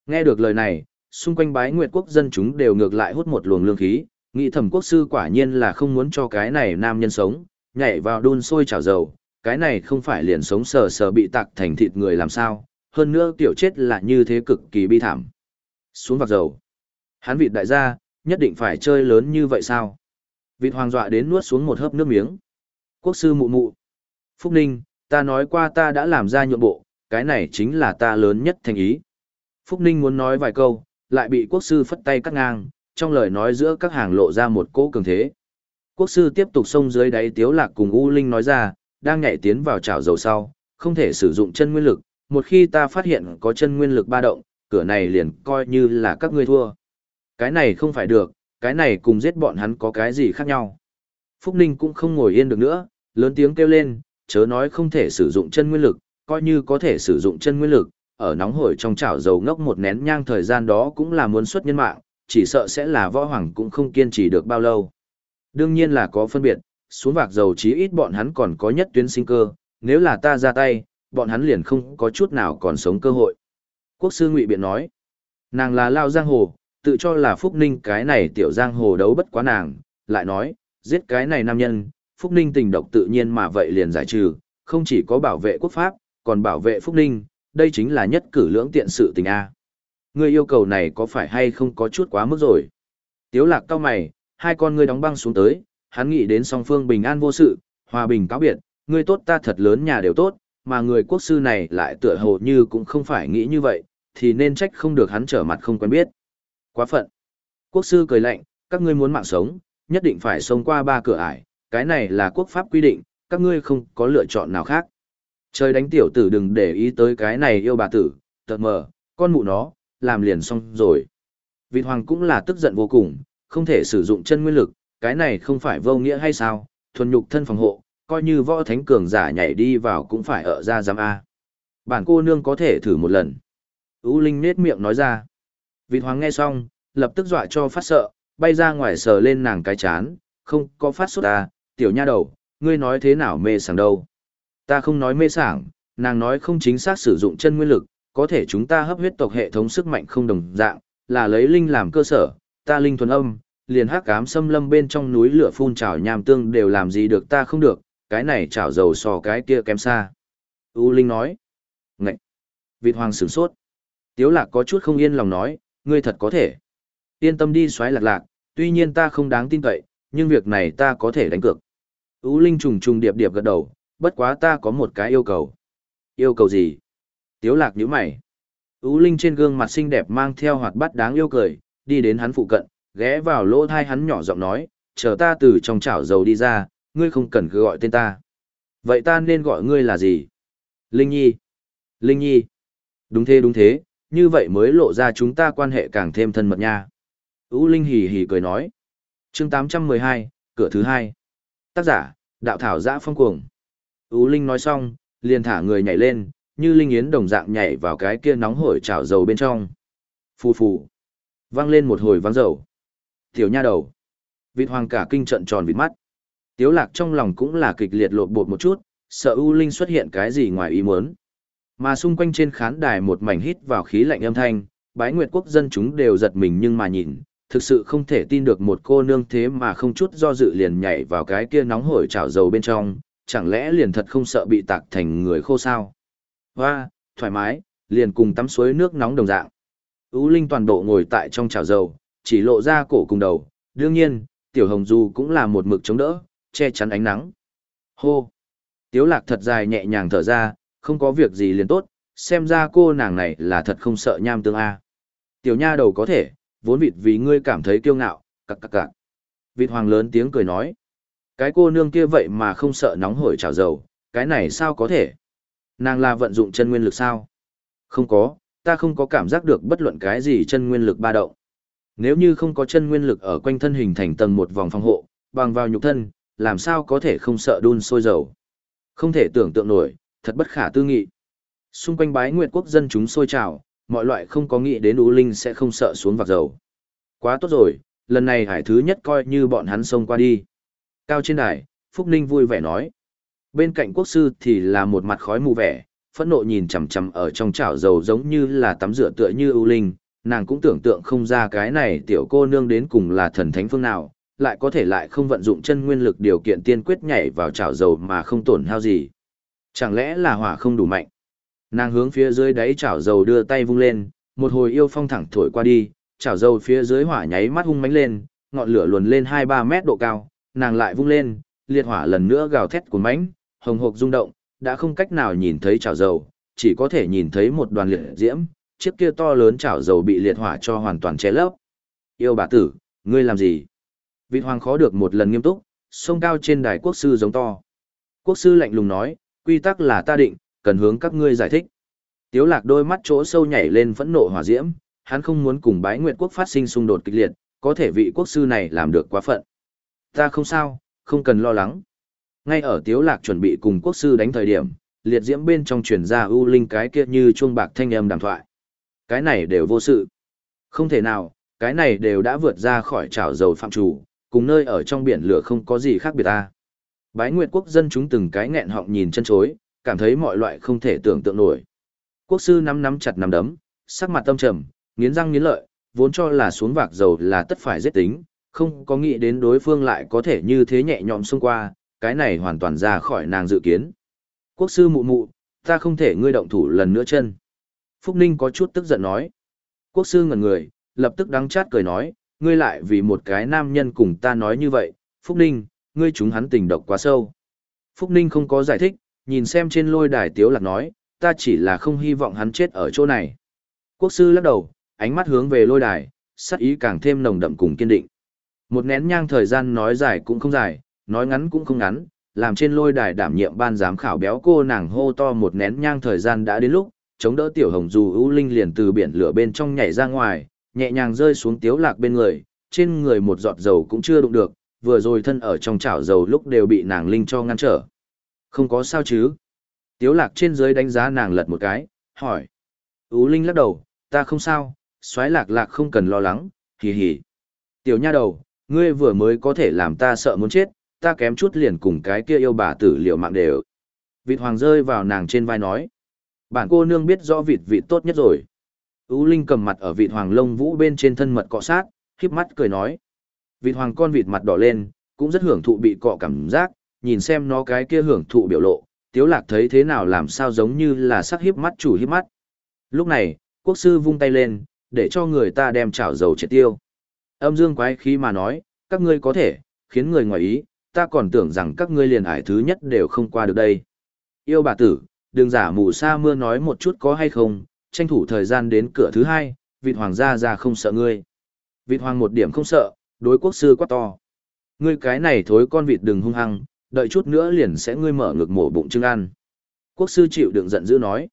Nghe được lời này, xung quanh bái nguyệt quốc dân chúng đều ngược lại hút một luồng lương khí, nghĩ thẩm quốc sư quả nhiên là không muốn cho cái này nam nhân sống, nhảy vào đun sôi chảo dầu, cái này không phải liền sống sờ sờ bị tạc thành thịt người làm sao, hơn nữa tiểu chết là như thế cực kỳ bi thảm. Xuống vạc dầu. Hắn vịt đại gia, nhất định phải chơi lớn như vậy sao? Vịt hoàng dọa đến nuốt xuống một hớp nước miếng. Quốc sư mụ mụ. Phúc Ninh, ta nói qua ta đã làm ra nhượng bộ, cái này chính là ta lớn nhất thành ý. Phúc Ninh muốn nói vài câu, lại bị quốc sư phất tay cắt ngang, trong lời nói giữa các hàng lộ ra một cỗ cường thế. Quốc sư tiếp tục xông dưới đáy tiếu lạc cùng U Linh nói ra, đang nhảy tiến vào chảo dầu sau, không thể sử dụng chân nguyên lực, một khi ta phát hiện có chân nguyên lực ba động, cửa này liền coi như là các ngươi thua. Cái này không phải được, cái này cùng giết bọn hắn có cái gì khác nhau. Phúc Ninh cũng không ngồi yên được nữa, lớn tiếng kêu lên, chớ nói không thể sử dụng chân nguyên lực, coi như có thể sử dụng chân nguyên lực, ở nóng hổi trong chảo dầu ngốc một nén nhang thời gian đó cũng là muốn xuất nhân mạng, chỉ sợ sẽ là võ hoàng cũng không kiên trì được bao lâu. Đương nhiên là có phân biệt, xuống vạc dầu chí ít bọn hắn còn có nhất tuyến sinh cơ, nếu là ta ra tay, bọn hắn liền không có chút nào còn sống cơ hội. Quốc sư Ngụy Biện nói, nàng là Lao Giang Hồ, tự cho là Phúc Ninh cái này tiểu Giang Hồ đấu bất quá nàng, lại nói, giết cái này nam nhân, Phúc Ninh tình độc tự nhiên mà vậy liền giải trừ, không chỉ có bảo vệ quốc pháp, còn bảo vệ Phúc Ninh, đây chính là nhất cử lưỡng tiện sự tình A. Người yêu cầu này có phải hay không có chút quá mức rồi? Tiếu lạc cao mày, hai con ngươi đóng băng xuống tới, hắn nghĩ đến song phương bình an vô sự, hòa bình cáo biệt, ngươi tốt ta thật lớn nhà đều tốt, mà người quốc sư này lại tựa hồ như cũng không phải nghĩ như vậy, thì nên trách không được hắn trở mặt không quen biết. Quá phận. Quốc sư cười lạnh, các ngươi muốn mạng sống, nhất định phải sống qua ba cửa ải, cái này là quốc pháp quy định, các ngươi không có lựa chọn nào khác. Trời đánh tiểu tử đừng để ý tới cái này yêu bà tử, tật mờ, con mụ nó, làm liền xong rồi. Vịt hoàng cũng là tức giận vô cùng, không thể sử dụng chân nguyên lực, cái này không phải vô nghĩa hay sao, thuần nhục thân phòng hộ, coi như võ thánh cường giả nhảy đi vào cũng phải ở ra giam A. Bản cô nương có thể thử một lần. Ú Linh nết miệng nói ra. Vịt hoàng nghe xong, lập tức dọa cho phát sợ, bay ra ngoài sờ lên nàng cái chán, không có phát sốt à, tiểu nha đầu, ngươi nói thế nào mê sảng đâu. Ta không nói mê sảng, nàng nói không chính xác sử dụng chân nguyên lực, có thể chúng ta hấp huyết tộc hệ thống sức mạnh không đồng dạng, là lấy linh làm cơ sở, ta linh thuần âm, liền hắc ám xâm lâm bên trong núi lửa phun trào nham tương đều làm gì được ta không được, cái này trào dầu so cái kia kém xa. U Linh nói. Ngậy! Vịt hoàng sửng sốt. Tiếu lạc có chút không yên lòng nói, ngươi thật có thể. Yên tâm đi xoáy lạc lạc, tuy nhiên ta không đáng tin cậy, nhưng việc này ta có thể đánh cược. U Linh trùng trùng điệp điệp gật đầu, bất quá ta có một cái yêu cầu. Yêu cầu gì? Tiếu lạc nhíu mày. U Linh trên gương mặt xinh đẹp mang theo hoạt bát đáng yêu cười, đi đến hắn phụ cận, ghé vào lỗ thai hắn nhỏ giọng nói, chờ ta từ trong chảo dầu đi ra, ngươi không cần cứ gọi tên ta. Vậy ta nên gọi ngươi là gì? Linh Nhi. Linh Nhi. Đúng thế đúng thế, như vậy mới lộ ra chúng ta quan hệ càng thêm thân mật nha. U Linh hì hì cười nói. chương 812, cửa thứ hai. Tác giả, đạo thảo giã phong cuồng. U Linh nói xong, liền thả người nhảy lên, như Linh Yến đồng dạng nhảy vào cái kia nóng hổi chảo dầu bên trong. Phù phù. Vang lên một hồi vang dầu. Tiểu nha đầu. Vịt hoàng cả kinh trận tròn vịt mắt. Tiếu lạc trong lòng cũng là kịch liệt lột bột một chút, sợ U Linh xuất hiện cái gì ngoài ý muốn. Mà xung quanh trên khán đài một mảnh hít vào khí lạnh âm thanh, bái nguyệt quốc dân chúng đều giật mình nhưng mà nhìn, thực sự không thể tin được một cô nương thế mà không chút do dự liền nhảy vào cái kia nóng hổi chảo dầu bên trong, chẳng lẽ liền thật không sợ bị tạc thành người khô sao? Hoa, thoải mái, liền cùng tắm suối nước nóng đồng dạng. U Linh toàn bộ ngồi tại trong chảo dầu, chỉ lộ ra cổ cùng đầu, đương nhiên, tiểu hồng du cũng là một mực chống đỡ, che chắn ánh nắng. Hô! Tiếu lạc thật dài nhẹ nhàng thở ra, không có việc gì liền tốt, xem ra cô nàng này là thật không sợ nham tương A. Tiểu nha đầu có thể, vốn vịt vì ngươi cảm thấy kiêu ngạo, cặc cặc cặc. Vịt hoàng lớn tiếng cười nói. Cái cô nương kia vậy mà không sợ nóng hổi trào dầu, cái này sao có thể? Nàng là vận dụng chân nguyên lực sao? Không có, ta không có cảm giác được bất luận cái gì chân nguyên lực ba động. Nếu như không có chân nguyên lực ở quanh thân hình thành tầng một vòng phòng hộ, bằng vào nhục thân, làm sao có thể không sợ đun sôi dầu? Không thể tưởng tượng nổi, thật bất khả tư nghị. Xung quanh bái nguyệt quốc dân chúng sôi trào, mọi loại không có nghĩ đến U Linh sẽ không sợ xuống vạc dầu. Quá tốt rồi, lần này hải thứ nhất coi như bọn hắn xông qua đi. Cao trên đài, Phúc Ninh vui vẻ nói. Bên cạnh quốc sư thì là một mặt khói mù vẻ, phẫn nộ nhìn chằm chằm ở trong chảo dầu giống như là tắm rửa tựa như ưu linh, nàng cũng tưởng tượng không ra cái này tiểu cô nương đến cùng là thần thánh phương nào, lại có thể lại không vận dụng chân nguyên lực điều kiện tiên quyết nhảy vào chảo dầu mà không tổn hao gì. Chẳng lẽ là hỏa không đủ mạnh? Nàng hướng phía dưới đáy chảo dầu đưa tay vung lên, một hồi yêu phong thẳng thổi qua đi, chảo dầu phía dưới hỏa nháy mắt hung mánh lên, ngọn lửa luồn lên 2-3 mét độ cao, nàng lại vung lên, liệt hỏa lần nữa gào thét cuốn mánh, hồng hộc rung động, đã không cách nào nhìn thấy chảo dầu, chỉ có thể nhìn thấy một đoàn liệt diễm, chiếc kia to lớn chảo dầu bị liệt hỏa cho hoàn toàn che lấp. Yêu bà tử, ngươi làm gì? Vị hoàng khó được một lần nghiêm túc, sông cao trên đài quốc sư giống to. Quốc sư lạnh lùng nói, quy tắc là ta định, cần hướng các ngươi giải thích. Tiếu lạc đôi mắt chỗ sâu nhảy lên phẫn nộ hỏa diễm, hắn không muốn cùng bái nguyệt quốc phát sinh xung đột kịch liệt, có thể vị quốc sư này làm được quá phận. Ta không sao, không cần lo lắng. Ngay ở tiếu lạc chuẩn bị cùng quốc sư đánh thời điểm, liệt diễm bên trong truyền ra ưu linh cái kia như chuông bạc thanh âm đàm thoại. Cái này đều vô sự. Không thể nào, cái này đều đã vượt ra khỏi trào dầu phạm chủ, cùng nơi ở trong biển lửa không có gì khác biệt ta. Bái Nguyệt quốc dân chúng từng cái nghẹn họng nhìn chân chối, cảm thấy mọi loại không thể tưởng tượng nổi. Quốc sư nắm nắm chặt nắm đấm, sắc mặt tâm trầm, nghiến răng nghiến lợi, vốn cho là xuống vạc dầu là tất phải giết tính, không có nghĩ đến đối phương lại có thể như thế nhẹ nhõm xông qua, cái này hoàn toàn ra khỏi nàng dự kiến. Quốc sư mụ mụ, ta không thể ngươi động thủ lần nữa chân. Phúc Ninh có chút tức giận nói. Quốc sư ngẩn người, lập tức đắng chát cười nói, ngươi lại vì một cái nam nhân cùng ta nói như vậy, Phúc Ninh, ngươi chúng hắn tình độc quá sâu. Phúc Ninh không có giải thích, nhìn xem trên lôi đài tiếu lạc nói, ta chỉ là không hy vọng hắn chết ở chỗ này. Quốc sư lắc đầu, ánh mắt hướng về lôi đài, sắc ý càng thêm nồng đậm cùng kiên định. Một nén nhang thời gian nói dài cũng không dài, nói ngắn cũng không ngắn, làm trên lôi đài đảm nhiệm ban giám khảo béo cô nàng hô to một nén nhang thời gian đã đến lúc, chống đỡ tiểu hồng dù ưu linh liền từ biển lửa bên trong nhảy ra ngoài, nhẹ nhàng rơi xuống tiếu lạc bên người, trên người một giọt dầu cũng chưa đụng được, vừa rồi thân ở trong chảo dầu lúc đều bị nàng linh cho ngăn trở, Không có sao chứ. Tiếu lạc trên dưới đánh giá nàng lật một cái, hỏi. Ú Linh lắc đầu, ta không sao, xoáy lạc lạc không cần lo lắng, hì hì. Tiểu nha đầu, ngươi vừa mới có thể làm ta sợ muốn chết, ta kém chút liền cùng cái kia yêu bà tử liệu mạng đều. Vịt hoàng rơi vào nàng trên vai nói. Bản cô nương biết rõ vịt vịt tốt nhất rồi. Ú Linh cầm mặt ở vịt hoàng lông vũ bên trên thân mật cọ sát, khiếp mắt cười nói. Vịt hoàng con vịt mặt đỏ lên, cũng rất hưởng thụ bị cọ cảm giác, nhìn xem nó cái kia hưởng thụ biểu lộ, tiếu lạc thấy thế nào làm sao giống như là sắc hiếp mắt chủ hiếp mắt. Lúc này, quốc sư vung tay lên, để cho người ta đem chảo dầu triệt tiêu. Âm dương quái khí mà nói, các ngươi có thể, khiến người ngoài ý, ta còn tưởng rằng các ngươi liền ải thứ nhất đều không qua được đây. Yêu bà tử, đừng giả mù sa mưa nói một chút có hay không, tranh thủ thời gian đến cửa thứ hai, vịt hoàng gia ra không sợ ngươi. Vịt hoàng một điểm không sợ, đối quốc sư quá to. Ngươi cái này thối con vịt đừng hung hăng, đợi chút nữa liền sẽ ngươi mở ngực mổ bụng trưng ăn. Quốc sư chịu đựng giận dữ nói.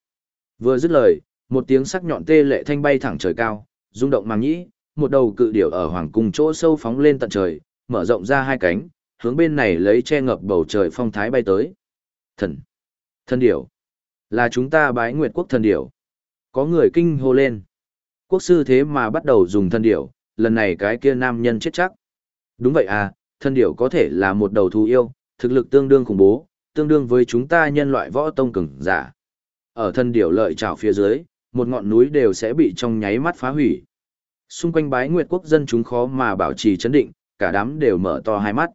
Vừa dứt lời, một tiếng sắc nhọn tê lệ thanh bay thẳng trời cao, rung động màng nhĩ, một đầu cự điểu ở hoàng cung chỗ sâu phóng lên tận trời, mở rộng ra hai cánh, hướng bên này lấy che ngập bầu trời phong thái bay tới. Thần! Thần điểu! Là chúng ta bái nguyệt quốc thần điểu. Có người kinh hô lên. Quốc sư thế mà bắt đầu dùng thần điểu, lần này cái kia nam nhân chết chắc. Đúng vậy à, thần điểu có thể là một đầu thú yêu, thực lực tương đương khủng bố, tương đương với chúng ta nhân loại võ tông cường giả. Ở thần điểu lợi trảo phía dưới, một ngọn núi đều sẽ bị trong nháy mắt phá hủy. Xung quanh bái nguyệt quốc dân chúng khó mà bảo trì chấn định, cả đám đều mở to hai mắt.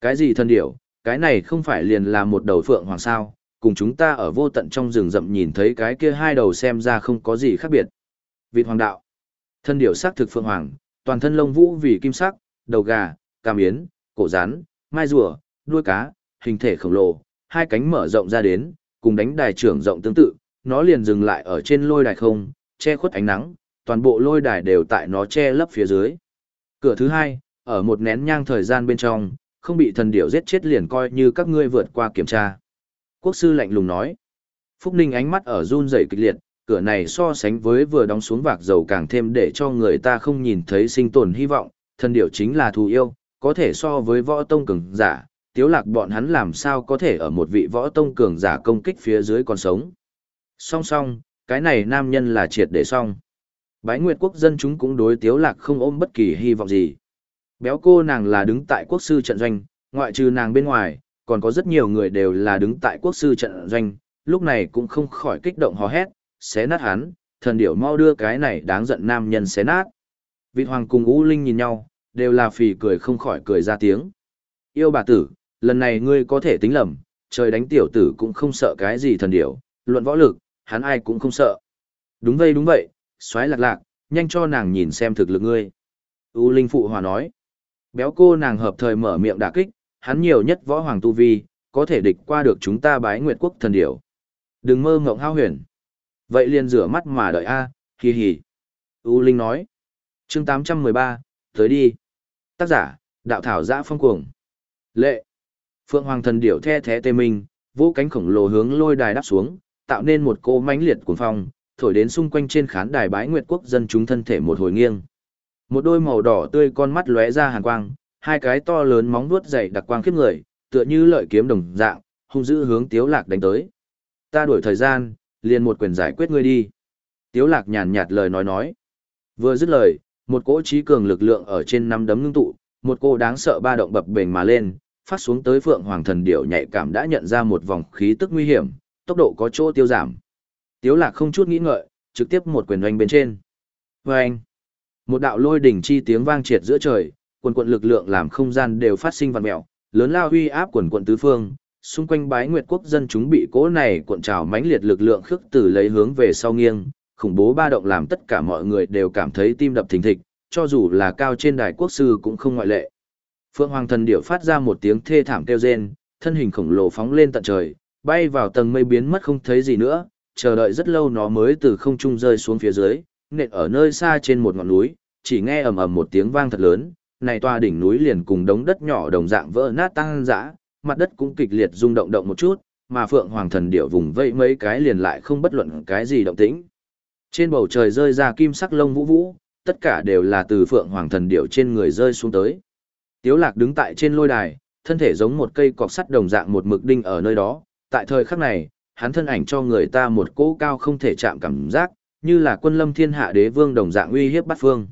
Cái gì thần điểu, cái này không phải liền là một đầu phượng hoàng sao, cùng chúng ta ở vô tận trong rừng rậm nhìn thấy cái kia hai đầu xem ra không có gì khác biệt. Vịt hoàng đạo. Thân điểu sắc thực phượng hoàng, toàn thân lông vũ vì kim sắc, đầu gà, cam yến, cổ rán, mai rùa, đuôi cá, hình thể khổng lồ, hai cánh mở rộng ra đến, cùng đánh đài trưởng rộng tương tự, nó liền dừng lại ở trên lôi đài không, che khuất ánh nắng, toàn bộ lôi đài đều tại nó che lấp phía dưới. Cửa thứ hai, ở một nén nhang thời gian bên trong, không bị thần điểu giết chết liền coi như các ngươi vượt qua kiểm tra. Quốc sư lạnh lùng nói. Phúc Ninh ánh mắt ở run rẩy kịch liệt, cửa này so sánh với vừa đóng xuống vạc dầu càng thêm để cho người ta không nhìn thấy sinh tồn hy vọng, thần điểu chính là thù yêu, có thể so với võ tông cường giả, tiếu lạc bọn hắn làm sao có thể ở một vị võ tông cường giả công kích phía dưới còn sống. Song song, cái này nam nhân là triệt để song. Bái Nguyệt quốc dân chúng cũng đối tiếu lạc không ôm bất kỳ hy vọng gì. Béo cô nàng là đứng tại quốc sư trận doanh, ngoại trừ nàng bên ngoài, còn có rất nhiều người đều là đứng tại quốc sư trận doanh, lúc này cũng không khỏi kích động hò hét, xé nát hắn, thần điểu mau đưa cái này đáng giận nam nhân xé nát. Vị hoàng cùng U Linh nhìn nhau, đều là phì cười không khỏi cười ra tiếng. Yêu bà tử, lần này ngươi có thể tính lầm, trời đánh tiểu tử cũng không sợ cái gì thần điểu, luận võ lực, hắn ai cũng không sợ. Đúng vậy đúng vậy, xoáy lạc lạc, nhanh cho nàng nhìn xem thực lực ngươi. U Linh phụ hòa nói. Béo cô nàng hợp thời mở miệng đả kích, hắn nhiều nhất võ hoàng tu vi, có thể địch qua được chúng ta bái nguyệt quốc thần điểu. Đừng mơ ngộng hao huyền. Vậy liền rửa mắt mà đợi a, à, hì hì. U Linh nói. chương 813, tới đi. Tác giả, đạo thảo giã phong cuồng. Lệ. Phượng Hoàng thần điểu the thế tê minh, vũ cánh khổng lồ hướng lôi đài đáp xuống, tạo nên một cô mãnh liệt cuồng phong, thổi đến xung quanh trên khán đài bái nguyệt quốc dân chúng thân thể một hồi nghiêng. Một đôi màu đỏ tươi con mắt lóe ra hàn quang, hai cái to lớn móng vuốt dày đặc quang khiếp người, tựa như lợi kiếm đồng dạng, hung dữ hướng Tiếu Lạc đánh tới. Ta đuổi thời gian, liền một quyền giải quyết ngươi đi. Tiếu Lạc nhàn nhạt lời nói nói. Vừa dứt lời, một cỗ trí cường lực lượng ở trên năm đấm ngưng tụ, một cô đáng sợ ba động bập bềnh mà lên, phát xuống tới Phượng Hoàng Thần Điểu nhạy cảm đã nhận ra một vòng khí tức nguy hiểm, tốc độ có chỗ tiêu giảm. Tiếu Lạc không chút nghĩ ngợi, trực tiếp một quyền oanh bên trên. Vâng! Một đạo lôi đỉnh chi tiếng vang triệt giữa trời, quần quận lực lượng làm không gian đều phát sinh vặn mèo, lớn lao huy áp quần quận tứ phương, xung quanh bái nguyệt quốc dân chúng bị cỗ này cuộn trào mãnh liệt lực lượng khước từ lấy hướng về sau nghiêng, khủng bố ba động làm tất cả mọi người đều cảm thấy tim đập thình thịch, cho dù là cao trên đài quốc sư cũng không ngoại lệ. Phượng Hoàng thần điểu phát ra một tiếng thê thảm kêu rên, thân hình khổng lồ phóng lên tận trời, bay vào tầng mây biến mất không thấy gì nữa, chờ đợi rất lâu nó mới từ không trung rơi xuống phía dưới, nện ở nơi xa trên một ngọn núi, chỉ nghe ầm ầm một tiếng vang thật lớn, này tòa đỉnh núi liền cùng đống đất nhỏ đồng dạng vỡ nát tăng dã, mặt đất cũng kịch liệt rung động động một chút, mà Phượng Hoàng thần điệu vùng vây mấy cái liền lại không bất luận cái gì động tĩnh. Trên bầu trời rơi ra kim sắc lông vũ vũ, tất cả đều là từ Phượng Hoàng thần điệu trên người rơi xuống tới. Tiếu Lạc đứng tại trên lôi đài, thân thể giống một cây cọc sắt đồng dạng một mực đinh ở nơi đó, tại thời khắc này, hắn thân ảnh cho người ta một cỗ cao không thể chạm cảm giác, như là quân lâm thiên hạ đế vương đồng dạng uy hiếp bắt phương.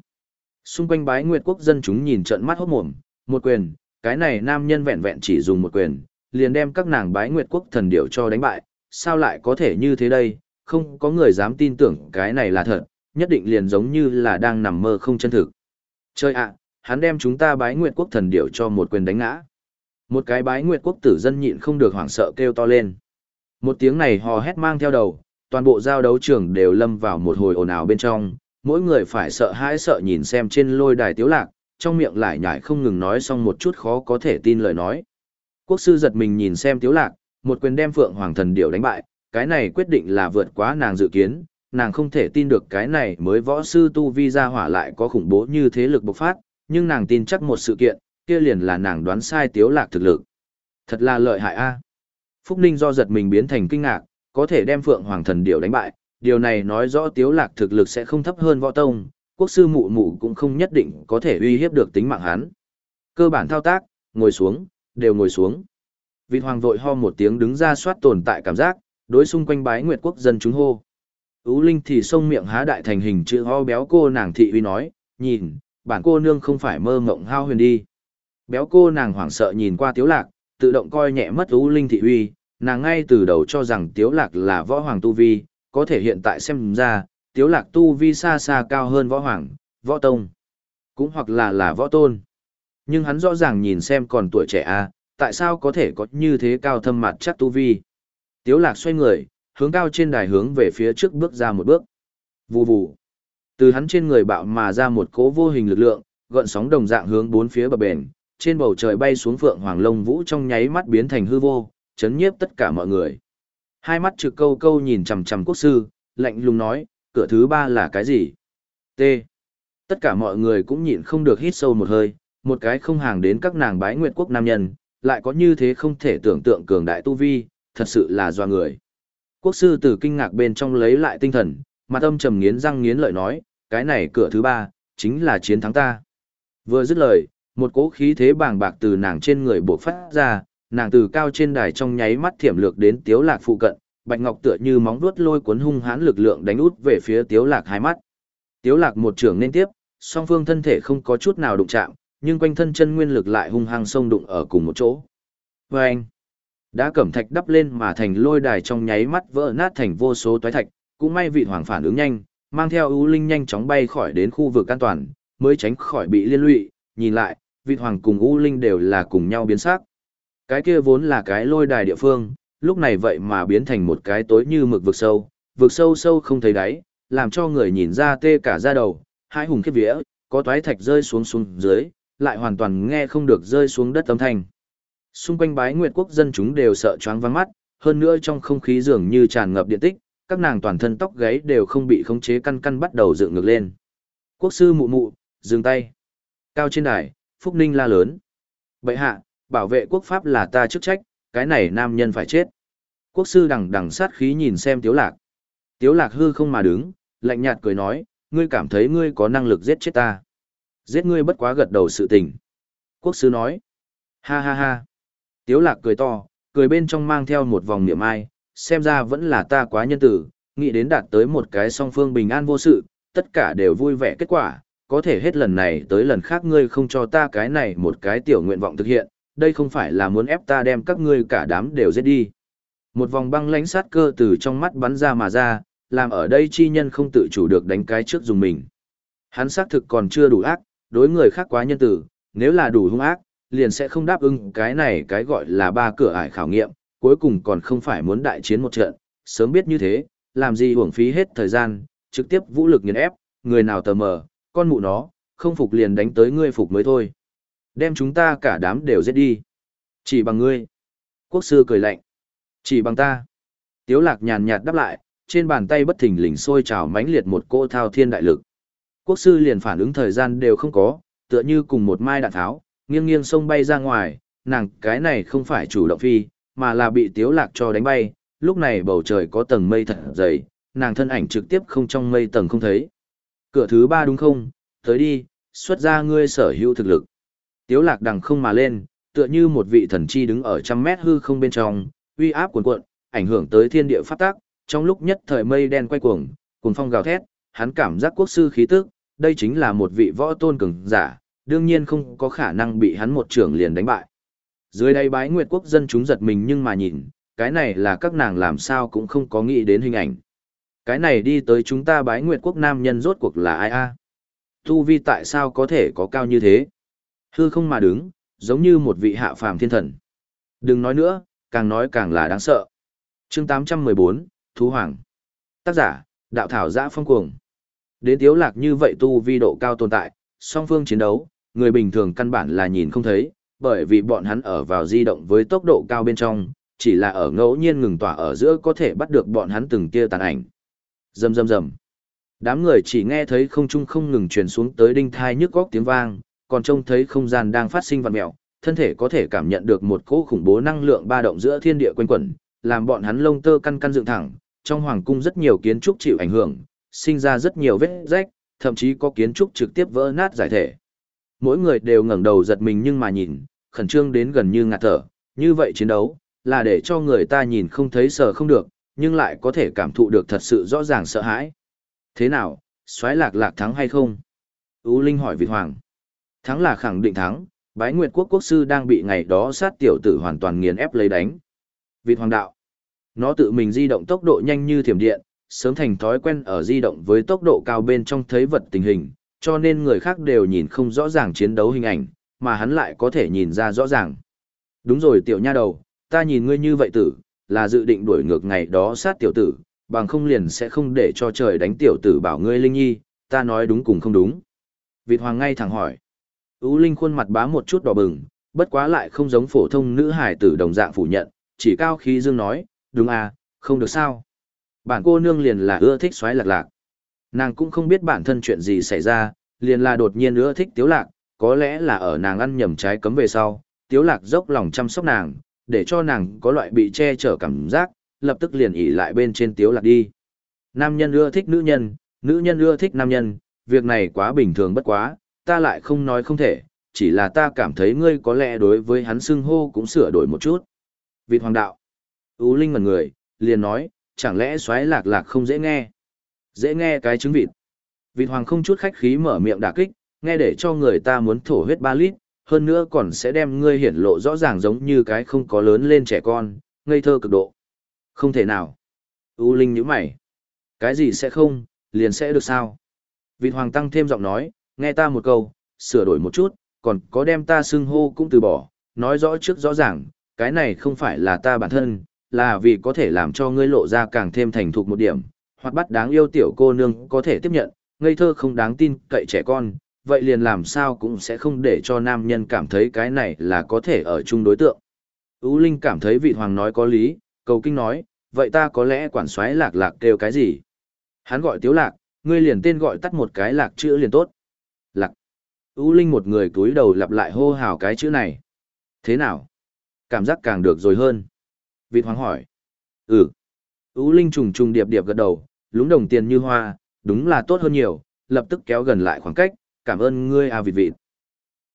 Xung quanh bái nguyệt quốc dân chúng nhìn trận mắt hốt mồm, một quyền, cái này nam nhân vẹn vẹn chỉ dùng một quyền, liền đem các nàng bái nguyệt quốc thần điểu cho đánh bại, sao lại có thể như thế đây, không có người dám tin tưởng cái này là thật, nhất định liền giống như là đang nằm mơ không chân thực. Chơi ạ, hắn đem chúng ta bái nguyệt quốc thần điểu cho một quyền đánh ngã. Một cái bái nguyệt quốc tử dân nhịn không được hoảng sợ kêu to lên. Một tiếng này hò hét mang theo đầu, toàn bộ giao đấu trường đều lâm vào một hồi ồn ào bên trong, mỗi người phải sợ hãi sợ nhìn xem trên lôi đài tiếu lạc, trong miệng lại nhải không ngừng nói xong một chút khó có thể tin lời nói. Quốc sư giật mình nhìn xem tiếu lạc, một quyền đem phượng hoàng thần điểu đánh bại, cái này quyết định là vượt quá nàng dự kiến, nàng không thể tin được cái này mới võ sư tu vi ra hỏa lại có khủng bố như thế lực bộc phát, nhưng nàng tin chắc một sự kiện, kia liền là nàng đoán sai tiếu lạc thực lực. Thật là lợi hại a. Phúc Ninh do giật mình biến thành kinh ngạc, có thể đem Phượng Hoàng Thần Điểu đánh bại, điều này nói rõ Tiếu Lạc thực lực sẽ không thấp hơn võ tông, quốc sư mụ mụ cũng không nhất định có thể uy hiếp được tính mạng hắn. Cơ bản thao tác, ngồi xuống, đều ngồi xuống. Vị hoàng vội ho một tiếng đứng ra soát tồn tại cảm giác, đối xung quanh bái nguyệt quốc dân chúng hô. Ú Linh thì sông miệng há đại thành hình chữ ho béo cô nàng thị uy nói, nhìn, bản cô nương không phải mơ mộng hao huyền đi. Béo cô nàng hoảng sợ nhìn qua Tiếu Lạc, tự động coi nhẹ mất Ú Linh thị uy, nàng ngay từ đầu cho rằng Tiếu Lạc là võ hoàng tu vi, có thể hiện tại xem ra, Tiếu Lạc tu vi xa xa cao hơn võ hoàng, võ tông, cũng hoặc là là võ tôn. Nhưng hắn rõ ràng nhìn xem còn tuổi trẻ a, à, tại sao có thể có như thế cao thâm mặt chắc tu vi. Tiếu Lạc xoay người, hướng cao trên đài hướng về phía trước bước ra một bước. Vù vù. Từ hắn trên người bạo mà ra một cỗ vô hình lực lượng, gợn sóng đồng dạng hướng bốn phía bờ bền, trên bầu trời bay xuống phượng hoàng lông vũ trong nháy mắt biến thành hư vô, chấn nhiếp tất cả mọi người. Hai mắt trực câu câu nhìn chằm chằm quốc sư, lạnh lùng nói, cửa thứ ba là cái gì? T. Tất cả mọi người cũng nhịn không được hít sâu một hơi, một cái không hàng đến các nàng bái nguyệt quốc nam nhân, lại có như thế không thể tưởng tượng cường đại tu vi, thật sự là doa người. Quốc sư từ kinh ngạc bên trong lấy lại tinh thần, mặt âm trầm nghiến răng nghiến lợi nói, cái này cửa thứ ba, chính là chiến thắng ta. Vừa dứt lời, một cỗ khí thế bàng bạc từ nàng trên người bộc phát ra, nàng từ cao trên đài trong nháy mắt thiểm lược đến tiếu lạc phụ cận, bạch ngọc tựa như móng vuốt lôi cuốn hung hãn lực lượng đánh út về phía tiếu lạc hai mắt. Tiếu lạc một trường nên tiếp, song phương thân thể không có chút nào đụng chạm, nhưng quanh thân chân nguyên lực lại hung hăng xông đụng ở cùng một chỗ. Và anh, đã cẩm thạch đắp lên mà thành lôi đài trong nháy mắt vỡ nát thành vô số toái thạch, cũng may vị hoàng phản ứng nhanh, mang theo ưu linh nhanh chóng bay khỏi đến khu vực an toàn, mới tránh khỏi bị liên lụy, nhìn lại, vị hoàng cùng ưu linh đều là cùng nhau biến sắc. Cái kia vốn là cái lôi đài địa phương, lúc này vậy mà biến thành một cái tối như mực vực sâu, vực sâu sâu không thấy đáy, làm cho người nhìn ra tê cả da đầu, hai hùng khiếp vía, có toái thạch rơi xuống xuống dưới, lại hoàn toàn nghe không được rơi xuống đất âm thanh. Xung quanh bái nguyệt quốc dân chúng đều sợ choáng váng mắt, hơn nữa trong không khí dường như tràn ngập điện tích, các nàng toàn thân tóc gáy đều không bị khống chế căn căn bắt đầu dựng ngược lên. Quốc sư mụ mụ, dừng tay. Cao trên đài, Phúc Ninh la lớn. Bậy hạ, bảo vệ quốc pháp là ta chức trách, cái này nam nhân phải chết. Quốc sư đằng đằng sát khí nhìn xem Tiếu Lạc. Tiếu Lạc hư không mà đứng, lạnh nhạt cười nói, ngươi cảm thấy ngươi có năng lực giết chết ta. Giết ngươi bất quá gật đầu sự tình. Quốc sư nói, ha ha ha. Tiếu Lạc cười to, cười bên trong mang theo một vòng niệm ai, xem ra vẫn là ta quá nhân tử, nghĩ đến đạt tới một cái song phương bình an vô sự, tất cả đều vui vẻ kết quả, có thể hết lần này tới lần khác ngươi không cho ta cái này một cái tiểu nguyện vọng thực hiện, đây không phải là muốn ép ta đem các ngươi cả đám đều giết đi. Một vòng băng lãnh sát cơ từ trong mắt bắn ra mà ra, làm ở đây chi nhân không tự chủ được đánh cái trước dùng mình. Hắn xác thực còn chưa đủ ác, đối người khác quá nhân tử, nếu là đủ hung ác, liền sẽ không đáp ứng cái này cái gọi là ba cửa ải khảo nghiệm, cuối cùng còn không phải muốn đại chiến một trận, sớm biết như thế, làm gì uổng phí hết thời gian, trực tiếp vũ lực nghiền ép, người nào tờ mờ, con mụ nó, không phục liền đánh tới ngươi phục mới thôi. Đem chúng ta cả đám đều giết đi. Chỉ bằng ngươi. Quốc sư cười lạnh. Chỉ bằng ta. Tiếu lạc nhàn nhạt đáp lại, trên bàn tay bất thình lình sôi trào mãnh liệt một cỗ thao thiên đại lực. Quốc sư liền phản ứng thời gian đều không có, tựa như cùng một mai đạn tháo, nghiêng nghiêng sông bay ra ngoài, nàng cái này không phải chủ động phi, mà là bị tiếu lạc cho đánh bay, lúc này bầu trời có tầng mây thật dày, nàng thân ảnh trực tiếp không trong mây tầng không thấy. Cửa thứ ba đúng không, tới đi, xuất ra ngươi sở hữu thực lực. Tiếu lạc đằng không mà lên, tựa như một vị thần chi đứng ở trăm mét hư không bên trong, uy áp cuồn cuộn, ảnh hưởng tới thiên địa pháp tắc, trong lúc nhất thời mây đen quay cuồng, cuồng phong gào thét, hắn cảm giác quốc sư khí tức, đây chính là một vị võ tôn cường giả, đương nhiên không có khả năng bị hắn một trưởng liền đánh bại. Dưới đây bái nguyệt quốc dân chúng giật mình nhưng mà nhìn, cái này là các nàng làm sao cũng không có nghĩ đến hình ảnh. Cái này đi tới chúng ta bái nguyệt quốc nam nhân rốt cuộc là ai a? Tu vi tại sao có thể có cao như thế? Hư không mà đứng, giống như một vị hạ phàm thiên thần. Đừng nói nữa, càng nói càng là đáng sợ. chương 814, Thú Hoàng. Tác giả, Đạo Thảo Giã Phong Cuồng. Đến tiếu lạc như vậy tu vi độ cao tồn tại, song phương chiến đấu, người bình thường căn bản là nhìn không thấy, bởi vì bọn hắn ở vào di động với tốc độ cao bên trong, chỉ là ở ngẫu nhiên ngừng tỏa ở giữa có thể bắt được bọn hắn từng kia tàn ảnh. Rầm rầm rầm. Đám người chỉ nghe thấy không trung không ngừng truyền xuống tới đinh thai nhức góc tiếng vang, còn trông thấy không gian đang phát sinh vặn mèo, thân thể có thể cảm nhận được một cỗ khủng bố năng lượng ba động giữa thiên địa quanh quẩn, làm bọn hắn lông tơ căn căn dựng thẳng, trong hoàng cung rất nhiều kiến trúc chịu ảnh hưởng, sinh ra rất nhiều vết rách, thậm chí có kiến trúc trực tiếp vỡ nát giải thể. Mỗi người đều ngẩng đầu giật mình nhưng mà nhìn, khẩn trương đến gần như ngạt thở, như vậy chiến đấu, là để cho người ta nhìn không thấy sợ không được, nhưng lại có thể cảm thụ được thật sự rõ ràng sợ hãi. Thế nào, xoáy lạc lạc thắng hay không? Ú Linh hỏi Việt Hoàng. Thắng là khẳng định thắng, bái nguyệt quốc quốc sư đang bị ngày đó sát tiểu tử hoàn toàn nghiền ép lấy đánh. Vịt Hoàng đạo. Nó tự mình di động tốc độ nhanh như thiểm điện, sớm thành thói quen ở di động với tốc độ cao bên trong thấy vật tình hình, cho nên người khác đều nhìn không rõ ràng chiến đấu hình ảnh, mà hắn lại có thể nhìn ra rõ ràng. Đúng rồi tiểu nha đầu, ta nhìn ngươi như vậy tử, là dự định đuổi ngược ngày đó sát tiểu tử, bằng không liền sẽ không để cho trời đánh tiểu tử bảo ngươi Linh Nhi, ta nói đúng cùng không đúng. Vịt Hoàng ngay thẳng hỏi. Ú Linh khuôn mặt bá một chút đỏ bừng, bất quá lại không giống phổ thông nữ hải tử đồng dạng phủ nhận, chỉ cao khí dương nói, đúng à, không được sao. Bản cô nương liền là ưa thích xoáy lạc lạc. Nàng cũng không biết bản thân chuyện gì xảy ra, liền là đột nhiên ưa thích tiếu lạc, có lẽ là ở nàng ăn nhầm trái cấm về sau, tiếu lạc dốc lòng chăm sóc nàng, để cho nàng có loại bị che chở cảm giác, lập tức liền ỉ lại bên trên tiếu lạc đi. Nam nhân ưa thích nữ nhân, nữ nhân ưa thích nam nhân, việc này quá bình thường bất quá, ta lại không nói không thể, chỉ là ta cảm thấy ngươi có lẽ đối với hắn xưng hô cũng sửa đổi một chút. Vịt hoàng đạo. Ú Linh ngần người, liền nói, chẳng lẽ xoáy lạc lạc không dễ nghe. Dễ nghe cái trứng vịt. Vịt hoàng không chút khách khí mở miệng đả kích, nghe để cho người ta muốn thổ huyết ba lít, hơn nữa còn sẽ đem ngươi hiển lộ rõ ràng giống như cái không có lớn lên trẻ con, ngây thơ cực độ. Không thể nào. U Linh nhíu mày. Cái gì sẽ không, liền sẽ được sao? Vịt hoàng tăng thêm giọng nói, nghe ta một câu, sửa đổi một chút, còn có đem ta xưng hô cũng từ bỏ, nói rõ trước rõ ràng, cái này không phải là ta bản thân, là vì có thể làm cho ngươi lộ ra càng thêm thành thục một điểm, hoặc bắt đáng yêu tiểu cô nương có thể tiếp nhận, ngây thơ không đáng tin cậy trẻ con, vậy liền làm sao cũng sẽ không để cho nam nhân cảm thấy cái này là có thể ở chung đối tượng. Ú Linh cảm thấy vị hoàng nói có lý, cầu kinh nói, vậy ta có lẽ quản xoáy lạc lạc kêu cái gì? Hắn gọi tiếu lạc, ngươi liền tên gọi tắt một cái lạc chữ liền tốt. U Linh một người túi đầu lặp lại hô hào cái chữ này. Thế nào? Cảm giác càng được rồi hơn. Vịt hoàng hỏi. Ừ. U Linh trùng trùng điệp điệp gật đầu, lúng đồng tiền như hoa, đúng là tốt hơn nhiều, lập tức kéo gần lại khoảng cách, cảm ơn ngươi à vịt vịt.